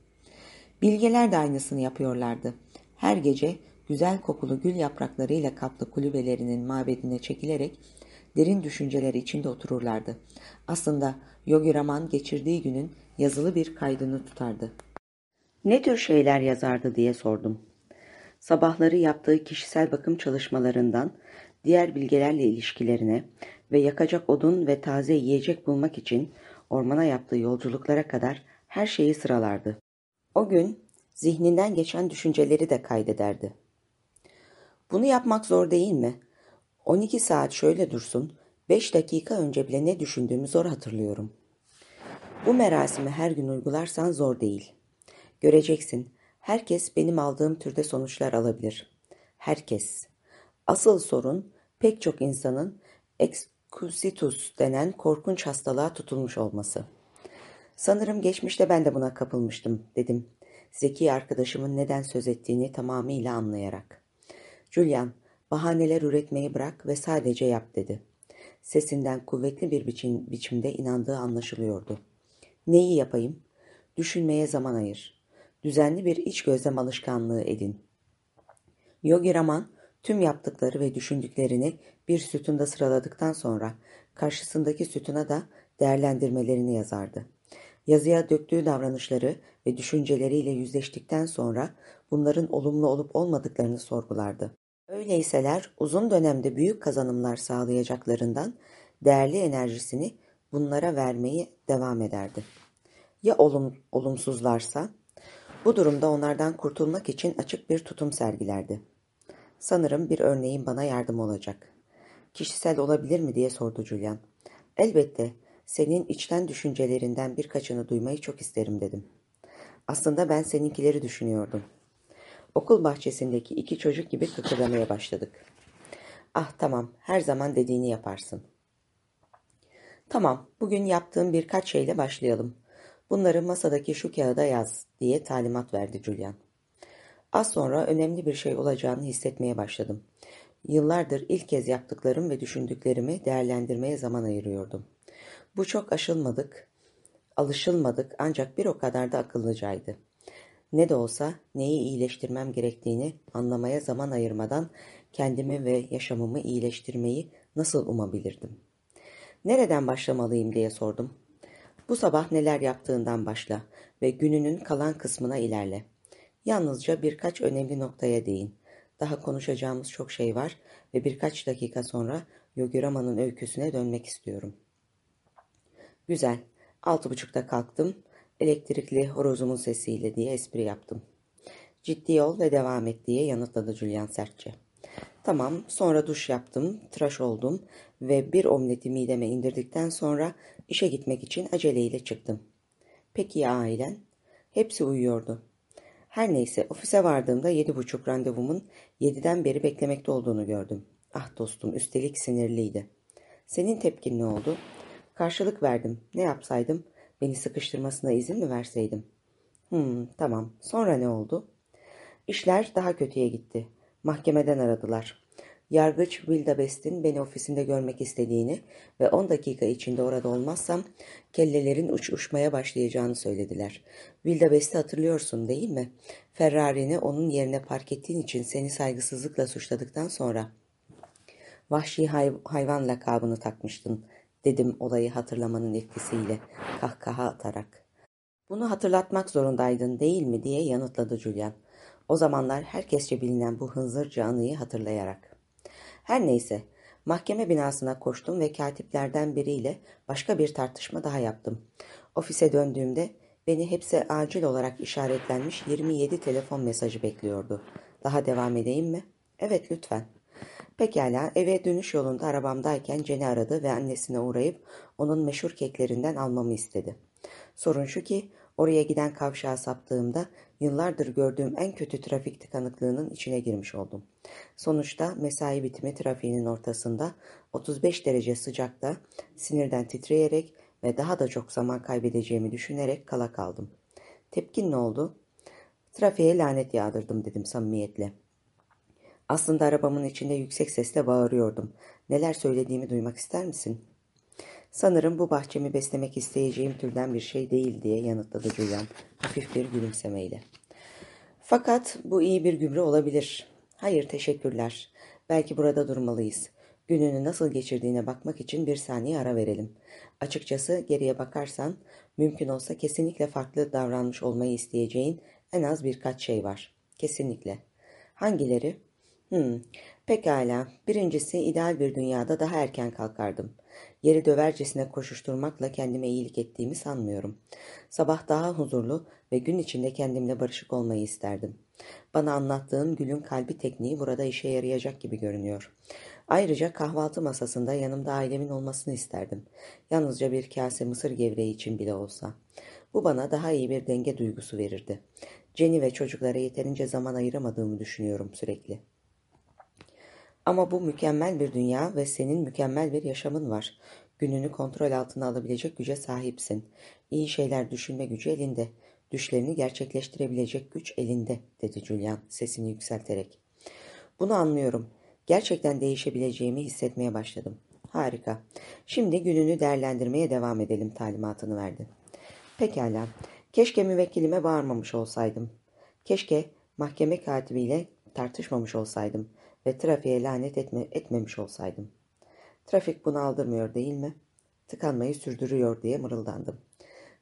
Bilgeler de aynısını yapıyorlardı. Her gece güzel kokulu gül yapraklarıyla kaplı kulübelerinin mabedine çekilerek derin düşünceler içinde otururlardı. Aslında Yogi Raman geçirdiği günün yazılı bir kaydını tutardı. Ne tür şeyler yazardı diye sordum. Sabahları yaptığı kişisel bakım çalışmalarından diğer bilgelerle ilişkilerine ve yakacak odun ve taze yiyecek bulmak için ormana yaptığı yolculuklara kadar her şeyi sıralardı. O gün zihninden geçen düşünceleri de kaydederdi. Bunu yapmak zor değil mi? 12 saat şöyle dursun, 5 dakika önce bile ne düşündüğümü zor hatırlıyorum. Bu merasimi her gün uygularsan zor değil. Göreceksin, herkes benim aldığım türde sonuçlar alabilir. Herkes. Asıl sorun pek çok insanın excusitus denen korkunç hastalığa tutulmuş olması. Sanırım geçmişte ben de buna kapılmıştım, dedim. Zeki arkadaşımın neden söz ettiğini tamamıyla anlayarak. Julian, bahaneler üretmeyi bırak ve sadece yap dedi. Sesinden kuvvetli bir biçim, biçimde inandığı anlaşılıyordu. Neyi yapayım? Düşünmeye zaman ayır. Düzenli bir iç gözlem alışkanlığı edin. Yogi Raman tüm yaptıkları ve düşündüklerini bir sütunda sıraladıktan sonra karşısındaki sütuna da değerlendirmelerini yazardı. Yazıya döktüğü davranışları ve düşünceleriyle yüzleştikten sonra bunların olumlu olup olmadıklarını sorgulardı. Öyleyseler uzun dönemde büyük kazanımlar sağlayacaklarından değerli enerjisini bunlara vermeyi devam ederdi. Ya olum, olumsuzlarsa? Bu durumda onlardan kurtulmak için açık bir tutum sergilerdi. Sanırım bir örneğin bana yardım olacak. Kişisel olabilir mi diye sordu Julian. Elbette, senin içten düşüncelerinden birkaçını duymayı çok isterim dedim. Aslında ben seninkileri düşünüyordum. Okul bahçesindeki iki çocuk gibi kıkırdamaya başladık. Ah tamam, her zaman dediğini yaparsın. Tamam, bugün yaptığım birkaç şeyle başlayalım. Bunları masadaki şu kağıda yaz diye talimat verdi Julian. Az sonra önemli bir şey olacağını hissetmeye başladım. Yıllardır ilk kez yaptıklarım ve düşündüklerimi değerlendirmeye zaman ayırıyordum. Bu çok aşılmadık, alışılmadık ancak bir o kadar da akıllıcaydı. Ne de olsa neyi iyileştirmem gerektiğini anlamaya zaman ayırmadan kendimi ve yaşamımı iyileştirmeyi nasıl umabilirdim? Nereden başlamalıyım diye sordum. Bu sabah neler yaptığından başla ve gününün kalan kısmına ilerle. Yalnızca birkaç önemli noktaya değin. Daha konuşacağımız çok şey var ve birkaç dakika sonra Yogirama'nın öyküsüne dönmek istiyorum. Güzel. Altı buçukta kalktım. Elektrikli horozumun sesiyle diye espri yaptım. Ciddi ol ve devam et diye yanıtladı Julian sertçe. Tamam, sonra duş yaptım, tıraş oldum ve bir omleti mideme indirdikten sonra işe gitmek için aceleyle çıktım. Peki ya ailen? Hepsi uyuyordu. Her neyse ofise vardığımda yedi buçuk randevumun yediden beri beklemekte olduğunu gördüm. Ah dostum üstelik sinirliydi. Senin tepkin ne oldu? Karşılık verdim. Ne yapsaydım? Beni sıkıştırmasına izin mi verseydim? Hmm, tamam. Sonra ne oldu? İşler daha kötüye gitti. Mahkemeden aradılar. Yargıç Wildabest'in beni ofisinde görmek istediğini ve 10 dakika içinde orada olmazsam kellelerin uç uçmaya başlayacağını söylediler. Wildabest'i hatırlıyorsun değil mi? Ferrari'ni onun yerine park ettiğin için seni saygısızlıkla suçladıktan sonra vahşi hay hayvan lakabını takmıştın dedim olayı hatırlamanın etkisiyle kahkaha atarak. Bunu hatırlatmak zorundaydın değil mi diye yanıtladı Julian. O zamanlar herkesçe bilinen bu hınzırca anıyı hatırlayarak. Her neyse, mahkeme binasına koştum ve katiplerden biriyle başka bir tartışma daha yaptım. Ofise döndüğümde beni hepsi acil olarak işaretlenmiş 27 telefon mesajı bekliyordu. Daha devam edeyim mi? Evet lütfen. Pekala eve dönüş yolunda arabamdayken Jen'i aradı ve annesine uğrayıp onun meşhur keklerinden almamı istedi. Sorun şu ki oraya giden kavşağa saptığımda yıllardır gördüğüm en kötü trafik tıkanıklığının içine girmiş oldum. Sonuçta mesai bitimi trafiğinin ortasında 35 derece sıcakta sinirden titreyerek ve daha da çok zaman kaybedeceğimi düşünerek kala kaldım. Tepkin ne oldu? Trafiğe lanet yağdırdım dedim samimiyetle. Aslında arabamın içinde yüksek sesle bağırıyordum. Neler söylediğimi duymak ister misin? Sanırım bu bahçemi beslemek isteyeceğim türden bir şey değil diye yanıtladı Julian hafif bir gülümsemeyle. Fakat bu iyi bir gübre olabilir. Hayır teşekkürler. Belki burada durmalıyız. Gününü nasıl geçirdiğine bakmak için bir saniye ara verelim. Açıkçası geriye bakarsan mümkün olsa kesinlikle farklı davranmış olmayı isteyeceğin en az birkaç şey var. Kesinlikle. Hangileri? Hmm, pekala. Birincisi ideal bir dünyada daha erken kalkardım. Yeri dövercesine koşuşturmakla kendime iyilik ettiğimi sanmıyorum. Sabah daha huzurlu ve gün içinde kendimle barışık olmayı isterdim. Bana anlattığın gülün kalbi tekniği burada işe yarayacak gibi görünüyor. Ayrıca kahvaltı masasında yanımda ailemin olmasını isterdim. Yalnızca bir kase mısır gevreği için bile olsa. Bu bana daha iyi bir denge duygusu verirdi. Jenny ve çocuklara yeterince zaman ayıramadığımı düşünüyorum sürekli. Ama bu mükemmel bir dünya ve senin mükemmel bir yaşamın var. Gününü kontrol altına alabilecek güce sahipsin. İyi şeyler düşünme gücü elinde. Düşlerini gerçekleştirebilecek güç elinde, dedi Julian sesini yükselterek. Bunu anlıyorum. Gerçekten değişebileceğimi hissetmeye başladım. Harika. Şimdi gününü değerlendirmeye devam edelim talimatını verdi. Pekala. Keşke müvekkilime bağırmamış olsaydım. Keşke mahkeme katibiyle tartışmamış olsaydım ve trafiğe lanet etme, etmemiş olsaydım. Trafik bunu aldırmıyor değil mi? Tıkanmayı sürdürüyor diye mırıldandım.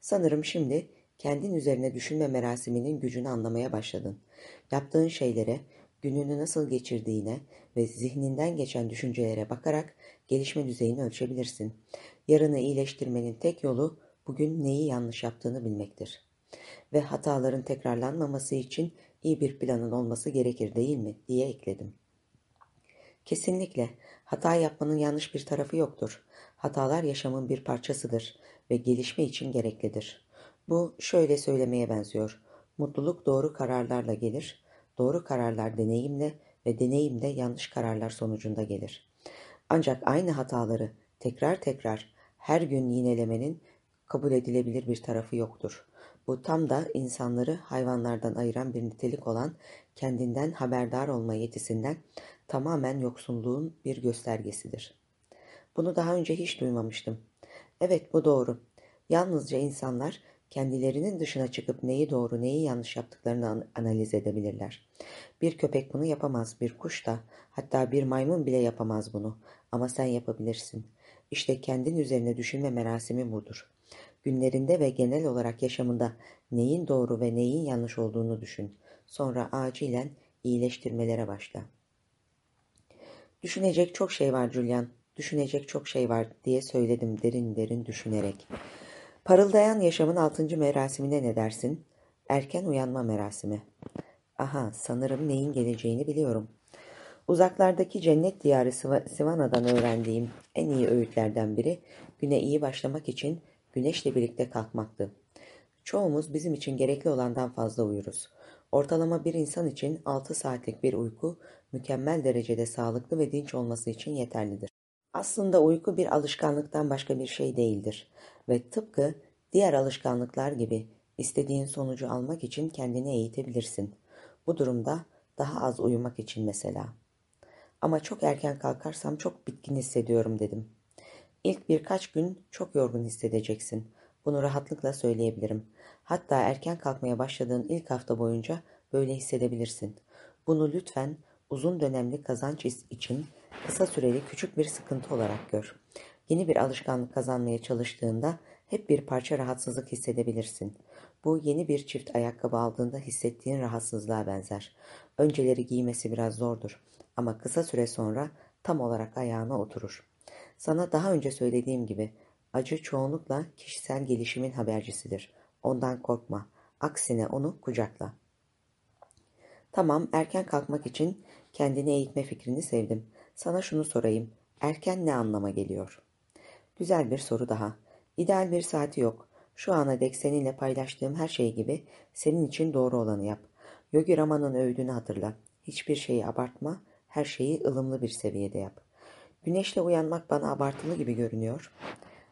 Sanırım şimdi kendin üzerine düşünme merasiminin gücünü anlamaya başladın. Yaptığın şeylere, gününü nasıl geçirdiğine ve zihninden geçen düşüncelere bakarak gelişme düzeyini ölçebilirsin. Yarını iyileştirmenin tek yolu bugün neyi yanlış yaptığını bilmektir. Ve hataların tekrarlanmaması için iyi bir planın olması gerekir değil mi diye ekledim. Kesinlikle. Hata yapmanın yanlış bir tarafı yoktur. Hatalar yaşamın bir parçasıdır ve gelişme için gereklidir. Bu şöyle söylemeye benziyor. Mutluluk doğru kararlarla gelir, doğru kararlar deneyimle ve deneyim de yanlış kararlar sonucunda gelir. Ancak aynı hataları tekrar tekrar her gün yinelemenin kabul edilebilir bir tarafı yoktur. Bu tam da insanları hayvanlardan ayıran bir nitelik olan kendinden haberdar olma yetisinden tamamen yoksunluğun bir göstergesidir. Bunu daha önce hiç duymamıştım. Evet bu doğru. Yalnızca insanlar kendilerinin dışına çıkıp neyi doğru neyi yanlış yaptıklarını analiz edebilirler. Bir köpek bunu yapamaz, bir kuş da, hatta bir maymun bile yapamaz bunu. Ama sen yapabilirsin. İşte kendin üzerine düşünme merasimi budur. Günlerinde ve genel olarak yaşamında neyin doğru ve neyin yanlış olduğunu düşün. Sonra acilen iyileştirmelere başla. Düşünecek çok şey var Julian, düşünecek çok şey var diye söyledim derin derin düşünerek. Parıldayan yaşamın altıncı merasimine ne dersin? Erken uyanma merasimi. Aha, sanırım neyin geleceğini biliyorum. Uzaklardaki cennet diyarı Sivana'dan öğrendiğim en iyi öğütlerden biri, güne iyi başlamak için güneşle birlikte kalkmaktı. Çoğumuz bizim için gerekli olandan fazla uyuruz. Ortalama bir insan için 6 saatlik bir uyku mükemmel derecede sağlıklı ve dinç olması için yeterlidir. Aslında uyku bir alışkanlıktan başka bir şey değildir ve tıpkı diğer alışkanlıklar gibi istediğin sonucu almak için kendini eğitebilirsin. Bu durumda daha az uyumak için mesela. Ama çok erken kalkarsam çok bitkin hissediyorum dedim. İlk birkaç gün çok yorgun hissedeceksin. Bunu rahatlıkla söyleyebilirim. Hatta erken kalkmaya başladığın ilk hafta boyunca böyle hissedebilirsin. Bunu lütfen uzun dönemli kazanç için kısa süreli küçük bir sıkıntı olarak gör. Yeni bir alışkanlık kazanmaya çalıştığında hep bir parça rahatsızlık hissedebilirsin. Bu yeni bir çift ayakkabı aldığında hissettiğin rahatsızlığa benzer. Önceleri giymesi biraz zordur ama kısa süre sonra tam olarak ayağına oturur. Sana daha önce söylediğim gibi acı çoğunlukla kişisel gelişimin habercisidir. Ondan korkma. Aksine onu kucakla. Tamam, erken kalkmak için kendini eğitme fikrini sevdim. Sana şunu sorayım. Erken ne anlama geliyor? Güzel bir soru daha. İdeal bir saati yok. Şu ana dek seninle paylaştığım her şey gibi senin için doğru olanı yap. Yogi Rama'nın öğüdünü hatırla. Hiçbir şeyi abartma, her şeyi ılımlı bir seviyede yap. Güneşle uyanmak bana abartılı gibi görünüyor.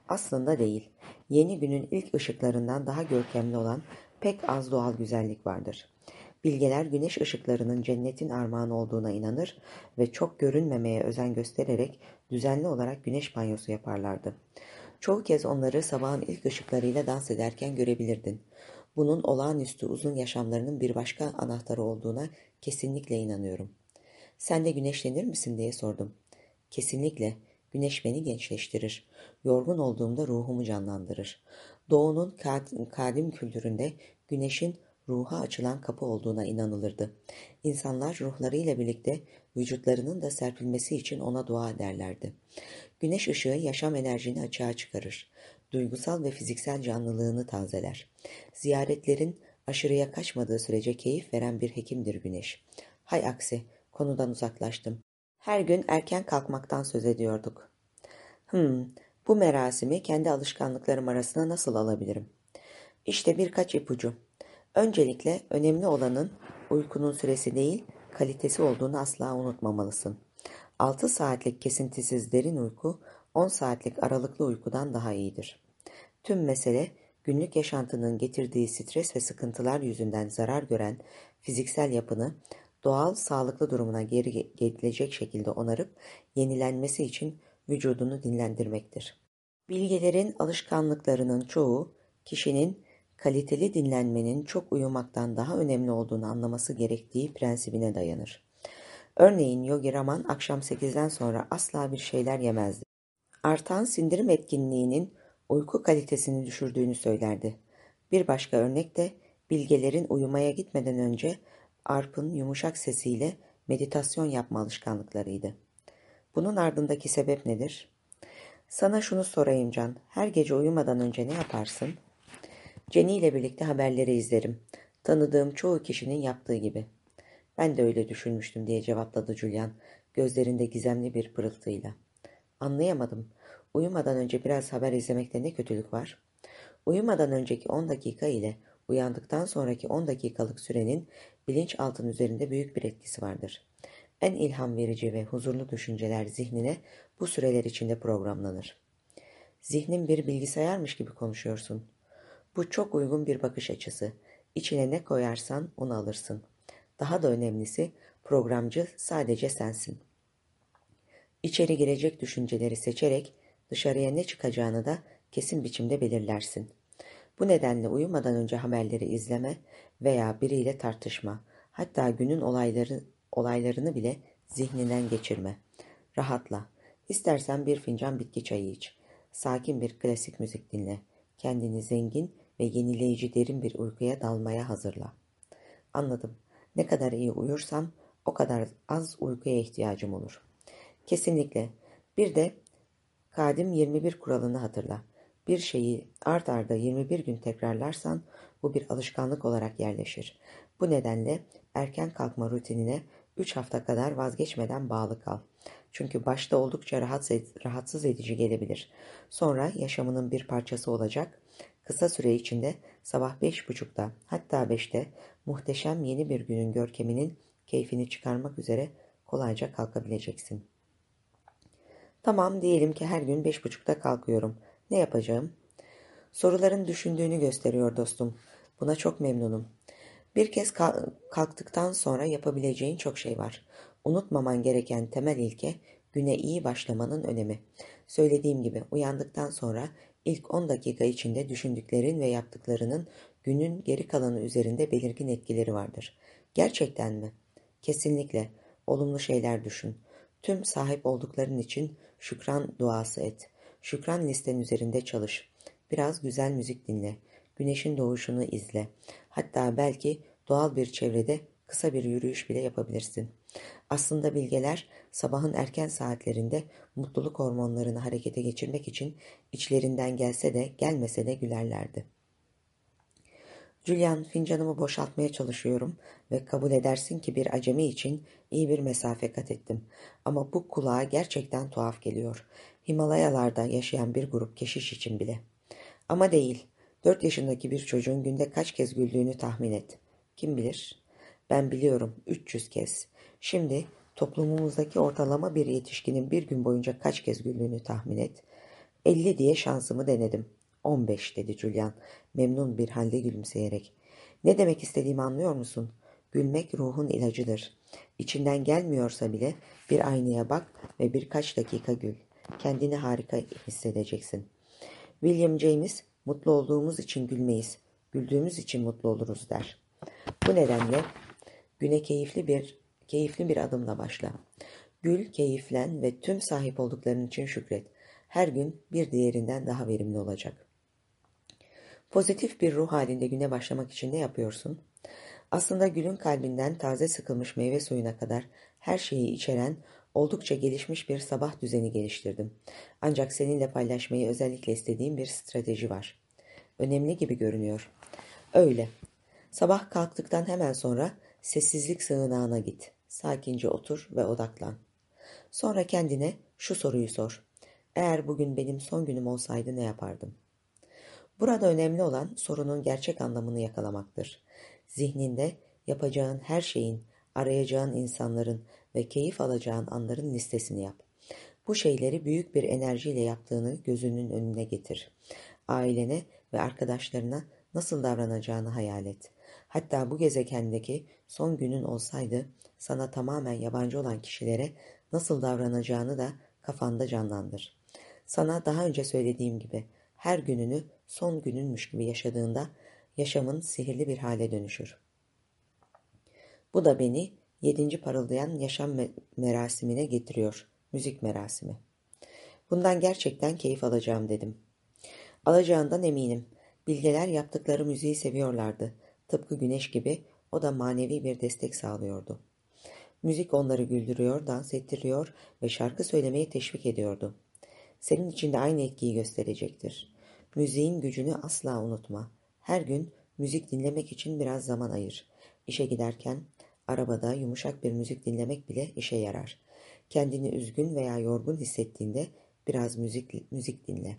Aslında değil. Yeni günün ilk ışıklarından daha görkemli olan pek az doğal güzellik vardır. Bilgeler güneş ışıklarının cennetin armağanı olduğuna inanır ve çok görünmemeye özen göstererek düzenli olarak güneş banyosu yaparlardı. Çoğu kez onları sabahın ilk ışıklarıyla dans ederken görebilirdin. Bunun olağanüstü uzun yaşamlarının bir başka anahtarı olduğuna kesinlikle inanıyorum. Sen de güneşlenir misin diye sordum. Kesinlikle. Güneş beni gençleştirir. Yorgun olduğumda ruhumu canlandırır. Doğunun kadim kültüründe güneşin ruha açılan kapı olduğuna inanılırdı. İnsanlar ruhlarıyla birlikte vücutlarının da serpilmesi için ona dua ederlerdi. Güneş ışığı yaşam enerjini açığa çıkarır. Duygusal ve fiziksel canlılığını tazeler. Ziyaretlerin aşırıya kaçmadığı sürece keyif veren bir hekimdir güneş. Hay aksi, konudan uzaklaştım. Her gün erken kalkmaktan söz ediyorduk. Hmm, bu merasimi kendi alışkanlıklarım arasına nasıl alabilirim? İşte birkaç ipucu. Öncelikle önemli olanın uykunun süresi değil, kalitesi olduğunu asla unutmamalısın. 6 saatlik kesintisiz derin uyku 10 saatlik aralıklı uykudan daha iyidir. Tüm mesele günlük yaşantının getirdiği stres ve sıkıntılar yüzünden zarar gören fiziksel yapını doğal, sağlıklı durumuna geri gelecek şekilde onarıp yenilenmesi için vücudunu dinlendirmektir. Bilgelerin alışkanlıklarının çoğu kişinin kaliteli dinlenmenin çok uyumaktan daha önemli olduğunu anlaması gerektiği prensibine dayanır. Örneğin Yogi Raman akşam sekizden sonra asla bir şeyler yemezdi. Artan sindirim etkinliğinin uyku kalitesini düşürdüğünü söylerdi. Bir başka örnek de bilgelerin uyumaya gitmeden önce Arp'ın yumuşak sesiyle meditasyon yapma alışkanlıklarıydı. Bunun ardındaki sebep nedir? Sana şunu sorayım Can, her gece uyumadan önce ne yaparsın? Jenny ile birlikte haberleri izlerim. Tanıdığım çoğu kişinin yaptığı gibi. Ben de öyle düşünmüştüm diye cevapladı Julian, gözlerinde gizemli bir pırıltıyla. Anlayamadım. Uyumadan önce biraz haber izlemekte ne kötülük var? Uyumadan önceki 10 dakika ile uyandıktan sonraki 10 dakikalık sürenin bilinçaltın üzerinde büyük bir etkisi vardır. En ilham verici ve huzurlu düşünceler zihnine bu süreler içinde programlanır. Zihnin bir bilgisayarmış gibi konuşuyorsun. Bu çok uygun bir bakış açısı. İçine ne koyarsan onu alırsın. Daha da önemlisi programcı sadece sensin. İçeri girecek düşünceleri seçerek dışarıya ne çıkacağını da kesin biçimde belirlersin. Bu nedenle uyumadan önce haberleri izleme veya biriyle tartışma, hatta günün olayları, olaylarını bile zihninden geçirme. Rahatla. İstersen bir fincan bitki çayı iç. Sakin bir klasik müzik dinle. Kendini zengin ve yenileyici derin bir uykuya dalmaya hazırla. Anladım. Ne kadar iyi uyursam o kadar az uykuya ihtiyacım olur. Kesinlikle. Bir de Kadim 21 kuralını hatırla. Bir şeyi art arda 21 gün tekrarlarsan bu bir alışkanlık olarak yerleşir. Bu nedenle erken kalkma rutinine 3 hafta kadar vazgeçmeden bağlı kal. Çünkü başta oldukça rahatsız edici gelebilir. Sonra yaşamının bir parçası olacak. Kısa süre içinde sabah 5.30'da hatta 5'te muhteşem yeni bir günün görkeminin keyfini çıkarmak üzere kolayca kalkabileceksin. Tamam diyelim ki her gün 5.30'da kalkıyorum. Ne yapacağım? Soruların düşündüğünü gösteriyor dostum. Buna çok memnunum. Bir kez kalktıktan sonra yapabileceğin çok şey var. Unutmaman gereken temel ilke güne iyi başlamanın önemi. Söylediğim gibi uyandıktan sonra ilk 10 dakika içinde düşündüklerin ve yaptıklarının günün geri kalanı üzerinde belirgin etkileri vardır. Gerçekten mi? Kesinlikle. Olumlu şeyler düşün. Tüm sahip oldukların için şükran duası et. Şükran listen üzerinde çalış. Biraz güzel müzik dinle. Güneşin doğuşunu izle. Hatta belki doğal bir çevrede kısa bir yürüyüş bile yapabilirsin. Aslında bilgeler sabahın erken saatlerinde mutluluk hormonlarını harekete geçirmek için içlerinden gelse de gelmese de gülerlerdi. Julian, fincanımı boşaltmaya çalışıyorum ve kabul edersin ki bir acemi için iyi bir mesafe kat ettim. Ama bu kulağa gerçekten tuhaf geliyor. Himalayalarda yaşayan bir grup keşiş için bile. Ama değil. Dört yaşındaki bir çocuğun günde kaç kez güldüğünü tahmin et. Kim bilir? Ben biliyorum. 300 kez. Şimdi toplumumuzdaki ortalama bir yetişkinin bir gün boyunca kaç kez güldüğünü tahmin et. 50 diye şansımı denedim. 15 dedi Julian memnun bir halde gülümseyerek. Ne demek istediğimi anlıyor musun? Gülmek ruhun ilacıdır. İçinden gelmiyorsa bile bir aynaya bak ve birkaç dakika gül. Kendini harika hissedeceksin. William James, mutlu olduğumuz için gülmeyiz, güldüğümüz için mutlu oluruz der. Bu nedenle güne keyifli bir keyifli bir adımla başla. Gül, keyiflen ve tüm sahip oldukların için şükret. Her gün bir diğerinden daha verimli olacak. Pozitif bir ruh halinde güne başlamak için ne yapıyorsun? Aslında gülün kalbinden taze sıkılmış meyve suyuna kadar her şeyi içeren oldukça gelişmiş bir sabah düzeni geliştirdim. Ancak seninle paylaşmayı özellikle istediğim bir strateji var. Önemli gibi görünüyor. Öyle. Sabah kalktıktan hemen sonra sessizlik sığınağına git. Sakince otur ve odaklan. Sonra kendine şu soruyu sor. Eğer bugün benim son günüm olsaydı ne yapardım? Burada önemli olan sorunun gerçek anlamını yakalamaktır. Zihninde yapacağın her şeyin, arayacağın insanların ve keyif alacağın anların listesini yap. Bu şeyleri büyük bir enerjiyle yaptığını gözünün önüne getir. Ailene ve arkadaşlarına nasıl davranacağını hayal et. Hatta bu gezegendeki son günün olsaydı sana tamamen yabancı olan kişilere nasıl davranacağını da kafanda canlandır. Sana daha önce söylediğim gibi her gününü son gününmüş gibi yaşadığında yaşamın sihirli bir hale dönüşür. Bu da beni yedinci parıldayan yaşam merasimine getiriyor. Müzik merasimi. Bundan gerçekten keyif alacağım dedim. Alacağından eminim. Bilgeler yaptıkları müziği seviyorlardı. Tıpkı güneş gibi o da manevi bir destek sağlıyordu. Müzik onları güldürüyor, dans ettiriyor ve şarkı söylemeye teşvik ediyordu. Senin için de aynı etkiyi gösterecektir. Müziğin gücünü asla unutma. Her gün müzik dinlemek için biraz zaman ayır. İşe giderken, arabada yumuşak bir müzik dinlemek bile işe yarar. Kendini üzgün veya yorgun hissettiğinde biraz müzik, müzik dinle.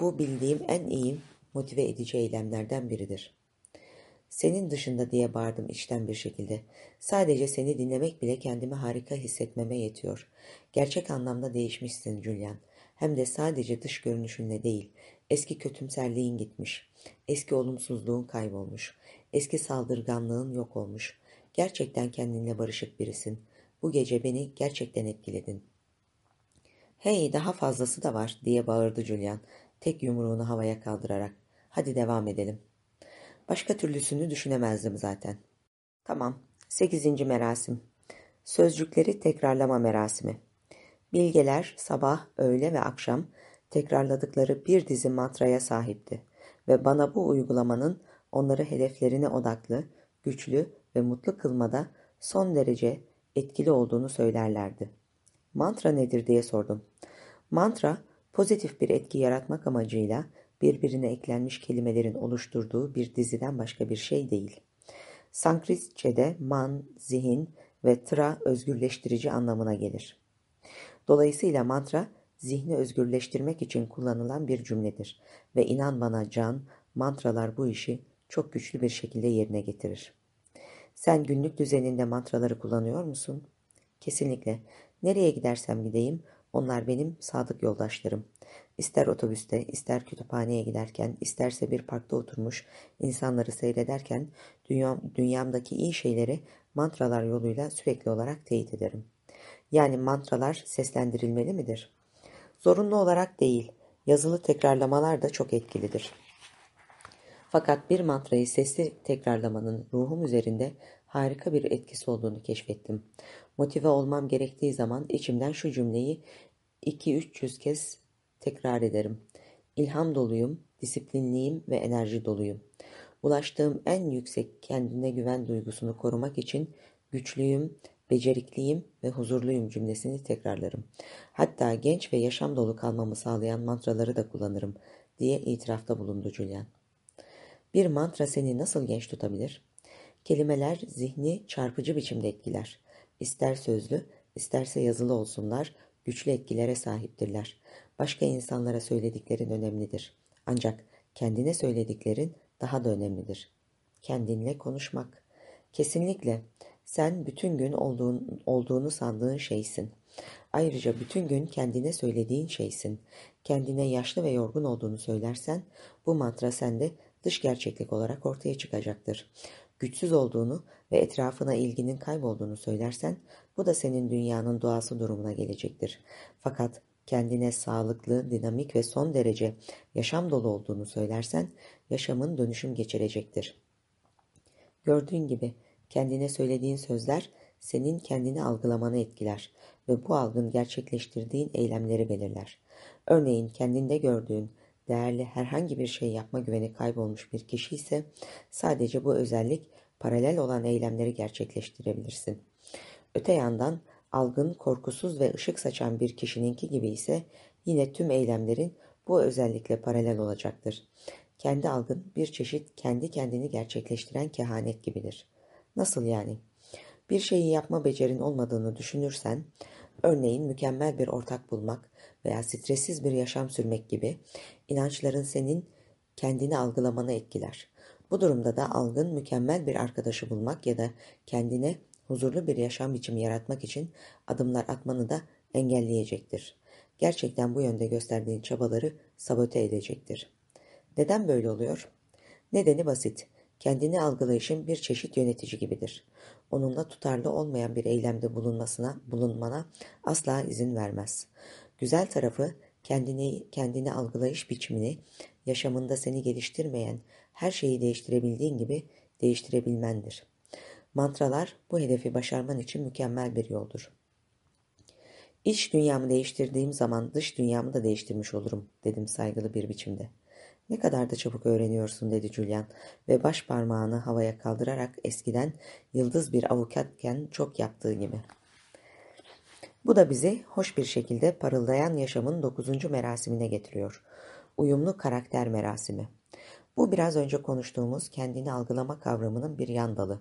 Bu bildiğim en iyi motive edici eylemlerden biridir. Senin dışında diye bağırdım içten bir şekilde. Sadece seni dinlemek bile kendimi harika hissetmeme yetiyor. Gerçek anlamda değişmişsin Julian. Hem de sadece dış görünüşünle değil. Eski kötümserliğin gitmiş. Eski olumsuzluğun kaybolmuş. Eski saldırganlığın yok olmuş. Gerçekten kendinle barışık birisin. Bu gece beni gerçekten etkiledin. Hey daha fazlası da var diye bağırdı Julian. Tek yumruğunu havaya kaldırarak. Hadi devam edelim. Başka türlüsünü düşünemezdim zaten. Tamam. Sekizinci merasim. Sözcükleri tekrarlama merasimi. Bilgeler sabah, öğle ve akşam tekrarladıkları bir dizi mantraya sahipti ve bana bu uygulamanın onları hedeflerine odaklı, güçlü ve mutlu kılmada son derece etkili olduğunu söylerlerdi. Mantra nedir diye sordum. Mantra, pozitif bir etki yaratmak amacıyla birbirine eklenmiş kelimelerin oluşturduğu bir diziden başka bir şey değil. Sanskritçe'de man, zihin ve tra özgürleştirici anlamına gelir. Dolayısıyla mantra, zihni özgürleştirmek için kullanılan bir cümledir ve inan bana can, mantralar bu işi çok güçlü bir şekilde yerine getirir. Sen günlük düzeninde mantraları kullanıyor musun? Kesinlikle. Nereye gidersem gideyim, onlar benim sadık yoldaşlarım. İster otobüste, ister kütüphaneye giderken, isterse bir parkta oturmuş insanları seyrederken dünyam, dünyamdaki iyi şeyleri mantralar yoluyla sürekli olarak teyit ederim. Yani mantralar seslendirilmeli midir? Zorunlu olarak değil, yazılı tekrarlamalar da çok etkilidir. Fakat bir mantrayı sesli tekrarlamanın ruhum üzerinde harika bir etkisi olduğunu keşfettim. Motive olmam gerektiği zaman içimden şu cümleyi iki üç yüz kez tekrar ederim. İlham doluyum, disiplinliyim ve enerji doluyum. Ulaştığım en yüksek kendine güven duygusunu korumak için güçlüyüm, becerikliyim ve huzurluyum cümlesini tekrarlarım. Hatta genç ve yaşam dolu kalmamı sağlayan mantraları da kullanırım diye itirafta bulundu Julian. Bir mantra seni nasıl genç tutabilir? Kelimeler zihni çarpıcı biçimde etkiler. İster sözlü, isterse yazılı olsunlar, güçlü etkilere sahiptirler. Başka insanlara söylediklerin önemlidir. Ancak kendine söylediklerin daha da önemlidir. Kendinle konuşmak. Kesinlikle sen bütün gün olduğun, olduğunu sandığın şeysin. Ayrıca bütün gün kendine söylediğin şeysin. Kendine yaşlı ve yorgun olduğunu söylersen bu mantra sende dış gerçeklik olarak ortaya çıkacaktır. Güçsüz olduğunu ve etrafına ilginin kaybolduğunu söylersen bu da senin dünyanın doğası durumuna gelecektir. Fakat kendine sağlıklı, dinamik ve son derece yaşam dolu olduğunu söylersen yaşamın dönüşüm geçirecektir. Gördüğün gibi kendine söylediğin sözler senin kendini algılamanı etkiler ve bu algın gerçekleştirdiğin eylemleri belirler. Örneğin kendinde gördüğün değerli herhangi bir şey yapma güveni kaybolmuş bir kişi ise sadece bu özellik paralel olan eylemleri gerçekleştirebilirsin. Öte yandan algın, korkusuz ve ışık saçan bir kişininki gibi ise yine tüm eylemlerin bu özellikle paralel olacaktır. Kendi algın bir çeşit kendi kendini gerçekleştiren kehanet gibidir. Nasıl yani? Bir şeyi yapma becerin olmadığını düşünürsen, örneğin mükemmel bir ortak bulmak veya stressiz bir yaşam sürmek gibi inançların senin kendini algılamanı etkiler. Bu durumda da algın mükemmel bir arkadaşı bulmak ya da kendine huzurlu bir yaşam biçimi yaratmak için adımlar atmanı da engelleyecektir. Gerçekten bu yönde gösterdiğin çabaları sabote edecektir. Neden böyle oluyor? Nedeni basit. Kendini algılayışın bir çeşit yönetici gibidir. Onunla tutarlı olmayan bir eylemde bulunmasına, bulunmana asla izin vermez. Güzel tarafı kendini, kendini algılayış biçimini yaşamında seni geliştirmeyen her şeyi değiştirebildiğin gibi değiştirebilmendir. Mantralar bu hedefi başarman için mükemmel bir yoldur. İç dünyamı değiştirdiğim zaman dış dünyamı da değiştirmiş olurum dedim saygılı bir biçimde. Ne kadar da çabuk öğreniyorsun dedi Julian ve baş parmağını havaya kaldırarak eskiden yıldız bir avukatken çok yaptığı gibi. Bu da bizi hoş bir şekilde parıldayan yaşamın dokuzuncu merasimine getiriyor. Uyumlu karakter merasimi. Bu biraz önce konuştuğumuz kendini algılama kavramının bir yan dalı.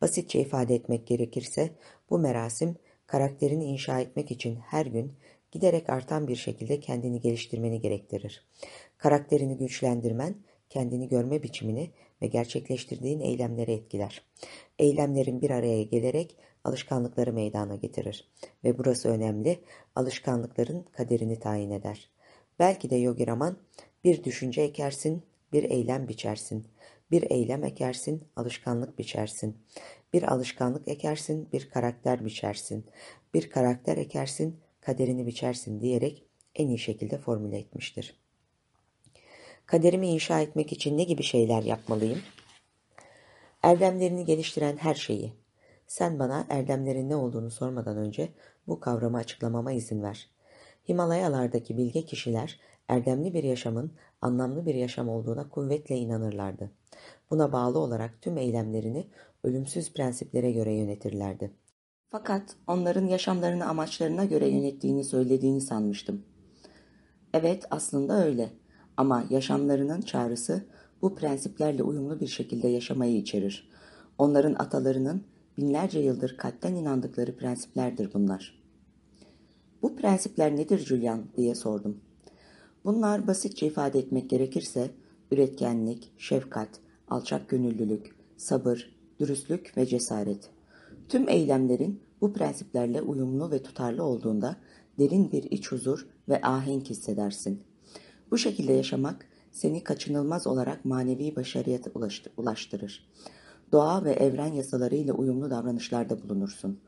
Basitçe ifade etmek gerekirse bu merasim karakterini inşa etmek için her gün giderek artan bir şekilde kendini geliştirmeni gerektirir. Karakterini güçlendirmen, kendini görme biçimini ve gerçekleştirdiğin eylemleri etkiler. Eylemlerin bir araya gelerek alışkanlıkları meydana getirir. Ve burası önemli, alışkanlıkların kaderini tayin eder. Belki de Yogi Raman, bir düşünce ekersin, bir eylem biçersin. Bir eylem ekersin, alışkanlık biçersin. Bir alışkanlık ekersin, bir karakter biçersin. Bir karakter ekersin, kaderini biçersin diyerek en iyi şekilde formüle etmiştir. Kaderimi inşa etmek için ne gibi şeyler yapmalıyım? Erdemlerini geliştiren her şeyi. Sen bana erdemlerin ne olduğunu sormadan önce bu kavramı açıklamama izin ver. Himalayalardaki bilge kişiler erdemli bir yaşamın anlamlı bir yaşam olduğuna kuvvetle inanırlardı. Buna bağlı olarak tüm eylemlerini ölümsüz prensiplere göre yönetirlerdi. Fakat onların yaşamlarını amaçlarına göre yönettiğini söylediğini sanmıştım. Evet aslında öyle ama yaşamlarının çağrısı bu prensiplerle uyumlu bir şekilde yaşamayı içerir. Onların atalarının binlerce yıldır kalpten inandıkları prensiplerdir bunlar. Bu prensipler nedir Julian diye sordum. Bunlar basitçe ifade etmek gerekirse üretkenlik, şefkat, alçak gönüllülük, sabır, dürüstlük ve cesaret. Tüm eylemlerin bu prensiplerle uyumlu ve tutarlı olduğunda derin bir iç huzur ve ahenk hissedersin. Bu şekilde yaşamak seni kaçınılmaz olarak manevi başarıya ulaştırır. Doğa ve evren yasalarıyla uyumlu davranışlarda bulunursun.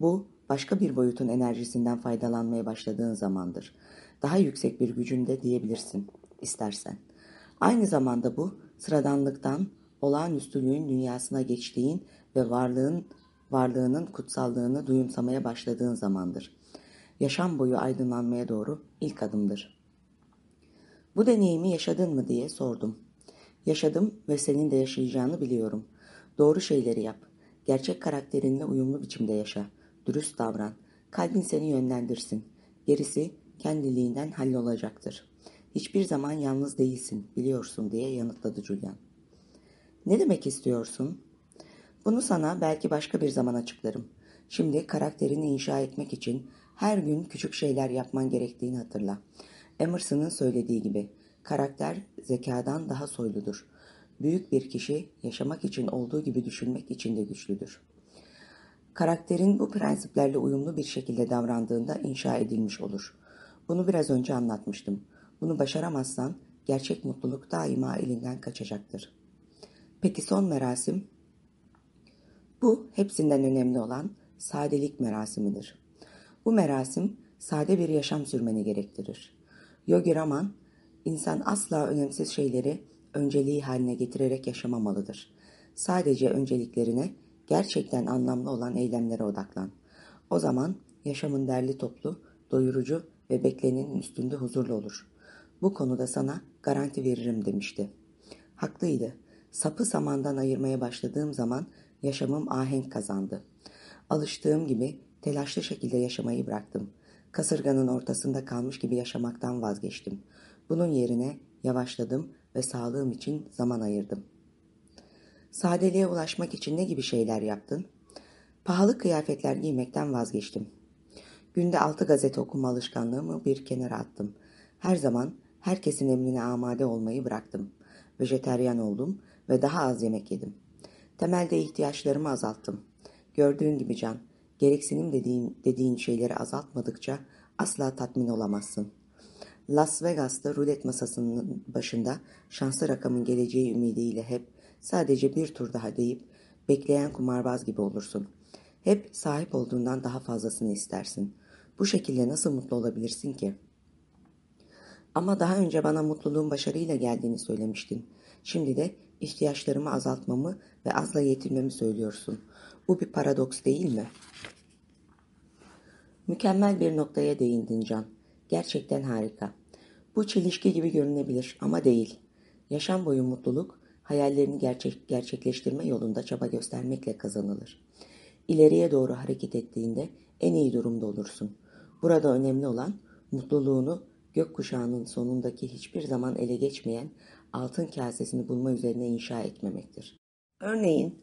Bu başka bir boyutun enerjisinden faydalanmaya başladığın zamandır. Daha yüksek bir gücünde diyebilirsin istersen. Aynı zamanda bu sıradanlıktan olağanüstülüğün dünyasına geçtiğin ve varlığın varlığının kutsallığını duyumsamaya başladığın zamandır. Yaşam boyu aydınlanmaya doğru ilk adımdır. Bu deneyimi yaşadın mı diye sordum. Yaşadım ve senin de yaşayacağını biliyorum. Doğru şeyleri yap. Gerçek karakterinle uyumlu biçimde yaşa. Dürüst davran. Kalbin seni yönlendirsin. Gerisi kendiliğinden hallolacaktır. Hiçbir zaman yalnız değilsin, biliyorsun diye yanıtladı Julian. Ne demek istiyorsun? Bunu sana belki başka bir zaman açıklarım. Şimdi karakterini inşa etmek için her gün küçük şeyler yapman gerektiğini hatırla. Emerson'ın söylediği gibi karakter zekadan daha soyludur. Büyük bir kişi yaşamak için olduğu gibi düşünmek için de güçlüdür. Karakterin bu prensiplerle uyumlu bir şekilde davrandığında inşa edilmiş olur. Bunu biraz önce anlatmıştım. Bunu başaramazsan gerçek mutluluk daima elinden kaçacaktır. Peki son merasim? Bu hepsinden önemli olan sadelik merasimidir. Bu merasim sade bir yaşam sürmeni gerektirir. Yogi Raman, insan asla önemsiz şeyleri önceliği haline getirerek yaşamamalıdır. Sadece önceliklerine gerçekten anlamlı olan eylemlere odaklan. O zaman yaşamın derli toplu, doyurucu ve beklenenin üstünde huzurlu olur. Bu konuda sana garanti veririm demişti. Haklıydı. Sapı samandan ayırmaya başladığım zaman yaşamım ahenk kazandı. Alıştığım gibi telaşlı şekilde yaşamayı bıraktım. Kasırganın ortasında kalmış gibi yaşamaktan vazgeçtim. Bunun yerine yavaşladım ve sağlığım için zaman ayırdım. Sadeliğe ulaşmak için ne gibi şeyler yaptın? Pahalı kıyafetler giymekten vazgeçtim. Günde altı gazete okuma alışkanlığımı bir kenara attım. Her zaman herkesin emrine amade olmayı bıraktım. Vejeteryan oldum ve daha az yemek yedim. Temelde ihtiyaçlarımı azalttım. Gördüğün gibi Can, gereksinim dediğin, dediğin şeyleri azaltmadıkça asla tatmin olamazsın. Las Vegas'ta rulet masasının başında şanslı rakamın geleceği ümidiyle hep sadece bir tur daha deyip bekleyen kumarbaz gibi olursun. Hep sahip olduğundan daha fazlasını istersin. Bu şekilde nasıl mutlu olabilirsin ki? Ama daha önce bana mutluluğun başarıyla geldiğini söylemiştin. Şimdi de ihtiyaçlarımı azaltmamı ve azla yetinmemi söylüyorsun. Bu bir paradoks değil mi? Mükemmel bir noktaya değindin Can. Gerçekten harika. Bu çelişki gibi görünebilir ama değil. Yaşam boyu mutluluk, hayallerini gerçek, gerçekleştirme yolunda çaba göstermekle kazanılır. İleriye doğru hareket ettiğinde en iyi durumda olursun. Burada önemli olan mutluluğunu gökkuşağının sonundaki hiçbir zaman ele geçmeyen altın kasesini bulma üzerine inşa etmemektir. Örneğin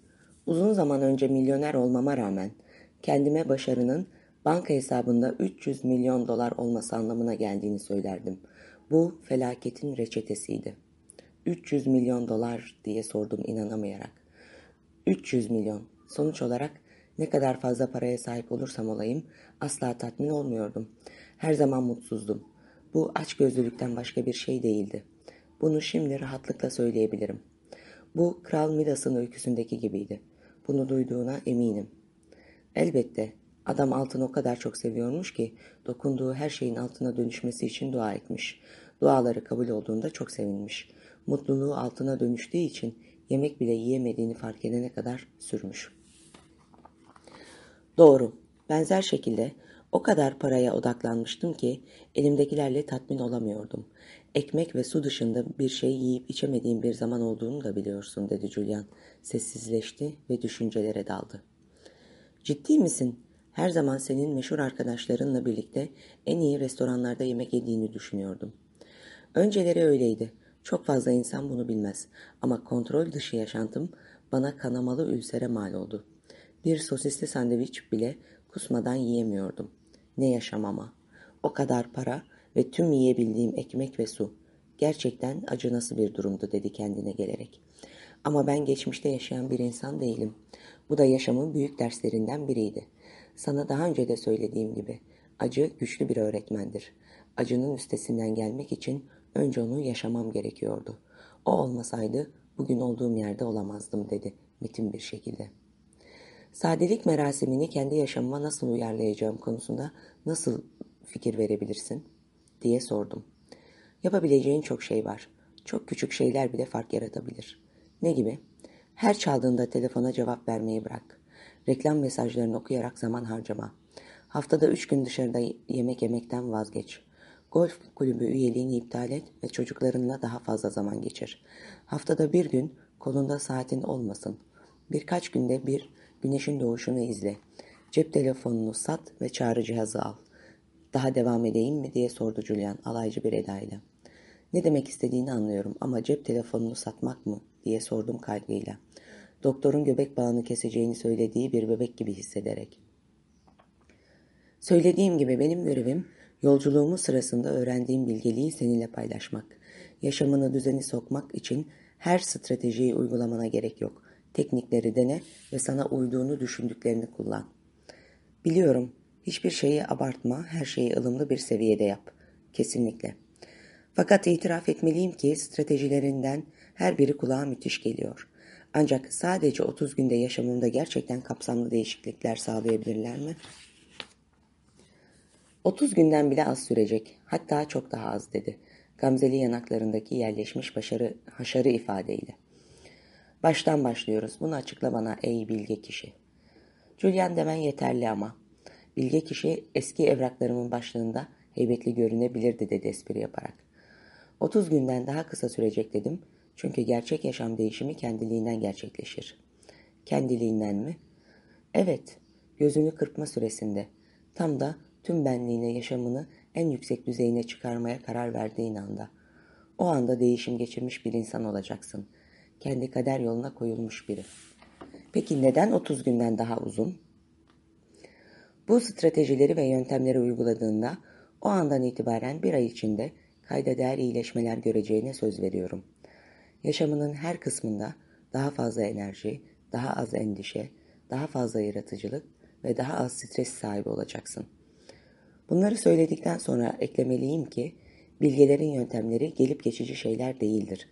uzun zaman önce milyoner olmama rağmen kendime başarının banka hesabında 300 milyon dolar olması anlamına geldiğini söylerdim. Bu felaketin reçetesiydi. 300 milyon dolar diye sordum inanamayarak. 300 milyon. Sonuç olarak ne kadar fazla paraya sahip olursam olayım asla tatmin olmuyordum. Her zaman mutsuzdum. Bu açgözlülükten başka bir şey değildi. Bunu şimdi rahatlıkla söyleyebilirim. Bu Kral Midas'ın öyküsündeki gibiydi. Bunu duyduğuna eminim. Elbette adam altını o kadar çok seviyormuş ki dokunduğu her şeyin altına dönüşmesi için dua etmiş. Duaları kabul olduğunda çok sevinmiş. Mutluluğu altına dönüştüğü için yemek bile yiyemediğini fark edene kadar sürmüş. Doğru. Benzer şekilde o kadar paraya odaklanmıştım ki elimdekilerle tatmin olamıyordum. Ekmek ve su dışında bir şey yiyip içemediğim bir zaman olduğunu da biliyorsun dedi Julian. Sessizleşti ve düşüncelere daldı. Ciddi misin? Her zaman senin meşhur arkadaşlarınla birlikte en iyi restoranlarda yemek yediğini düşünüyordum. Önceleri öyleydi. Çok fazla insan bunu bilmez. Ama kontrol dışı yaşantım bana kanamalı ülsere mal oldu. Bir sosisli sandviç bile kusmadan yiyemiyordum. Ne yaşamama. O kadar para ve tüm yiyebildiğim ekmek ve su. Gerçekten acınası bir durumdu dedi kendine gelerek. Ama ben geçmişte yaşayan bir insan değilim. Bu da yaşamın büyük derslerinden biriydi. Sana daha önce de söylediğim gibi acı güçlü bir öğretmendir. Acının üstesinden gelmek için önce onu yaşamam gerekiyordu. O olmasaydı bugün olduğum yerde olamazdım dedi metin bir şekilde. Sadelik merasimini kendi yaşamıma nasıl uyarlayacağım konusunda nasıl fikir verebilirsin? diye sordum. Yapabileceğin çok şey var. Çok küçük şeyler bile fark yaratabilir. Ne gibi? Her çaldığında telefona cevap vermeyi bırak. Reklam mesajlarını okuyarak zaman harcama. Haftada üç gün dışarıda yemek yemekten vazgeç. Golf kulübü üyeliğini iptal et ve çocuklarınla daha fazla zaman geçir. Haftada bir gün kolunda saatin olmasın. Birkaç günde bir güneşin doğuşunu izle. Cep telefonunu sat ve çağrı cihazı al. Daha devam edeyim mi diye sordu Julian alaycı bir edayla. Ne demek istediğini anlıyorum ama cep telefonunu satmak mı diye sordum kaygıyla. Doktorun göbek bağını keseceğini söylediği bir bebek gibi hissederek. Söylediğim gibi benim görevim yolculuğumun sırasında öğrendiğim bilgeliği seninle paylaşmak. Yaşamını düzeni sokmak için her stratejiyi uygulamana gerek yok. Teknikleri dene ve sana uyduğunu düşündüklerini kullan. Biliyorum Hiçbir şeyi abartma, her şeyi ılımlı bir seviyede yap. Kesinlikle. Fakat itiraf etmeliyim ki stratejilerinden her biri kulağa müthiş geliyor. Ancak sadece 30 günde yaşamımda gerçekten kapsamlı değişiklikler sağlayabilirler mi? 30 günden bile az sürecek. Hatta çok daha az dedi. Gamzeli yanaklarındaki yerleşmiş başarı, haşarı ifadeyle. Baştan başlıyoruz. Bunu açıkla bana ey bilge kişi. Julian demen yeterli ama. Bilge kişi eski evraklarımın başlığında heybetli görünebilirdi dedi espri yaparak. Otuz günden daha kısa sürecek dedim. Çünkü gerçek yaşam değişimi kendiliğinden gerçekleşir. Kendiliğinden mi? Evet, gözünü kırpma süresinde. Tam da tüm benliğine yaşamını en yüksek düzeyine çıkarmaya karar verdiğin anda. O anda değişim geçirmiş bir insan olacaksın. Kendi kader yoluna koyulmuş biri. Peki neden 30 günden daha uzun? Bu stratejileri ve yöntemleri uyguladığında o andan itibaren bir ay içinde kayda değer iyileşmeler göreceğine söz veriyorum. Yaşamının her kısmında daha fazla enerji, daha az endişe, daha fazla yaratıcılık ve daha az stres sahibi olacaksın. Bunları söyledikten sonra eklemeliyim ki bilgelerin yöntemleri gelip geçici şeyler değildir.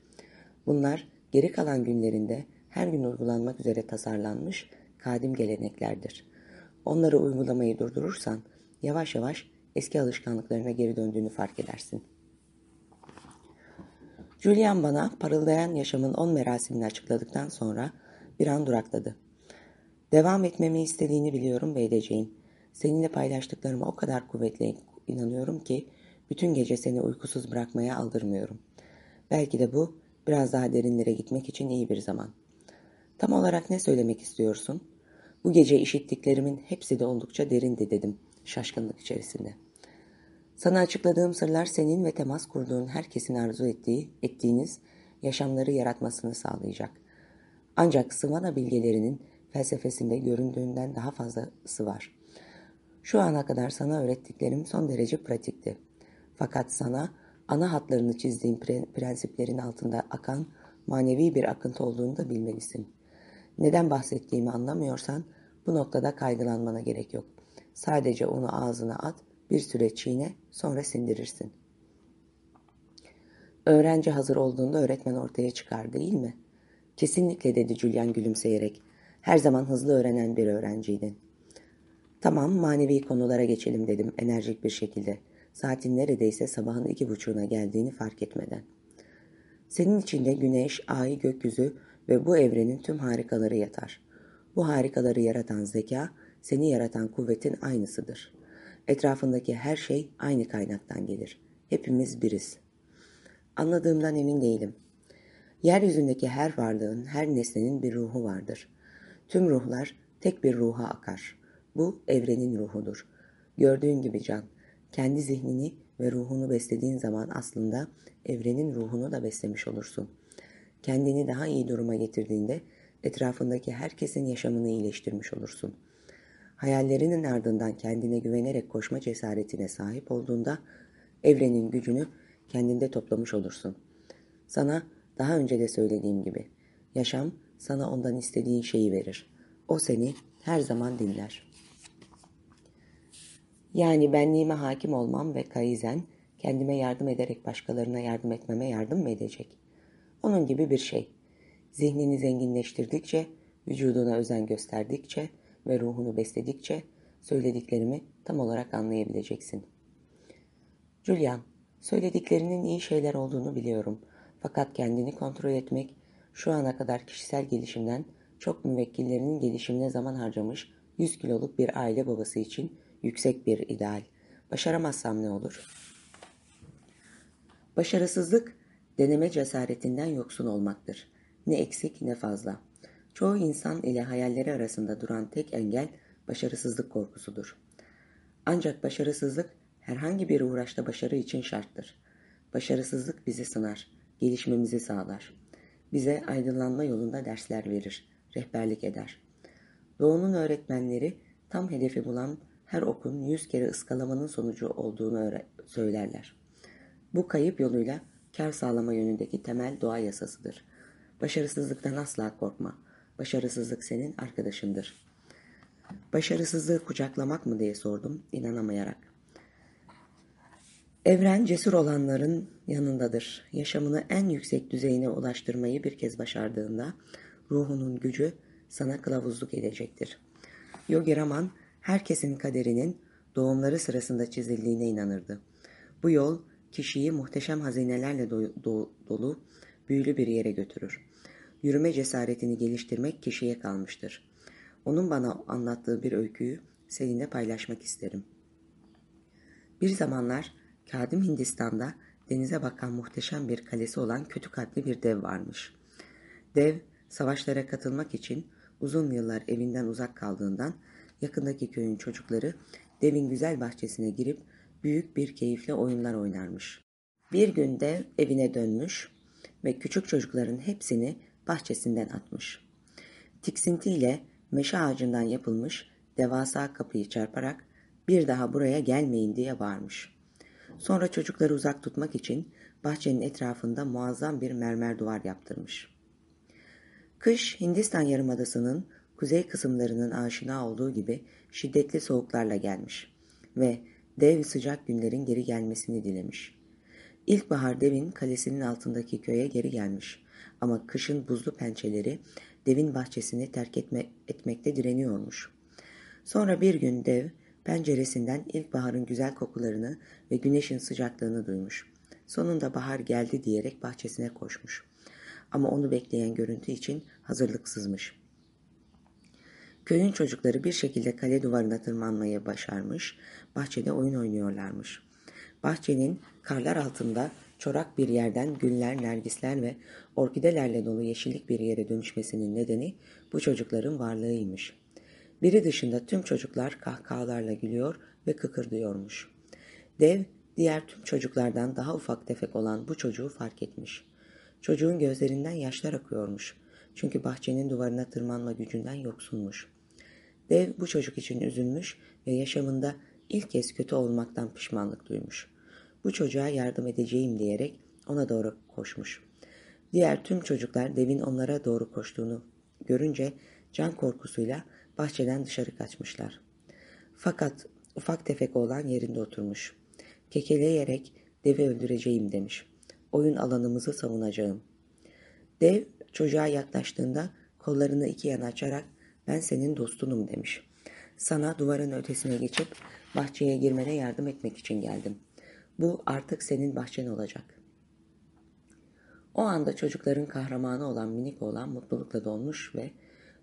Bunlar geri kalan günlerinde her gün uygulanmak üzere tasarlanmış kadim geleneklerdir. Onları uygulamayı durdurursan yavaş yavaş eski alışkanlıklarına geri döndüğünü fark edersin. Julian bana parıldayan yaşamın on merasimini açıkladıktan sonra bir an durakladı. Devam etmemi istediğini biliyorum ve edeceğim. Seninle paylaştıklarıma o kadar kuvvetli inanıyorum ki bütün gece seni uykusuz bırakmaya aldırmıyorum. Belki de bu biraz daha derinlere gitmek için iyi bir zaman. Tam olarak ne söylemek istiyorsun? Bu gece işittiklerimin hepsi de oldukça derindi dedim şaşkınlık içerisinde. Sana açıkladığım sırlar senin ve temas kurduğun herkesin arzu ettiği, ettiğiniz yaşamları yaratmasını sağlayacak. Ancak Sıvana bilgelerinin felsefesinde göründüğünden daha fazlası var. Şu ana kadar sana öğrettiklerim son derece pratikti. Fakat sana ana hatlarını çizdiğim prensiplerin altında akan manevi bir akıntı olduğunu da bilmelisin. Neden bahsettiğimi anlamıyorsan bu noktada kaygılanmana gerek yok. Sadece onu ağzına at, bir süre çiğne, sonra sindirirsin. Öğrenci hazır olduğunda öğretmen ortaya çıkar değil mi? Kesinlikle dedi Julian gülümseyerek. Her zaman hızlı öğrenen bir öğrenciydin. Tamam manevi konulara geçelim dedim enerjik bir şekilde. Saatin neredeyse sabahın iki buçuğuna geldiğini fark etmeden. Senin içinde güneş, ay, gökyüzü ve bu evrenin tüm harikaları yatar. Bu harikaları yaratan zeka, seni yaratan kuvvetin aynısıdır. Etrafındaki her şey aynı kaynaktan gelir. Hepimiz biriz. Anladığımdan emin değilim. Yeryüzündeki her varlığın, her nesnenin bir ruhu vardır. Tüm ruhlar tek bir ruha akar. Bu evrenin ruhudur. Gördüğün gibi can, kendi zihnini ve ruhunu beslediğin zaman aslında evrenin ruhunu da beslemiş olursun. Kendini daha iyi duruma getirdiğinde etrafındaki herkesin yaşamını iyileştirmiş olursun. Hayallerinin ardından kendine güvenerek koşma cesaretine sahip olduğunda evrenin gücünü kendinde toplamış olursun. Sana daha önce de söylediğim gibi yaşam sana ondan istediğin şeyi verir. O seni her zaman dinler. Yani benliğime hakim olmam ve kaizen kendime yardım ederek başkalarına yardım etmeme yardım mı edecek? Onun gibi bir şey. Zihnini zenginleştirdikçe, vücuduna özen gösterdikçe ve ruhunu besledikçe söylediklerimi tam olarak anlayabileceksin. Julian, söylediklerinin iyi şeyler olduğunu biliyorum. Fakat kendini kontrol etmek, şu ana kadar kişisel gelişimden çok müvekkillerinin gelişimine zaman harcamış 100 kiloluk bir aile babası için yüksek bir ideal. Başaramazsam ne olur? Başarısızlık, deneme cesaretinden yoksun olmaktır. Ne eksik ne fazla. Çoğu insan ile hayalleri arasında duran tek engel başarısızlık korkusudur. Ancak başarısızlık herhangi bir uğraşta başarı için şarttır. Başarısızlık bizi sınar, gelişmemizi sağlar. Bize aydınlanma yolunda dersler verir, rehberlik eder. Doğunun öğretmenleri tam hedefi bulan her okun yüz kere ıskalamanın sonucu olduğunu söylerler. Bu kayıp yoluyla kar sağlama yönündeki temel doğa yasasıdır. Başarısızlıktan asla korkma. Başarısızlık senin arkadaşındır. Başarısızlığı kucaklamak mı diye sordum inanamayarak. Evren cesur olanların yanındadır. Yaşamını en yüksek düzeyine ulaştırmayı bir kez başardığında ruhunun gücü sana kılavuzluk edecektir. Yogi Raman herkesin kaderinin doğumları sırasında çizildiğine inanırdı. Bu yol kişiyi muhteşem hazinelerle do do dolu büyülü bir yere götürür. Yürüme cesaretini geliştirmek kişiye kalmıştır. Onun bana anlattığı bir öyküyü seninle paylaşmak isterim. Bir zamanlar Kadim Hindistan'da denize bakan muhteşem bir kalesi olan kötü kalpli bir dev varmış. Dev, savaşlara katılmak için uzun yıllar evinden uzak kaldığından yakındaki köyün çocukları devin güzel bahçesine girip büyük bir keyifle oyunlar oynarmış. Bir gün dev evine dönmüş ve küçük çocukların hepsini bahçesinden atmış. Tiksintiyle meşe ağacından yapılmış devasa kapıyı çarparak bir daha buraya gelmeyin diye bağırmış. Sonra çocukları uzak tutmak için bahçenin etrafında muazzam bir mermer duvar yaptırmış. Kış Hindistan yarımadasının kuzey kısımlarının aşina olduğu gibi şiddetli soğuklarla gelmiş ve dev sıcak günlerin geri gelmesini dilemiş. İlkbahar devin kalesinin altındaki köye geri gelmiş ama kışın buzlu pençeleri devin bahçesini terk etme, etmekte direniyormuş. Sonra bir gün dev penceresinden ilkbaharın güzel kokularını ve güneşin sıcaklığını duymuş. Sonunda bahar geldi diyerek bahçesine koşmuş. Ama onu bekleyen görüntü için hazırlıksızmış. Köyün çocukları bir şekilde kale duvarına tırmanmayı başarmış, bahçede oyun oynuyorlarmış. Bahçenin karlar altında çorak bir yerden güller, nergisler ve orkidelerle dolu yeşillik bir yere dönüşmesinin nedeni bu çocukların varlığıymış. Biri dışında tüm çocuklar kahkahalarla gülüyor ve kıkırdıyormuş. Dev, diğer tüm çocuklardan daha ufak tefek olan bu çocuğu fark etmiş. Çocuğun gözlerinden yaşlar akıyormuş. Çünkü bahçenin duvarına tırmanma gücünden yoksunmuş. Dev bu çocuk için üzülmüş ve yaşamında ilk kez kötü olmaktan pişmanlık duymuş. Bu çocuğa yardım edeceğim diyerek ona doğru koşmuş. Diğer tüm çocuklar devin onlara doğru koştuğunu görünce can korkusuyla bahçeden dışarı kaçmışlar. Fakat ufak tefek olan yerinde oturmuş. Kekeleyerek devi öldüreceğim demiş. Oyun alanımızı savunacağım. Dev çocuğa yaklaştığında kollarını iki yana açarak ben senin dostunum demiş. Sana duvarın ötesine geçip bahçeye girmene yardım etmek için geldim. Bu artık senin bahçen olacak. O anda çocukların kahramanı olan minik oğlan mutlulukla dolmuş ve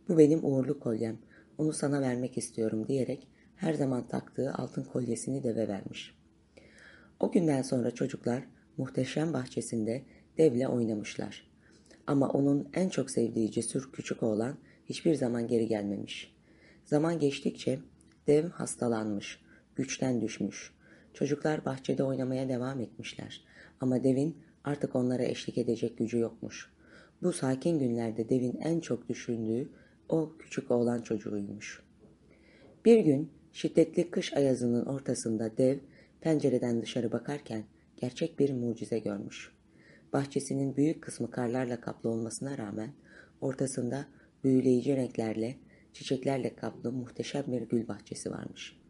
bu benim uğurlu kolyem, onu sana vermek istiyorum diyerek her zaman taktığı altın kolyesini deve vermiş. O günden sonra çocuklar muhteşem bahçesinde devle oynamışlar. Ama onun en çok sevdiği cesur küçük oğlan hiçbir zaman geri gelmemiş. Zaman geçtikçe dev hastalanmış, güçten düşmüş. Çocuklar bahçede oynamaya devam etmişler. Ama devin artık onlara eşlik edecek gücü yokmuş. Bu sakin günlerde devin en çok düşündüğü o küçük oğlan çocuğuymuş. Bir gün şiddetli kış ayazının ortasında dev pencereden dışarı bakarken gerçek bir mucize görmüş. Bahçesinin büyük kısmı karlarla kaplı olmasına rağmen ortasında büyüleyici renklerle, çiçeklerle kaplı muhteşem bir gül bahçesi varmış.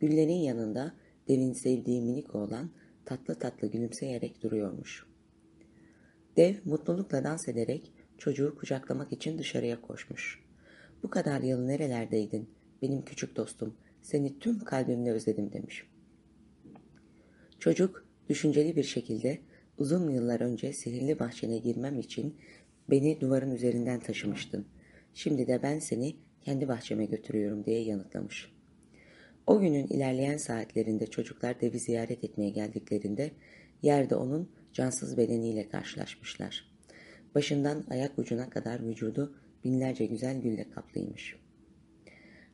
Güllerin yanında devin sevdiği minik oğlan tatlı tatlı gülümseyerek duruyormuş. Dev mutlulukla dans ederek çocuğu kucaklamak için dışarıya koşmuş. Bu kadar yıl nerelerdeydin benim küçük dostum seni tüm kalbimle özledim demiş. Çocuk düşünceli bir şekilde uzun yıllar önce sihirli bahçene girmem için beni duvarın üzerinden taşımıştın. Şimdi de ben seni kendi bahçeme götürüyorum diye yanıtlamış. O günün ilerleyen saatlerinde çocuklar devi ziyaret etmeye geldiklerinde yerde onun cansız bedeniyle karşılaşmışlar. Başından ayak ucuna kadar vücudu binlerce güzel gülle kaplıymış.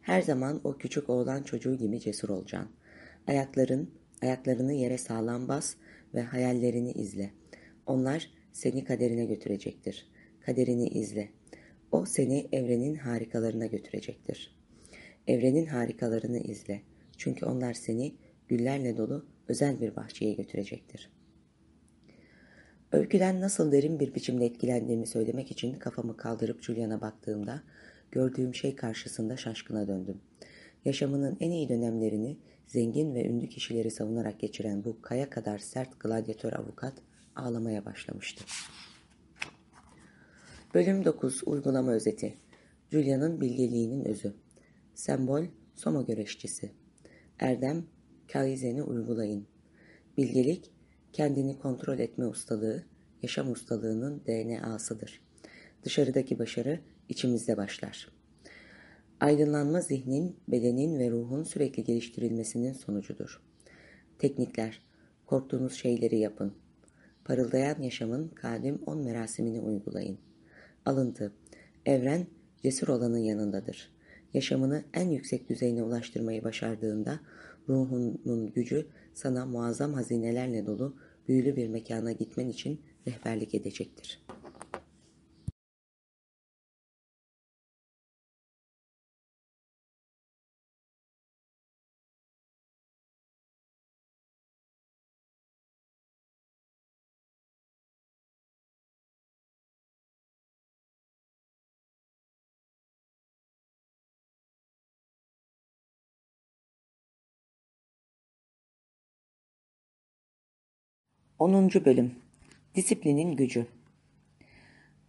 Her zaman o küçük oğlan çocuğu gibi cesur olacaksın. Ayakların, ayaklarını yere sağlam bas ve hayallerini izle. Onlar seni kaderine götürecektir. Kaderini izle. O seni evrenin harikalarına götürecektir. Evrenin harikalarını izle. Çünkü onlar seni güllerle dolu özel bir bahçeye götürecektir. Öyküden nasıl derin bir biçimde etkilendiğimi söylemek için kafamı kaldırıp Julian'a baktığımda gördüğüm şey karşısında şaşkına döndüm. Yaşamının en iyi dönemlerini zengin ve ünlü kişileri savunarak geçiren bu kaya kadar sert gladyatör avukat ağlamaya başlamıştı. Bölüm 9 Uygulama Özeti Julia'nın bilgeliğinin özü Sembol Soma göreşçisi Erdem Kaizen'i uygulayın. Bilgelik kendini kontrol etme ustalığı, yaşam ustalığının DNA'sıdır. Dışarıdaki başarı içimizde başlar. Aydınlanma zihnin, bedenin ve ruhun sürekli geliştirilmesinin sonucudur. Teknikler Korktuğunuz şeyleri yapın. Parıldayan yaşamın kadim on merasimini uygulayın. Alıntı. Evren cesur olanın yanındadır. Yaşamını en yüksek düzeyine ulaştırmayı başardığında ruhunun gücü sana muazzam hazinelerle dolu büyülü bir mekana gitmen için rehberlik edecektir. Onuncu Bölüm Disiplinin Gücü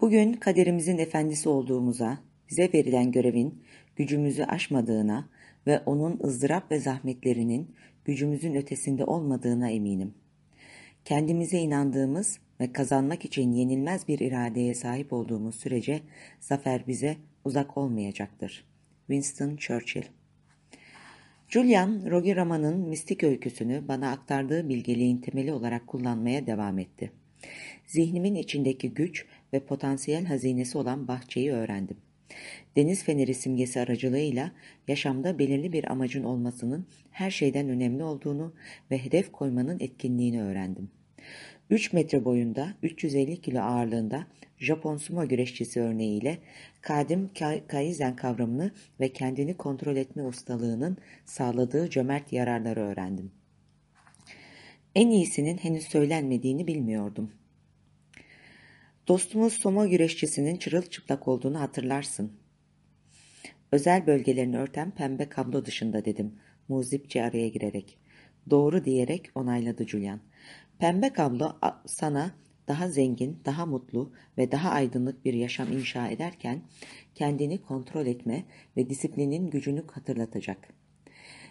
Bugün kaderimizin efendisi olduğumuza, bize verilen görevin gücümüzü aşmadığına ve onun ızdırap ve zahmetlerinin gücümüzün ötesinde olmadığına eminim. Kendimize inandığımız ve kazanmak için yenilmez bir iradeye sahip olduğumuz sürece zafer bize uzak olmayacaktır. Winston Churchill Julian, Rogi Rama'nın mistik öyküsünü bana aktardığı bilgeliğin temeli olarak kullanmaya devam etti. Zihnimin içindeki güç ve potansiyel hazinesi olan bahçeyi öğrendim. Deniz feneri simgesi aracılığıyla yaşamda belirli bir amacın olmasının her şeyden önemli olduğunu ve hedef koymanın etkinliğini öğrendim. 3 metre boyunda, 350 kilo ağırlığında Japon sumo güreşçisi örneğiyle kadim kaizen kavramını ve kendini kontrol etme ustalığının sağladığı cömert yararları öğrendim. En iyisinin henüz söylenmediğini bilmiyordum. Dostumuz sumo güreşçisinin çırılçıplak olduğunu hatırlarsın. Özel bölgelerini örten pembe kablo dışında dedim, muzipçe araya girerek. Doğru diyerek onayladı Julian. Pembe kablo sana daha zengin, daha mutlu ve daha aydınlık bir yaşam inşa ederken kendini kontrol etme ve disiplinin gücünü hatırlatacak.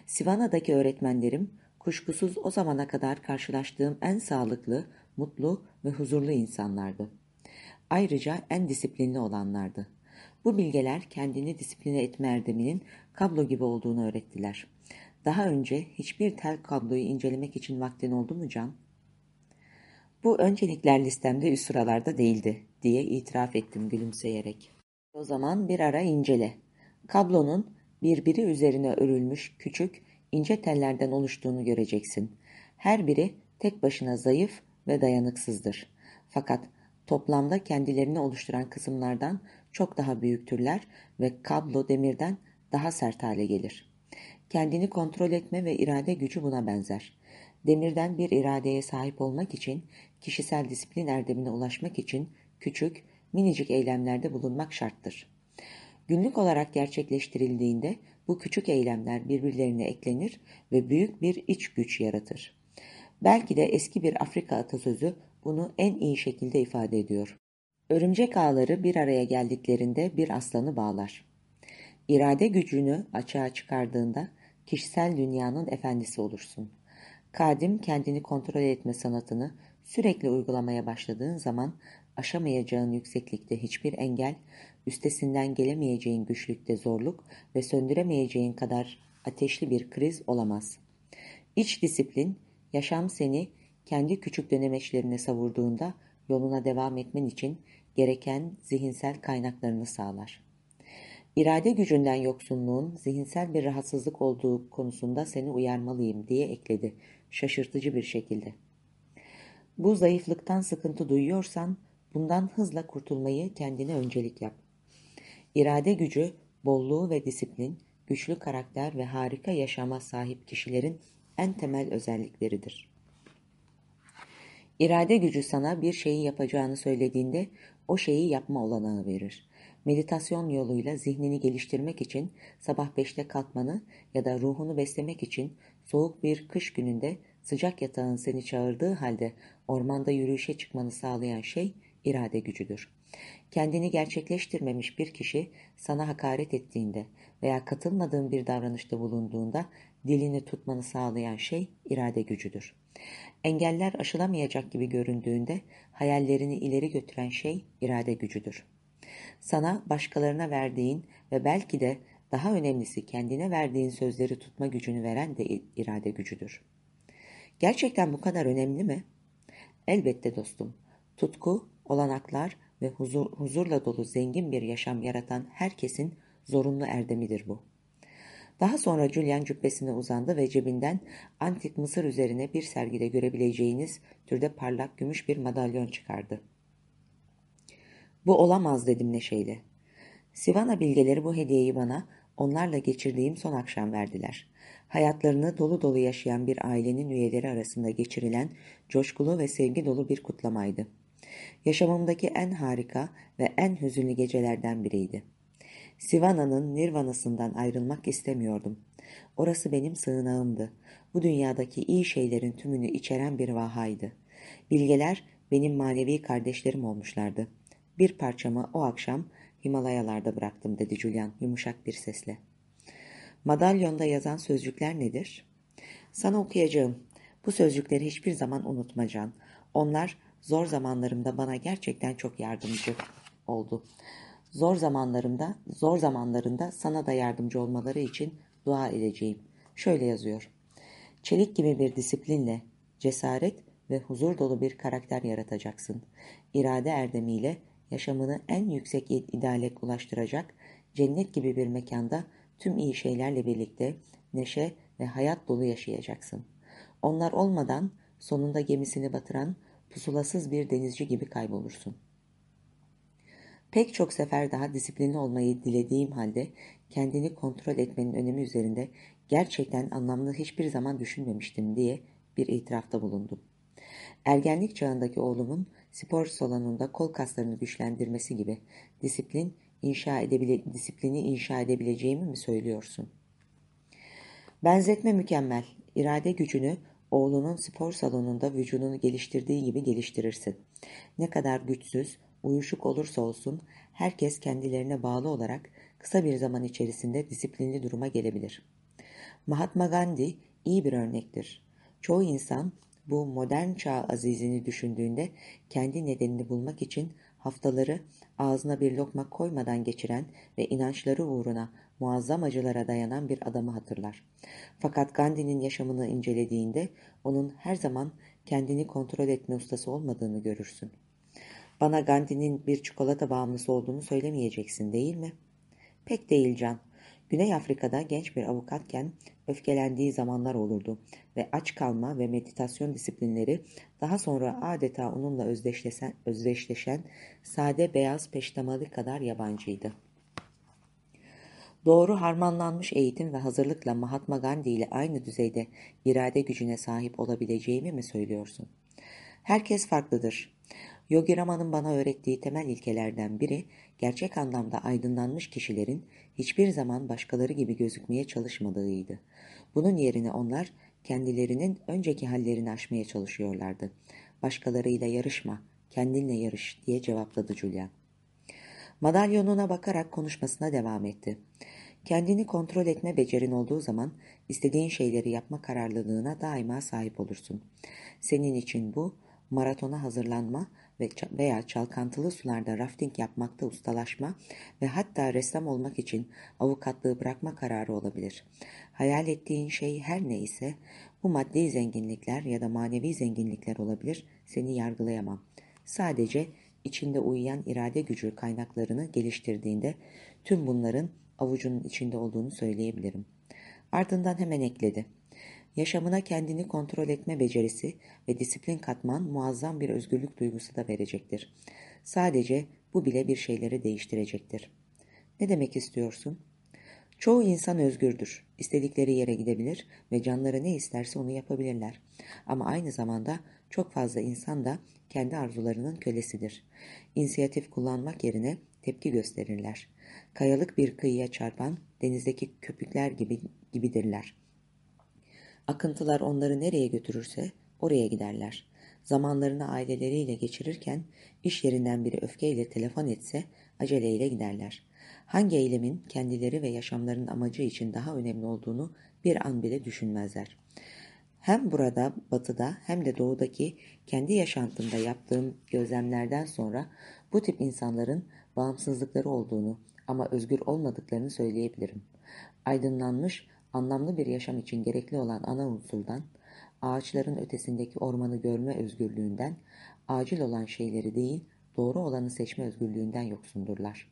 Sivana'daki öğretmenlerim kuşkusuz o zamana kadar karşılaştığım en sağlıklı, mutlu ve huzurlu insanlardı. Ayrıca en disiplinli olanlardı. Bu bilgeler kendini disipline etme erdeminin kablo gibi olduğunu öğrettiler. Daha önce hiçbir tel kabloyu incelemek için vaktin oldu mu Can? Bu öncelikler listemde üst sıralarda değildi diye itiraf ettim gülümseyerek. O zaman bir ara incele. Kablonun birbiri üzerine örülmüş küçük, ince tellerden oluştuğunu göreceksin. Her biri tek başına zayıf ve dayanıksızdır. Fakat toplamda kendilerini oluşturan kısımlardan çok daha büyüktürler ve kablo demirden daha sert hale gelir. Kendini kontrol etme ve irade gücü buna benzer. Demirden bir iradeye sahip olmak için, kişisel disiplin erdemine ulaşmak için küçük, minicik eylemlerde bulunmak şarttır. Günlük olarak gerçekleştirildiğinde bu küçük eylemler birbirlerine eklenir ve büyük bir iç güç yaratır. Belki de eski bir Afrika atasözü bunu en iyi şekilde ifade ediyor. Örümcek ağları bir araya geldiklerinde bir aslanı bağlar. İrade gücünü açığa çıkardığında kişisel dünyanın efendisi olursun. Kadim kendini kontrol etme sanatını sürekli uygulamaya başladığın zaman aşamayacağın yükseklikte hiçbir engel, üstesinden gelemeyeceğin güçlükte zorluk ve söndüremeyeceğin kadar ateşli bir kriz olamaz. İç disiplin, yaşam seni kendi küçük dönemeçlerine savurduğunda yoluna devam etmen için gereken zihinsel kaynaklarını sağlar. İrade gücünden yoksunluğun zihinsel bir rahatsızlık olduğu konusunda seni uyarmalıyım diye ekledi şaşırtıcı bir şekilde. Bu zayıflıktan sıkıntı duyuyorsan bundan hızla kurtulmayı kendine öncelik yap. İrade gücü, bolluğu ve disiplin, güçlü karakter ve harika yaşama sahip kişilerin en temel özellikleridir. İrade gücü sana bir şeyi yapacağını söylediğinde o şeyi yapma olanağı verir. Meditasyon yoluyla zihnini geliştirmek için sabah beşte kalkmanı ya da ruhunu beslemek için soğuk bir kış gününde sıcak yatağın seni çağırdığı halde ormanda yürüyüşe çıkmanı sağlayan şey irade gücüdür. Kendini gerçekleştirmemiş bir kişi sana hakaret ettiğinde veya katılmadığın bir davranışta bulunduğunda dilini tutmanı sağlayan şey irade gücüdür. Engeller aşılamayacak gibi göründüğünde hayallerini ileri götüren şey irade gücüdür. Sana başkalarına verdiğin ve belki de daha önemlisi kendine verdiğin sözleri tutma gücünü veren de irade gücüdür. Gerçekten bu kadar önemli mi? Elbette dostum. Tutku, olanaklar ve huzur, huzurla dolu zengin bir yaşam yaratan herkesin zorunlu erdemidir bu. Daha sonra Julian cübbesine uzandı ve cebinden antik Mısır üzerine bir sergide görebileceğiniz türde parlak gümüş bir madalyon çıkardı. Bu olamaz dedim neşeyle. Sivana bilgeleri bu hediyeyi bana onlarla geçirdiğim son akşam verdiler. Hayatlarını dolu dolu yaşayan bir ailenin üyeleri arasında geçirilen coşkulu ve sevgi dolu bir kutlamaydı. Yaşamımdaki en harika ve en hüzünlü gecelerden biriydi. Sivana'nın nirvanasından ayrılmak istemiyordum. Orası benim sığınağımdı. Bu dünyadaki iyi şeylerin tümünü içeren bir vahaydı. Bilgeler benim manevi kardeşlerim olmuşlardı. Bir parçamı o akşam Himalayalarda bıraktım dedi Julian yumuşak bir sesle. Madalyonda yazan sözcükler nedir? Sana okuyacağım. Bu sözcükleri hiçbir zaman unutmacan. Onlar zor zamanlarımda bana gerçekten çok yardımcı oldu. Zor zamanlarımda, zor zamanlarında sana da yardımcı olmaları için dua edeceğim. Şöyle yazıyor. Çelik gibi bir disiplinle, cesaret ve huzur dolu bir karakter yaratacaksın. İrade erdemiyle yaşamını en yüksek ideale ulaştıracak, cennet gibi bir mekanda tüm iyi şeylerle birlikte neşe ve hayat dolu yaşayacaksın. Onlar olmadan sonunda gemisini batıran pusulasız bir denizci gibi kaybolursun. Pek çok sefer daha disiplinli olmayı dilediğim halde kendini kontrol etmenin önemi üzerinde gerçekten anlamlı hiçbir zaman düşünmemiştim diye bir itirafta bulundum. Ergenlik çağındaki oğlumun spor salonunda kol kaslarını güçlendirmesi gibi disiplin inşa edebile disiplini inşa edebileceğimi mi söylüyorsun? Benzetme mükemmel. İrade gücünü oğlunun spor salonunda vücudunu geliştirdiği gibi geliştirirsin. Ne kadar güçsüz, uyuşuk olursa olsun herkes kendilerine bağlı olarak kısa bir zaman içerisinde disiplinli duruma gelebilir. Mahatma Gandhi iyi bir örnektir. Çoğu insan bu modern çağ azizini düşündüğünde kendi nedenini bulmak için haftaları ağzına bir lokma koymadan geçiren ve inançları uğruna muazzam acılara dayanan bir adamı hatırlar. Fakat Gandhi'nin yaşamını incelediğinde onun her zaman kendini kontrol etme ustası olmadığını görürsün. Bana Gandhi'nin bir çikolata bağımlısı olduğunu söylemeyeceksin değil mi? Pek değil Can. Güney Afrika'da genç bir avukatken öfkelendiği zamanlar olurdu ve aç kalma ve meditasyon disiplinleri daha sonra adeta onunla özdeşleşen, özdeşleşen sade beyaz peştemalı kadar yabancıydı. Doğru harmanlanmış eğitim ve hazırlıkla Mahatma Gandhi ile aynı düzeyde irade gücüne sahip olabileceğimi mi söylüyorsun? Herkes farklıdır. Yogi Rama'nın bana öğrettiği temel ilkelerden biri, gerçek anlamda aydınlanmış kişilerin hiçbir zaman başkaları gibi gözükmeye çalışmadığıydı. Bunun yerine onlar kendilerinin önceki hallerini aşmaya çalışıyorlardı. Başkalarıyla yarışma, kendinle yarış diye cevapladı Julian. Madalyonuna bakarak konuşmasına devam etti. Kendini kontrol etme becerin olduğu zaman istediğin şeyleri yapma kararlılığına daima sahip olursun. Senin için bu maratona hazırlanma veya çalkantılı sularda rafting yapmakta ustalaşma ve hatta ressam olmak için avukatlığı bırakma kararı olabilir. Hayal ettiğin şey her neyse bu maddi zenginlikler ya da manevi zenginlikler olabilir seni yargılayamam. Sadece içinde uyuyan irade gücü kaynaklarını geliştirdiğinde tüm bunların avucunun içinde olduğunu söyleyebilirim. Ardından hemen ekledi. Yaşamına kendini kontrol etme becerisi ve disiplin katman muazzam bir özgürlük duygusu da verecektir. Sadece bu bile bir şeyleri değiştirecektir. Ne demek istiyorsun? Çoğu insan özgürdür. İstedikleri yere gidebilir ve canları ne isterse onu yapabilirler. Ama aynı zamanda çok fazla insan da kendi arzularının kölesidir. İnisiyatif kullanmak yerine tepki gösterirler. Kayalık bir kıyıya çarpan denizdeki köpükler gibi gibidirler. Akıntılar onları nereye götürürse oraya giderler. Zamanlarını aileleriyle geçirirken iş yerinden biri öfkeyle telefon etse aceleyle giderler. Hangi eylemin kendileri ve yaşamlarının amacı için daha önemli olduğunu bir an bile düşünmezler. Hem burada batıda hem de doğudaki kendi yaşantımda yaptığım gözlemlerden sonra bu tip insanların bağımsızlıkları olduğunu ama özgür olmadıklarını söyleyebilirim. Aydınlanmış, anlamlı bir yaşam için gerekli olan ana unsurdan ağaçların ötesindeki ormanı görme özgürlüğünden, acil olan şeyleri değil, doğru olanı seçme özgürlüğünden yoksundurlar.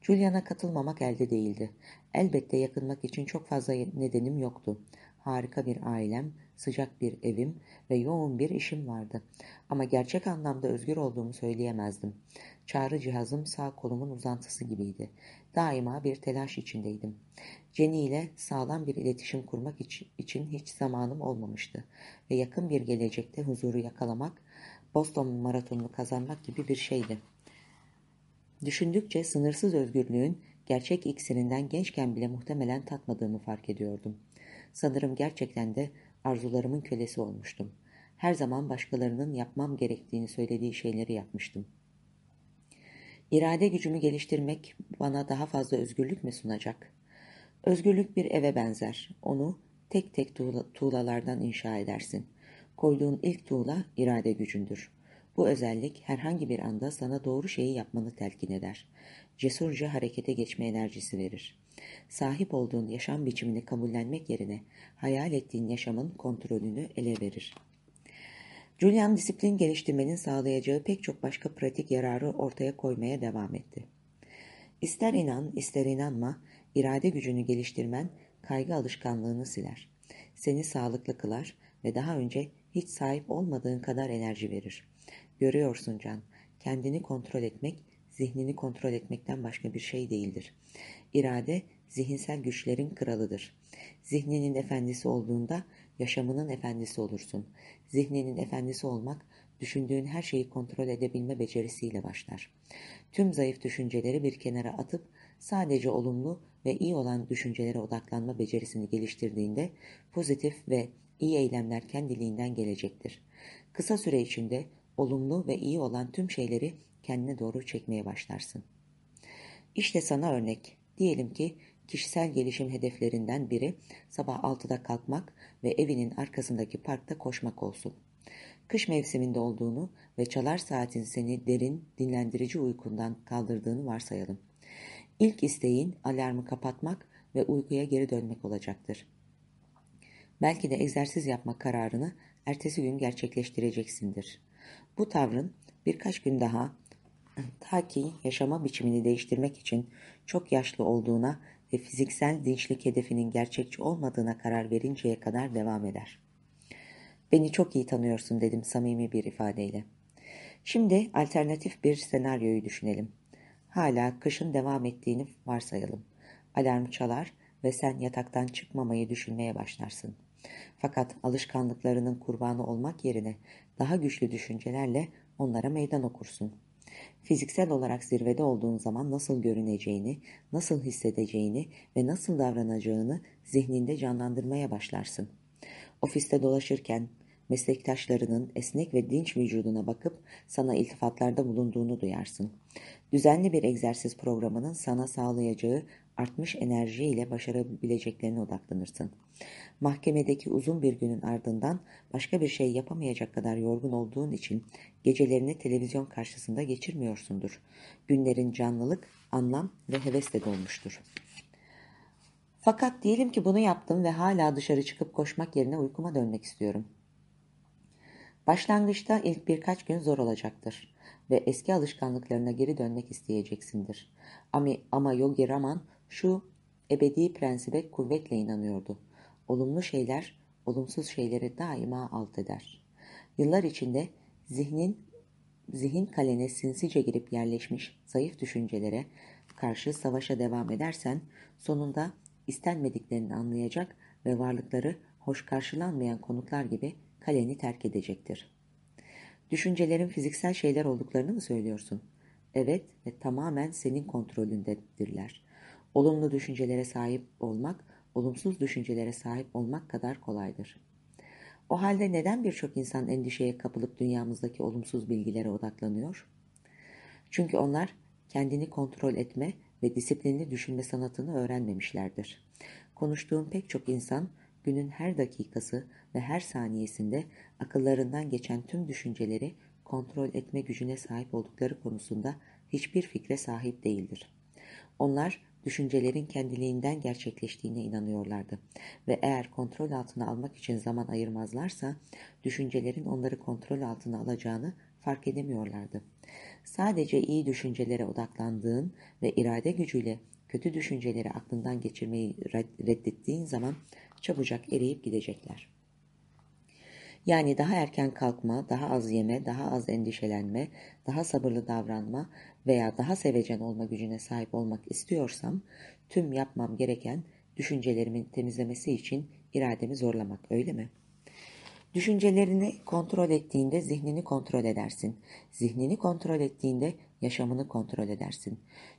Julian'a katılmamak elde değildi. Elbette yakınmak için çok fazla nedenim yoktu. Harika bir ailem, sıcak bir evim ve yoğun bir işim vardı. Ama gerçek anlamda özgür olduğumu söyleyemezdim. Çağrı cihazım sağ kolumun uzantısı gibiydi. Daima bir telaş içindeydim. Jenny ile sağlam bir iletişim kurmak için hiç zamanım olmamıştı ve yakın bir gelecekte huzuru yakalamak, Boston maratonunu kazanmak gibi bir şeydi. Düşündükçe sınırsız özgürlüğün gerçek iksirinden gençken bile muhtemelen tatmadığımı fark ediyordum. Sanırım gerçekten de arzularımın kölesi olmuştum. Her zaman başkalarının yapmam gerektiğini söylediği şeyleri yapmıştım. İrade gücümü geliştirmek bana daha fazla özgürlük mü sunacak? Özgürlük bir eve benzer. Onu tek tek tuğla, tuğlalardan inşa edersin. Koyduğun ilk tuğla irade gücündür. Bu özellik herhangi bir anda sana doğru şeyi yapmanı telkin eder. Cesurca harekete geçme enerjisi verir. Sahip olduğun yaşam biçimini kabullenmek yerine hayal ettiğin yaşamın kontrolünü ele verir. Julian disiplin geliştirmenin sağlayacağı pek çok başka pratik yararı ortaya koymaya devam etti. İster inan, ister inanma, irade gücünü geliştirmen kaygı alışkanlığını siler. Seni sağlıklı kılar ve daha önce hiç sahip olmadığın kadar enerji verir. Görüyorsun Can, kendini kontrol etmek, zihnini kontrol etmekten başka bir şey değildir. İrade, zihinsel güçlerin kralıdır. Zihninin efendisi olduğunda yaşamının efendisi olursun. Zihninin efendisi olmak, düşündüğün her şeyi kontrol edebilme becerisiyle başlar. Tüm zayıf düşünceleri bir kenara atıp sadece olumlu ve iyi olan düşüncelere odaklanma becerisini geliştirdiğinde pozitif ve iyi eylemler kendiliğinden gelecektir. Kısa süre içinde olumlu ve iyi olan tüm şeyleri kendine doğru çekmeye başlarsın. İşte sana örnek. Diyelim ki kişisel gelişim hedeflerinden biri sabah 6'da kalkmak ve evinin arkasındaki parkta koşmak olsun. Kış mevsiminde olduğunu ve çalar saatin seni derin, dinlendirici uykundan kaldırdığını varsayalım. İlk isteğin alarmı kapatmak ve uykuya geri dönmek olacaktır. Belki de egzersiz yapma kararını ertesi gün gerçekleştireceksindir. Bu tavrın birkaç gün daha ta ki yaşama biçimini değiştirmek için çok yaşlı olduğuna ve fiziksel dinçlik hedefinin gerçekçi olmadığına karar verinceye kadar devam eder. Beni çok iyi tanıyorsun dedim samimi bir ifadeyle. Şimdi alternatif bir senaryoyu düşünelim. Hala kışın devam ettiğini varsayalım. Alarm çalar ve sen yataktan çıkmamayı düşünmeye başlarsın. Fakat alışkanlıklarının kurbanı olmak yerine daha güçlü düşüncelerle onlara meydan okursun. Fiziksel olarak zirvede olduğun zaman nasıl görüneceğini, nasıl hissedeceğini ve nasıl davranacağını zihninde canlandırmaya başlarsın. Ofiste dolaşırken meslektaşlarının esnek ve dinç vücuduna bakıp sana iltifatlarda bulunduğunu duyarsın. Düzenli bir egzersiz programının sana sağlayacağı artmış enerjiyle başarabileceklerine odaklanırsın. Mahkemedeki uzun bir günün ardından başka bir şey yapamayacak kadar yorgun olduğun için gecelerini televizyon karşısında geçirmiyorsundur. Günlerin canlılık, anlam ve hevesle dolmuştur. Fakat diyelim ki bunu yaptım ve hala dışarı çıkıp koşmak yerine uykuma dönmek istiyorum. Başlangıçta ilk birkaç gün zor olacaktır ve eski alışkanlıklarına geri dönmek isteyeceksindir. Ama, ama Yogi Raman şu ebedi prensibe kuvvetle inanıyordu. Olumlu şeyler, olumsuz şeyleri daima alt eder. Yıllar içinde zihnin zihin kalene sinsice girip yerleşmiş zayıf düşüncelere karşı savaşa devam edersen sonunda istenmediklerini anlayacak ve varlıkları hoş karşılanmayan konuklar gibi kaleni terk edecektir. Düşüncelerin fiziksel şeyler olduklarını mı söylüyorsun? Evet ve tamamen senin kontrolündedirler. Olumlu düşüncelere sahip olmak, olumsuz düşüncelere sahip olmak kadar kolaydır. O halde neden birçok insan endişeye kapılıp dünyamızdaki olumsuz bilgilere odaklanıyor? Çünkü onlar kendini kontrol etme ve disiplinli düşünme sanatını öğrenmemişlerdir. Konuştuğum pek çok insan günün her dakikası ve her saniyesinde akıllarından geçen tüm düşünceleri kontrol etme gücüne sahip oldukları konusunda hiçbir fikre sahip değildir. Onlar düşüncelerin kendiliğinden gerçekleştiğine inanıyorlardı ve eğer kontrol altına almak için zaman ayırmazlarsa düşüncelerin onları kontrol altına alacağını fark edemiyorlardı. Sadece iyi düşüncelere odaklandığın ve irade gücüyle kötü düşünceleri aklından geçirmeyi reddettiğin zaman çabucak eriyip gidecekler. Yani daha erken kalkma, daha az yeme, daha az endişelenme, daha sabırlı davranma veya daha sevecen olma gücüne sahip olmak istiyorsam tüm yapmam gereken düşüncelerimin temizlemesi için irademi zorlamak öyle mi? Düşüncelerini kontrol ettiğinde zihnini kontrol edersin. Zihnini kontrol ettiğinde yaşamını kontrol edersin.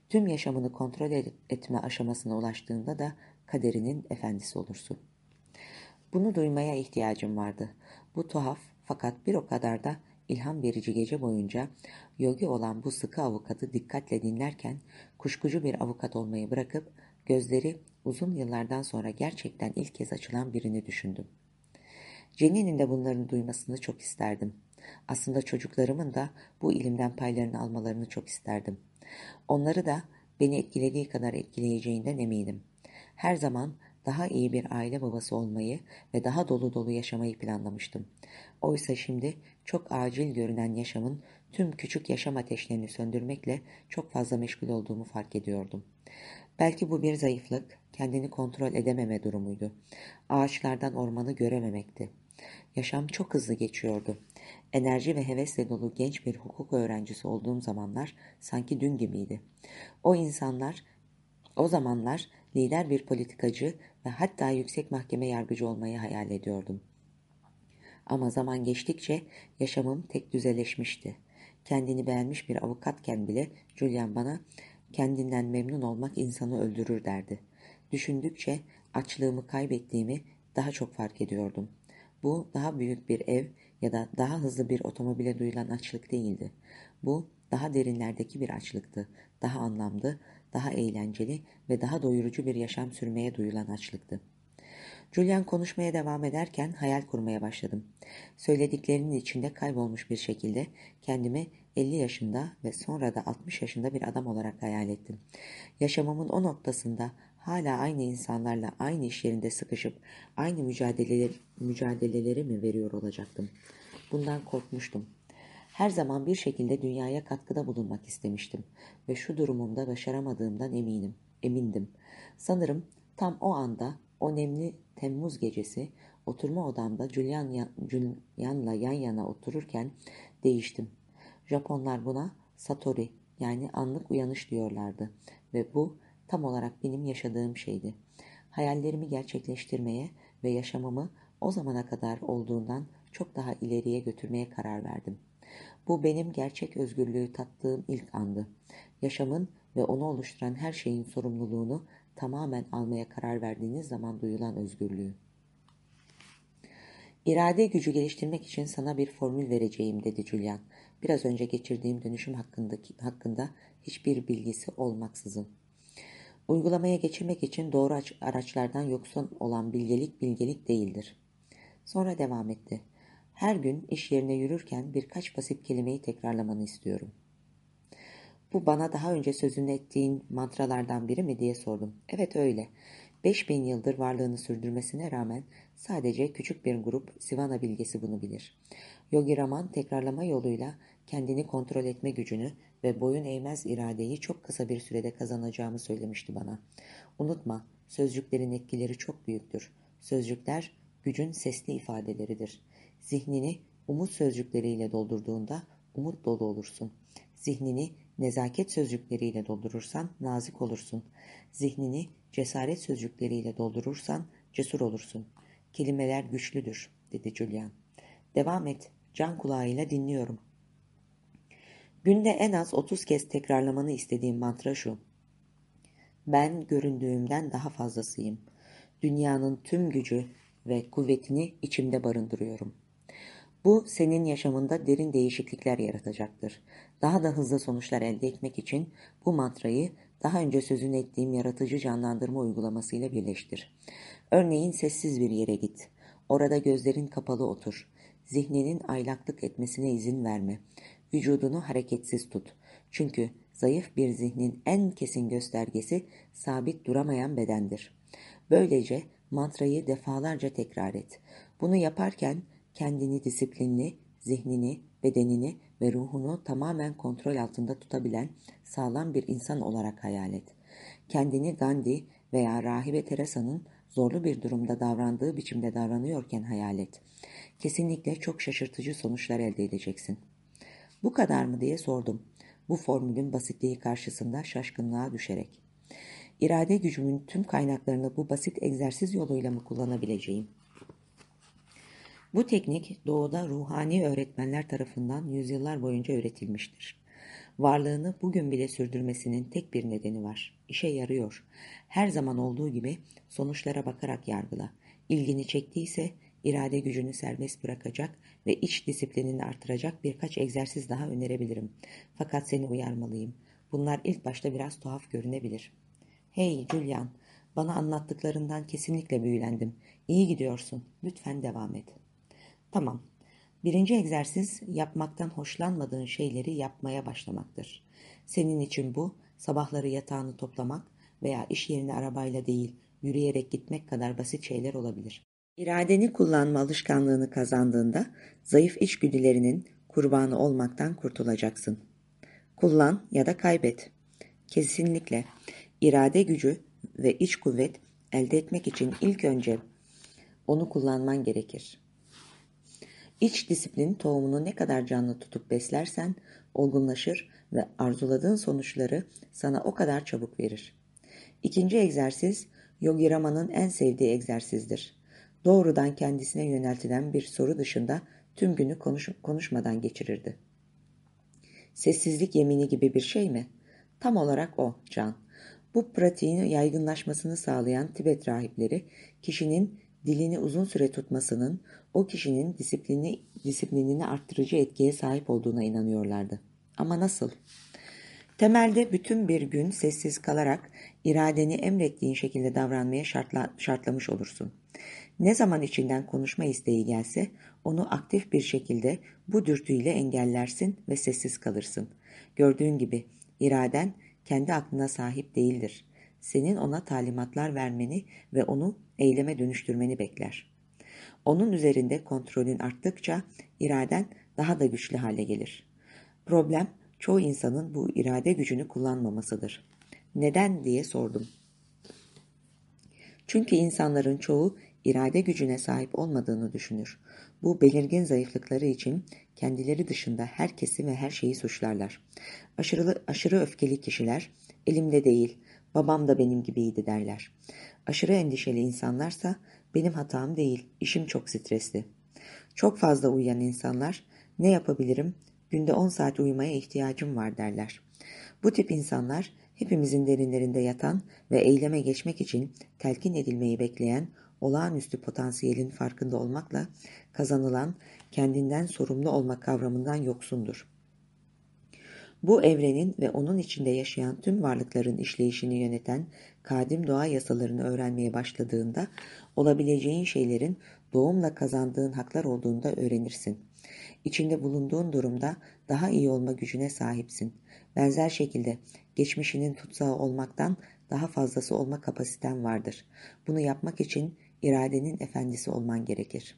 Tüm yaşamını kontrol etme aşamasına ulaştığında da kaderinin efendisi olursun. Bunu duymaya ihtiyacım vardı. Bu tuhaf fakat bir o kadar da ilham verici gece boyunca yogi olan bu sıkı avukatı dikkatle dinlerken kuşkucu bir avukat olmayı bırakıp gözleri uzun yıllardan sonra gerçekten ilk kez açılan birini düşündüm. Jenny'nin de bunların duymasını çok isterdim. Aslında çocuklarımın da bu ilimden paylarını almalarını çok isterdim. Onları da beni etkilediği kadar etkileyeceğinden eminim. Her zaman daha iyi bir aile babası olmayı ve daha dolu dolu yaşamayı planlamıştım. Oysa şimdi çok acil görünen yaşamın tüm küçük yaşam ateşlerini söndürmekle çok fazla meşgul olduğumu fark ediyordum. Belki bu bir zayıflık, kendini kontrol edememe durumuydu. Ağaçlardan ormanı görememekti. Yaşam çok hızlı geçiyordu. Enerji ve hevesle dolu genç bir hukuk öğrencisi olduğum zamanlar sanki dün gibiydi. O insanlar, o zamanlar lider bir politikacı ve hatta yüksek mahkeme yargıcı olmayı hayal ediyordum. Ama zaman geçtikçe yaşamım tek düzeleşmişti. Kendini beğenmiş bir avukatken bile Julian bana kendinden memnun olmak insanı öldürür derdi. Düşündükçe açlığımı kaybettiğimi daha çok fark ediyordum. Bu daha büyük bir ev ya da daha hızlı bir otomobile duyulan açlık değildi. Bu daha derinlerdeki bir açlıktı. Daha anlamlı, daha eğlenceli ve daha doyurucu bir yaşam sürmeye duyulan açlıktı. Julian konuşmaya devam ederken hayal kurmaya başladım. Söylediklerinin içinde kaybolmuş bir şekilde kendimi 50 yaşında ve sonra da 60 yaşında bir adam olarak hayal ettim. Yaşamımın o noktasında hala aynı insanlarla aynı iş yerinde sıkışıp aynı mücadeleleri, mücadeleleri mi veriyor olacaktım? Bundan korkmuştum. Her zaman bir şekilde dünyaya katkıda bulunmak istemiştim ve şu durumumda başaramadığımdan eminim, emindim. Sanırım tam o anda o nemli Temmuz gecesi oturma odamda Julian, Julian'la yan yana otururken değiştim. Japonlar buna Satori yani anlık uyanış diyorlardı ve bu tam olarak benim yaşadığım şeydi. Hayallerimi gerçekleştirmeye ve yaşamımı o zamana kadar olduğundan çok daha ileriye götürmeye karar verdim. Bu benim gerçek özgürlüğü tattığım ilk andı. Yaşamın ve onu oluşturan her şeyin sorumluluğunu tamamen almaya karar verdiğiniz zaman duyulan özgürlüğü. İrade gücü geliştirmek için sana bir formül vereceğim dedi Julian. Biraz önce geçirdiğim dönüşüm hakkındaki, hakkında hiçbir bilgisi olmaksızın. Uygulamaya geçirmek için doğru araçlardan yoksun olan bilgelik bilgelik değildir. Sonra devam etti. Her gün iş yerine yürürken birkaç basit kelimeyi tekrarlamanı istiyorum. Bu bana daha önce sözünü ettiğin mantralardan biri mi diye sordum. Evet öyle. 5000 yıldır varlığını sürdürmesine rağmen sadece küçük bir grup Sivana bilgesi bunu bilir. Yogi Raman tekrarlama yoluyla kendini kontrol etme gücünü ve boyun eğmez iradeyi çok kısa bir sürede kazanacağımı söylemişti bana. Unutma, sözcüklerin etkileri çok büyüktür. Sözcükler gücün sesli ifadeleridir. Zihnini umut sözcükleriyle doldurduğunda umut dolu olursun. Zihnini nezaket sözcükleriyle doldurursan nazik olursun. Zihnini cesaret sözcükleriyle doldurursan cesur olursun. Kelimeler güçlüdür, dedi Julian. Devam et, can kulağıyla dinliyorum. Günde en az 30 kez tekrarlamanı istediğim mantra şu. Ben göründüğümden daha fazlasıyım. Dünyanın tüm gücü ve kuvvetini içimde barındırıyorum. Bu senin yaşamında derin değişiklikler yaratacaktır. Daha da hızlı sonuçlar elde etmek için bu mantrayı daha önce sözünü ettiğim yaratıcı canlandırma uygulamasıyla birleştir. Örneğin sessiz bir yere git. Orada gözlerin kapalı otur. Zihninin aylaklık etmesine izin verme. Vücudunu hareketsiz tut. Çünkü zayıf bir zihnin en kesin göstergesi sabit duramayan bedendir. Böylece mantrayı defalarca tekrar et. Bunu yaparken kendini disiplinli, zihnini, bedenini ve ruhunu tamamen kontrol altında tutabilen sağlam bir insan olarak hayal et. Kendini Gandhi veya Rahibe Teresa'nın zorlu bir durumda davrandığı biçimde davranıyorken hayal et. Kesinlikle çok şaşırtıcı sonuçlar elde edeceksin. Bu kadar mı diye sordum. Bu formülün basitliği karşısında şaşkınlığa düşerek. İrade gücümün tüm kaynaklarını bu basit egzersiz yoluyla mı kullanabileceğim? Bu teknik doğuda ruhani öğretmenler tarafından yüzyıllar boyunca öğretilmiştir. Varlığını bugün bile sürdürmesinin tek bir nedeni var. İşe yarıyor. Her zaman olduğu gibi sonuçlara bakarak yargıla. İlgini çektiyse irade gücünü serbest bırakacak ve iç disiplinini artıracak birkaç egzersiz daha önerebilirim. Fakat seni uyarmalıyım. Bunlar ilk başta biraz tuhaf görünebilir. Hey Julian, bana anlattıklarından kesinlikle büyülendim. İyi gidiyorsun. Lütfen devam et. Tamam. Birinci egzersiz yapmaktan hoşlanmadığın şeyleri yapmaya başlamaktır. Senin için bu sabahları yatağını toplamak veya iş yerine arabayla değil yürüyerek gitmek kadar basit şeyler olabilir. İradeni kullanma alışkanlığını kazandığında zayıf içgüdülerinin kurbanı olmaktan kurtulacaksın. Kullan ya da kaybet. Kesinlikle irade gücü ve iç kuvvet elde etmek için ilk önce onu kullanman gerekir. İç disiplin tohumunu ne kadar canlı tutup beslersen olgunlaşır ve arzuladığın sonuçları sana o kadar çabuk verir. İkinci egzersiz Yogi Rama'nın en sevdiği egzersizdir. Doğrudan kendisine yöneltilen bir soru dışında tüm günü konuş konuşmadan geçirirdi. Sessizlik yemini gibi bir şey mi? Tam olarak o, Can. Bu pratiğin yaygınlaşmasını sağlayan Tibet rahipleri, kişinin dilini uzun süre tutmasının o kişinin disiplini, disiplinini arttırıcı etkiye sahip olduğuna inanıyorlardı. Ama nasıl? Temelde bütün bir gün sessiz kalarak iradeni emrettiğin şekilde davranmaya şartla, şartlamış olursun. Ne zaman içinden konuşma isteği gelse onu aktif bir şekilde bu dürtüyle engellersin ve sessiz kalırsın. Gördüğün gibi iraden kendi aklına sahip değildir. Senin ona talimatlar vermeni ve onu eyleme dönüştürmeni bekler. Onun üzerinde kontrolün arttıkça iraden daha da güçlü hale gelir. Problem çoğu insanın bu irade gücünü kullanmamasıdır. Neden diye sordum. Çünkü insanların çoğu irade gücüne sahip olmadığını düşünür. Bu belirgin zayıflıkları için kendileri dışında herkesi ve her şeyi suçlarlar. Aşırı, aşırı öfkeli kişiler, elimde değil, babam da benim gibiydi derler. Aşırı endişeli insanlarsa, benim hatam değil, işim çok stresli. Çok fazla uyuyan insanlar, ne yapabilirim, günde 10 saat uyumaya ihtiyacım var derler. Bu tip insanlar, hepimizin derinlerinde yatan ve eyleme geçmek için telkin edilmeyi bekleyen olağanüstü potansiyelin farkında olmakla kazanılan kendinden sorumlu olma kavramından yoksundur. Bu evrenin ve onun içinde yaşayan tüm varlıkların işleyişini yöneten kadim doğa yasalarını öğrenmeye başladığında olabileceğin şeylerin doğumla kazandığın haklar olduğunda öğrenirsin. İçinde bulunduğun durumda daha iyi olma gücüne sahipsin. Benzer şekilde geçmişinin tutsağı olmaktan daha fazlası olma kapasiten vardır. Bunu yapmak için iradenin efendisi olman gerekir.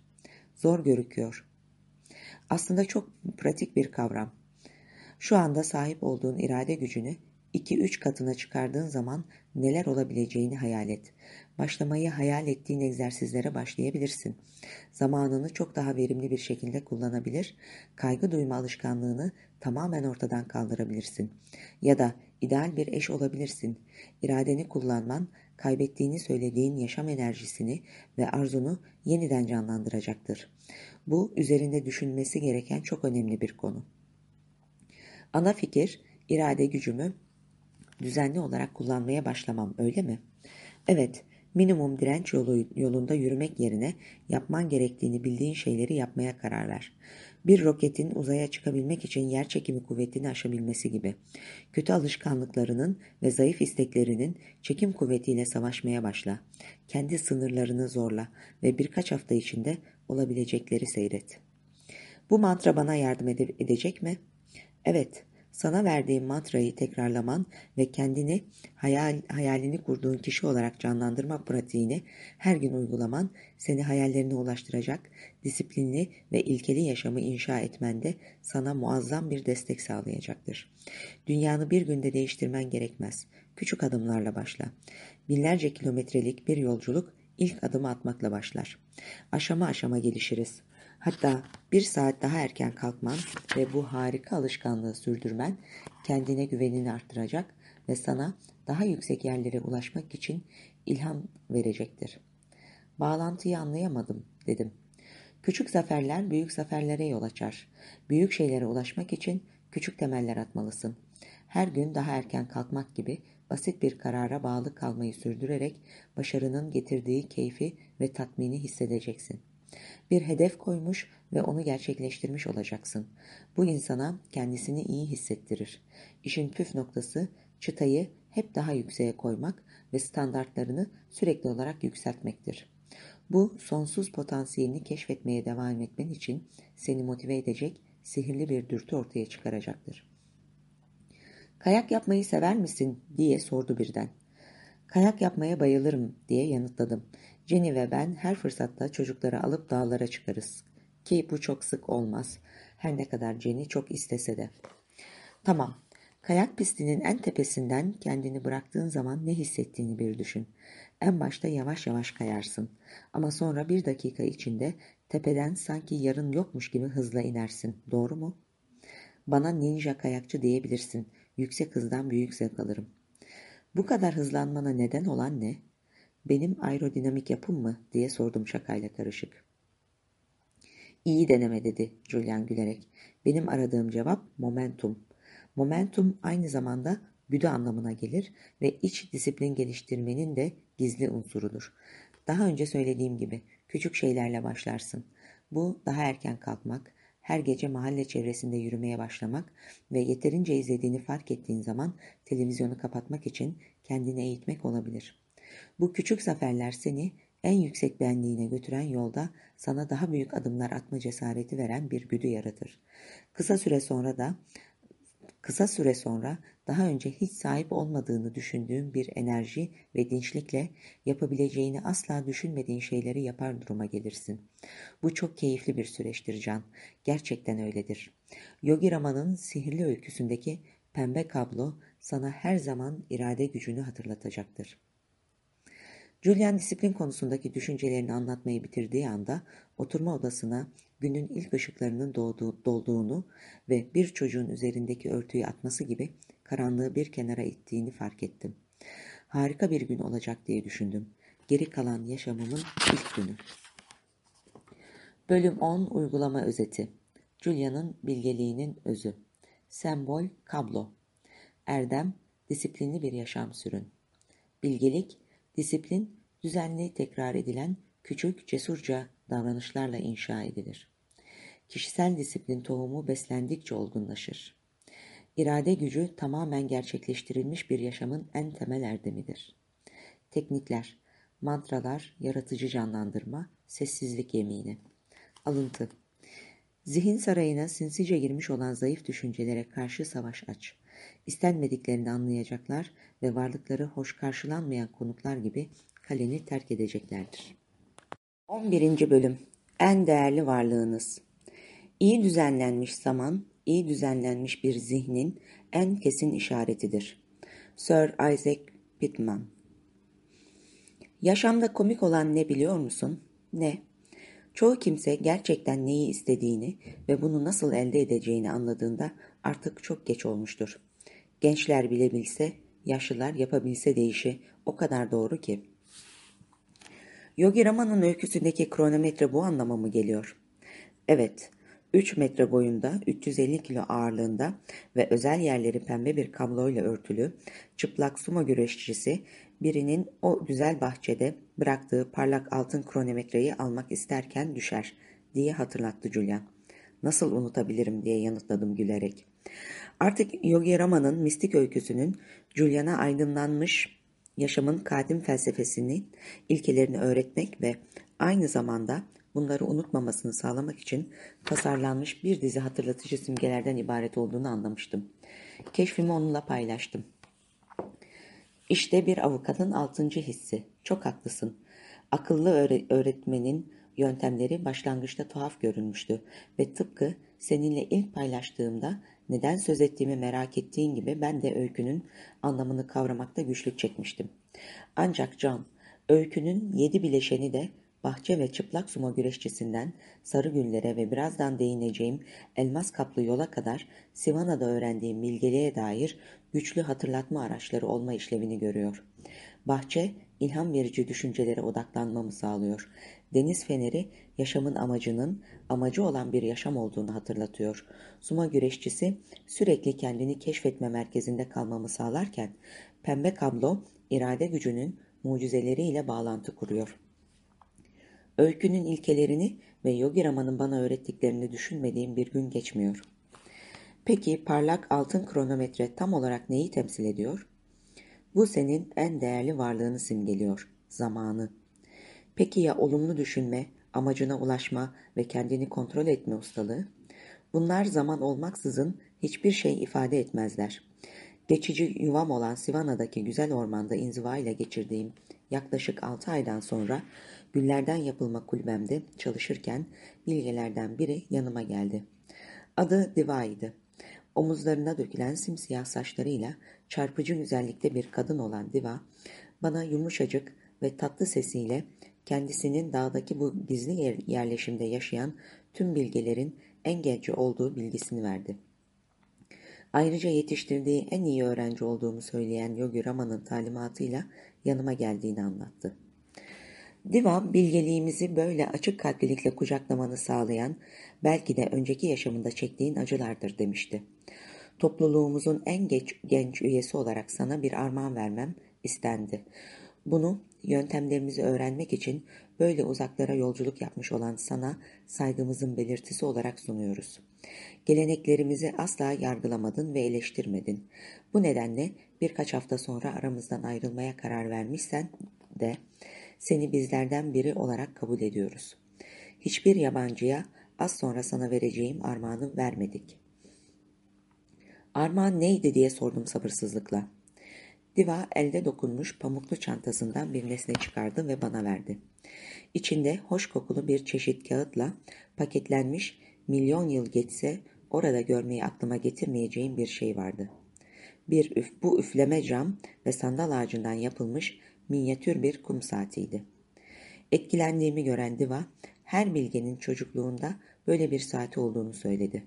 Zor görüküyor. Aslında çok pratik bir kavram. Şu anda sahip olduğun irade gücünü 2-3 katına çıkardığın zaman neler olabileceğini hayal et. Başlamayı hayal ettiğin egzersizlere başlayabilirsin. Zamanını çok daha verimli bir şekilde kullanabilir, kaygı duyma alışkanlığını tamamen ortadan kaldırabilirsin. Ya da ideal bir eş olabilirsin. İradeni kullanman, kaybettiğini söylediğin yaşam enerjisini ve arzunu yeniden canlandıracaktır. Bu üzerinde düşünmesi gereken çok önemli bir konu. Ana fikir, irade gücümü düzenli olarak kullanmaya başlamam öyle mi? Evet, minimum direnç yolu, yolunda yürümek yerine yapman gerektiğini bildiğin şeyleri yapmaya karar ver. Bir roketin uzaya çıkabilmek için yer çekimi kuvvetini aşabilmesi gibi. Kötü alışkanlıklarının ve zayıf isteklerinin çekim kuvvetiyle savaşmaya başla. Kendi sınırlarını zorla ve birkaç hafta içinde olabilecekleri seyret. Bu mantra bana yardım ede edecek mi? Evet, sana verdiğim mantrayı tekrarlaman ve kendini hayal, hayalini kurduğun kişi olarak canlandırma pratiğini her gün uygulaman seni hayallerine ulaştıracak, disiplinli ve ilkeli yaşamı inşa etmende sana muazzam bir destek sağlayacaktır. Dünyanı bir günde değiştirmen gerekmez. Küçük adımlarla başla. Binlerce kilometrelik bir yolculuk ilk adımı atmakla başlar. Aşama aşama gelişiriz. Hatta bir saat daha erken kalkman ve bu harika alışkanlığı sürdürmen kendine güvenini arttıracak ve sana daha yüksek yerlere ulaşmak için ilham verecektir. Bağlantıyı anlayamadım dedim. Küçük zaferler büyük zaferlere yol açar. Büyük şeylere ulaşmak için küçük temeller atmalısın. Her gün daha erken kalkmak gibi basit bir karara bağlı kalmayı sürdürerek başarının getirdiği keyfi ve tatmini hissedeceksin. Bir hedef koymuş ve onu gerçekleştirmiş olacaksın. Bu insana kendisini iyi hissettirir. İşin püf noktası çıtayı hep daha yükseğe koymak ve standartlarını sürekli olarak yükseltmektir. Bu sonsuz potansiyelini keşfetmeye devam etmen için seni motive edecek sihirli bir dürtü ortaya çıkaracaktır. Kayak yapmayı sever misin diye sordu birden. Kayak yapmaya bayılırım diye yanıtladım. Jenny ve ben her fırsatta çocukları alıp dağlara çıkarız. Ki bu çok sık olmaz. Her ne kadar Jenny çok istese de. Tamam. Kayak pistinin en tepesinden kendini bıraktığın zaman ne hissettiğini bir düşün. En başta yavaş yavaş kayarsın. Ama sonra bir dakika içinde tepeden sanki yarın yokmuş gibi hızla inersin. Doğru mu? Bana ninja kayakçı diyebilirsin. Yüksek hızdan büyük zevk alırım. Bu kadar hızlanmana neden olan ne? Benim aerodinamik yapım mı? diye sordum şakayla karışık. İyi deneme dedi Julian gülerek. Benim aradığım cevap momentum. Momentum aynı zamanda güdü anlamına gelir ve iç disiplin geliştirmenin de gizli unsurudur. Daha önce söylediğim gibi küçük şeylerle başlarsın. Bu daha erken kalkmak, her gece mahalle çevresinde yürümeye başlamak ve yeterince izlediğini fark ettiğin zaman televizyonu kapatmak için kendini eğitmek olabilir. Bu küçük zaferler seni en yüksek benliğine götüren yolda sana daha büyük adımlar atma cesareti veren bir güdü yaratır. Kısa süre sonra da kısa süre sonra daha önce hiç sahip olmadığını düşündüğün bir enerji ve dinçlikle yapabileceğini asla düşünmediğin şeyleri yapar duruma gelirsin. Bu çok keyifli bir süreçtir Can. Gerçekten öyledir. Yogi Rama'nın sihirli öyküsündeki pembe kablo sana her zaman irade gücünü hatırlatacaktır. Julian disiplin konusundaki düşüncelerini anlatmayı bitirdiği anda oturma odasına günün ilk ışıklarının doğduğu, dolduğunu ve bir çocuğun üzerindeki örtüyü atması gibi karanlığı bir kenara ittiğini fark ettim. Harika bir gün olacak diye düşündüm. Geri kalan yaşamımın ilk günü. Bölüm 10 Uygulama Özeti Julia'nın bilgeliğinin özü Sembol Kablo Erdem Disiplinli bir yaşam sürün Bilgelik Disiplin düzenli tekrar edilen küçük cesurca davranışlarla inşa edilir. Kişisel disiplin tohumu beslendikçe olgunlaşır. İrade gücü tamamen gerçekleştirilmiş bir yaşamın en temel erdemidir. Teknikler, mantralar, yaratıcı canlandırma, sessizlik yemini. Alıntı Zihin sarayına sinsice girmiş olan zayıf düşüncelere karşı savaş aç. İstenmediklerini anlayacaklar ve varlıkları hoş karşılanmayan konuklar gibi kaleni terk edeceklerdir. 11. Bölüm En değerli varlığınız İyi düzenlenmiş zaman, iyi düzenlenmiş bir zihnin en kesin işaretidir. Sir Isaac Pitman Yaşamda komik olan ne biliyor musun? Ne? Çoğu kimse gerçekten neyi istediğini ve bunu nasıl elde edeceğini anladığında artık çok geç olmuştur. Gençler bilebilse, yaşlılar yapabilse deyişi o kadar doğru ki. Yogi Rama'nın öyküsündeki kronometre bu anlama mı geliyor? Evet, 3 metre boyunda, 350 kilo ağırlığında ve özel yerleri pembe bir kabloyla örtülü, çıplak sumo güreşçisi birinin o güzel bahçede bıraktığı parlak altın kronometreyi almak isterken düşer diye hatırlattı Julian. Nasıl unutabilirim diye yanıtladım gülerek. Artık Yogi Rama'nın mistik öyküsünün Julian'a aydınlanmış yaşamın kadim felsefesini, ilkelerini öğretmek ve aynı zamanda bunları unutmamasını sağlamak için tasarlanmış bir dizi hatırlatıcı simgelerden ibaret olduğunu anlamıştım. Keşfimi onunla paylaştım. İşte bir avukatın altıncı hissi. Çok haklısın. Akıllı öğretmenin yöntemleri başlangıçta tuhaf görünmüştü ve tıpkı seninle ilk paylaştığımda neden söz ettiğimi merak ettiğin gibi ben de öykünün anlamını kavramakta güçlük çekmiştim. Ancak John, öykünün yedi bileşeni de bahçe ve çıplak sumo güreşçisinden sarı güllere ve birazdan değineceğim elmas kaplı yola kadar Sivana'da öğrendiğim bilgeliğe dair güçlü hatırlatma araçları olma işlevini görüyor. Bahçe, ilham verici düşüncelere odaklanmamı sağlıyor. Deniz feneri, yaşamın amacının, amacı olan bir yaşam olduğunu hatırlatıyor. Sumo güreşçisi, sürekli kendini keşfetme merkezinde kalmamı sağlarken, pembe kablo, irade gücünün mucizeleriyle bağlantı kuruyor. Öykünün ilkelerini ve Yogi Rama'nın bana öğrettiklerini düşünmediğim bir gün geçmiyor. Peki parlak altın kronometre tam olarak neyi temsil ediyor? Bu senin en değerli varlığını simgeliyor, zamanı. Peki ya olumlu düşünme, amacına ulaşma ve kendini kontrol etme ustalığı? Bunlar zaman olmaksızın hiçbir şey ifade etmezler. Geçici yuvam olan Sivana'daki güzel ormanda inziva ile geçirdiğim yaklaşık altı aydan sonra güllerden yapılma kulübemde çalışırken bilgelerden biri yanıma geldi. Adı Diva'ydı. Omuzlarına dökülen simsiyah saçlarıyla çarpıcı güzellikte bir kadın olan Diva, bana yumuşacık ve tatlı sesiyle kendisinin dağdaki bu gizli yerleşimde yaşayan tüm bilgelerin en genci olduğu bilgisini verdi. Ayrıca yetiştirdiği en iyi öğrenci olduğumu söyleyen Yogi Rama'nın talimatıyla yanıma geldiğini anlattı. Diva, bilgeliğimizi böyle açık kalplilikle kucaklamanı sağlayan, belki de önceki yaşamında çektiğin acılardır demişti. Topluluğumuzun en geç, genç üyesi olarak sana bir armağan vermem istendi. Bunu yöntemlerimizi öğrenmek için böyle uzaklara yolculuk yapmış olan sana saygımızın belirtisi olarak sunuyoruz. Geleneklerimizi asla yargılamadın ve eleştirmedin. Bu nedenle birkaç hafta sonra aramızdan ayrılmaya karar vermişsen de seni bizlerden biri olarak kabul ediyoruz. Hiçbir yabancıya az sonra sana vereceğim armağanı vermedik. Armağan neydi diye sordum sabırsızlıkla. Diva elde dokunmuş pamuklu çantasından bir nesne çıkardı ve bana verdi. İçinde hoş kokulu bir çeşit kağıtla paketlenmiş milyon yıl geçse orada görmeyi aklıma getirmeyeceğim bir şey vardı. Bir üf, bu üfleme cam ve sandal ağacından yapılmış minyatür bir kum saatiydi. Etkilendiğimi gören Diva, her bilgenin çocukluğunda böyle bir saati olduğunu söyledi.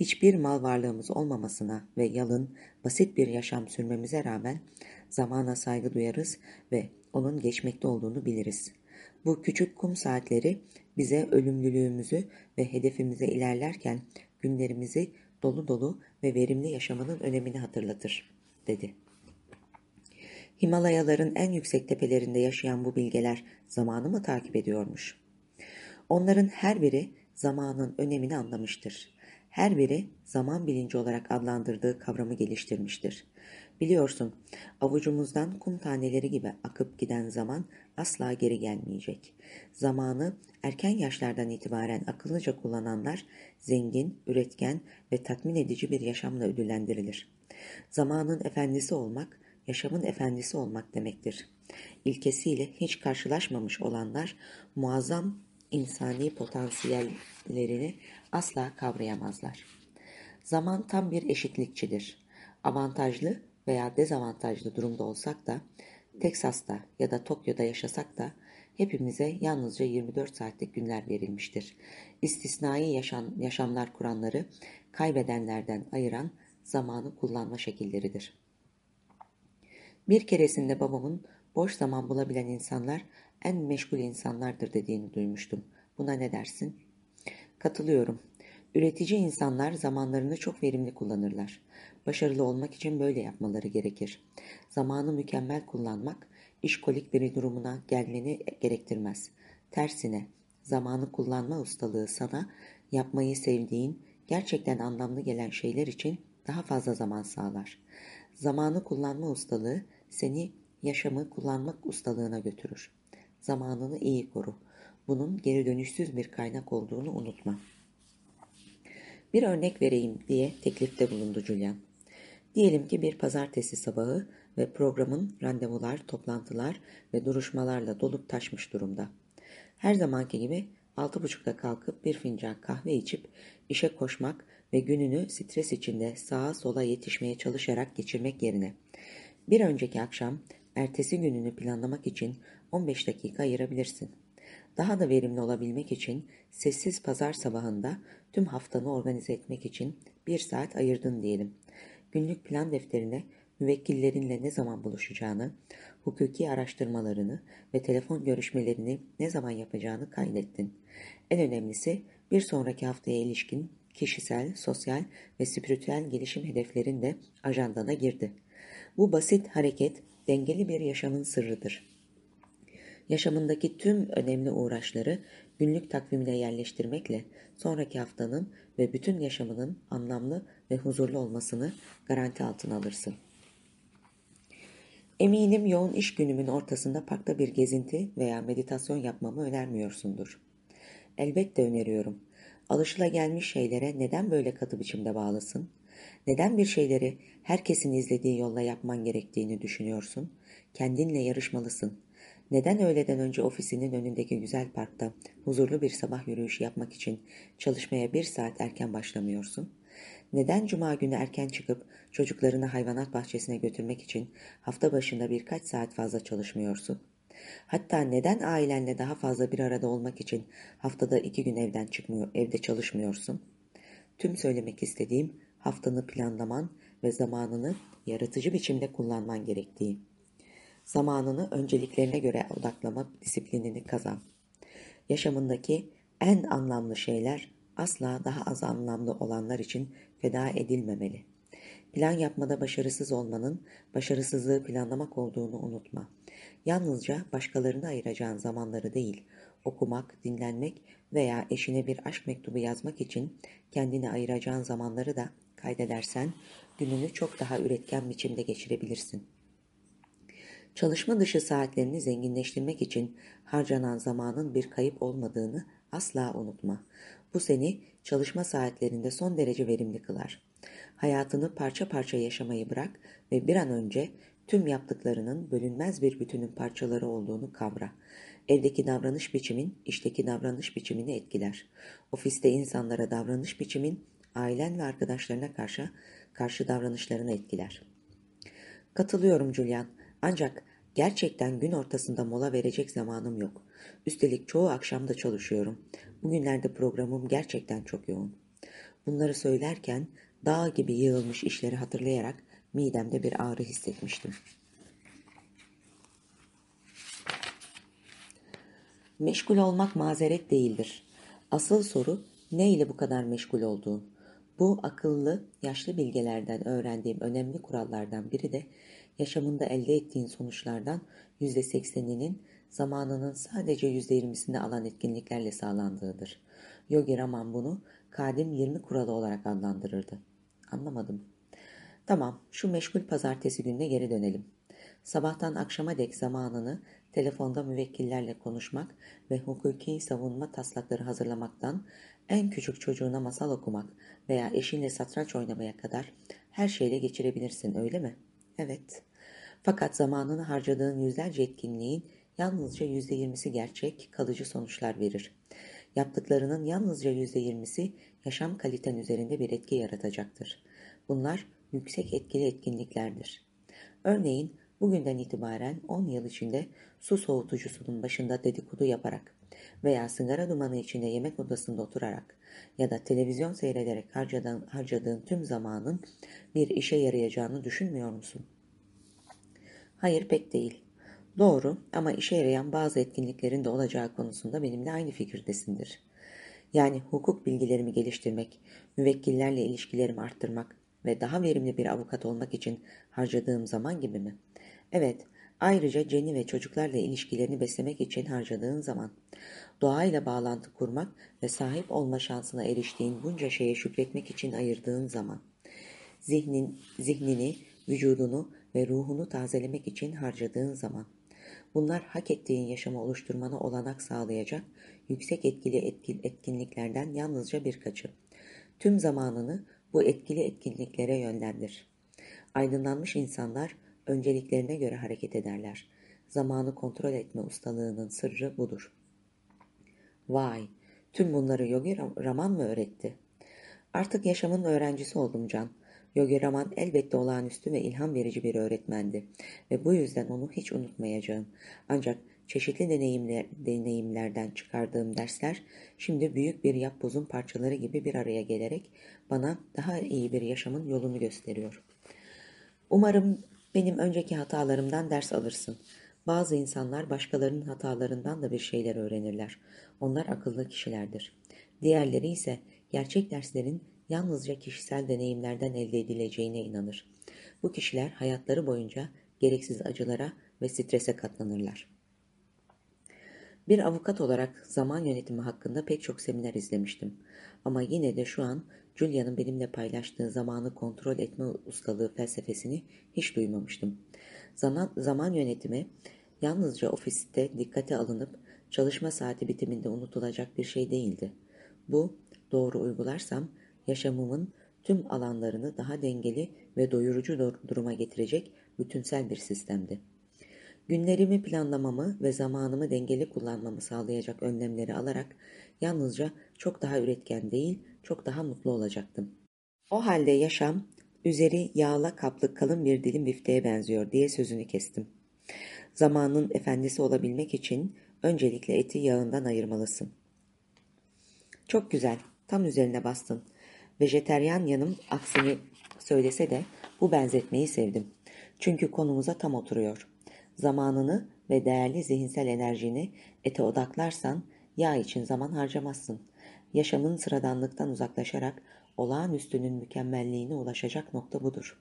Hiçbir mal varlığımız olmamasına ve yalın, basit bir yaşam sürmemize rağmen zamana saygı duyarız ve onun geçmekte olduğunu biliriz. Bu küçük kum saatleri bize ölümlülüğümüzü ve hedefimize ilerlerken günlerimizi dolu dolu ve verimli yaşamanın önemini hatırlatır, dedi. Himalayaların en yüksek tepelerinde yaşayan bu bilgeler zamanı mı takip ediyormuş? Onların her biri zamanın önemini anlamıştır. Her biri zaman bilinci olarak adlandırdığı kavramı geliştirmiştir. Biliyorsun, avucumuzdan kum taneleri gibi akıp giden zaman asla geri gelmeyecek. Zamanı erken yaşlardan itibaren akıllıca kullananlar zengin, üretken ve tatmin edici bir yaşamla ödüllendirilir. Zamanın efendisi olmak, yaşamın efendisi olmak demektir. İlkesiyle hiç karşılaşmamış olanlar muazzam insani potansiyellerini asla kavrayamazlar. Zaman tam bir eşitlikçidir. Avantajlı veya dezavantajlı durumda olsak da, Teksas'ta ya da Tokyo'da yaşasak da hepimize yalnızca 24 saatlik günler verilmiştir. İstisnai yaşam, yaşamlar kuranları kaybedenlerden ayıran zamanı kullanma şekilleridir. Bir keresinde babamın boş zaman bulabilen insanlar en meşgul insanlardır dediğini duymuştum. Buna ne dersin? Katılıyorum. Üretici insanlar zamanlarını çok verimli kullanırlar. Başarılı olmak için böyle yapmaları gerekir. Zamanı mükemmel kullanmak, işkolik bir durumuna gelmeni gerektirmez. Tersine, zamanı kullanma ustalığı sana yapmayı sevdiğin, gerçekten anlamlı gelen şeyler için daha fazla zaman sağlar. Zamanı kullanma ustalığı seni yaşamı kullanmak ustalığına götürür. Zamanını iyi koru. Bunun geri dönüşsüz bir kaynak olduğunu unutma. Bir örnek vereyim diye teklifte bulundu Julian. Diyelim ki bir pazartesi sabahı ve programın randevular, toplantılar ve duruşmalarla dolup taşmış durumda. Her zamanki gibi altı buçukta kalkıp bir fincan kahve içip işe koşmak ve gününü stres içinde sağa sola yetişmeye çalışarak geçirmek yerine bir önceki akşam ertesi gününü planlamak için 15 dakika ayırabilirsin. Daha da verimli olabilmek için sessiz pazar sabahında tüm haftanı organize etmek için bir saat ayırdın diyelim. Günlük plan defterine müvekkillerinle ne zaman buluşacağını, hukuki araştırmalarını ve telefon görüşmelerini ne zaman yapacağını kaydettin. En önemlisi bir sonraki haftaya ilişkin kişisel, sosyal ve spiritüel gelişim hedeflerin de ajandana girdi. Bu basit hareket dengeli bir yaşamın sırrıdır. Yaşamındaki tüm önemli uğraşları günlük takvimine yerleştirmekle sonraki haftanın ve bütün yaşamının anlamlı ve huzurlu olmasını garanti altına alırsın. Eminim yoğun iş günümün ortasında parkta bir gezinti veya meditasyon yapmamı önermiyorsundur. Elbette öneriyorum. Alışılagelmiş şeylere neden böyle katı biçimde bağlısın? Neden bir şeyleri herkesin izlediği yolla yapman gerektiğini düşünüyorsun? Kendinle yarışmalısın. Neden öğleden önce ofisinin önündeki güzel parkta huzurlu bir sabah yürüyüşü yapmak için çalışmaya bir saat erken başlamıyorsun? Neden cuma günü erken çıkıp çocuklarını hayvanat bahçesine götürmek için hafta başında birkaç saat fazla çalışmıyorsun? Hatta neden ailenle daha fazla bir arada olmak için haftada iki gün evden çıkmıyor, evde çalışmıyorsun? Tüm söylemek istediğim haftanı planlaman ve zamanını yaratıcı biçimde kullanman gerektiği. Zamanını önceliklerine göre odaklama disiplinini kazan. Yaşamındaki en anlamlı şeyler asla daha az anlamlı olanlar için feda edilmemeli. Plan yapmada başarısız olmanın başarısızlığı planlamak olduğunu unutma. Yalnızca başkalarına ayıracağın zamanları değil, okumak, dinlenmek veya eşine bir aşk mektubu yazmak için kendine ayıracağın zamanları da kaydedersen gününü çok daha üretken biçimde geçirebilirsin. Çalışma dışı saatlerini zenginleştirmek için harcanan zamanın bir kayıp olmadığını asla unutma. Bu seni çalışma saatlerinde son derece verimli kılar. Hayatını parça parça yaşamayı bırak ve bir an önce tüm yaptıklarının bölünmez bir bütünün parçaları olduğunu kavra. Evdeki davranış biçimin, işteki davranış biçimini etkiler. Ofiste insanlara davranış biçimin, ailen ve arkadaşlarına karşı, karşı davranışlarını etkiler. Katılıyorum Julian. Ancak gerçekten gün ortasında mola verecek zamanım yok. Üstelik çoğu akşamda çalışıyorum. Bugünlerde programım gerçekten çok yoğun. Bunları söylerken dağ gibi yığılmış işleri hatırlayarak midemde bir ağrı hissetmiştim. Meşgul olmak mazeret değildir. Asıl soru ne ile bu kadar meşgul olduğun. Bu akıllı, yaşlı bilgelerden öğrendiğim önemli kurallardan biri de yaşamında elde ettiğin sonuçlardan yüzde sekseninin zamanının sadece yüzde yirmisini alan etkinliklerle sağlandığıdır. Yogi Raman bunu kadim 20 kuralı olarak adlandırırdı. Anlamadım. Tamam, şu meşgul pazartesi gününe geri dönelim. Sabahtan akşama dek zamanını telefonda müvekkillerle konuşmak ve hukuki savunma taslakları hazırlamaktan en küçük çocuğuna masal okumak veya eşinle satranç oynamaya kadar her şeyle geçirebilirsin öyle mi? Evet. Fakat zamanını harcadığın yüzlerce etkinliğin yalnızca yüzde yirmisi gerçek, kalıcı sonuçlar verir. Yaptıklarının yalnızca yüzde yirmisi yaşam kaliten üzerinde bir etki yaratacaktır. Bunlar yüksek etkili etkinliklerdir. Örneğin bugünden itibaren 10 yıl içinde su soğutucusunun başında dedikodu yaparak veya sigara dumanı içinde yemek odasında oturarak ya da televizyon seyrederek harcadığın, harcadığın tüm zamanın bir işe yarayacağını düşünmüyor musun? Hayır pek değil. Doğru ama işe yarayan bazı etkinliklerin de olacağı konusunda benimle aynı fikirdesindir. Yani hukuk bilgilerimi geliştirmek, müvekkillerle ilişkilerimi arttırmak ve daha verimli bir avukat olmak için harcadığım zaman gibi mi? Evet, ayrıca Jenny ve çocuklarla ilişkilerini beslemek için harcadığın zaman, doğayla bağlantı kurmak ve sahip olma şansına eriştiğin bunca şeye şükretmek için ayırdığın zaman, zihnin, zihnini, vücudunu ve ruhunu tazelemek için harcadığın zaman, Bunlar hak ettiğin yaşamı oluşturmana olanak sağlayacak yüksek etkili etkinliklerden yalnızca birkaçı. Tüm zamanını bu etkili etkinliklere yönlendir. Aydınlanmış insanlar önceliklerine göre hareket ederler. Zamanı kontrol etme ustalığının sırrı budur. Vay, tüm bunları Yogi Raman mı öğretti? Artık yaşamın öğrencisi oldum Can. Yogi Raman elbette olağanüstü ve ilham verici bir öğretmendi ve bu yüzden onu hiç unutmayacağım. Ancak çeşitli deneyimler, deneyimlerden çıkardığım dersler şimdi büyük bir yapbozun parçaları gibi bir araya gelerek bana daha iyi bir yaşamın yolunu gösteriyor. Umarım benim önceki hatalarımdan ders alırsın. Bazı insanlar başkalarının hatalarından da bir şeyler öğrenirler. Onlar akıllı kişilerdir. Diğerleri ise gerçek derslerin yalnızca kişisel deneyimlerden elde edileceğine inanır. Bu kişiler hayatları boyunca gereksiz acılara ve strese katlanırlar. Bir avukat olarak zaman yönetimi hakkında pek çok seminer izlemiştim. Ama yine de şu an Julia'nın benimle paylaştığı zamanı kontrol etme ustalığı felsefesini hiç duymamıştım. Zaman, zaman yönetimi yalnızca ofiste dikkate alınıp çalışma saati bitiminde unutulacak bir şey değildi. Bu, doğru uygularsam yaşamımın tüm alanlarını daha dengeli ve doyurucu duruma getirecek bütünsel bir sistemdi. Günlerimi planlamamı ve zamanımı dengeli kullanmamı sağlayacak önlemleri alarak yalnızca çok daha üretken değil, çok daha mutlu olacaktım. O halde yaşam, üzeri yağla kaplı kalın bir dilim bifteğe benziyor diye sözünü kestim. Zamanın efendisi olabilmek için öncelikle eti yağından ayırmalısın. Çok güzel, tam üzerine bastın. Vejeteryan yanım aksini söylese de bu benzetmeyi sevdim. Çünkü konumuza tam oturuyor. Zamanını ve değerli zihinsel enerjini ete odaklarsan yağ için zaman harcamazsın. Yaşamın sıradanlıktan uzaklaşarak olağanüstünün mükemmelliğine ulaşacak nokta budur.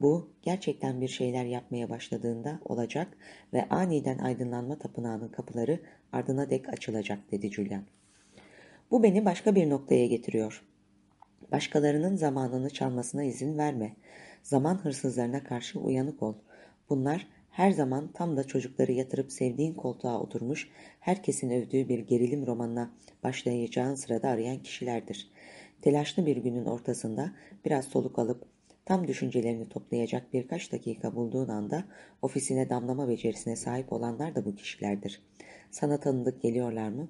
Bu gerçekten bir şeyler yapmaya başladığında olacak ve aniden aydınlanma tapınağının kapıları ardına dek açılacak dedi Julian. Bu beni başka bir noktaya getiriyor. Başkalarının zamanını çalmasına izin verme. Zaman hırsızlarına karşı uyanık ol. Bunlar her zaman tam da çocukları yatırıp sevdiğin koltuğa oturmuş, herkesin övdüğü bir gerilim romanına başlayacağın sırada arayan kişilerdir. Telaşlı bir günün ortasında biraz soluk alıp tam düşüncelerini toplayacak birkaç dakika bulduğun anda ofisine damlama becerisine sahip olanlar da bu kişilerdir. Sana tanıdık geliyorlar mı?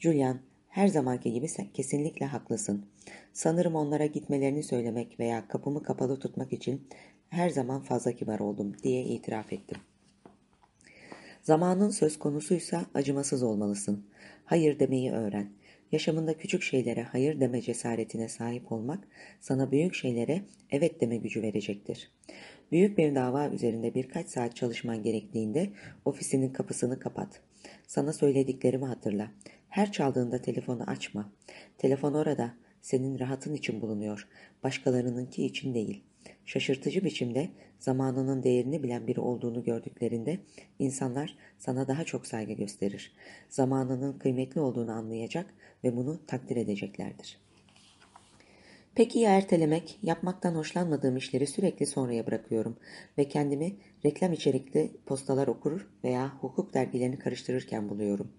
Julian, her zamanki gibi sen kesinlikle haklısın. Sanırım onlara gitmelerini söylemek veya kapımı kapalı tutmak için her zaman fazla kibar oldum diye itiraf ettim. Zamanın söz konusuysa acımasız olmalısın. Hayır demeyi öğren. Yaşamında küçük şeylere hayır deme cesaretine sahip olmak sana büyük şeylere evet deme gücü verecektir. Büyük bir dava üzerinde birkaç saat çalışman gerektiğinde ofisinin kapısını kapat. Sana söylediklerimi hatırla. Her çaldığında telefonu açma. Telefon orada, senin rahatın için bulunuyor, başkalarınınki için değil. Şaşırtıcı biçimde zamanının değerini bilen biri olduğunu gördüklerinde insanlar sana daha çok saygı gösterir. Zamanının kıymetli olduğunu anlayacak ve bunu takdir edeceklerdir. Peki ya ertelemek, yapmaktan hoşlanmadığım işleri sürekli sonraya bırakıyorum ve kendimi reklam içerikli postalar okur veya hukuk dergilerini karıştırırken buluyorum.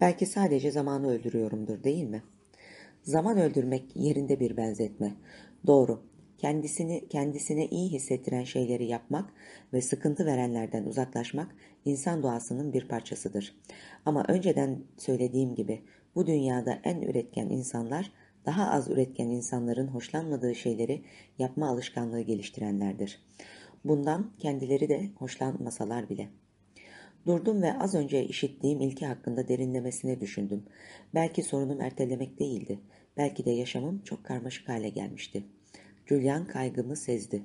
Belki sadece zamanı öldürüyorumdur değil mi? Zaman öldürmek yerinde bir benzetme. Doğru, kendisini kendisine iyi hissettiren şeyleri yapmak ve sıkıntı verenlerden uzaklaşmak insan doğasının bir parçasıdır. Ama önceden söylediğim gibi bu dünyada en üretken insanlar daha az üretken insanların hoşlanmadığı şeyleri yapma alışkanlığı geliştirenlerdir. Bundan kendileri de hoşlanmasalar bile. Durdum ve az önce işittiğim ilki hakkında derinlemesine düşündüm. Belki sorunum ertelemek değildi. Belki de yaşamım çok karmaşık hale gelmişti. Julian kaygımı sezdi.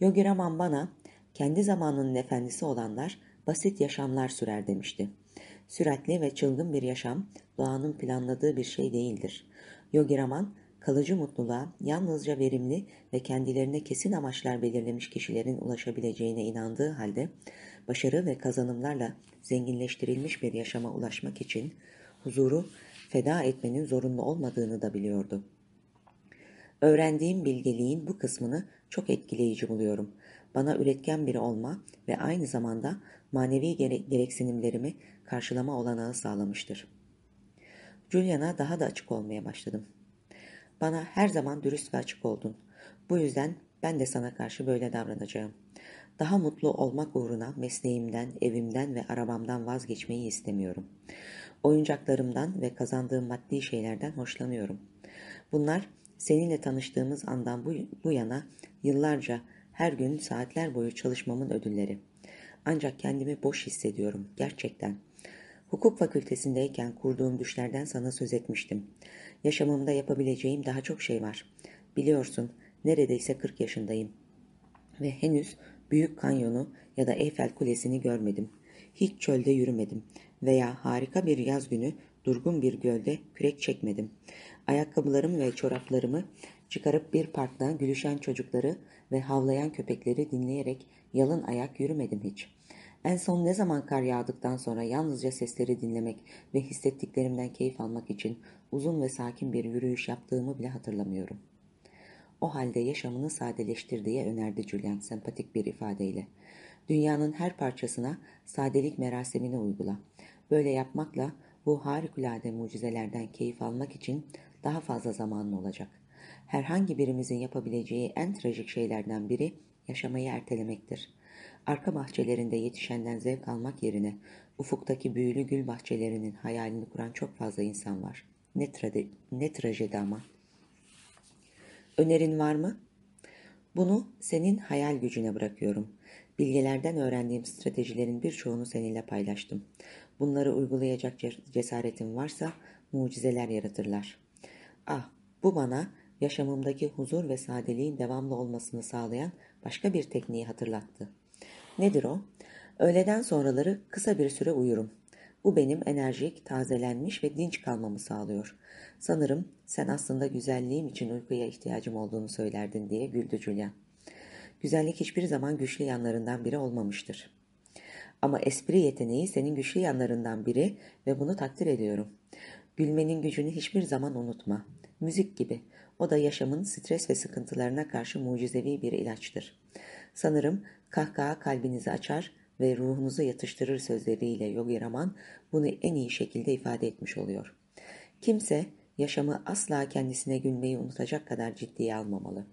Yogi Raman bana kendi zamanının efendisi olanlar basit yaşamlar sürer demişti. Süratli ve çılgın bir yaşam doğanın planladığı bir şey değildir. Yogi Raman kalıcı mutluluğa yalnızca verimli ve kendilerine kesin amaçlar belirlemiş kişilerin ulaşabileceğine inandığı halde başarı ve kazanımlarla zenginleştirilmiş bir yaşama ulaşmak için huzuru feda etmenin zorunlu olmadığını da biliyordu. Öğrendiğim bilgeliğin bu kısmını çok etkileyici buluyorum. bana üretken biri olma ve aynı zamanda manevi gere gereksinimlerimi karşılama olanağı sağlamıştır. Julian'a daha da açık olmaya başladım. Bana her zaman dürüst ve açık oldun. Bu yüzden ben de sana karşı böyle davranacağım. Daha mutlu olmak uğruna mesleğimden, evimden ve arabamdan vazgeçmeyi istemiyorum. Oyuncaklarımdan ve kazandığım maddi şeylerden hoşlanıyorum. Bunlar seninle tanıştığımız andan bu, bu yana yıllarca her gün saatler boyu çalışmamın ödülleri. Ancak kendimi boş hissediyorum gerçekten. Hukuk fakültesindeyken kurduğum düşlerden sana söz etmiştim. Yaşamımda yapabileceğim daha çok şey var. Biliyorsun neredeyse 40 yaşındayım. Ve henüz Büyük Kanyonu ya da Eyfel Kulesi'ni görmedim. Hiç çölde yürümedim veya harika bir yaz günü durgun bir gölde kürek çekmedim. Ayakkabılarım ve çoraplarımı çıkarıp bir parkta gülüşen çocukları ve havlayan köpekleri dinleyerek yalın ayak yürümedim hiç. En son ne zaman kar yağdıktan sonra yalnızca sesleri dinlemek ve hissettiklerimden keyif almak için uzun ve sakin bir yürüyüş yaptığımı bile hatırlamıyorum. O halde yaşamını sadeleştir diye önerdi Julian sempatik bir ifadeyle. Dünyanın her parçasına sadelik merasimini uygula. Böyle yapmakla bu harikulade mucizelerden keyif almak için daha fazla zamanın olacak. Herhangi birimizin yapabileceği en trajik şeylerden biri yaşamayı ertelemektir. Arka bahçelerinde yetişenden zevk almak yerine ufuktaki büyülü gül bahçelerinin hayalini kuran çok fazla insan var. Ne, trade, ne trajedi ama. Önerin var mı? Bunu senin hayal gücüne bırakıyorum. Bilgelerden öğrendiğim stratejilerin birçoğunu seninle paylaştım. Bunları uygulayacak cesaretin varsa mucizeler yaratırlar. Ah, bu bana yaşamımdaki huzur ve sadeliğin devamlı olmasını sağlayan başka bir tekniği hatırlattı. Nedir o? Öğleden sonraları kısa bir süre uyurum. Bu benim enerjik, tazelenmiş ve dinç kalmamı sağlıyor. Sanırım sen aslında güzelliğim için uykuya ihtiyacım olduğunu söylerdin diye güldü Julian. Güzellik hiçbir zaman güçlü yanlarından biri olmamıştır. Ama espri yeteneği senin güçlü yanlarından biri ve bunu takdir ediyorum. Gülmenin gücünü hiçbir zaman unutma. Müzik gibi. O da yaşamın stres ve sıkıntılarına karşı mucizevi bir ilaçtır. Sanırım kahkaha kalbinizi açar ve ruhunuzu yatıştırır sözleriyle Yogi Raman bunu en iyi şekilde ifade etmiş oluyor. Kimse yaşamı asla kendisine gülmeyi unutacak kadar ciddiye almamalı.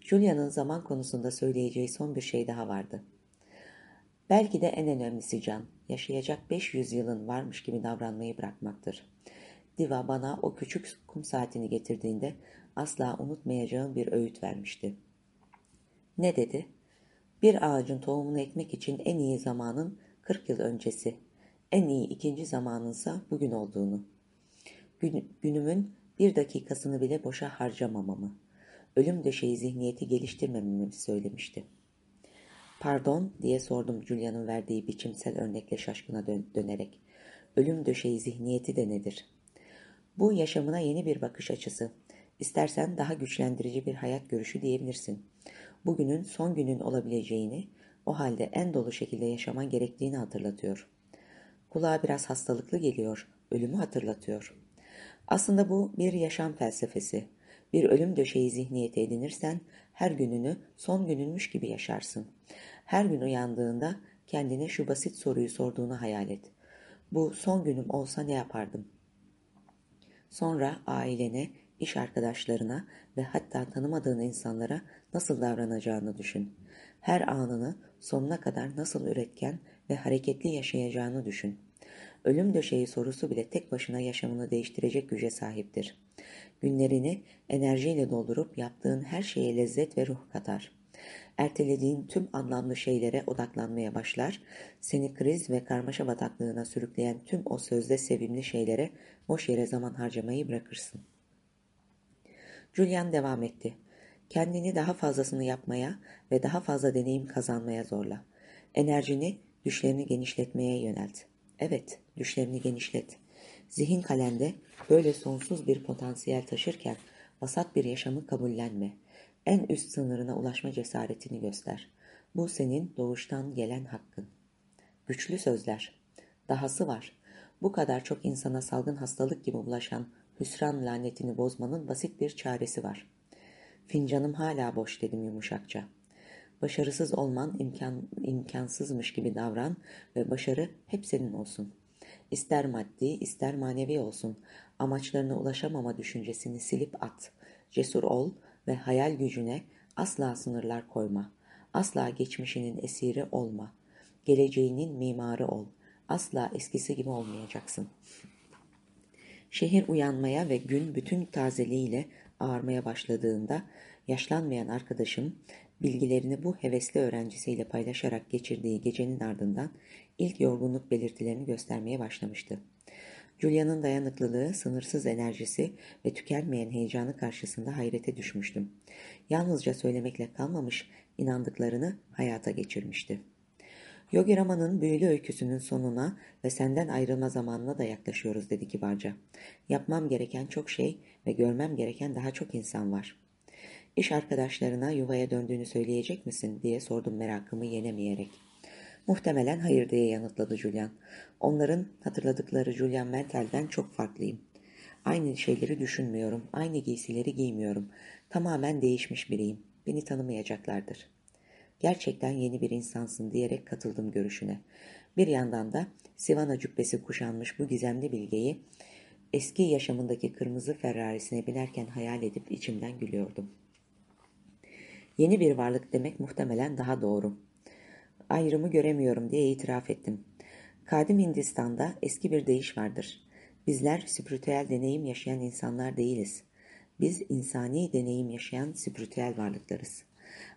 Julia'nın zaman konusunda söyleyeceği son bir şey daha vardı. Belki de en önemlisi Can, yaşayacak 500 yılın varmış gibi davranmayı bırakmaktır. Diva bana o küçük kum saatini getirdiğinde asla unutmayacağım bir öğüt vermişti. Ne dedi? Bir ağacın tohumunu ekmek için en iyi zamanın 40 yıl öncesi, en iyi ikinci zamanınsa bugün olduğunu. Gün, günümün bir dakikasını bile boşa harcamamamı, ölüm döşeği zihniyeti geliştirmememi söylemişti. Pardon diye sordum Julia'nın verdiği biçimsel örnekle şaşkına dön dönerek. Ölüm döşeği zihniyeti de nedir? Bu yaşamına yeni bir bakış açısı. İstersen daha güçlendirici bir hayat görüşü diyebilirsin. Bugünün son günün olabileceğini, o halde en dolu şekilde yaşaman gerektiğini hatırlatıyor. Kulağa biraz hastalıklı geliyor, ölümü hatırlatıyor. Aslında bu bir yaşam felsefesi. Bir ölüm döşeği zihniyeti edinirsen her gününü son gününmüş gibi yaşarsın. Her gün uyandığında kendine şu basit soruyu sorduğunu hayal et. Bu son günüm olsa ne yapardım? Sonra ailene, iş arkadaşlarına ve hatta tanımadığın insanlara nasıl davranacağını düşün. Her anını sonuna kadar nasıl üretken ve hareketli yaşayacağını düşün. Ölüm döşeği sorusu bile tek başına yaşamını değiştirecek güce sahiptir. Günlerini enerjiyle doldurup yaptığın her şeye lezzet ve ruh katar. Ertelediğin tüm anlamlı şeylere odaklanmaya başlar, seni kriz ve karmaşa bataklığına sürükleyen tüm o sözde sevimli şeylere boş yere zaman harcamayı bırakırsın. Julian devam etti. Kendini daha fazlasını yapmaya ve daha fazla deneyim kazanmaya zorla. Enerjini, düşlerini genişletmeye yönelt. Evet, düşlerini genişlet. Zihin kalende böyle sonsuz bir potansiyel taşırken vasat bir yaşamı kabullenme. En üst sınırına ulaşma cesaretini göster. Bu senin doğuştan gelen hakkın. Güçlü sözler. Dahası var. Bu kadar çok insana salgın hastalık gibi ulaşan hüsran lanetini bozmanın basit bir çaresi var. Fincanım hala boş dedim yumuşakça. Başarısız olman imkan, imkansızmış gibi davran ve başarı hep senin olsun. İster maddi, ister manevi olsun. Amaçlarına ulaşamama düşüncesini silip at. Cesur ol ve hayal gücüne asla sınırlar koyma. Asla geçmişinin esiri olma. Geleceğinin mimarı ol. Asla eskisi gibi olmayacaksın. Şehir uyanmaya ve gün bütün tazeliğiyle ağarmaya başladığında yaşlanmayan arkadaşım bilgilerini bu hevesli öğrencisiyle paylaşarak geçirdiği gecenin ardından ilk yorgunluk belirtilerini göstermeye başlamıştı. Julia'nın dayanıklılığı, sınırsız enerjisi ve tükenmeyen heyecanı karşısında hayrete düşmüştüm. Yalnızca söylemekle kalmamış, inandıklarını hayata geçirmişti. Yogi Rama'nın büyülü öyküsünün sonuna ve senden ayrılma zamanına da yaklaşıyoruz dedi kibarca. Yapmam gereken çok şey ve görmem gereken daha çok insan var. İş arkadaşlarına yuvaya döndüğünü söyleyecek misin diye sordum merakımı yenemeyerek. Muhtemelen hayır diye yanıtladı Julian. Onların hatırladıkları Julian Mentel'den çok farklıyım. Aynı şeyleri düşünmüyorum, aynı giysileri giymiyorum. Tamamen değişmiş biriyim. Beni tanımayacaklardır. Gerçekten yeni bir insansın diyerek katıldım görüşüne. Bir yandan da Sivana cübbesi kuşanmış bu gizemli bilgeyi eski yaşamındaki kırmızı Ferrari'sine binerken hayal edip içimden gülüyordum. Yeni bir varlık demek muhtemelen daha doğru. Ayrımı göremiyorum diye itiraf ettim. Kadim Hindistan'da eski bir deyiş vardır. Bizler spiritüel deneyim yaşayan insanlar değiliz. Biz insani deneyim yaşayan spiritüel varlıklarız.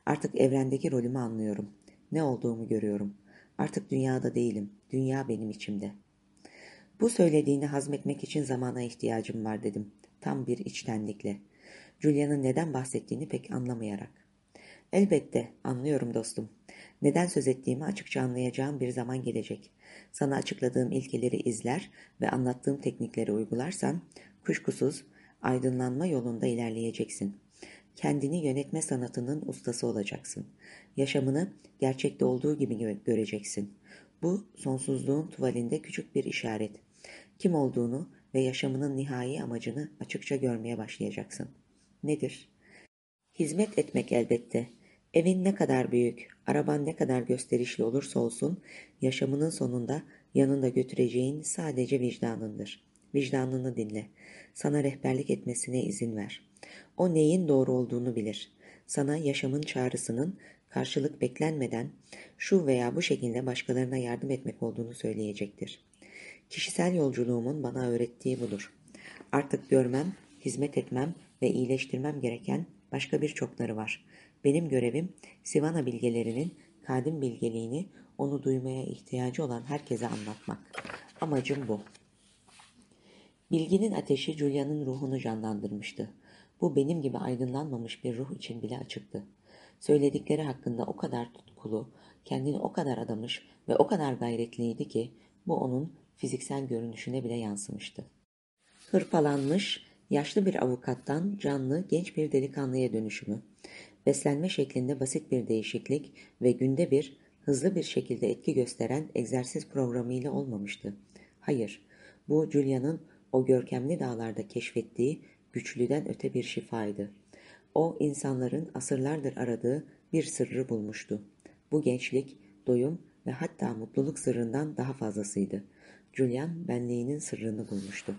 Artık evrendeki rolümü anlıyorum. Ne olduğumu görüyorum. Artık dünyada değilim. Dünya benim içimde. Bu söylediğini hazmetmek için zamana ihtiyacım var dedim. Tam bir içtenlikle. Julia'nın neden bahsettiğini pek anlamayarak. Elbette, anlıyorum dostum. Neden söz ettiğimi açıkça anlayacağım bir zaman gelecek. Sana açıkladığım ilkeleri izler ve anlattığım teknikleri uygularsan, kuşkusuz aydınlanma yolunda ilerleyeceksin. Kendini yönetme sanatının ustası olacaksın. Yaşamını gerçekte olduğu gibi göreceksin. Bu sonsuzluğun tuvalinde küçük bir işaret. Kim olduğunu ve yaşamının nihai amacını açıkça görmeye başlayacaksın. Nedir? Hizmet etmek elbette. Evin ne kadar büyük, araban ne kadar gösterişli olursa olsun, yaşamının sonunda yanında götüreceğin sadece vicdanındır. Vicdanını dinle. Sana rehberlik etmesine izin ver. O neyin doğru olduğunu bilir. Sana yaşamın çağrısının karşılık beklenmeden şu veya bu şekilde başkalarına yardım etmek olduğunu söyleyecektir. Kişisel yolculuğumun bana öğrettiği budur. Artık görmem, hizmet etmem ve iyileştirmem gereken başka birçokları var. Benim görevim Sivana bilgelerinin kadim bilgeliğini onu duymaya ihtiyacı olan herkese anlatmak. Amacım bu. Bilginin ateşi Julia'nın ruhunu canlandırmıştı. Bu benim gibi aydınlanmamış bir ruh için bile açıktı. Söyledikleri hakkında o kadar tutkulu, kendini o kadar adamış ve o kadar gayretliydi ki bu onun fiziksel görünüşüne bile yansımıştı. Hırpalanmış, yaşlı bir avukattan canlı, genç bir delikanlıya dönüşümü, beslenme şeklinde basit bir değişiklik ve günde bir, hızlı bir şekilde etki gösteren egzersiz programıyla olmamıştı. Hayır, bu Julia'nın o görkemli dağlarda keşfettiği güçlüden öte bir şifaydı. O insanların asırlardır aradığı bir sırrı bulmuştu. Bu gençlik, doyum ve hatta mutluluk sırrından daha fazlasıydı. Julian benliğinin sırrını bulmuştu.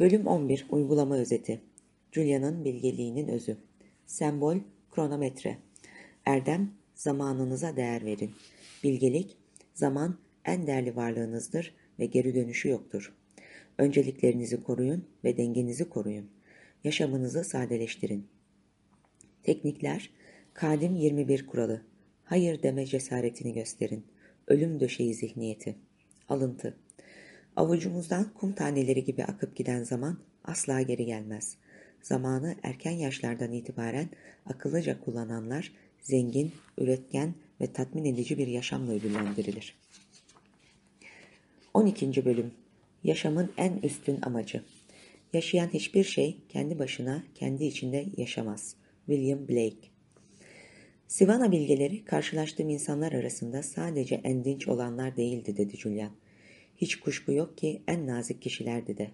Bölüm 11 Uygulama Özeti Julia'nın bilgeliğinin özü Sembol kronometre Erdem zamanınıza değer verin. Bilgelik zaman en değerli varlığınızdır ve geri dönüşü yoktur. Önceliklerinizi koruyun ve dengenizi koruyun. Yaşamınızı sadeleştirin. Teknikler Kadim 21 kuralı Hayır deme cesaretini gösterin. Ölüm döşeği zihniyeti. Alıntı Avucumuzdan kum taneleri gibi akıp giden zaman asla geri gelmez. Zamanı erken yaşlardan itibaren akıllıca kullananlar zengin, üretken ve tatmin edici bir yaşamla ödüllendirilir. 12. Bölüm Yaşamın en üstün amacı Yaşayan hiçbir şey kendi başına, kendi içinde yaşamaz. William Blake Sivana bilgeleri karşılaştığım insanlar arasında sadece endinç olanlar değildi dedi Julian. Hiç kuşku yok ki en nazik kişilerdi de.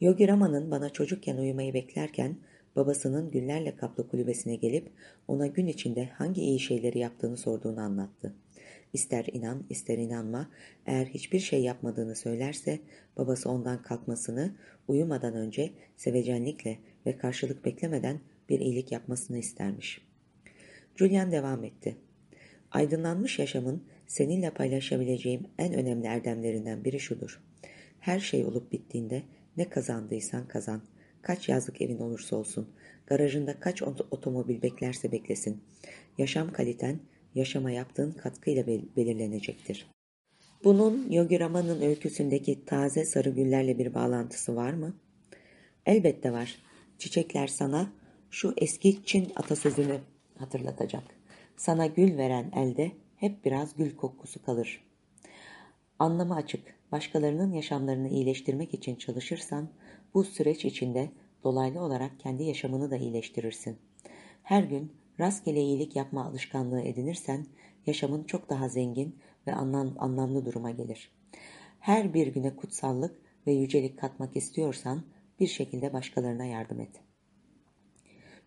Yogi Rama'nın bana çocukken uyumayı beklerken babasının güllerle kaplı kulübesine gelip ona gün içinde hangi iyi şeyleri yaptığını sorduğunu anlattı. İster inan ister inanma eğer hiçbir şey yapmadığını söylerse babası ondan kalkmasını uyumadan önce sevecenlikle ve karşılık beklemeden bir iyilik yapmasını istermiş. Julian devam etti. Aydınlanmış yaşamın seninle paylaşabileceğim en önemli erdemlerinden biri şudur. Her şey olup bittiğinde ne kazandıysan kazan. Kaç yazlık evin olursa olsun, garajında kaç otomobil beklerse beklesin. Yaşam kaliten, yaşama yaptığın katkıyla bel belirlenecektir. Bunun Yogi Rama'nın öyküsündeki taze sarı güllerle bir bağlantısı var mı? Elbette var. Çiçekler sana şu eski Çin atasözünü hatırlatacak. Sana gül veren elde hep biraz gül kokusu kalır. Anlamı açık. Başkalarının yaşamlarını iyileştirmek için çalışırsan bu süreç içinde dolaylı olarak kendi yaşamını da iyileştirirsin. Her gün rastgele iyilik yapma alışkanlığı edinirsen yaşamın çok daha zengin ve anlam, anlamlı duruma gelir. Her bir güne kutsallık ve yücelik katmak istiyorsan bir şekilde başkalarına yardım et.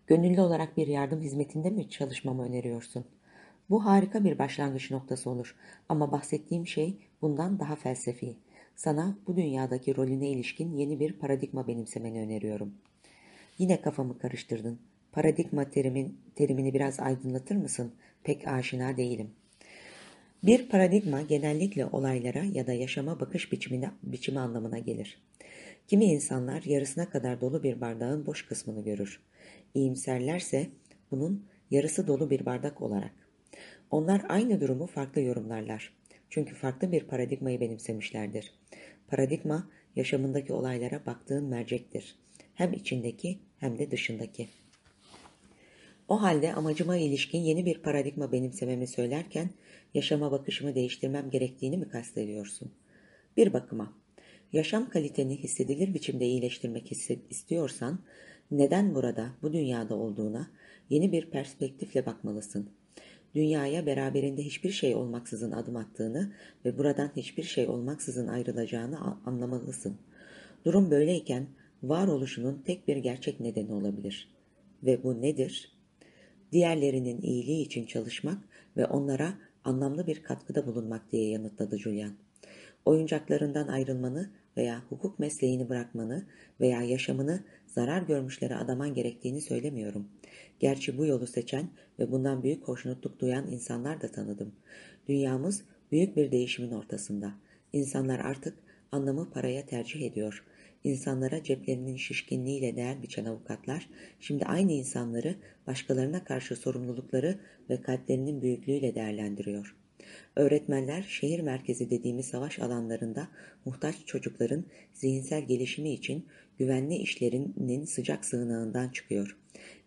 Gönüllü olarak bir yardım hizmetinde mi çalışmamı öneriyorsun? Bu harika bir başlangıç noktası olur ama bahsettiğim şey bundan daha felsefi. Sana bu dünyadaki rolüne ilişkin yeni bir paradigma benimsemeni öneriyorum. Yine kafamı karıştırdın. Paradigma terimin, terimini biraz aydınlatır mısın? Pek aşina değilim. Bir paradigma genellikle olaylara ya da yaşama bakış biçimine, biçimi anlamına gelir. Kimi insanlar yarısına kadar dolu bir bardağın boş kısmını görür. İyimserlerse bunun yarısı dolu bir bardak olarak. Onlar aynı durumu farklı yorumlarlar. Çünkü farklı bir paradigmayı benimsemişlerdir. Paradigma yaşamındaki olaylara baktığın mercektir. Hem içindeki hem de dışındaki. O halde amacıma ilişkin yeni bir paradigma benimsememi söylerken yaşama bakışımı değiştirmem gerektiğini mi kastediyorsun? Bir bakıma, yaşam kaliteni hissedilir biçimde iyileştirmek istiyorsan neden burada, bu dünyada olduğuna yeni bir perspektifle bakmalısın. Dünyaya beraberinde hiçbir şey olmaksızın adım attığını ve buradan hiçbir şey olmaksızın ayrılacağını anlamalısın. Durum böyleyken varoluşunun tek bir gerçek nedeni olabilir. Ve bu nedir? Diğerlerinin iyiliği için çalışmak ve onlara anlamlı bir katkıda bulunmak diye yanıtladı Julian. Oyuncaklarından ayrılmanı veya hukuk mesleğini bırakmanı veya yaşamını zarar görmüşlere adaman gerektiğini söylemiyorum. Gerçi bu yolu seçen ve bundan büyük hoşnutluk duyan insanlar da tanıdım. Dünyamız büyük bir değişimin ortasında. İnsanlar artık anlamı paraya tercih ediyor. İnsanlara ceplerinin şişkinliğiyle değer biçen avukatlar, şimdi aynı insanları başkalarına karşı sorumlulukları ve kalplerinin büyüklüğüyle değerlendiriyor. Öğretmenler şehir merkezi dediğimiz savaş alanlarında muhtaç çocukların zihinsel gelişimi için güvenli işlerinin sıcak sığınağından çıkıyor.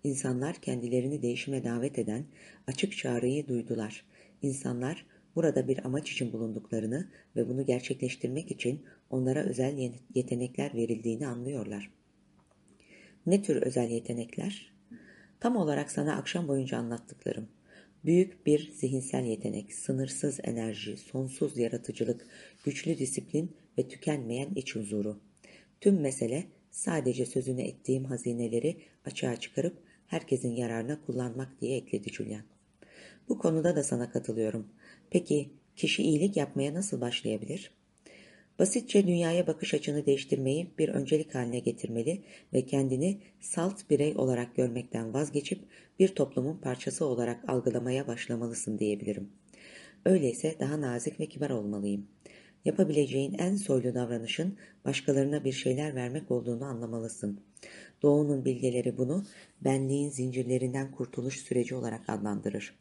İnsanlar kendilerini değişime davet eden açık çağrıyı duydular. İnsanlar burada bir amaç için bulunduklarını ve bunu gerçekleştirmek için onlara özel yetenekler verildiğini anlıyorlar. Ne tür özel yetenekler? Tam olarak sana akşam boyunca anlattıklarım. Büyük bir zihinsel yetenek, sınırsız enerji, sonsuz yaratıcılık, güçlü disiplin ve tükenmeyen iç huzuru. Tüm mesele sadece sözünü ettiğim hazineleri açığa çıkarıp herkesin yararına kullanmak diye ekledi Julian. Bu konuda da sana katılıyorum. Peki kişi iyilik yapmaya nasıl başlayabilir? Basitçe dünyaya bakış açını değiştirmeyi bir öncelik haline getirmeli ve kendini salt birey olarak görmekten vazgeçip bir toplumun parçası olarak algılamaya başlamalısın diyebilirim. Öyleyse daha nazik ve kibar olmalıyım. Yapabileceğin en soylu davranışın başkalarına bir şeyler vermek olduğunu anlamalısın. Doğu'nun bilgeleri bunu benliğin zincirlerinden kurtuluş süreci olarak adlandırır.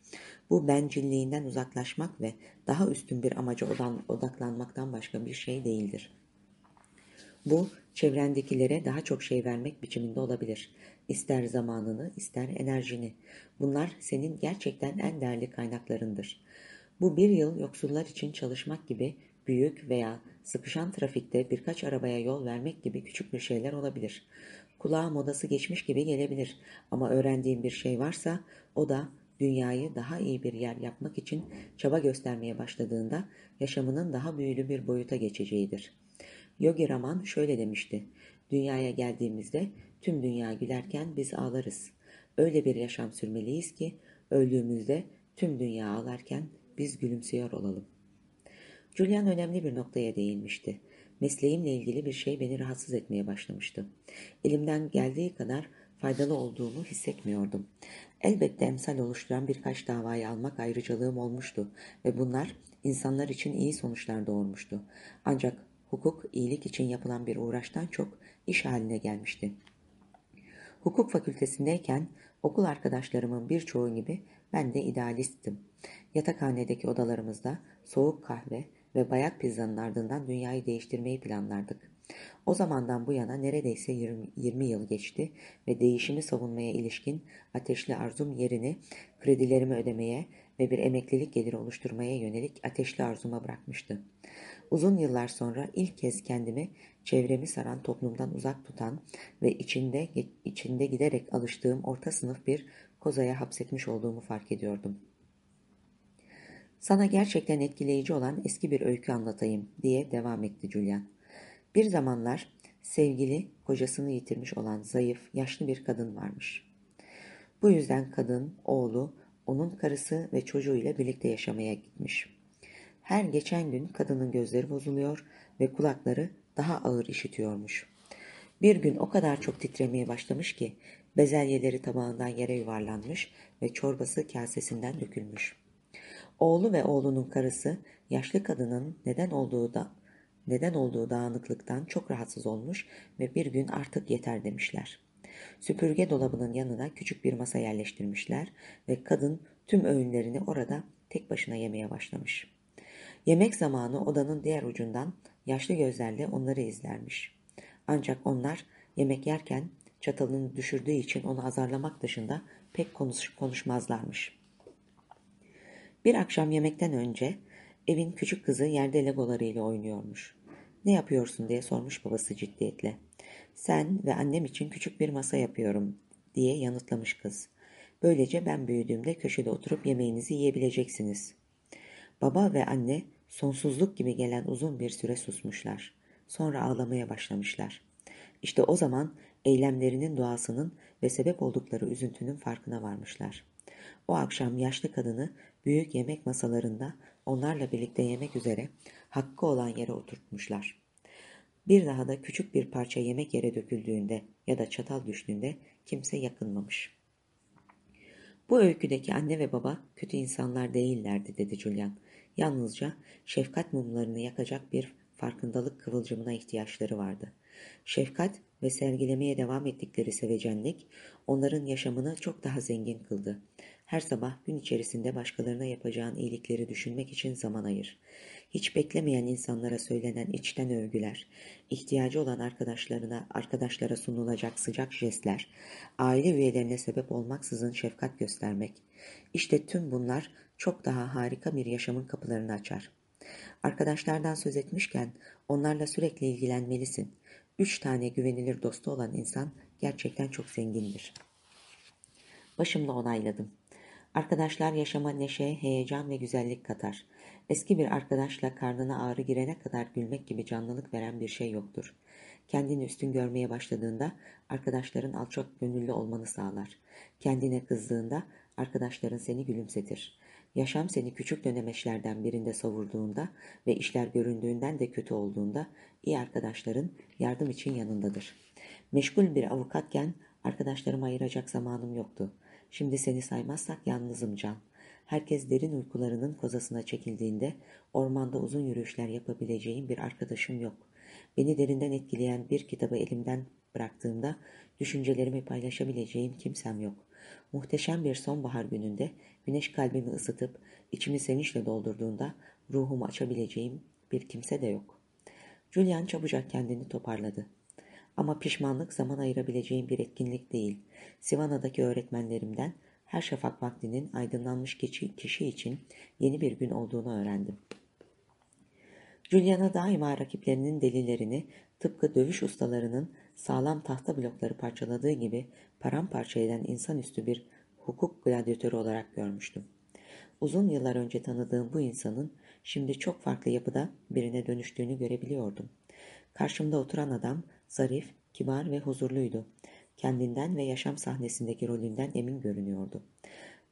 Bu bencilliğinden uzaklaşmak ve daha üstün bir amaca odaklanmaktan başka bir şey değildir. Bu, çevrendekilere daha çok şey vermek biçiminde olabilir. İster zamanını, ister enerjini. Bunlar senin gerçekten en değerli kaynaklarındır. Bu bir yıl yoksullar için çalışmak gibi büyük veya sıkışan trafikte birkaç arabaya yol vermek gibi küçük bir şeyler olabilir. Kulağa modası geçmiş gibi gelebilir ama öğrendiğin bir şey varsa o da dünyayı daha iyi bir yer yapmak için çaba göstermeye başladığında yaşamının daha büyülü bir boyuta geçeceğidir. Yogi Raman şöyle demişti. Dünyaya geldiğimizde tüm dünya gülerken biz ağlarız. Öyle bir yaşam sürmeliyiz ki öldüğümüzde tüm dünya ağlarken biz gülümsüyor olalım. Julian önemli bir noktaya değinmişti. Mesleğimle ilgili bir şey beni rahatsız etmeye başlamıştı. Elimden geldiği kadar faydalı olduğumu hissetmiyordum. Elbette emsal oluşturan birkaç davayı almak ayrıcalığım olmuştu ve bunlar insanlar için iyi sonuçlar doğurmuştu. Ancak hukuk iyilik için yapılan bir uğraştan çok iş haline gelmişti. Hukuk fakültesindeyken okul arkadaşlarımın birçoğu gibi ben de idealisttim. Yatakhanedeki odalarımızda soğuk kahve ve bayat pizzanın ardından dünyayı değiştirmeyi planlardık. O zamandan bu yana neredeyse 20, 20 yıl geçti ve değişimi savunmaya ilişkin ateşli arzum yerini kredilerimi ödemeye ve bir emeklilik geliri oluşturmaya yönelik ateşli arzuma bırakmıştı. Uzun yıllar sonra ilk kez kendimi çevremi saran toplumdan uzak tutan ve içinde içinde giderek alıştığım orta sınıf bir kozaya hapsetmiş olduğumu fark ediyordum. Sana gerçekten etkileyici olan eski bir öykü anlatayım diye devam etti Julian. Bir zamanlar sevgili kocasını yitirmiş olan zayıf, yaşlı bir kadın varmış. Bu yüzden kadın, oğlu, onun karısı ve çocuğuyla birlikte yaşamaya gitmiş. Her geçen gün kadının gözleri bozuluyor ve kulakları daha ağır işitiyormuş. Bir gün o kadar çok titremeye başlamış ki bezelyeleri tabağından yere yuvarlanmış ve çorbası kasesinden dökülmüş. Oğlu ve oğlunun karısı yaşlı kadının neden olduğu da neden olduğu dağınıklıktan çok rahatsız olmuş ve bir gün artık yeter demişler. Süpürge dolabının yanına küçük bir masa yerleştirmişler ve kadın tüm öğünlerini orada tek başına yemeye başlamış. Yemek zamanı odanın diğer ucundan yaşlı gözlerle onları izlermiş. Ancak onlar yemek yerken çatalını düşürdüğü için onu azarlamak dışında pek konuş konuşmazlarmış. Bir akşam yemekten önce evin küçük kızı yerde legolarıyla oynuyormuş. Ne yapıyorsun diye sormuş babası ciddiyetle. Sen ve annem için küçük bir masa yapıyorum diye yanıtlamış kız. Böylece ben büyüdüğümde köşede oturup yemeğinizi yiyebileceksiniz. Baba ve anne sonsuzluk gibi gelen uzun bir süre susmuşlar. Sonra ağlamaya başlamışlar. İşte o zaman eylemlerinin doğasının ve sebep oldukları üzüntünün farkına varmışlar. O akşam yaşlı kadını büyük yemek masalarında onlarla birlikte yemek üzere hakkı olan yere oturtmuşlar. Bir daha da küçük bir parça yemek yere döküldüğünde ya da çatal düştüğünde kimse yakınmamış. Bu öyküdeki anne ve baba kötü insanlar değillerdi dedi Julian. Yalnızca şefkat mumlarını yakacak bir farkındalık kıvılcımına ihtiyaçları vardı. Şefkat ve sergilemeye devam ettikleri sevecenlik onların yaşamını çok daha zengin kıldı. Her sabah gün içerisinde başkalarına yapacağın iyilikleri düşünmek için zaman ayır. Hiç beklemeyen insanlara söylenen içten övgüler, ihtiyacı olan arkadaşlarına, arkadaşlara sunulacak sıcak jestler, aile üyelerine sebep olmaksızın şefkat göstermek. İşte tüm bunlar çok daha harika bir yaşamın kapılarını açar. Arkadaşlardan söz etmişken onlarla sürekli ilgilenmelisin. Üç tane güvenilir dostu olan insan gerçekten çok zengindir. Başımla onayladım. Arkadaşlar yaşama neşe, heyecan ve güzellik katar. Eski bir arkadaşla karnına ağrı girene kadar gülmek gibi canlılık veren bir şey yoktur. Kendini üstün görmeye başladığında arkadaşların alçak gönüllü olmanı sağlar. Kendine kızdığında arkadaşların seni gülümsetir. Yaşam seni küçük dönemeçlerden birinde savurduğunda ve işler göründüğünden de kötü olduğunda iyi arkadaşların yardım için yanındadır. Meşgul bir avukatken arkadaşlarıma ayıracak zamanım yoktu. Şimdi seni saymazsak yalnızım Can. Herkes derin uykularının kozasına çekildiğinde ormanda uzun yürüyüşler yapabileceğim bir arkadaşım yok. Beni derinden etkileyen bir kitabı elimden bıraktığımda düşüncelerimi paylaşabileceğim kimsem yok. Muhteşem bir sonbahar gününde güneş kalbimi ısıtıp içimi sevinçle doldurduğunda ruhumu açabileceğim bir kimse de yok. Julian çabucak kendini toparladı. Ama pişmanlık zaman ayırabileceğim bir etkinlik değil. Sivana'daki öğretmenlerimden her şafak vaktinin aydınlanmış kişi, kişi için yeni bir gün olduğunu öğrendim. Juliana daima rakiplerinin delilerini tıpkı dövüş ustalarının sağlam tahta blokları parçaladığı gibi paramparça eden insanüstü bir hukuk gladyatörü olarak görmüştüm. Uzun yıllar önce tanıdığım bu insanın şimdi çok farklı yapıda birine dönüştüğünü görebiliyordum. Karşımda oturan adam zarif, kibar ve huzurluydu. kendinden ve yaşam sahnesindeki rolünden emin görünüyordu.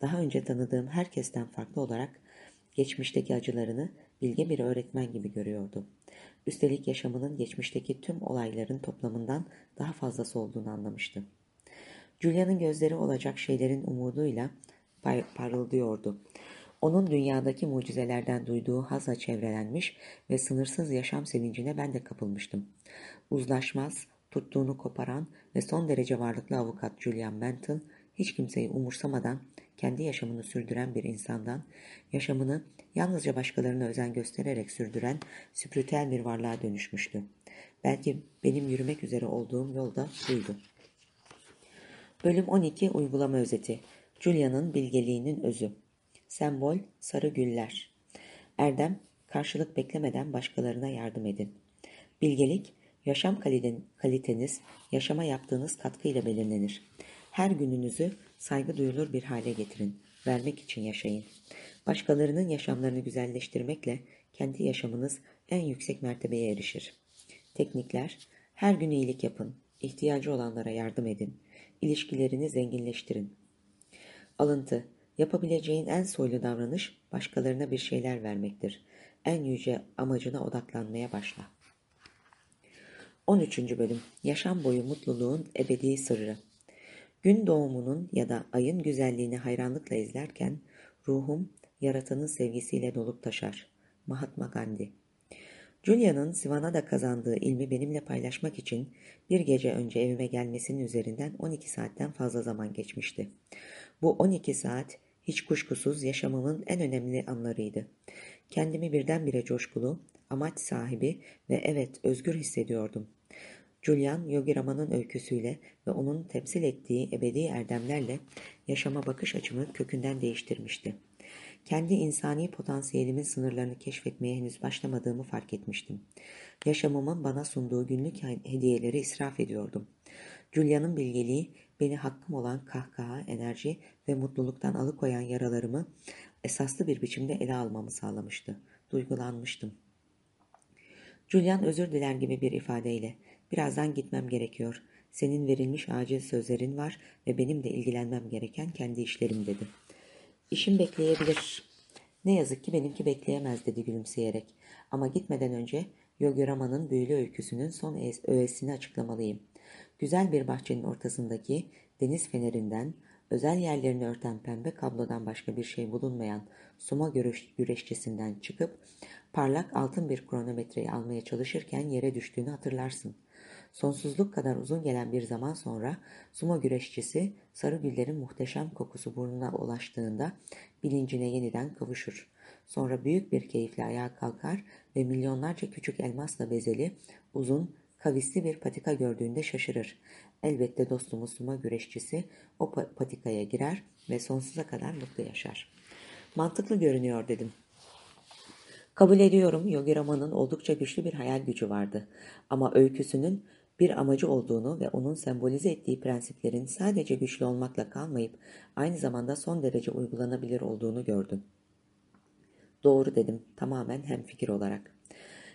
Daha önce tanıdığım herkesten farklı olarak geçmişteki acılarını bilge bir öğretmen gibi görüyordu. Üstelik yaşamının geçmişteki tüm olayların toplamından daha fazlası olduğunu anlamıştı. Julia'nın gözleri olacak şeylerin umuduyla parıldıyordu. Onun dünyadaki mucizelerden duyduğu hazla çevrelenmiş ve sınırsız yaşam sevincine ben de kapılmıştım. Uzlaşmaz, tuttuğunu koparan ve son derece varlıklı avukat Julian Benton, hiç kimseyi umursamadan kendi yaşamını sürdüren bir insandan, yaşamını yalnızca başkalarına özen göstererek sürdüren spiritüel bir varlığa dönüşmüştü. Belki benim yürümek üzere olduğum yolda buydu. Bölüm 12 Uygulama Özeti Julia'nın bilgeliğinin özü Sembol sarı güller Erdem karşılık beklemeden başkalarına yardım edin. Bilgelik yaşam kaliteniz yaşama yaptığınız katkıyla belirlenir. Her gününüzü saygı duyulur bir hale getirin. Vermek için yaşayın. Başkalarının yaşamlarını güzelleştirmekle kendi yaşamınız en yüksek mertebeye erişir. Teknikler, her gün iyilik yapın, ihtiyacı olanlara yardım edin, ilişkilerini zenginleştirin. Alıntı, yapabileceğin en soylu davranış başkalarına bir şeyler vermektir. En yüce amacına odaklanmaya başla. 13. Bölüm Yaşam boyu mutluluğun ebedi sırrı Gün doğumunun ya da ayın güzelliğini hayranlıkla izlerken ruhum yaratanın sevgisiyle dolup taşar. Mahatma Gandhi Julia'nın Sivana'da kazandığı ilmi benimle paylaşmak için bir gece önce evime gelmesinin üzerinden 12 saatten fazla zaman geçmişti. Bu 12 saat hiç kuşkusuz yaşamımın en önemli anlarıydı. Kendimi birdenbire coşkulu, amaç sahibi ve evet özgür hissediyordum. Julian Yogirama'nın öyküsüyle ve onun temsil ettiği ebedi erdemlerle yaşama bakış açımı kökünden değiştirmişti. Kendi insani potansiyelimin sınırlarını keşfetmeye henüz başlamadığımı fark etmiştim. Yaşamımın bana sunduğu günlük hediyeleri israf ediyordum. Julia'nın bilgeliği beni hakkım olan kahkaha, enerji ve mutluluktan alıkoyan yaralarımı esaslı bir biçimde ele almamı sağlamıştı. Duygulanmıştım. Julian özür diler gibi bir ifadeyle Birazdan gitmem gerekiyor. Senin verilmiş acil sözlerin var ve benim de ilgilenmem gereken kendi işlerim dedi. İşim bekleyebilir. Ne yazık ki benimki bekleyemez dedi gülümseyerek. Ama gitmeden önce Yogi büyülü öyküsünün son öğesini açıklamalıyım. Güzel bir bahçenin ortasındaki deniz fenerinden, özel yerlerini örten pembe kablodan başka bir şey bulunmayan sumo güreşçisinden çıkıp parlak altın bir kronometreyi almaya çalışırken yere düştüğünü hatırlarsın. Sonsuzluk kadar uzun gelen bir zaman sonra sumo güreşçisi sarı güllerin muhteşem kokusu burnuna ulaştığında bilincine yeniden kavuşur. Sonra büyük bir keyifle ayağa kalkar ve milyonlarca küçük elmasla bezeli, uzun, kavisli bir patika gördüğünde şaşırır. Elbette dostumuz sumo güreşçisi o patikaya girer ve sonsuza kadar mutlu yaşar. Mantıklı görünüyor dedim. Kabul ediyorum Yogi Rama'nın oldukça güçlü bir hayal gücü vardı. Ama öyküsünün bir amacı olduğunu ve onun sembolize ettiği prensiplerin sadece güçlü olmakla kalmayıp aynı zamanda son derece uygulanabilir olduğunu gördüm. Doğru dedim tamamen hemfikir olarak.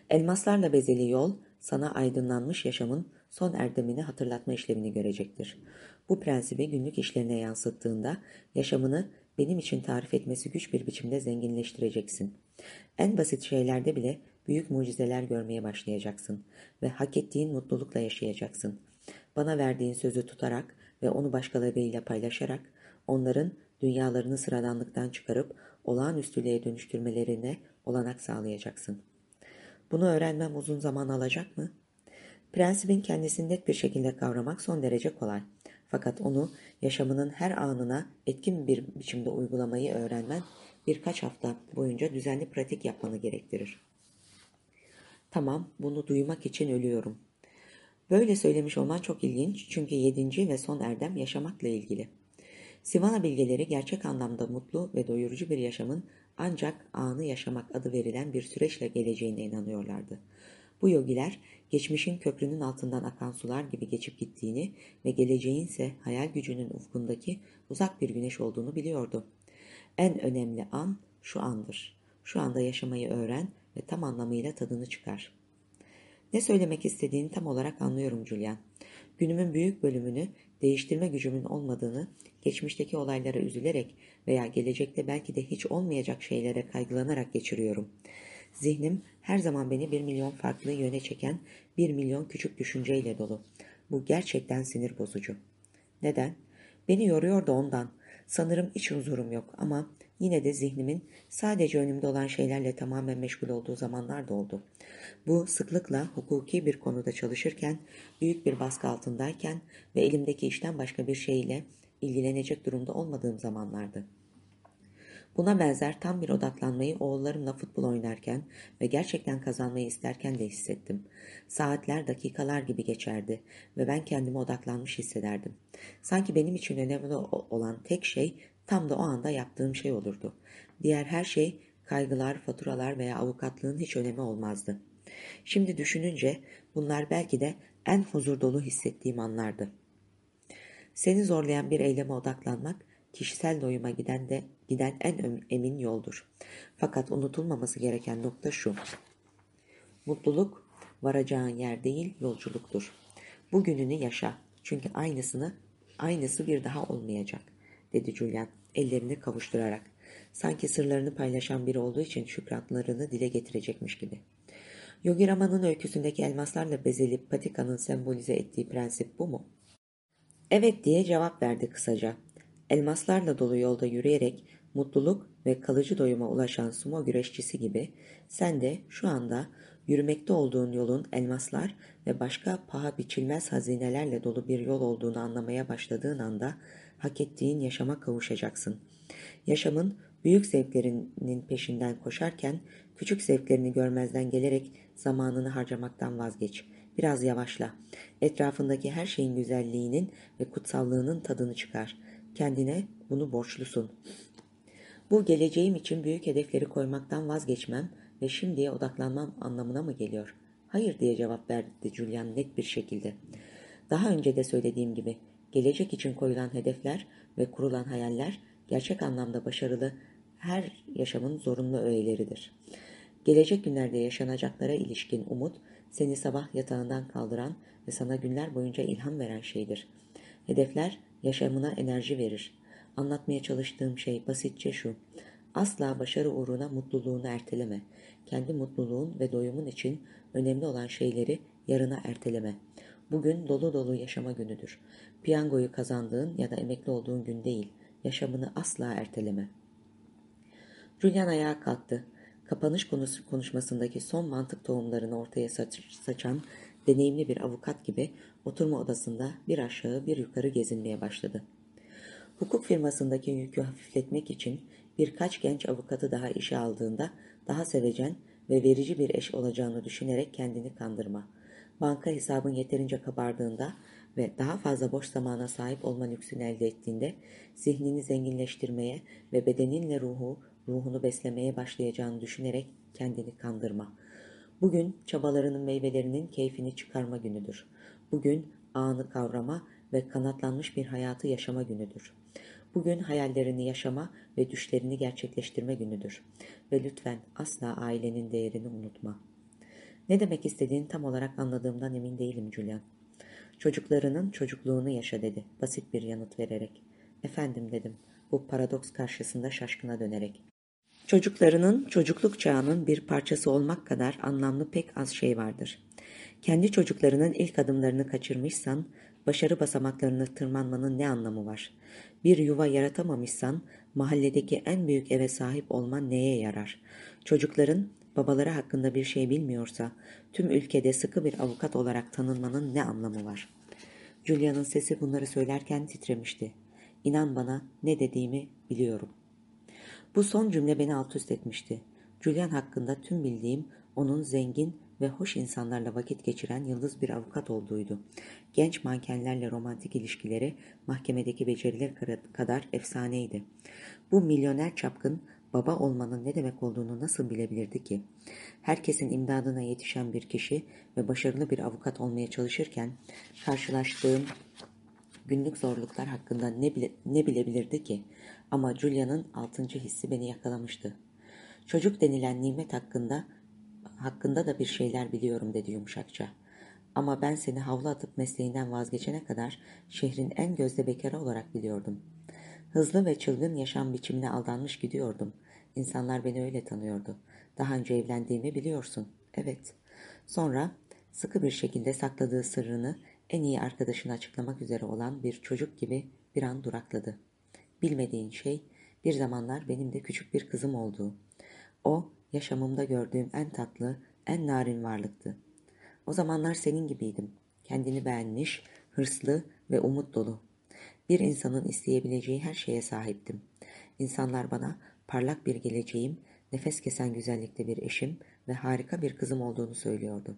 Elmaslarla bezeli yol sana aydınlanmış yaşamın son erdemini hatırlatma işlevini görecektir. Bu prensibi günlük işlerine yansıttığında yaşamını benim için tarif etmesi güç bir biçimde zenginleştireceksin. En basit şeylerde bile büyük mucizeler görmeye başlayacaksın ve hak ettiğin mutlulukla yaşayacaksın. Bana verdiğin sözü tutarak ve onu başkalarıyla paylaşarak onların dünyalarını sıradanlıktan çıkarıp olağanüstülüğe dönüştürmelerine olanak sağlayacaksın. Bunu öğrenmem uzun zaman alacak mı? Prensibin kendisini net bir şekilde kavramak son derece kolay. Fakat onu yaşamının her anına etkin bir biçimde uygulamayı öğrenmen birkaç hafta boyunca düzenli pratik yapmanı gerektirir. Tamam, bunu duymak için ölüyorum. Böyle söylemiş olman çok ilginç çünkü yedinci ve son erdem yaşamakla ilgili. Sivana bilgeleri gerçek anlamda mutlu ve doyurucu bir yaşamın ancak anı yaşamak adı verilen bir süreçle geleceğine inanıyorlardı. Bu yogiler geçmişin köprünün altından akan sular gibi geçip gittiğini ve geleceğin ise hayal gücünün ufkundaki uzak bir güneş olduğunu biliyordu. En önemli an şu andır. Şu anda yaşamayı öğren ve tam anlamıyla tadını çıkar. Ne söylemek istediğini tam olarak anlıyorum Julian. Günümün büyük bölümünü değiştirme gücümün olmadığını, geçmişteki olaylara üzülerek veya gelecekte belki de hiç olmayacak şeylere kaygılanarak geçiriyorum. Zihnim her zaman beni bir milyon farklı yöne çeken bir milyon küçük düşünceyle dolu. Bu gerçekten sinir bozucu. Neden? Beni yoruyor da ondan. Sanırım iç huzurum yok ama yine de zihnimin sadece önümde olan şeylerle tamamen meşgul olduğu zamanlar da oldu. Bu sıklıkla hukuki bir konuda çalışırken, büyük bir baskı altındayken ve elimdeki işten başka bir şeyle ilgilenecek durumda olmadığım zamanlardı. Buna benzer tam bir odaklanmayı oğullarımla futbol oynarken ve gerçekten kazanmayı isterken de hissettim. Saatler dakikalar gibi geçerdi ve ben kendime odaklanmış hissederdim. Sanki benim için önemli olan tek şey tam da o anda yaptığım şey olurdu. Diğer her şey kaygılar, faturalar veya avukatlığın hiç önemi olmazdı. Şimdi düşününce bunlar belki de en huzur dolu hissettiğim anlardı. Seni zorlayan bir eyleme odaklanmak kişisel doyuma giden de giden en emin yoldur. Fakat unutulmaması gereken nokta şu. Mutluluk varacağın yer değil yolculuktur. Bugününü yaşa. Çünkü aynısını aynısı bir daha olmayacak, dedi Julian ellerini kavuşturarak. Sanki sırlarını paylaşan biri olduğu için şükratlarını dile getirecekmiş gibi. Yogi Rama'nın öyküsündeki elmaslarla bezelip patikanın sembolize ettiği prensip bu mu? Evet diye cevap verdi kısaca. Elmaslarla dolu yolda yürüyerek mutluluk ve kalıcı doyuma ulaşan sumo güreşçisi gibi sen de şu anda yürümekte olduğun yolun elmaslar ve başka paha biçilmez hazinelerle dolu bir yol olduğunu anlamaya başladığın anda hak ettiğin yaşama kavuşacaksın. Yaşamın büyük zevklerinin peşinden koşarken küçük zevklerini görmezden gelerek zamanını harcamaktan vazgeç. Biraz yavaşla. Etrafındaki her şeyin güzelliğinin ve kutsallığının tadını çıkar. Kendine bunu borçlusun. Bu geleceğim için büyük hedefleri koymaktan vazgeçmem ve şimdiye odaklanmam anlamına mı geliyor? Hayır diye cevap verdi Julian net bir şekilde. Daha önce de söylediğim gibi gelecek için koyulan hedefler ve kurulan hayaller gerçek anlamda başarılı her yaşamın zorunlu öğeleridir. Gelecek günlerde yaşanacaklara ilişkin umut seni sabah yatağından kaldıran ve sana günler boyunca ilham veren şeydir. Hedefler yaşamına enerji verir. Anlatmaya çalıştığım şey basitçe şu. Asla başarı uğruna mutluluğunu erteleme. Kendi mutluluğun ve doyumun için önemli olan şeyleri yarına erteleme. Bugün dolu dolu yaşama günüdür. Piyangoyu kazandığın ya da emekli olduğun gün değil. Yaşamını asla erteleme. Julian ayağa kalktı. Kapanış konuşmasındaki son mantık tohumlarını ortaya saçan deneyimli bir avukat gibi oturma odasında bir aşağı bir yukarı gezinmeye başladı. Hukuk firmasındaki yükü hafifletmek için birkaç genç avukatı daha işe aldığında daha sevecen ve verici bir eş olacağını düşünerek kendini kandırma. Banka hesabın yeterince kabardığında ve daha fazla boş zamana sahip olma lüksünü elde ettiğinde zihnini zenginleştirmeye ve bedeninle ruhu, ruhunu beslemeye başlayacağını düşünerek kendini kandırma. Bugün çabalarının meyvelerinin keyfini çıkarma günüdür. Bugün anı kavrama ve kanatlanmış bir hayatı yaşama günüdür. Bugün hayallerini yaşama ve düşlerini gerçekleştirme günüdür. Ve lütfen asla ailenin değerini unutma. Ne demek istediğini tam olarak anladığımdan emin değilim Julian. Çocuklarının çocukluğunu yaşa dedi, basit bir yanıt vererek. Efendim dedim, bu paradoks karşısında şaşkına dönerek. Çocuklarının çocukluk çağının bir parçası olmak kadar anlamlı pek az şey vardır. Kendi çocuklarının ilk adımlarını kaçırmışsan, başarı basamaklarını tırmanmanın ne anlamı var? Bir yuva yaratamamışsan, mahalledeki en büyük eve sahip olman neye yarar? Çocukların babaları hakkında bir şey bilmiyorsa, tüm ülkede sıkı bir avukat olarak tanınmanın ne anlamı var? Julia'nın sesi bunları söylerken titremişti. İnan bana ne dediğimi biliyorum.'' Bu son cümle beni alt üst etmişti. Julian hakkında tüm bildiğim onun zengin ve hoş insanlarla vakit geçiren yıldız bir avukat olduğuydu. Genç mankenlerle romantik ilişkileri mahkemedeki beceriler kadar efsaneydi. Bu milyoner çapkın baba olmanın ne demek olduğunu nasıl bilebilirdi ki? Herkesin imdadına yetişen bir kişi ve başarılı bir avukat olmaya çalışırken karşılaştığım günlük zorluklar hakkında ne, bile, ne bilebilirdi ki? Ama Julia'nın altıncı hissi beni yakalamıştı. Çocuk denilen nimet hakkında hakkında da bir şeyler biliyorum dedi yumuşakça. Ama ben seni havlu atıp mesleğinden vazgeçene kadar şehrin en gözde bekarı olarak biliyordum. Hızlı ve çılgın yaşam biçimine aldanmış gidiyordum. İnsanlar beni öyle tanıyordu. Daha önce evlendiğimi biliyorsun. Evet. Sonra sıkı bir şekilde sakladığı sırrını en iyi arkadaşına açıklamak üzere olan bir çocuk gibi bir an durakladı. Bilmediğin şey bir zamanlar benim de küçük bir kızım olduğu. O yaşamımda gördüğüm en tatlı, en narin varlıktı. O zamanlar senin gibiydim. Kendini beğenmiş, hırslı ve umut dolu. Bir insanın isteyebileceği her şeye sahiptim. İnsanlar bana parlak bir geleceğim, nefes kesen güzellikte bir eşim ve harika bir kızım olduğunu söylüyordu.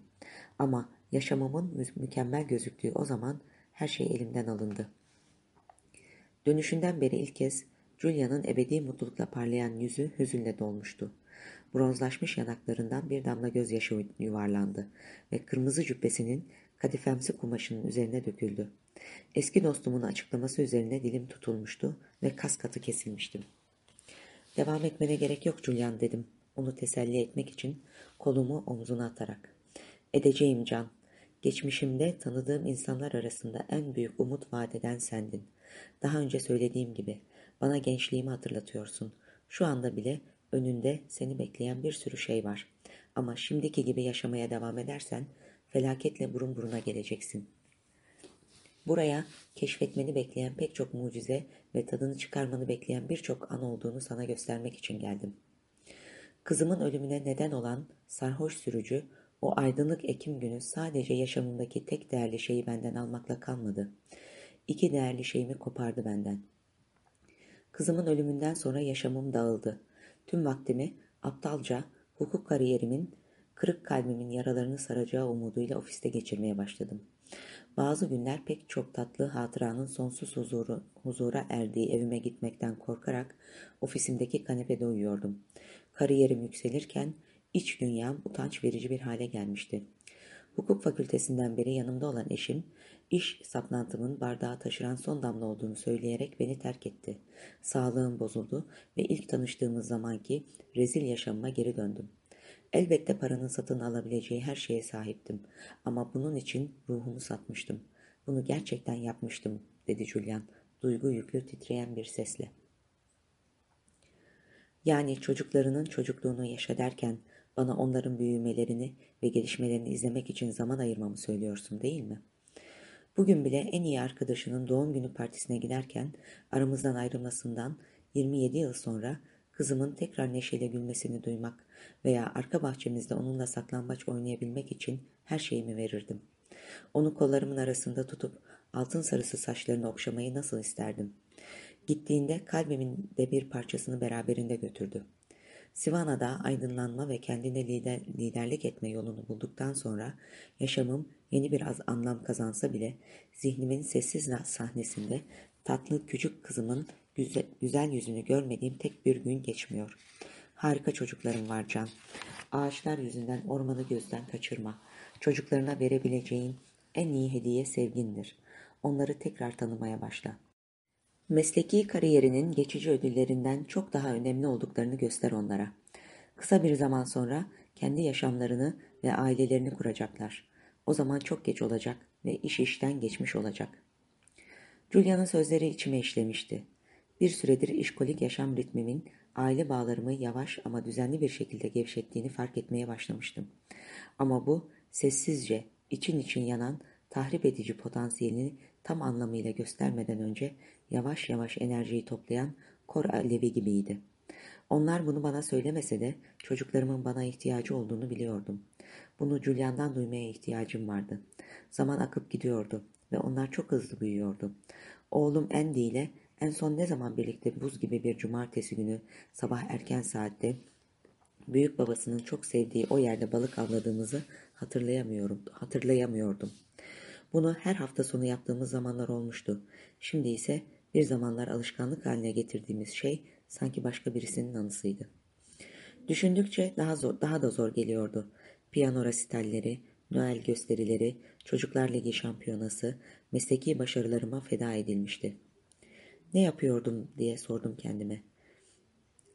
Ama yaşamımın mükemmel gözüktüğü o zaman her şey elimden alındı. Dönüşünden beri ilk kez Julia'nın ebedi mutlulukla parlayan yüzü hüzünle dolmuştu. Bronzlaşmış yanaklarından bir damla gözyaşı yuvarlandı ve kırmızı cübbesinin kadifemsi kumaşının üzerine döküldü. Eski dostumun açıklaması üzerine dilim tutulmuştu ve kas katı kesilmiştim. Devam etmene gerek yok Julian dedim. Onu teselli etmek için kolumu omzuna atarak. Edeceğim Can. Geçmişimde tanıdığım insanlar arasında en büyük umut vadeden sendin. Daha önce söylediğim gibi bana gençliğimi hatırlatıyorsun. Şu anda bile önünde seni bekleyen bir sürü şey var. Ama şimdiki gibi yaşamaya devam edersen felaketle burun buruna geleceksin. Buraya keşfetmeni bekleyen pek çok mucize ve tadını çıkarmanı bekleyen birçok an olduğunu sana göstermek için geldim. Kızımın ölümüne neden olan sarhoş sürücü o aydınlık Ekim günü sadece yaşamımdaki tek değerli şeyi benden almakla kalmadı. İki değerli şeyimi kopardı benden. Kızımın ölümünden sonra yaşamım dağıldı. Tüm vaktimi aptalca hukuk kariyerimin, kırık kalbimin yaralarını saracağı umuduyla ofiste geçirmeye başladım. Bazı günler pek çok tatlı hatıranın sonsuz huzuru, huzura erdiği evime gitmekten korkarak ofisimdeki kanepede uyuyordum. Kariyerim yükselirken iç dünyam utanç verici bir hale gelmişti. Hukuk fakültesinden beri yanımda olan eşim, iş saplantımın bardağı taşıran son damla olduğunu söyleyerek beni terk etti. Sağlığım bozuldu ve ilk tanıştığımız zamanki rezil yaşamıma geri döndüm. Elbette paranın satın alabileceği her şeye sahiptim ama bunun için ruhumu satmıştım. Bunu gerçekten yapmıştım, dedi Julian, duygu yüklü titreyen bir sesle. Yani çocuklarının çocukluğunu yaşa derken bana onların büyümelerini ve gelişmelerini izlemek için zaman ayırmamı söylüyorsun değil mi? Bugün bile en iyi arkadaşının doğum günü partisine giderken aramızdan ayrılmasından 27 yıl sonra kızımın tekrar neşeyle gülmesini duymak veya arka bahçemizde onunla saklambaç oynayabilmek için her şeyimi verirdim. Onu kollarımın arasında tutup altın sarısı saçlarını okşamayı nasıl isterdim. Gittiğinde kalbimin de bir parçasını beraberinde götürdü. Sivana'da aydınlanma ve kendine lider, liderlik etme yolunu bulduktan sonra yaşamım yeni bir az anlam kazansa bile zihnimin sessiz sahnesinde tatlı küçük kızımın güzel, güzel yüzünü görmediğim tek bir gün geçmiyor. Harika çocuklarım var Can. Ağaçlar yüzünden ormanı gözden kaçırma. Çocuklarına verebileceğin en iyi hediye sevgindir. Onları tekrar tanımaya başla. Mesleki kariyerinin geçici ödüllerinden çok daha önemli olduklarını göster onlara. Kısa bir zaman sonra kendi yaşamlarını ve ailelerini kuracaklar. O zaman çok geç olacak ve iş işten geçmiş olacak. Julia'nın sözleri içime işlemişti. Bir süredir işkolik yaşam ritmimin aile bağlarımı yavaş ama düzenli bir şekilde gevşettiğini fark etmeye başlamıştım. Ama bu sessizce, için için yanan, tahrip edici potansiyelini tam anlamıyla göstermeden önce yavaş yavaş enerjiyi toplayan kor alevi gibiydi. Onlar bunu bana söylemese de çocuklarımın bana ihtiyacı olduğunu biliyordum. Bunu Julian'dan duymaya ihtiyacım vardı. Zaman akıp gidiyordu ve onlar çok hızlı büyüyordu. Oğlum Andy ile en son ne zaman birlikte buz gibi bir cumartesi günü sabah erken saatte büyük babasının çok sevdiği o yerde balık avladığımızı hatırlayamıyorum, hatırlayamıyordum. Bunu her hafta sonu yaptığımız zamanlar olmuştu. Şimdi ise bir zamanlar alışkanlık haline getirdiğimiz şey sanki başka birisinin anısıydı. Düşündükçe daha zor, daha da zor geliyordu. Piyano resitalleri, Noel gösterileri, Çocuklar Ligi şampiyonası, mesleki başarılarıma feda edilmişti. Ne yapıyordum diye sordum kendime.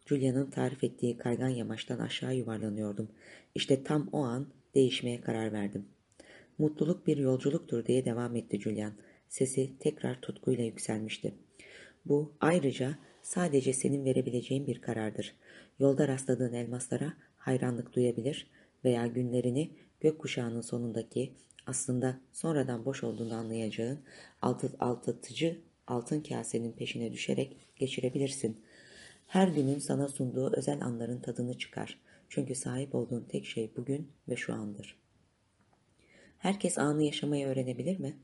Julia'nın tarif ettiği kaygan yamaçtan aşağı yuvarlanıyordum. İşte tam o an değişmeye karar verdim. Mutluluk bir yolculuktur diye devam etti Julian. Sesi tekrar tutkuyla yükselmişti. Bu ayrıca sadece senin verebileceğin bir karardır. Yolda rastladığın elmaslara hayranlık duyabilir veya günlerini gökkuşağının sonundaki aslında sonradan boş olduğunu anlayacağın altı, altıtıcı altın kasenin peşine düşerek geçirebilirsin. Her günün sana sunduğu özel anların tadını çıkar. Çünkü sahip olduğun tek şey bugün ve şu andır. Herkes anı yaşamayı öğrenebilir mi?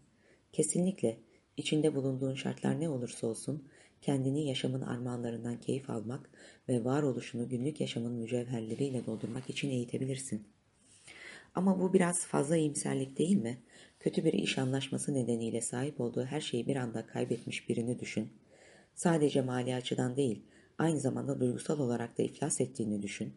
Kesinlikle. İçinde bulunduğun şartlar ne olursa olsun, kendini yaşamın armağanlarından keyif almak ve varoluşunu günlük yaşamın mücevherleriyle doldurmak için eğitebilirsin. Ama bu biraz fazla iyimserlik değil mi? Kötü bir iş anlaşması nedeniyle sahip olduğu her şeyi bir anda kaybetmiş birini düşün. Sadece mali açıdan değil, aynı zamanda duygusal olarak da iflas ettiğini düşün.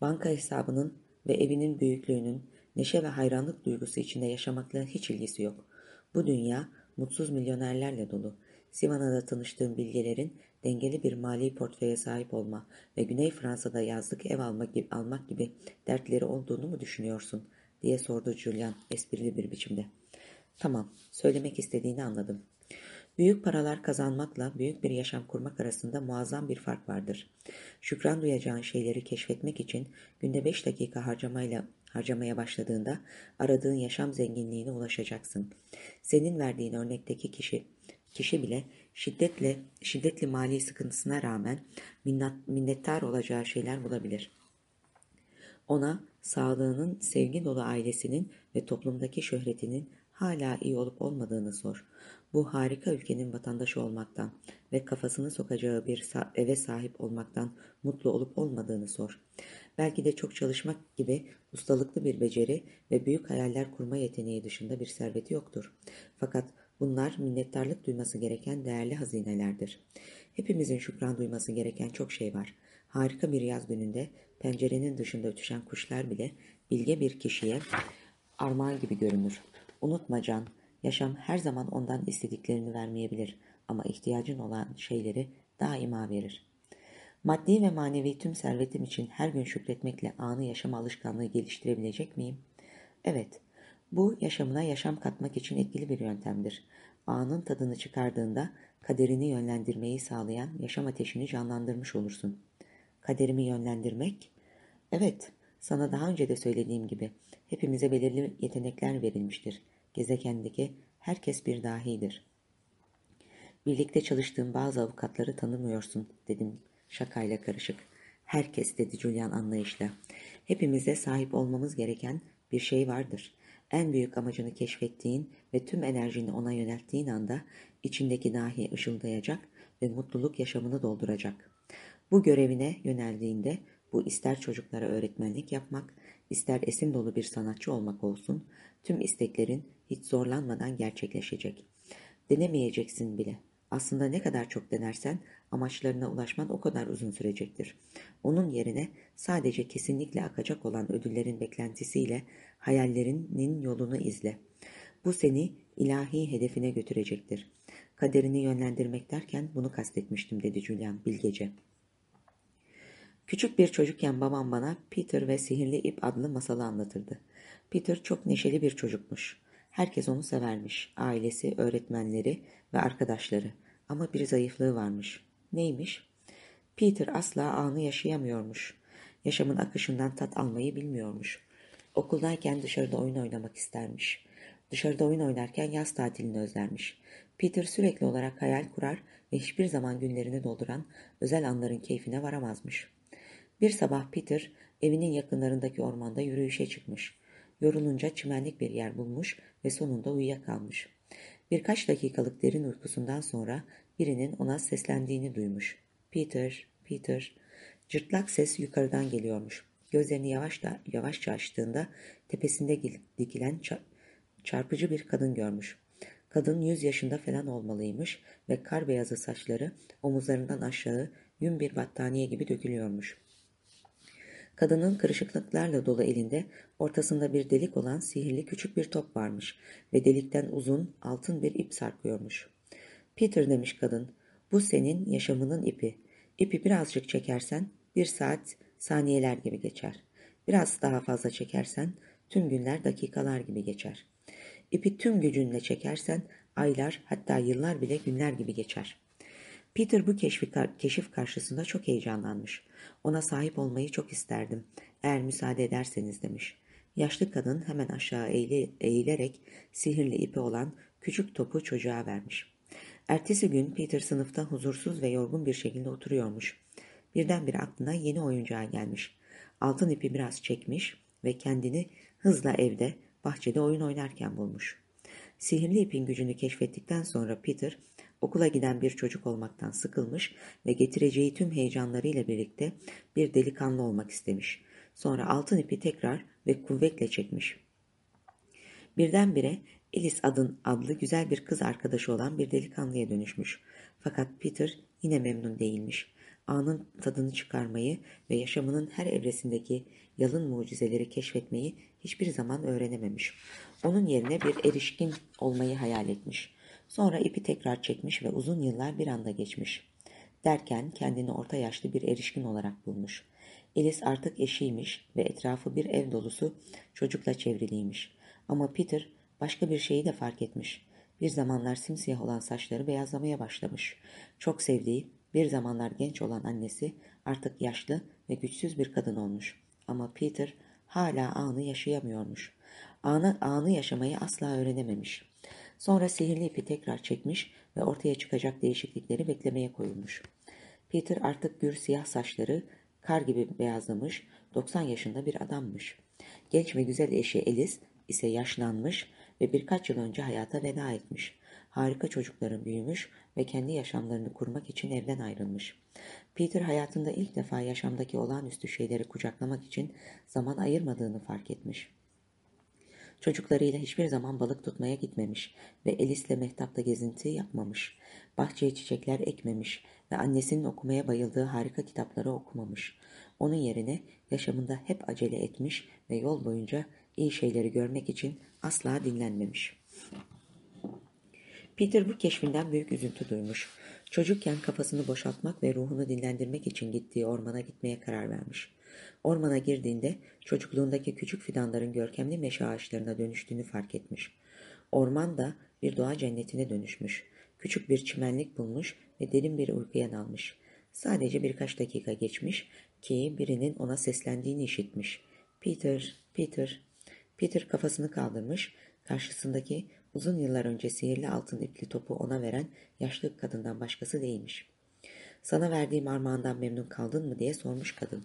Banka hesabının ve evinin büyüklüğünün neşe ve hayranlık duygusu içinde yaşamakla hiç ilgisi yok. Bu dünya mutsuz milyonerlerle dolu. Sivana'da tanıştığım bilgelerin dengeli bir mali portföye sahip olma ve Güney Fransa'da yazlık ev almak gibi, almak gibi dertleri olduğunu mu düşünüyorsun? Diye sordu Julian esprili bir biçimde. Tamam, söylemek istediğini anladım. Büyük paralar kazanmakla büyük bir yaşam kurmak arasında muazzam bir fark vardır. Şükran duyacağın şeyleri keşfetmek için günde beş dakika harcamayla harcamaya başladığında aradığın yaşam zenginliğine ulaşacaksın. Senin verdiğin örnekteki kişi kişi bile şiddetle şiddetli mali sıkıntısına rağmen minnat, minnettar olacağı şeyler bulabilir. Ona sağlığının, sevgi dolu ailesinin ve toplumdaki şöhretinin hala iyi olup olmadığını sor. Bu harika ülkenin vatandaşı olmaktan ve kafasını sokacağı bir eve sahip olmaktan mutlu olup olmadığını sor. Belki de çok çalışmak gibi ustalıklı bir beceri ve büyük hayaller kurma yeteneği dışında bir serveti yoktur. Fakat bunlar minnettarlık duyması gereken değerli hazinelerdir. Hepimizin şükran duyması gereken çok şey var. Harika bir yaz gününde pencerenin dışında ötüşen kuşlar bile bilge bir kişiye armağan gibi görünür. Unutma Can, yaşam her zaman ondan istediklerini vermeyebilir ama ihtiyacın olan şeyleri daima verir. Maddi ve manevi tüm servetim için her gün şükretmekle anı yaşama alışkanlığı geliştirebilecek miyim? Evet, bu yaşamına yaşam katmak için etkili bir yöntemdir. Anın tadını çıkardığında kaderini yönlendirmeyi sağlayan yaşam ateşini canlandırmış olursun. Kaderimi yönlendirmek? Evet, sana daha önce de söylediğim gibi hepimize belirli yetenekler verilmiştir. Gezegendeki herkes bir dahidir. Birlikte çalıştığım bazı avukatları tanımıyorsun dedim şakayla karışık. Herkes dedi Julian anlayışla. Hepimize sahip olmamız gereken bir şey vardır. En büyük amacını keşfettiğin ve tüm enerjini ona yönelttiğin anda içindeki dahi ışıldayacak ve mutluluk yaşamını dolduracak. Bu görevine yöneldiğinde bu ister çocuklara öğretmenlik yapmak, ister esin dolu bir sanatçı olmak olsun, tüm isteklerin hiç zorlanmadan gerçekleşecek. Denemeyeceksin bile. Aslında ne kadar çok denersen amaçlarına ulaşman o kadar uzun sürecektir. Onun yerine sadece kesinlikle akacak olan ödüllerin beklentisiyle hayallerinin yolunu izle. Bu seni ilahi hedefine götürecektir. Kaderini yönlendirmek derken bunu kastetmiştim dedi Julian bilgece. Küçük bir çocukken babam bana Peter ve Sihirli İp adlı masalı anlatırdı. Peter çok neşeli bir çocukmuş. Herkes onu severmiş. Ailesi, öğretmenleri ve arkadaşları. Ama bir zayıflığı varmış. Neymiş? Peter asla anı yaşayamıyormuş. Yaşamın akışından tat almayı bilmiyormuş. Okuldayken dışarıda oyun oynamak istermiş. Dışarıda oyun oynarken yaz tatilini özlermiş. Peter sürekli olarak hayal kurar ve hiçbir zaman günlerini dolduran özel anların keyfine varamazmış. Bir sabah Peter evinin yakınlarındaki ormanda yürüyüşe çıkmış. Yorulunca çimenlik bir yer bulmuş ve sonunda uyuyakalmış. Birkaç dakikalık derin uykusundan sonra birinin ona seslendiğini duymuş. Peter, Peter. Cırtlak ses yukarıdan geliyormuş. Gözlerini yavaşça, yavaşça açtığında tepesinde dikilen çarpıcı bir kadın görmüş. Kadın yüz yaşında falan olmalıymış ve kar beyazı saçları omuzlarından aşağı yün bir battaniye gibi dökülüyormuş. Kadının kırışıklıklarla dolu elinde ortasında bir delik olan sihirli küçük bir top varmış ve delikten uzun altın bir ip sarkıyormuş. Peter demiş kadın, bu senin yaşamının ipi. İpi birazcık çekersen bir saat saniyeler gibi geçer. Biraz daha fazla çekersen Tüm günler dakikalar gibi geçer. İpi tüm gücünle çekersen aylar hatta yıllar bile günler gibi geçer. Peter bu keşfi, keşif karşısında çok heyecanlanmış. Ona sahip olmayı çok isterdim. Eğer müsaade ederseniz demiş. Yaşlı kadın hemen aşağı eğilerek sihirli ipi olan küçük topu çocuğa vermiş. Ertesi gün Peter sınıfta huzursuz ve yorgun bir şekilde oturuyormuş. Birdenbire aklına yeni oyuncağı gelmiş. Altın ipi biraz çekmiş ve kendini hızla evde, bahçede oyun oynarken bulmuş. Sihirli ipin gücünü keşfettikten sonra Peter, okula giden bir çocuk olmaktan sıkılmış ve getireceği tüm heyecanlarıyla birlikte bir delikanlı olmak istemiş. Sonra altın ipi tekrar ve kuvvetle çekmiş. Birdenbire Alice adın adlı güzel bir kız arkadaşı olan bir delikanlıya dönüşmüş. Fakat Peter yine memnun değilmiş. Anın tadını çıkarmayı ve yaşamının her evresindeki yalın mucizeleri keşfetmeyi hiçbir zaman öğrenememiş. Onun yerine bir erişkin olmayı hayal etmiş. Sonra ipi tekrar çekmiş ve uzun yıllar bir anda geçmiş. Derken kendini orta yaşlı bir erişkin olarak bulmuş. Alice artık eşiymiş ve etrafı bir ev dolusu çocukla çevriliymiş. Ama Peter başka bir şeyi de fark etmiş. Bir zamanlar simsiyah olan saçları beyazlamaya başlamış. Çok sevdiği, bir zamanlar genç olan annesi artık yaşlı ve güçsüz bir kadın olmuş. Ama Peter hala anı yaşayamıyormuş. Anı, anı yaşamayı asla öğrenememiş. Sonra sihirli ipi tekrar çekmiş ve ortaya çıkacak değişiklikleri beklemeye koyulmuş. Peter artık gür siyah saçları kar gibi beyazlamış, 90 yaşında bir adammış. Genç ve güzel eşi Alice ise yaşlanmış ve birkaç yıl önce hayata veda etmiş. Harika çocukların büyümüş ve kendi yaşamlarını kurmak için evden ayrılmış. Peter hayatında ilk defa yaşamdaki olağanüstü şeyleri kucaklamak için zaman ayırmadığını fark etmiş. Çocuklarıyla hiçbir zaman balık tutmaya gitmemiş ve Alice'le mehtapta gezinti yapmamış. Bahçeye çiçekler ekmemiş ve annesinin okumaya bayıldığı harika kitapları okumamış. Onun yerine yaşamında hep acele etmiş ve yol boyunca iyi şeyleri görmek için asla dinlenmemiş. Peter bu keşfinden büyük üzüntü duymuş. Çocukken kafasını boşaltmak ve ruhunu dinlendirmek için gittiği ormana gitmeye karar vermiş. Ormana girdiğinde çocukluğundaki küçük fidanların görkemli meşe ağaçlarına dönüştüğünü fark etmiş. Orman da bir doğa cennetine dönüşmüş. Küçük bir çimenlik bulmuş ve derin bir uykuya dalmış. Sadece birkaç dakika geçmiş ki birinin ona seslendiğini işitmiş. Peter, Peter. Peter kafasını kaldırmış. Karşısındaki uzun yıllar önce sihirli altın ipli topu ona veren yaşlı kadından başkası değilmiş. Sana verdiğim armağandan memnun kaldın mı diye sormuş kadın.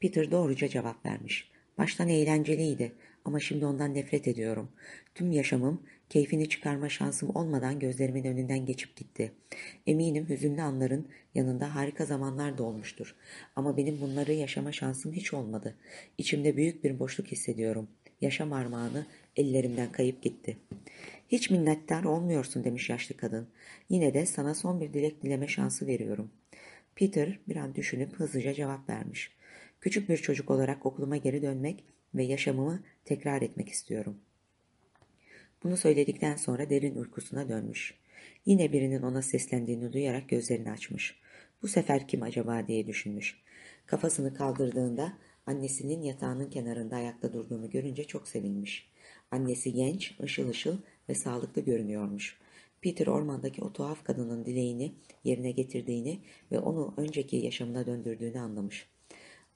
Peter doğruca cevap vermiş. Baştan eğlenceliydi ama şimdi ondan nefret ediyorum. Tüm yaşamım keyfini çıkarma şansım olmadan gözlerimin önünden geçip gitti. Eminim hüzünlü anların yanında harika zamanlar da olmuştur. Ama benim bunları yaşama şansım hiç olmadı. İçimde büyük bir boşluk hissediyorum. Yaşam armağanı ellerimden kayıp gitti. Hiç minnettar olmuyorsun demiş yaşlı kadın. Yine de sana son bir dilek dileme şansı veriyorum. Peter bir an düşünüp hızlıca cevap vermiş. Küçük bir çocuk olarak okuluma geri dönmek ve yaşamımı tekrar etmek istiyorum. Bunu söyledikten sonra derin uykusuna dönmüş. Yine birinin ona seslendiğini duyarak gözlerini açmış. Bu sefer kim acaba diye düşünmüş. Kafasını kaldırdığında annesinin yatağının kenarında ayakta durduğunu görünce çok sevinmiş. Annesi genç, ışıl ışıl ve sağlıklı görünüyormuş. Peter ormandaki o tuhaf kadının dileğini yerine getirdiğini ve onu önceki yaşamına döndürdüğünü anlamış.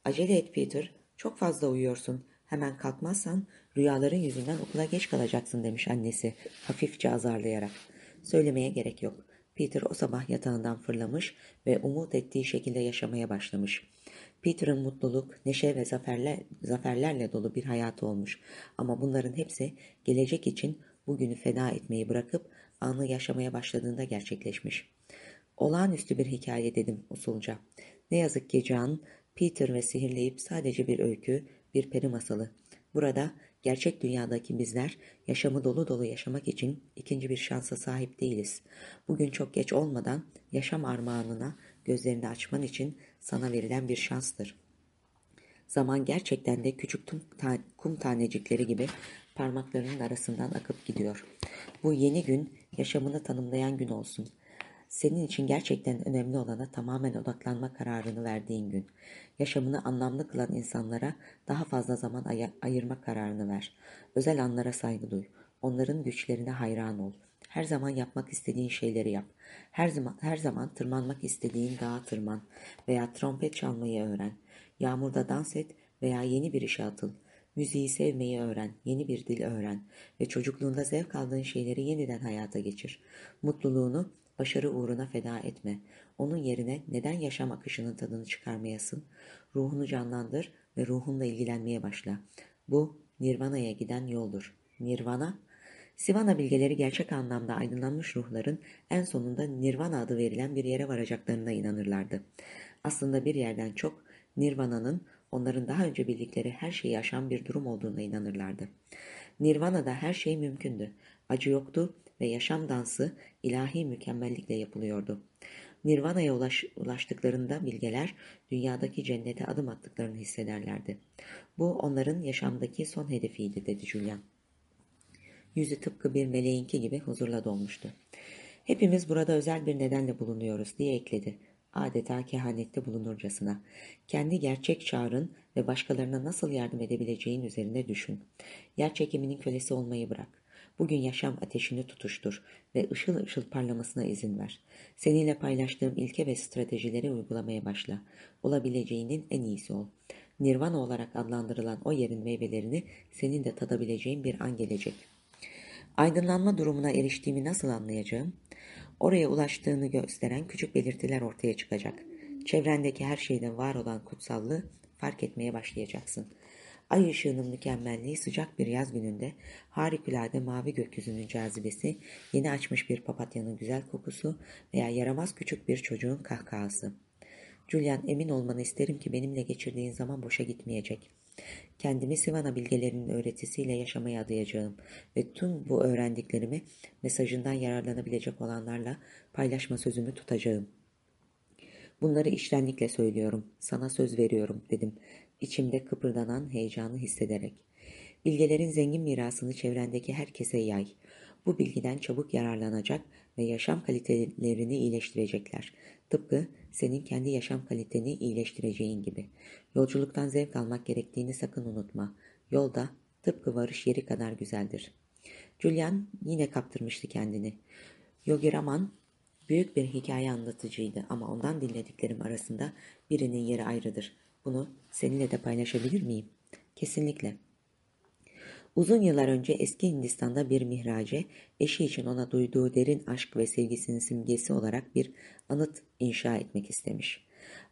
Acele et Peter, çok fazla uyuyorsun. Hemen kalkmazsan rüyaların yüzünden okula geç kalacaksın demiş annesi hafifçe azarlayarak. Söylemeye gerek yok. Peter o sabah yatağından fırlamış ve umut ettiği şekilde yaşamaya başlamış. Peter'ın mutluluk, neşe ve zaferler, zaferlerle dolu bir hayatı olmuş. Ama bunların hepsi gelecek için bugünü feda etmeyi bırakıp anı yaşamaya başladığında gerçekleşmiş. Olağanüstü bir hikaye dedim usulca. Ne yazık ki Can, Peter ve sihirleyip sadece bir öykü, bir peri masalı. Burada gerçek dünyadaki bizler yaşamı dolu dolu yaşamak için ikinci bir şansa sahip değiliz. Bugün çok geç olmadan yaşam armağanına gözlerini açman için sana verilen bir şanstır. Zaman gerçekten de küçük kum tanecikleri gibi parmaklarının arasından akıp gidiyor. Bu yeni gün yaşamını tanımlayan gün olsun. Senin için gerçekten önemli olana tamamen odaklanma kararını verdiğin gün. Yaşamını anlamlı kılan insanlara daha fazla zaman ay ayırma kararını ver. Özel anlara saygı duy. Onların güçlerine hayran ol. Her zaman yapmak istediğin şeyleri yap. Her zaman, her zaman tırmanmak istediğin dağa tırman veya trompet çalmayı öğren. Yağmurda dans et veya yeni bir işe atıl. Müziği sevmeyi öğren, yeni bir dil öğren ve çocukluğunda zevk aldığın şeyleri yeniden hayata geçir. Mutluluğunu başarı uğruna feda etme. Onun yerine neden yaşam akışının tadını çıkarmayasın? Ruhunu canlandır ve ruhunla ilgilenmeye başla. Bu Nirvana'ya giden yoldur. Nirvana, Sivana bilgeleri gerçek anlamda aydınlanmış ruhların en sonunda Nirvana adı verilen bir yere varacaklarına inanırlardı. Aslında bir yerden çok Nirvana'nın onların daha önce bildikleri her şeyi aşan bir durum olduğuna inanırlardı. Nirvana'da her şey mümkündü. Acı yoktu ve yaşam dansı ilahi mükemmellikle yapılıyordu. Nirvana'ya ulaş, ulaştıklarında bilgeler dünyadaki cennete adım attıklarını hissederlerdi. Bu onların yaşamdaki son hedefiydi dedi Julian. Yüzü tıpkı bir meleğinki gibi huzurla dolmuştu. Hepimiz burada özel bir nedenle bulunuyoruz diye ekledi. Adeta kehanette bulunurcasına. Kendi gerçek çağrın ve başkalarına nasıl yardım edebileceğin üzerine düşün. Yer çekiminin kölesi olmayı bırak. Bugün yaşam ateşini tutuştur ve ışıl ışıl parlamasına izin ver. Seninle paylaştığım ilke ve stratejileri uygulamaya başla. Olabileceğinin en iyisi ol. Nirvana olarak adlandırılan o yerin meyvelerini senin de tadabileceğin bir an gelecek. Aydınlanma durumuna eriştiğimi nasıl anlayacağım? Oraya ulaştığını gösteren küçük belirtiler ortaya çıkacak. Çevrendeki her şeyden var olan kutsallığı fark etmeye başlayacaksın. Ay ışığının mükemmelliği sıcak bir yaz gününde harikulade mavi gökyüzünün cazibesi, yeni açmış bir papatyanın güzel kokusu veya yaramaz küçük bir çocuğun kahkahası. Julian emin olmanı isterim ki benimle geçirdiğin zaman boşa gitmeyecek. Kendimi Sivana bilgelerinin öğretisiyle yaşamaya adayacağım ve tüm bu öğrendiklerimi mesajından yararlanabilecek olanlarla paylaşma sözümü tutacağım. Bunları iştenlikle söylüyorum, sana söz veriyorum dedim içimde kıpırdanan heyecanı hissederek. Bilgelerin zengin mirasını çevrendeki herkese yay. Bu bilgiden çabuk yararlanacak ve yaşam kalitelerini iyileştirecekler. Tıpkı senin kendi yaşam kaliteni iyileştireceğin gibi. Yolculuktan zevk almak gerektiğini sakın unutma. Yolda tıpkı varış yeri kadar güzeldir. Julian yine kaptırmıştı kendini. Yogi Raman büyük bir hikaye anlatıcıydı ama ondan dinlediklerim arasında birinin yeri ayrıdır. Bunu seninle de paylaşabilir miyim? Kesinlikle. Uzun yıllar önce eski Hindistan'da bir mihrace, eşi için ona duyduğu derin aşk ve sevgisinin simgesi olarak bir anıt inşa etmek istemiş.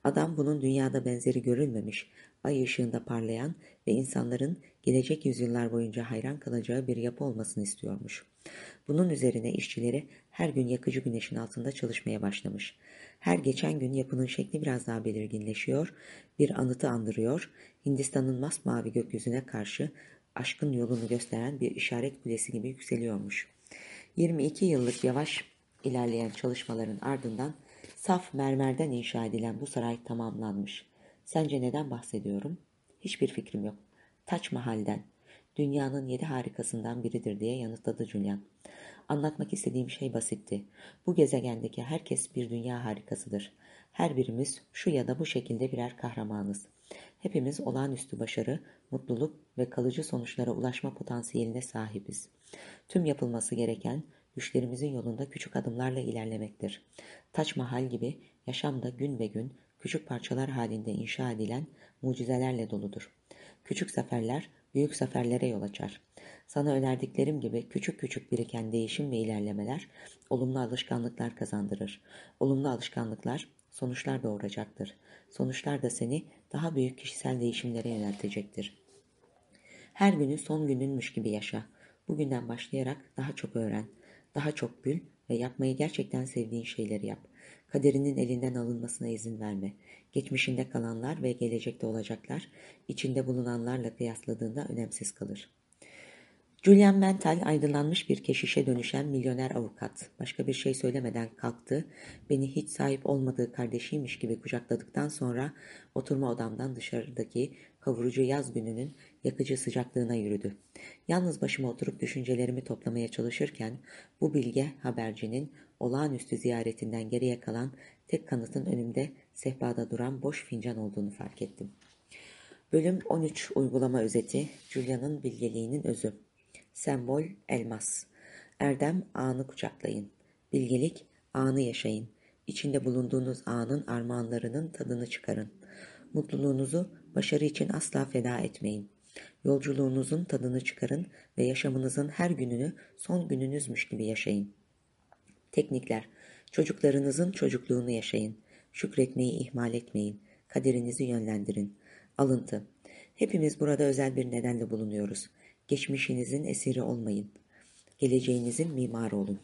Adam bunun dünyada benzeri görülmemiş, ay ışığında parlayan ve insanların gelecek yüzyıllar boyunca hayran kalacağı bir yapı olmasını istiyormuş. Bunun üzerine işçileri her gün yakıcı güneşin altında çalışmaya başlamış. Her geçen gün yapının şekli biraz daha belirginleşiyor, bir anıtı andırıyor, Hindistan'ın masmavi gökyüzüne karşı aşkın yolunu gösteren bir işaret kulesi gibi yükseliyormuş. 22 yıllık yavaş ilerleyen çalışmaların ardından saf mermerden inşa edilen bu saray tamamlanmış. Sence neden bahsediyorum? Hiçbir fikrim yok. Taç Mahal'den, dünyanın yedi harikasından biridir diye yanıtladı Julian. Anlatmak istediğim şey basitti. Bu gezegendeki herkes bir dünya harikasıdır. Her birimiz şu ya da bu şekilde birer kahramanız. Hepimiz olağanüstü başarı, mutluluk ve kalıcı sonuçlara ulaşma potansiyeline sahibiz. Tüm yapılması gereken güçlerimizin yolunda küçük adımlarla ilerlemektir. Taç Mahal gibi yaşamda gün ve gün küçük parçalar halinde inşa edilen mucizelerle doludur. Küçük zaferler büyük zaferlere yol açar. Sana önerdiklerim gibi küçük küçük biriken değişim ve ilerlemeler olumlu alışkanlıklar kazandırır. Olumlu alışkanlıklar sonuçlar doğuracaktır. Sonuçlar da seni daha büyük kişisel değişimlere yöneltecektir. Her günü son gününmüş gibi yaşa. Bugünden başlayarak daha çok öğren, daha çok gül ve yapmayı gerçekten sevdiğin şeyleri yap. Kaderinin elinden alınmasına izin verme. Geçmişinde kalanlar ve gelecekte olacaklar, içinde bulunanlarla kıyasladığında önemsiz kalır. Julian Mental aydınlanmış bir keşişe dönüşen milyoner avukat. Başka bir şey söylemeden kalktı. Beni hiç sahip olmadığı kardeşiymiş gibi kucakladıktan sonra oturma odamdan dışarıdaki kavurucu yaz gününün yakıcı sıcaklığına yürüdü. Yalnız başıma oturup düşüncelerimi toplamaya çalışırken bu bilge habercinin olağanüstü ziyaretinden geriye kalan tek kanıtın önümde sehpada duran boş fincan olduğunu fark ettim. Bölüm 13 Uygulama Özeti Julia'nın bilgeliğinin özü Sembol elmas. Erdem anı kucaklayın. Bilgelik anı yaşayın. İçinde bulunduğunuz anın armağanlarının tadını çıkarın. Mutluluğunuzu başarı için asla feda etmeyin. Yolculuğunuzun tadını çıkarın ve yaşamınızın her gününü son gününüzmüş gibi yaşayın. Teknikler. Çocuklarınızın çocukluğunu yaşayın. Şükretmeyi ihmal etmeyin. Kaderinizi yönlendirin. Alıntı. Hepimiz burada özel bir nedenle bulunuyoruz. Geçmişinizin esiri olmayın. Geleceğinizin mimarı olun.